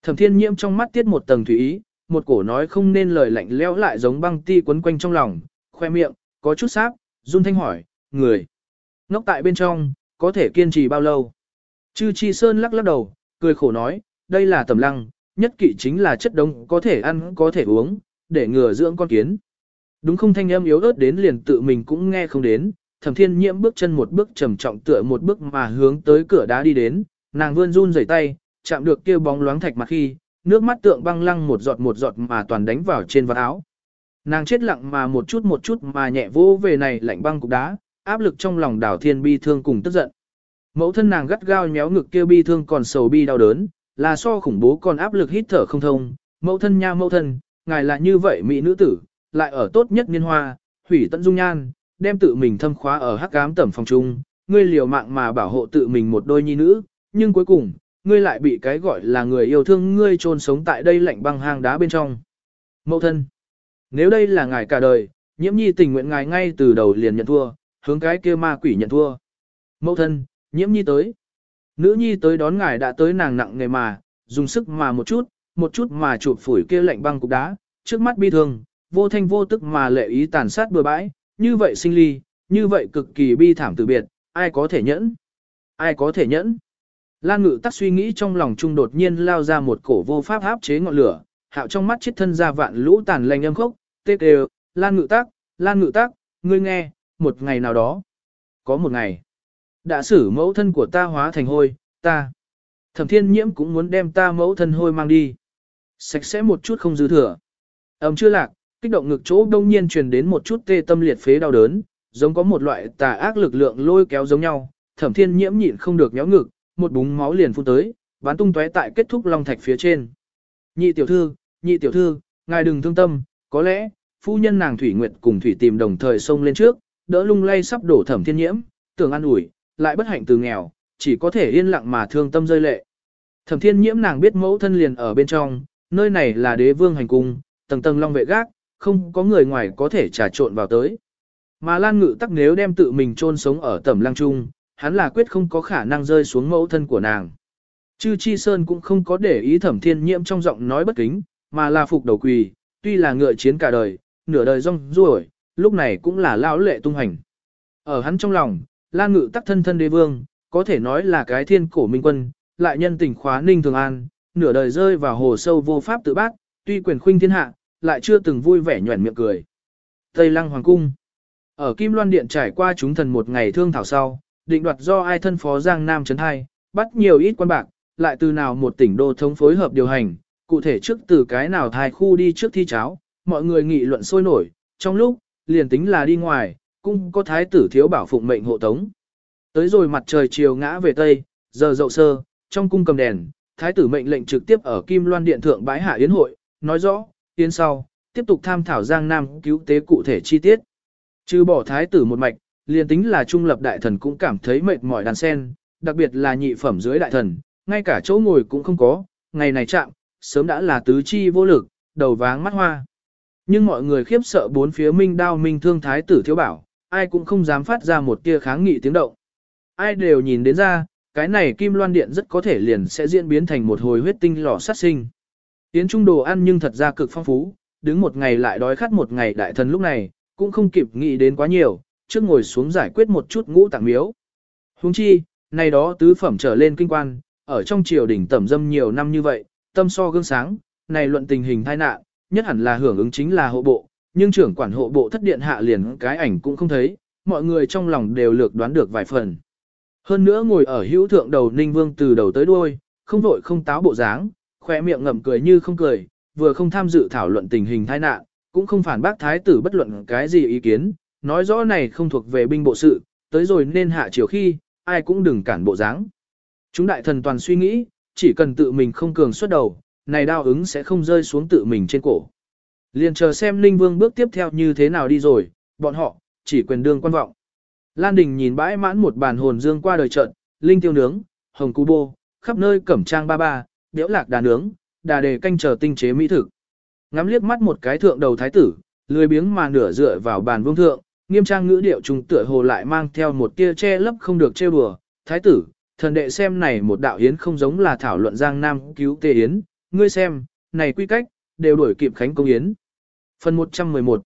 Thẩm Thiên Nhiễm trong mắt tiết một tầng thủy ý, một cổ nói không nên lời lạnh lẽo lại giống băng ti quấn quanh trong lòng, khoe miệng, có chút sáp, run thanh hỏi, người. Ngốc tại bên trong, có thể kiên trì bao lâu? Chư Chi Sơn lắc lắc đầu, cười khổ nói, đây là tầm lăng, nhất kỵ chính là chất đống có thể ăn có thể uống, để ngừa dưỡng con kiến. Đúng không thanh âm yếu ớt đến liền tự mình cũng nghe không đến, thẩm thiên nhiễm bước chân một bước trầm trọng tựa một bước mà hướng tới cửa đá đi đến, nàng vươn run rẩy tay, chạm được kia bóng loáng thạch mặt khi, nước mắt tượng băng lăng một giọt một giọt mà toàn đánh vào trên vạt áo. Nàng chết lặng mà một chút một chút mà nhẹ vô về này lạnh băng cục đá, áp lực trong lòng đảo thiên bi thương cùng tức giận. Mẫu thân nàng gắt gao nhéo ngực kia bi thương còn sầu bi đau đớn, là so khủng bố còn áp lực hít thở không thông. Mẫu thân nha mẫu thân, ngài là như vậy mỹ nữ tử, lại ở tốt nhất niên hoa, hủy tận dung nhan, đem tự mình thâm khóa ở hắc ám tẩm phòng trung, ngươi liều mạng mà bảo hộ tự mình một đôi nhi nữ, nhưng cuối cùng, ngươi lại bị cái gọi là người yêu thương ngươi trôn sống tại đây lạnh băng hang đá bên trong. Mẫu thân, nếu đây là ngài cả đời, nhiễm nhi tình nguyện ngài ngay từ đầu liền nhận thua, hướng cái kia ma quỷ nhận thua. Mẫu thân, nhiễm nhi tới. Nữ nhi tới đón ngài đã tới nàng nặng nghề mà, dùng sức mà một chút, một chút mà chụp phủi kia lạnh băng cục đá, trước mắt bi thương, vô thanh vô tức mà lệ ý tàn sát bừa bãi, như vậy sinh ly, như vậy cực kỳ bi thảm từ biệt, ai có thể nhẫn? Ai có thể nhẫn? Lan ngự tắc suy nghĩ trong lòng trung đột nhiên lao ra một cổ vô pháp áp chế ngọn lửa, hạo trong mắt chết thân ra vạn lũ tàn lành âm khốc, tê đều, Lan ngự tắc, Lan ngự tắc, ngươi nghe, một ngày nào đó. Có một ngày, đã xử mẫu thân của ta hóa thành hôi, ta. Thẩm thiên nhiễm cũng muốn đem ta mẫu thân hôi mang đi. Sạch sẽ một chút không dư thừa. Ẩm chưa lạc, kích động ngực chỗ đông nhiên truyền đến một chút tê tâm liệt phế đau đớn, giống có một loại tà ác lực lượng lôi kéo giống nhau. Thẩm thiên nhiễm nhịn không được nhéo ngực, một búng máu liền phun tới, bắn tung tóe tại kết thúc long thạch phía trên. Nhị tiểu thư, nhị tiểu thư, ngài đừng thương tâm, có lẽ, phu nhân nàng Thủy Nguyệt cùng Thủy tìm đồng thời xông lên trước, đỡ lung lay sắp đổ thẩm thiên nhiễm, tưởng an ủi, lại bất hạnh từ nghèo, chỉ có thể yên lặng mà thương tâm rơi lệ. Thẩm thiên nhiễm nàng biết mẫu thân liền ở bên trong, nơi này là đế vương hành cung, tầng tầng long vệ gác, không có người ngoài có thể trà trộn vào tới. Mà Lan Ngự tắc nếu đem tự mình chôn sống ở tẩm lăng trung, hắn là quyết không có khả năng rơi xuống mẫu thân của nàng. Chư Chi Sơn cũng không có để ý thẩm thiên nhiễm trong giọng nói bất kính, mà là phục đầu quỳ, tuy là ngựa chiến cả đời, nửa đời rong ruổi, lúc này cũng là lão lệ tung hành. Ở hắn trong lòng, Lan Ngự tắc thân thân đế vương, có thể nói là cái thiên cổ minh quân, lại nhân tình khóa ninh thường an, nửa đời rơi vào hồ sâu vô pháp tự bác, tuy quyền khuynh thiên hạ, lại chưa từng vui vẻ nhuẩn miệng cười. Tây Lăng Hoàng Cung Ở Kim Loan Điện trải qua chúng thần một ngày thương thảo sau, định đoạt do ai thân phó Giang Nam Trấn Hai, bắt nhiều ít quan bạc, lại từ nào một tỉnh đô thống phối hợp điều hành, cụ thể trước từ cái nào thai khu đi trước thi cháo, mọi người nghị luận sôi nổi, trong lúc, liền tính là đi ngoài, cũng có thái tử thiếu bảo phụng mệnh hộ tống. Tới rồi mặt trời chiều ngã về tây, giờ dậu sơ, trong cung cầm đèn, thái tử mệnh lệnh trực tiếp ở Kim Loan Điện thượng bái hạ yến hội, nói rõ, yến sau, tiếp tục tham thảo Giang Nam cứu tế cụ thể chi tiết. Trừ bỏ thái tử một mạch, liền tính là trung lập đại thần cũng cảm thấy mệt mỏi đàn sen, đặc biệt là nhị phẩm dưới đại thần, ngay cả chỗ ngồi cũng không có, ngày này chạm, sớm đã là tứ chi vô lực, đầu váng mắt hoa. Nhưng mọi người khiếp sợ bốn phía minh đao minh thương thái tử thiếu bảo, ai cũng không dám phát ra một tia kháng nghị tiếng động. Ai đều nhìn đến ra, cái này kim loan điện rất có thể liền sẽ diễn biến thành một hồi huyết tinh lò sát sinh. Tiến trung đồ ăn nhưng thật ra cực phong phú, đứng một ngày lại đói khát một ngày đại thần lúc này, cũng không kịp nghĩ đến quá nhiều, trước ngồi xuống giải quyết một chút ngũ tạng miếu. Huống chi, này đó tứ phẩm trở lên kinh quan, ở trong triều đỉnh tẩm dâm nhiều năm như vậy, tâm so gương sáng, này luận tình hình tai nạn, nhất hẳn là hưởng ứng chính là hộ bộ, nhưng trưởng quản hộ bộ thất điện hạ liền cái ảnh cũng không thấy, mọi người trong lòng đều lược đoán được vài phần. Hơn nữa ngồi ở hữu thượng đầu Ninh Vương từ đầu tới đuôi, không vội không táo bộ dáng, khỏe miệng ngậm cười như không cười, vừa không tham dự thảo luận tình hình tai nạn, cũng không phản bác thái tử bất luận cái gì ý kiến, nói rõ này không thuộc về binh bộ sự, tới rồi nên hạ chiều khi, ai cũng đừng cản bộ dáng. Chúng đại thần toàn suy nghĩ, chỉ cần tự mình không cường xuất đầu, này đao ứng sẽ không rơi xuống tự mình trên cổ. Liền chờ xem Linh Vương bước tiếp theo như thế nào đi rồi, bọn họ, chỉ quyền đương quan vọng. Lan Đình nhìn bãi mãn một bàn hồn dương qua đời trận, linh tiêu nướng, hồng cú bô, khắp nơi cẩm trang ba ba, điếu lạc đà nướng, đà đề canh chờ tinh chế mỹ thực. Ngắm liếc mắt một cái thượng đầu thái tử, lười biếng mà nửa dựa vào bàn vương thượng, nghiêm trang ngữ điệu trùng tựa hồ lại mang theo một tia che lấp không được trêu đùa. Thái tử, thần đệ xem này một đạo yến không giống là thảo luận giang nam cứu tề yến, ngươi xem, này quy cách, đều đuổi kịp khánh công yến. Phần 111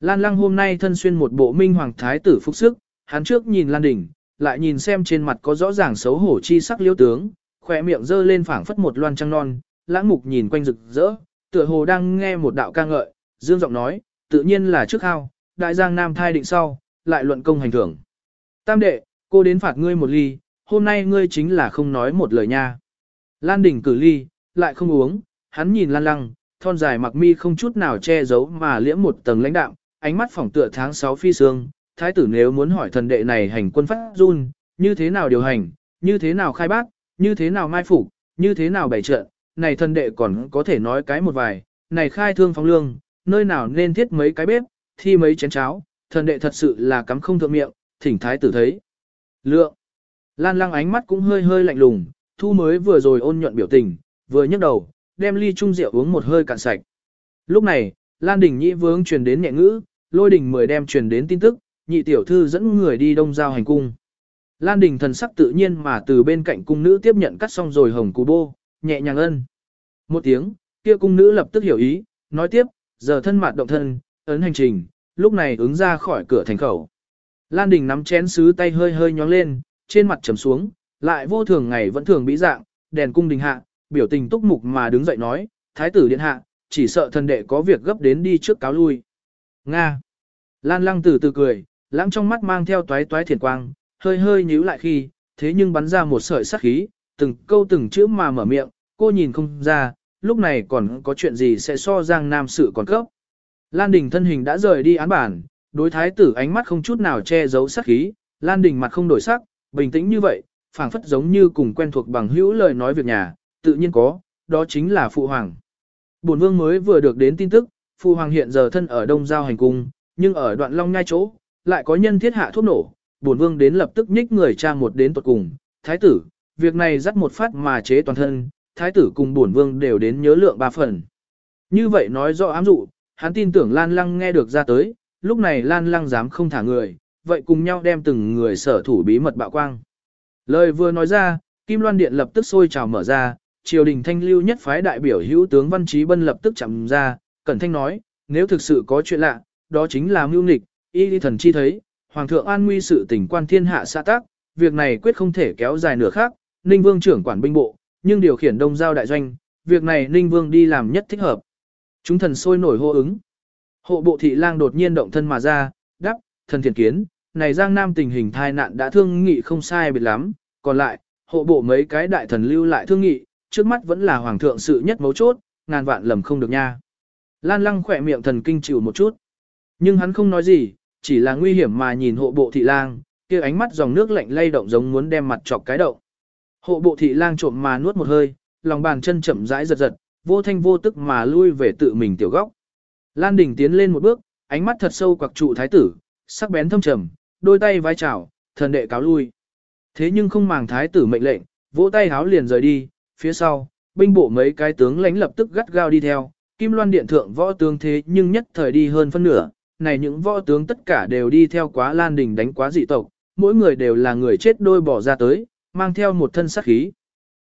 Lan Lăng hôm nay thân xuyên một bộ minh hoàng thái tử phúc sức, hắn trước nhìn Lan Đình, lại nhìn xem trên mặt có rõ ràng xấu hổ chi sắc liêu tướng, khỏe miệng dơ lên phảng phất một loan trăng non, lãng mục nhìn quanh rực rỡ, tựa hồ đang nghe một đạo ca ngợi, dương giọng nói, tự nhiên là trước hao, đại giang nam thai định sau, lại luận công hành thưởng. Tam đệ, cô đến phạt ngươi một ly, hôm nay ngươi chính là không nói một lời nha. Lan Đình cử ly, lại không uống, hắn nhìn Lan Lăng, thon dài mặc mi không chút nào che giấu mà liễm một tầng lãnh đạm, ánh mắt phỏng tựa tháng 6 phi sương, thái tử nếu muốn hỏi thần đệ này hành quân phát run, như thế nào điều hành, như thế nào khai bác, như thế nào mai phục, như thế nào bày trận, này thần đệ còn có thể nói cái một vài, này khai thương phóng lương, nơi nào nên thiết mấy cái bếp, thi mấy chén cháo, thần đệ thật sự là cắm không thượng miệng, thỉnh thái tử thấy. Lượng. Lan lăng ánh mắt cũng hơi hơi lạnh lùng, thu mới vừa rồi ôn nhuận biểu tình, vừa nhấc đầu, đem ly chung rượu uống một hơi cạn sạch. Lúc này, Lan Đình Nhĩ vướng truyền đến nhẹ ngữ, lôi đình mười đem truyền đến tin tức, nhị tiểu thư dẫn người đi đông giao hành cung. Lan Đình thần sắc tự nhiên mà từ bên cạnh cung nữ tiếp nhận cắt xong rồi hồng cú bô, nhẹ nhàng ân. Một tiếng, kia cung nữ lập tức hiểu ý, nói tiếp, giờ thân mặt động thân, ấn hành trình, lúc này ứng ra khỏi cửa thành khẩu. Lan Đình nắm chén sứ tay hơi hơi nhóng lên, trên mặt trầm xuống, lại vô thường ngày vẫn thường bị dạng, đèn cung đình hạ, biểu tình túc mục mà đứng dậy nói, thái tử điện hạ, chỉ sợ thần đệ có việc gấp đến đi trước cáo lui. Nga. Lan lăng từ từ cười, lãng trong mắt mang theo toái toái thiền quang, hơi hơi nhíu lại khi, thế nhưng bắn ra một sợi sắc khí, từng câu từng chữ mà mở miệng, cô nhìn không ra, lúc này còn có chuyện gì sẽ so giang nam sự còn cấp. Lan Đình thân hình đã rời đi án bản, đối thái tử ánh mắt không chút nào che giấu sắc khí, Lan Đình mặt không đổi sắc, bình tĩnh như vậy, phảng phất giống như cùng quen thuộc bằng hữu lời nói việc nhà, tự nhiên có, đó chính là Phụ Hoàng. Bổn Vương mới vừa được đến tin tức, Phụ Hoàng hiện giờ thân ở Đông Giao hành cung, nhưng ở đoạn Long Nhai chỗ, lại có nhân thiết hạ thuốc nổ, Bổn Vương đến lập tức nhích người cha một đến tuột cùng, Thái tử, việc này dắt một phát mà chế toàn thân, Thái tử cùng Bổn Vương đều đến nhớ lượng ba phần. Như vậy nói rõ ám dụ, hắn tin tưởng Lan Lăng nghe được ra tới, lúc này Lan Lăng dám không thả người, vậy cùng nhau đem từng người sở thủ bí mật bạo quang. Lời vừa nói ra, Kim Loan Điện lập tức sôi trào mở ra, triều đình thanh lưu nhất phái đại biểu hữu tướng Văn Trí Bân lập tức chậm ra, cẩn thanh nói, nếu thực sự có chuyện lạ, đó chính là mưu nghịch, y đi thần chi thấy, Hoàng thượng an nguy sự tình quan thiên hạ xã tác, việc này quyết không thể kéo dài nửa khác, Ninh Vương trưởng quản binh bộ, nhưng điều khiển đông giao đại doanh, việc này Ninh Vương đi làm nhất thích hợp. Chúng thần sôi nổi hô ứng. Hộ bộ thị lang đột nhiên động thân mà ra, đáp, thần thiền kiến, này Giang Nam tình hình thai nạn đã thương nghị không sai biệt lắm, còn lại, hộ bộ mấy cái đại thần lưu lại thương nghị, trước mắt vẫn là hoàng thượng sự nhất mấu chốt, ngàn vạn lầm không được nha. Lan lăng khỏe miệng thần kinh chịu một chút. Nhưng hắn không nói gì, chỉ là nguy hiểm mà nhìn hộ bộ thị lang, kia ánh mắt dòng nước lạnh lay động giống muốn đem mặt chọc cái động. Hộ bộ thị lang trộm mà nuốt một hơi, lòng bàn chân chậm rãi giật giật, vô thanh vô tức mà lui về tự mình tiểu góc. Lan Đình tiến lên một bước, ánh mắt thật sâu quặc trụ thái tử, sắc bén thâm trầm, đôi tay vai chảo, thần đệ cáo lui. Thế nhưng không màng thái tử mệnh lệnh, vỗ tay háo liền rời đi, phía sau, binh bộ mấy cái tướng lãnh lập tức gắt gao đi theo, Kim Loan Điện thượng võ tướng thế nhưng nhất thời đi hơn phân nửa, này những võ tướng tất cả đều đi theo quá Lan Đình đánh quá dị tộc, mỗi người đều là người chết đôi bỏ ra tới, mang theo một thân sát khí.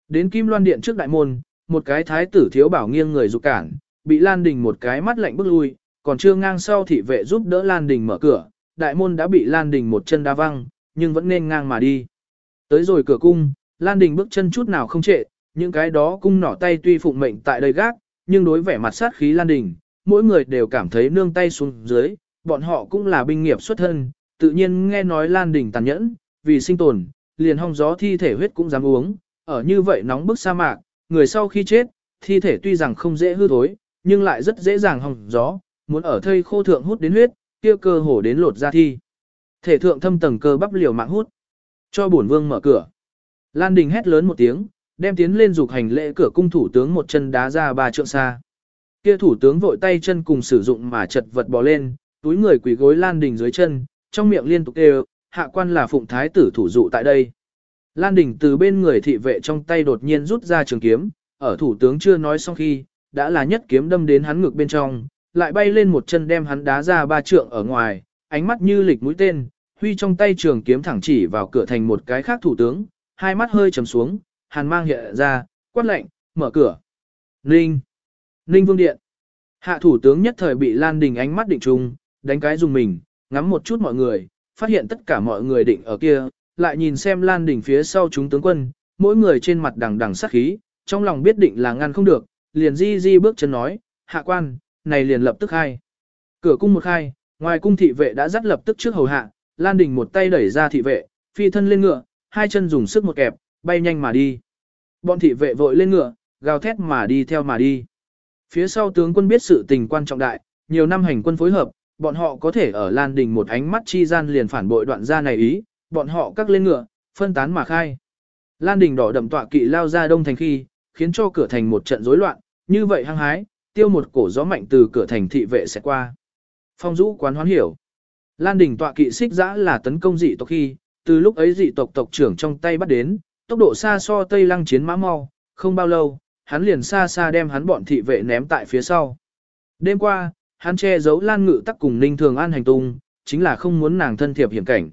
Đến Kim Loan Điện trước đại môn, một cái thái tử thiếu bảo nghiêng người dục cản, bị Lan Đình một cái mắt lạnh bước lui, còn chưa ngang sau thị vệ giúp đỡ Lan Đình mở cửa, đại môn đã bị Lan Đình một chân đá văng, nhưng vẫn nên ngang mà đi. Tới rồi cửa cung, Lan Đình bước chân chút nào không trệ, những cái đó cung nỏ tay tuy phụng mệnh tại đây gác, nhưng đối vẻ mặt sát khí Lan Đình, mỗi người đều cảm thấy nương tay xuống dưới, bọn họ cũng là binh nghiệp xuất thân, tự nhiên nghe nói Lan Đình tàn nhẫn, vì sinh tồn, liền hong gió thi thể huyết cũng dám uống, ở như vậy nóng bức sa mạc, người sau khi chết, thi thể tuy rằng không dễ hư thối, nhưng lại rất dễ dàng hong gió, muốn ở thây khô thượng hút đến huyết, kia cơ hổ đến lột ra thi. Thể thượng thâm tầng cơ bắp liều mạng hút. Cho bổn vương mở cửa. Lan Đình hét lớn một tiếng, đem tiến lên dục hành lễ cửa cung thủ tướng một chân đá ra ba trượng xa. Kia thủ tướng vội tay chân cùng sử dụng mà chật vật bò lên, túi người quỳ gối Lan Đình dưới chân, trong miệng liên tục kêu, hạ quan là phụng thái tử thủ dụ tại đây. Lan Đình từ bên người thị vệ trong tay đột nhiên rút ra trường kiếm, ở thủ tướng chưa nói xong khi, đã là nhất kiếm đâm đến hắn ngực bên trong, lại bay lên một chân đem hắn đá ra ba trượng ở ngoài, ánh mắt như lịch mũi tên, huy trong tay trường kiếm thẳng chỉ vào cửa thành một cái khác thủ tướng, hai mắt hơi trầm xuống, hàn mang hiện ra, quát lệnh, mở cửa. Ninh! Ninh Vương Điện! Hạ thủ tướng nhất thời bị Lan Đình ánh mắt định trung, đánh cái dùng mình, ngắm một chút mọi người, phát hiện tất cả mọi người định ở kia, lại nhìn xem Lan Đình phía sau chúng tướng quân, mỗi người trên mặt đằng đằng sát khí, trong lòng biết định là ngăn không được, liền di di bước chân nói, hạ quan, này liền lập tức khai. Cửa cung một khai, ngoài cung thị vệ đã dắt lập tức trước hầu hạ, Lan Đình một tay đẩy ra thị vệ, phi thân lên ngựa, hai chân dùng sức một kẹp, bay nhanh mà đi. Bọn thị vệ vội lên ngựa, gào thét mà đi theo mà đi. Phía sau tướng quân biết sự tình quan trọng đại, nhiều năm hành quân phối hợp, bọn họ có thể ở Lan Đình một ánh mắt chi gian liền phản bội đoạn ra này ý, bọn họ cắt lên ngựa, phân tán mà khai. Lan Đình đỏ đậm tọa kỵ lao ra đông thành khi, khiến cho cửa thành một trận rối loạn, như vậy hăng hái, tiêu một cổ gió mạnh từ cửa thành thị vệ sẽ qua. Phong Dũ quán hoán hiểu. Lan Đình tọa kỵ xích dã là tấn công dị tộc khi, từ lúc ấy dị tộc tộc trưởng trong tay bắt đến, tốc độ xa so Tây Lăng chiến mã mau, không bao lâu, hắn liền xa xa đem hắn bọn thị vệ ném tại phía sau. Đêm qua, hắn che giấu Lan Ngự tắc cùng Ninh Thường An hành tung, chính là không muốn nàng thân thiệp hiểm cảnh.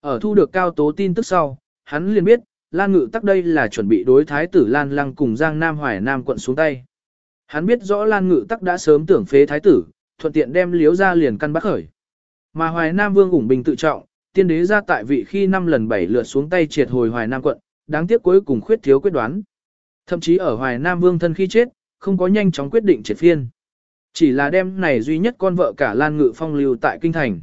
Ở thu được cao tố tin tức sau, hắn liền biết, Lan Ngự tắc đây là chuẩn bị đối thái tử Lan Lăng cùng Giang Nam Hoài Nam quận xuống tay. Hắn biết rõ Lan Ngự tắc đã sớm tưởng phế thái tử, thuận tiện đem liếu ra liền căn bắt khởi. Mà Hoài Nam Vương ủng bình tự trọng, tiên đế ra tại vị khi năm lần bảy lượt xuống tay triệt hồi Hoài Nam quận, đáng tiếc cuối cùng khuyết thiếu quyết đoán. Thậm chí ở Hoài Nam Vương thân khi chết, không có nhanh chóng quyết định triệt phiên. Chỉ là đem này duy nhất con vợ cả Lan Ngự Phong lưu tại kinh thành.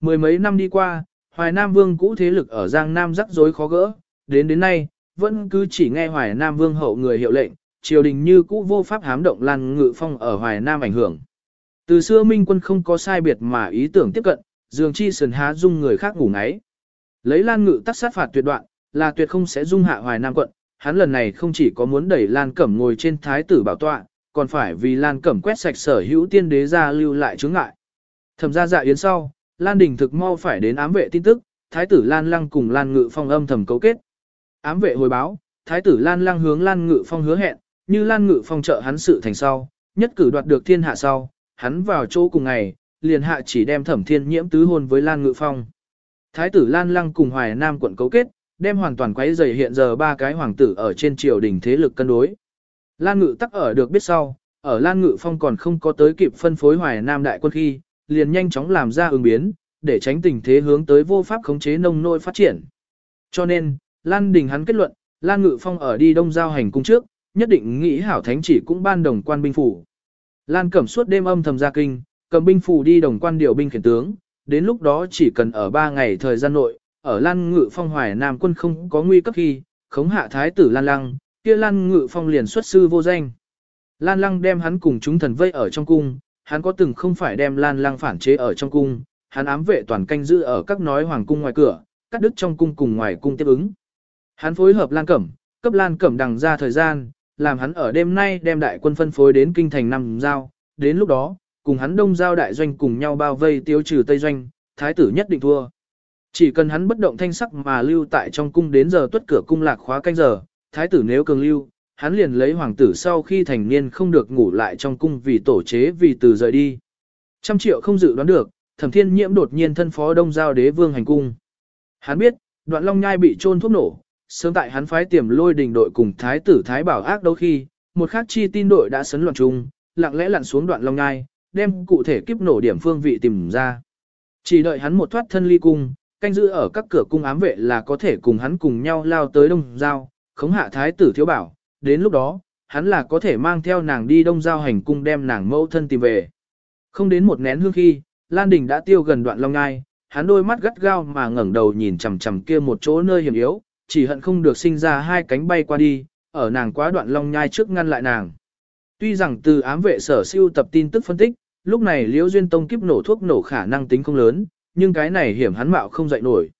Mười mấy năm đi qua, Hoài Nam Vương cũ thế lực ở Giang Nam rắc rối khó gỡ, đến đến nay, vẫn cứ chỉ nghe Hoài Nam Vương hậu người hiệu lệnh, triều đình như cũ vô pháp hám động Lan Ngự Phong ở Hoài Nam ảnh hưởng. Từ xưa Minh quân không có sai biệt mà ý tưởng tiếp cận, dường chi sần há dung người khác ngủ ngáy. Lấy Lan Ngự tắc sát phạt tuyệt đoạn, là tuyệt không sẽ dung hạ Hoài Nam quận, hắn lần này không chỉ có muốn đẩy Lan Cẩm ngồi trên thái tử bảo tọa, còn phải vì Lan Cẩm quét sạch sở hữu tiên đế ra lưu lại chướng ngại. Thẩm ra dạ yến sau, Lan Đình thực mau phải đến ám vệ tin tức, thái tử Lan Lăng cùng Lan Ngự Phong âm thầm cấu kết. Ám vệ hồi báo, thái tử Lan Lăng hướng Lan Ngự Phong hứa hẹn, như Lan Ngự Phong trợ hắn sự thành sau, nhất cử đoạt được thiên hạ sau, hắn vào chỗ cùng ngày, liền hạ chỉ đem Thẩm Thiên Nhiễm tứ hôn với Lan Ngự Phong. Thái tử Lan Lăng cùng Hoài Nam quận cấu kết, đem hoàn toàn quấy rầy hiện giờ ba cái hoàng tử ở trên triều đình thế lực cân đối. Lan Ngự tắc ở được biết sau, ở Lan Ngự Phong còn không có tới kịp phân phối Hoài Nam đại quân khi, liền nhanh chóng làm ra ứng biến, để tránh tình thế hướng tới vô pháp khống chế nông nôi phát triển. Cho nên, Lan Đình hắn kết luận, Lan Ngự Phong ở đi đông giao hành cung trước, nhất định nghĩ hảo thánh chỉ cũng ban đồng quan binh phủ. Lan Cẩm suốt đêm âm thầm ra kinh, cầm binh phủ đi đồng quan điều binh khiển tướng, đến lúc đó chỉ cần ở 3 ngày thời gian nội, ở Lan Ngự Phong Hoài Nam quân không có nguy cấp khi, khống hạ thái tử Lan Lăng, kia Lan Ngự Phong liền xuất sư vô danh. Lan Lăng đem hắn cùng chúng thần vây ở trong cung, hắn có từng không phải đem Lan Lăng phản chế ở trong cung, hắn ám vệ toàn canh giữ ở các nói hoàng cung ngoài cửa, cắt đứt trong cung cùng ngoài cung tiếp ứng. Hắn phối hợp Lan Cẩm, cấp Lan Cẩm đằng ra thời gian, làm hắn ở đêm nay đem đại quân phân phối đến kinh thành Nam giao, đến lúc đó, cùng hắn đông giao đại doanh cùng nhau bao vây tiêu trừ tây doanh, thái tử nhất định thua. Chỉ cần hắn bất động thanh sắc mà lưu tại trong cung đến giờ tuất cửa cung lạc khóa canh giờ, thái tử nếu cường lưu, hắn liền lấy hoàng tử sau khi thành niên không được ngủ lại trong cung vì tổ chế vì từ rời đi. Trăm triệu không dự đoán được, thẩm thiên nhiễm đột nhiên thân phó đông giao đế vương hành cung. Hắn biết, đoạn long nhai bị trôn thuốc nổ, sớm tại hắn phái tiềm lôi đình đội cùng thái tử thái bảo ác đâu khi, một khắc chi tin đội đã sấn loạn chung, lặng lẽ lặn xuống đoạn long nhai, đem cụ thể kiếp nổ điểm phương vị tìm ra. Chỉ đợi hắn một thoát thân ly cung, canh giữ ở các cửa cung ám vệ là có thể cùng hắn cùng nhau lao tới đông giao, khống hạ thái tử thiếu bảo, đến lúc đó, hắn là có thể mang theo nàng đi đông giao hành cung đem nàng mẫu thân tìm về. Không đến một nén hương khi, Lan Đình đã tiêu gần đoạn long ngai, hắn đôi mắt gắt gao mà ngẩng đầu nhìn chằm chằm kia một chỗ nơi hiểm yếu, chỉ hận không được sinh ra hai cánh bay qua đi, ở nàng quá đoạn long nhai trước ngăn lại nàng. Tuy rằng từ ám vệ sở siêu tập tin tức phân tích, lúc này Liễu Duyên Tông kiếp nổ thuốc nổ khả năng tính không lớn, nhưng cái này hiểm hắn mạo không dậy nổi.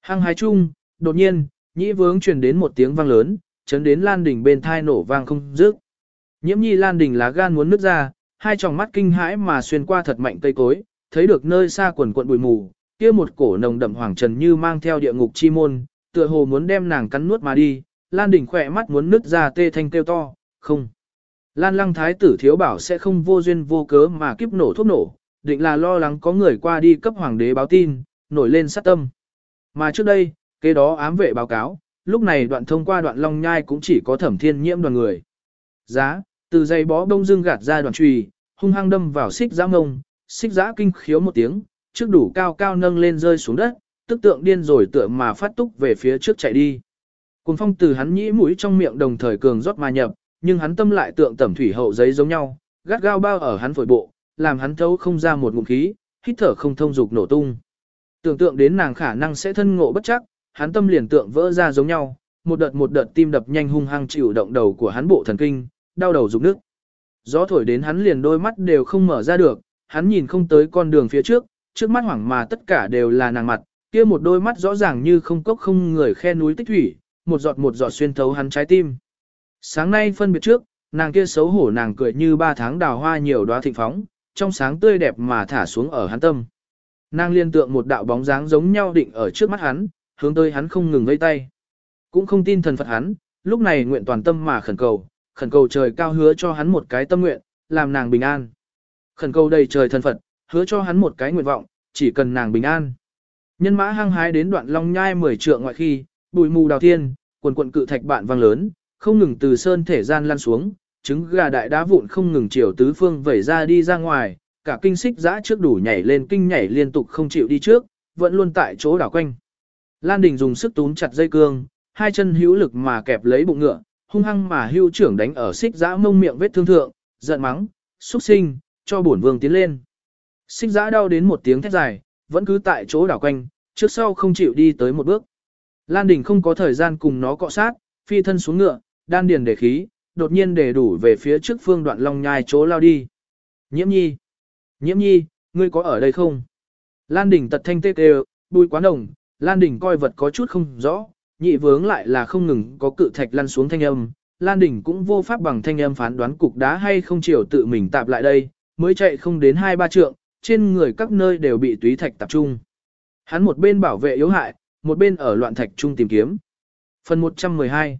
Hăng hái chung, đột nhiên, nhĩ vướng truyền đến một tiếng vang lớn, chấn đến Lan Đình bên thai nổ vang không dứt. Nhiễm nhi Lan Đình lá gan muốn nứt ra, hai tròng mắt kinh hãi mà xuyên qua thật mạnh cây cối, thấy được nơi xa quần quận bụi mù, kia một cổ nồng đậm hoàng trần như mang theo địa ngục chi môn, tựa hồ muốn đem nàng cắn nuốt mà đi, Lan Đình khỏe mắt muốn nứt ra tê thanh kêu to, không. Lan lăng thái tử thiếu bảo sẽ không vô duyên vô cớ mà kiếp nổ thuốc nổ, định là lo lắng có người qua đi cấp hoàng đế báo tin, nổi lên sát tâm. Mà trước đây, kế đó ám vệ báo cáo, lúc này đoạn thông qua đoạn long nhai cũng chỉ có thẩm thiên nhiễm đoàn người. Giá, từ dây bó đông dương gạt ra đoạn trùy, hung hăng đâm vào xích giã ngông, xích giã kinh khiếu một tiếng, trước đủ cao cao nâng lên rơi xuống đất, tức tượng điên rồi tựa mà phát túc về phía trước chạy đi. Cùng phong từ hắn nhĩ mũi trong miệng đồng thời cường rót mà nhập, nhưng hắn tâm lại tượng tẩm thủy hậu giấy giống nhau, gắt gao bao ở hắn phổi bộ, làm hắn thấu không ra một ngụm khí, hít thở không thông dục nổ tung. Tưởng tượng đến nàng khả năng sẽ thân ngộ bất chắc, hắn tâm liền tượng vỡ ra giống nhau, một đợt một đợt tim đập nhanh hung hăng chịu động đầu của hắn bộ thần kinh, đau đầu rụng nước. Gió thổi đến hắn liền đôi mắt đều không mở ra được, hắn nhìn không tới con đường phía trước, trước mắt hoảng mà tất cả đều là nàng mặt, kia một đôi mắt rõ ràng như không cốc không người khe núi tích thủy, một giọt một giọt xuyên thấu hắn trái tim. Sáng nay phân biệt trước, nàng kia xấu hổ nàng cười như ba tháng đào hoa nhiều đóa thịnh phóng, trong sáng tươi đẹp mà thả xuống ở hắn tâm. Nàng liên tượng một đạo bóng dáng giống nhau định ở trước mắt hắn, hướng tới hắn không ngừng vây tay. Cũng không tin thần Phật hắn, lúc này nguyện toàn tâm mà khẩn cầu, khẩn cầu trời cao hứa cho hắn một cái tâm nguyện, làm nàng bình an. Khẩn cầu đầy trời thần Phật, hứa cho hắn một cái nguyện vọng, chỉ cần nàng bình an. Nhân mã hăng hái đến đoạn long nhai mười trượng ngoại khi, bụi mù đào thiên, quần quận cự thạch bạn vang lớn, không ngừng từ sơn thể gian lan xuống, trứng gà đại đá vụn không ngừng chiều tứ phương vẩy ra đi ra ngoài, cả kinh xích giã trước đủ nhảy lên kinh nhảy liên tục không chịu đi trước, vẫn luôn tại chỗ đảo quanh. Lan Đình dùng sức túm chặt dây cương, hai chân hữu lực mà kẹp lấy bụng ngựa, hung hăng mà hưu trưởng đánh ở xích giã mông miệng vết thương thượng, giận mắng, xuất sinh, cho bổn vương tiến lên. Xích giã đau đến một tiếng thét dài, vẫn cứ tại chỗ đảo quanh, trước sau không chịu đi tới một bước. Lan Đình không có thời gian cùng nó cọ sát, phi thân xuống ngựa, đan điền để khí, đột nhiên để đủ về phía trước phương đoạn long nhai chỗ lao đi. Nhiễm nhi! Nhiễm nhi, ngươi có ở đây không? Lan Đỉnh tật thanh tê tê, bùi quá đồng, Lan Đỉnh coi vật có chút không rõ, nhị vướng lại là không ngừng có cự thạch lăn xuống thanh âm. Lan Đỉnh cũng vô pháp bằng thanh âm phán đoán cục đá hay không chiều tự mình tạp lại đây, mới chạy không đến hai ba trượng, trên người các nơi đều bị túy thạch tập trung. Hắn một bên bảo vệ yếu hại, một bên ở loạn thạch trung tìm kiếm. Phần 112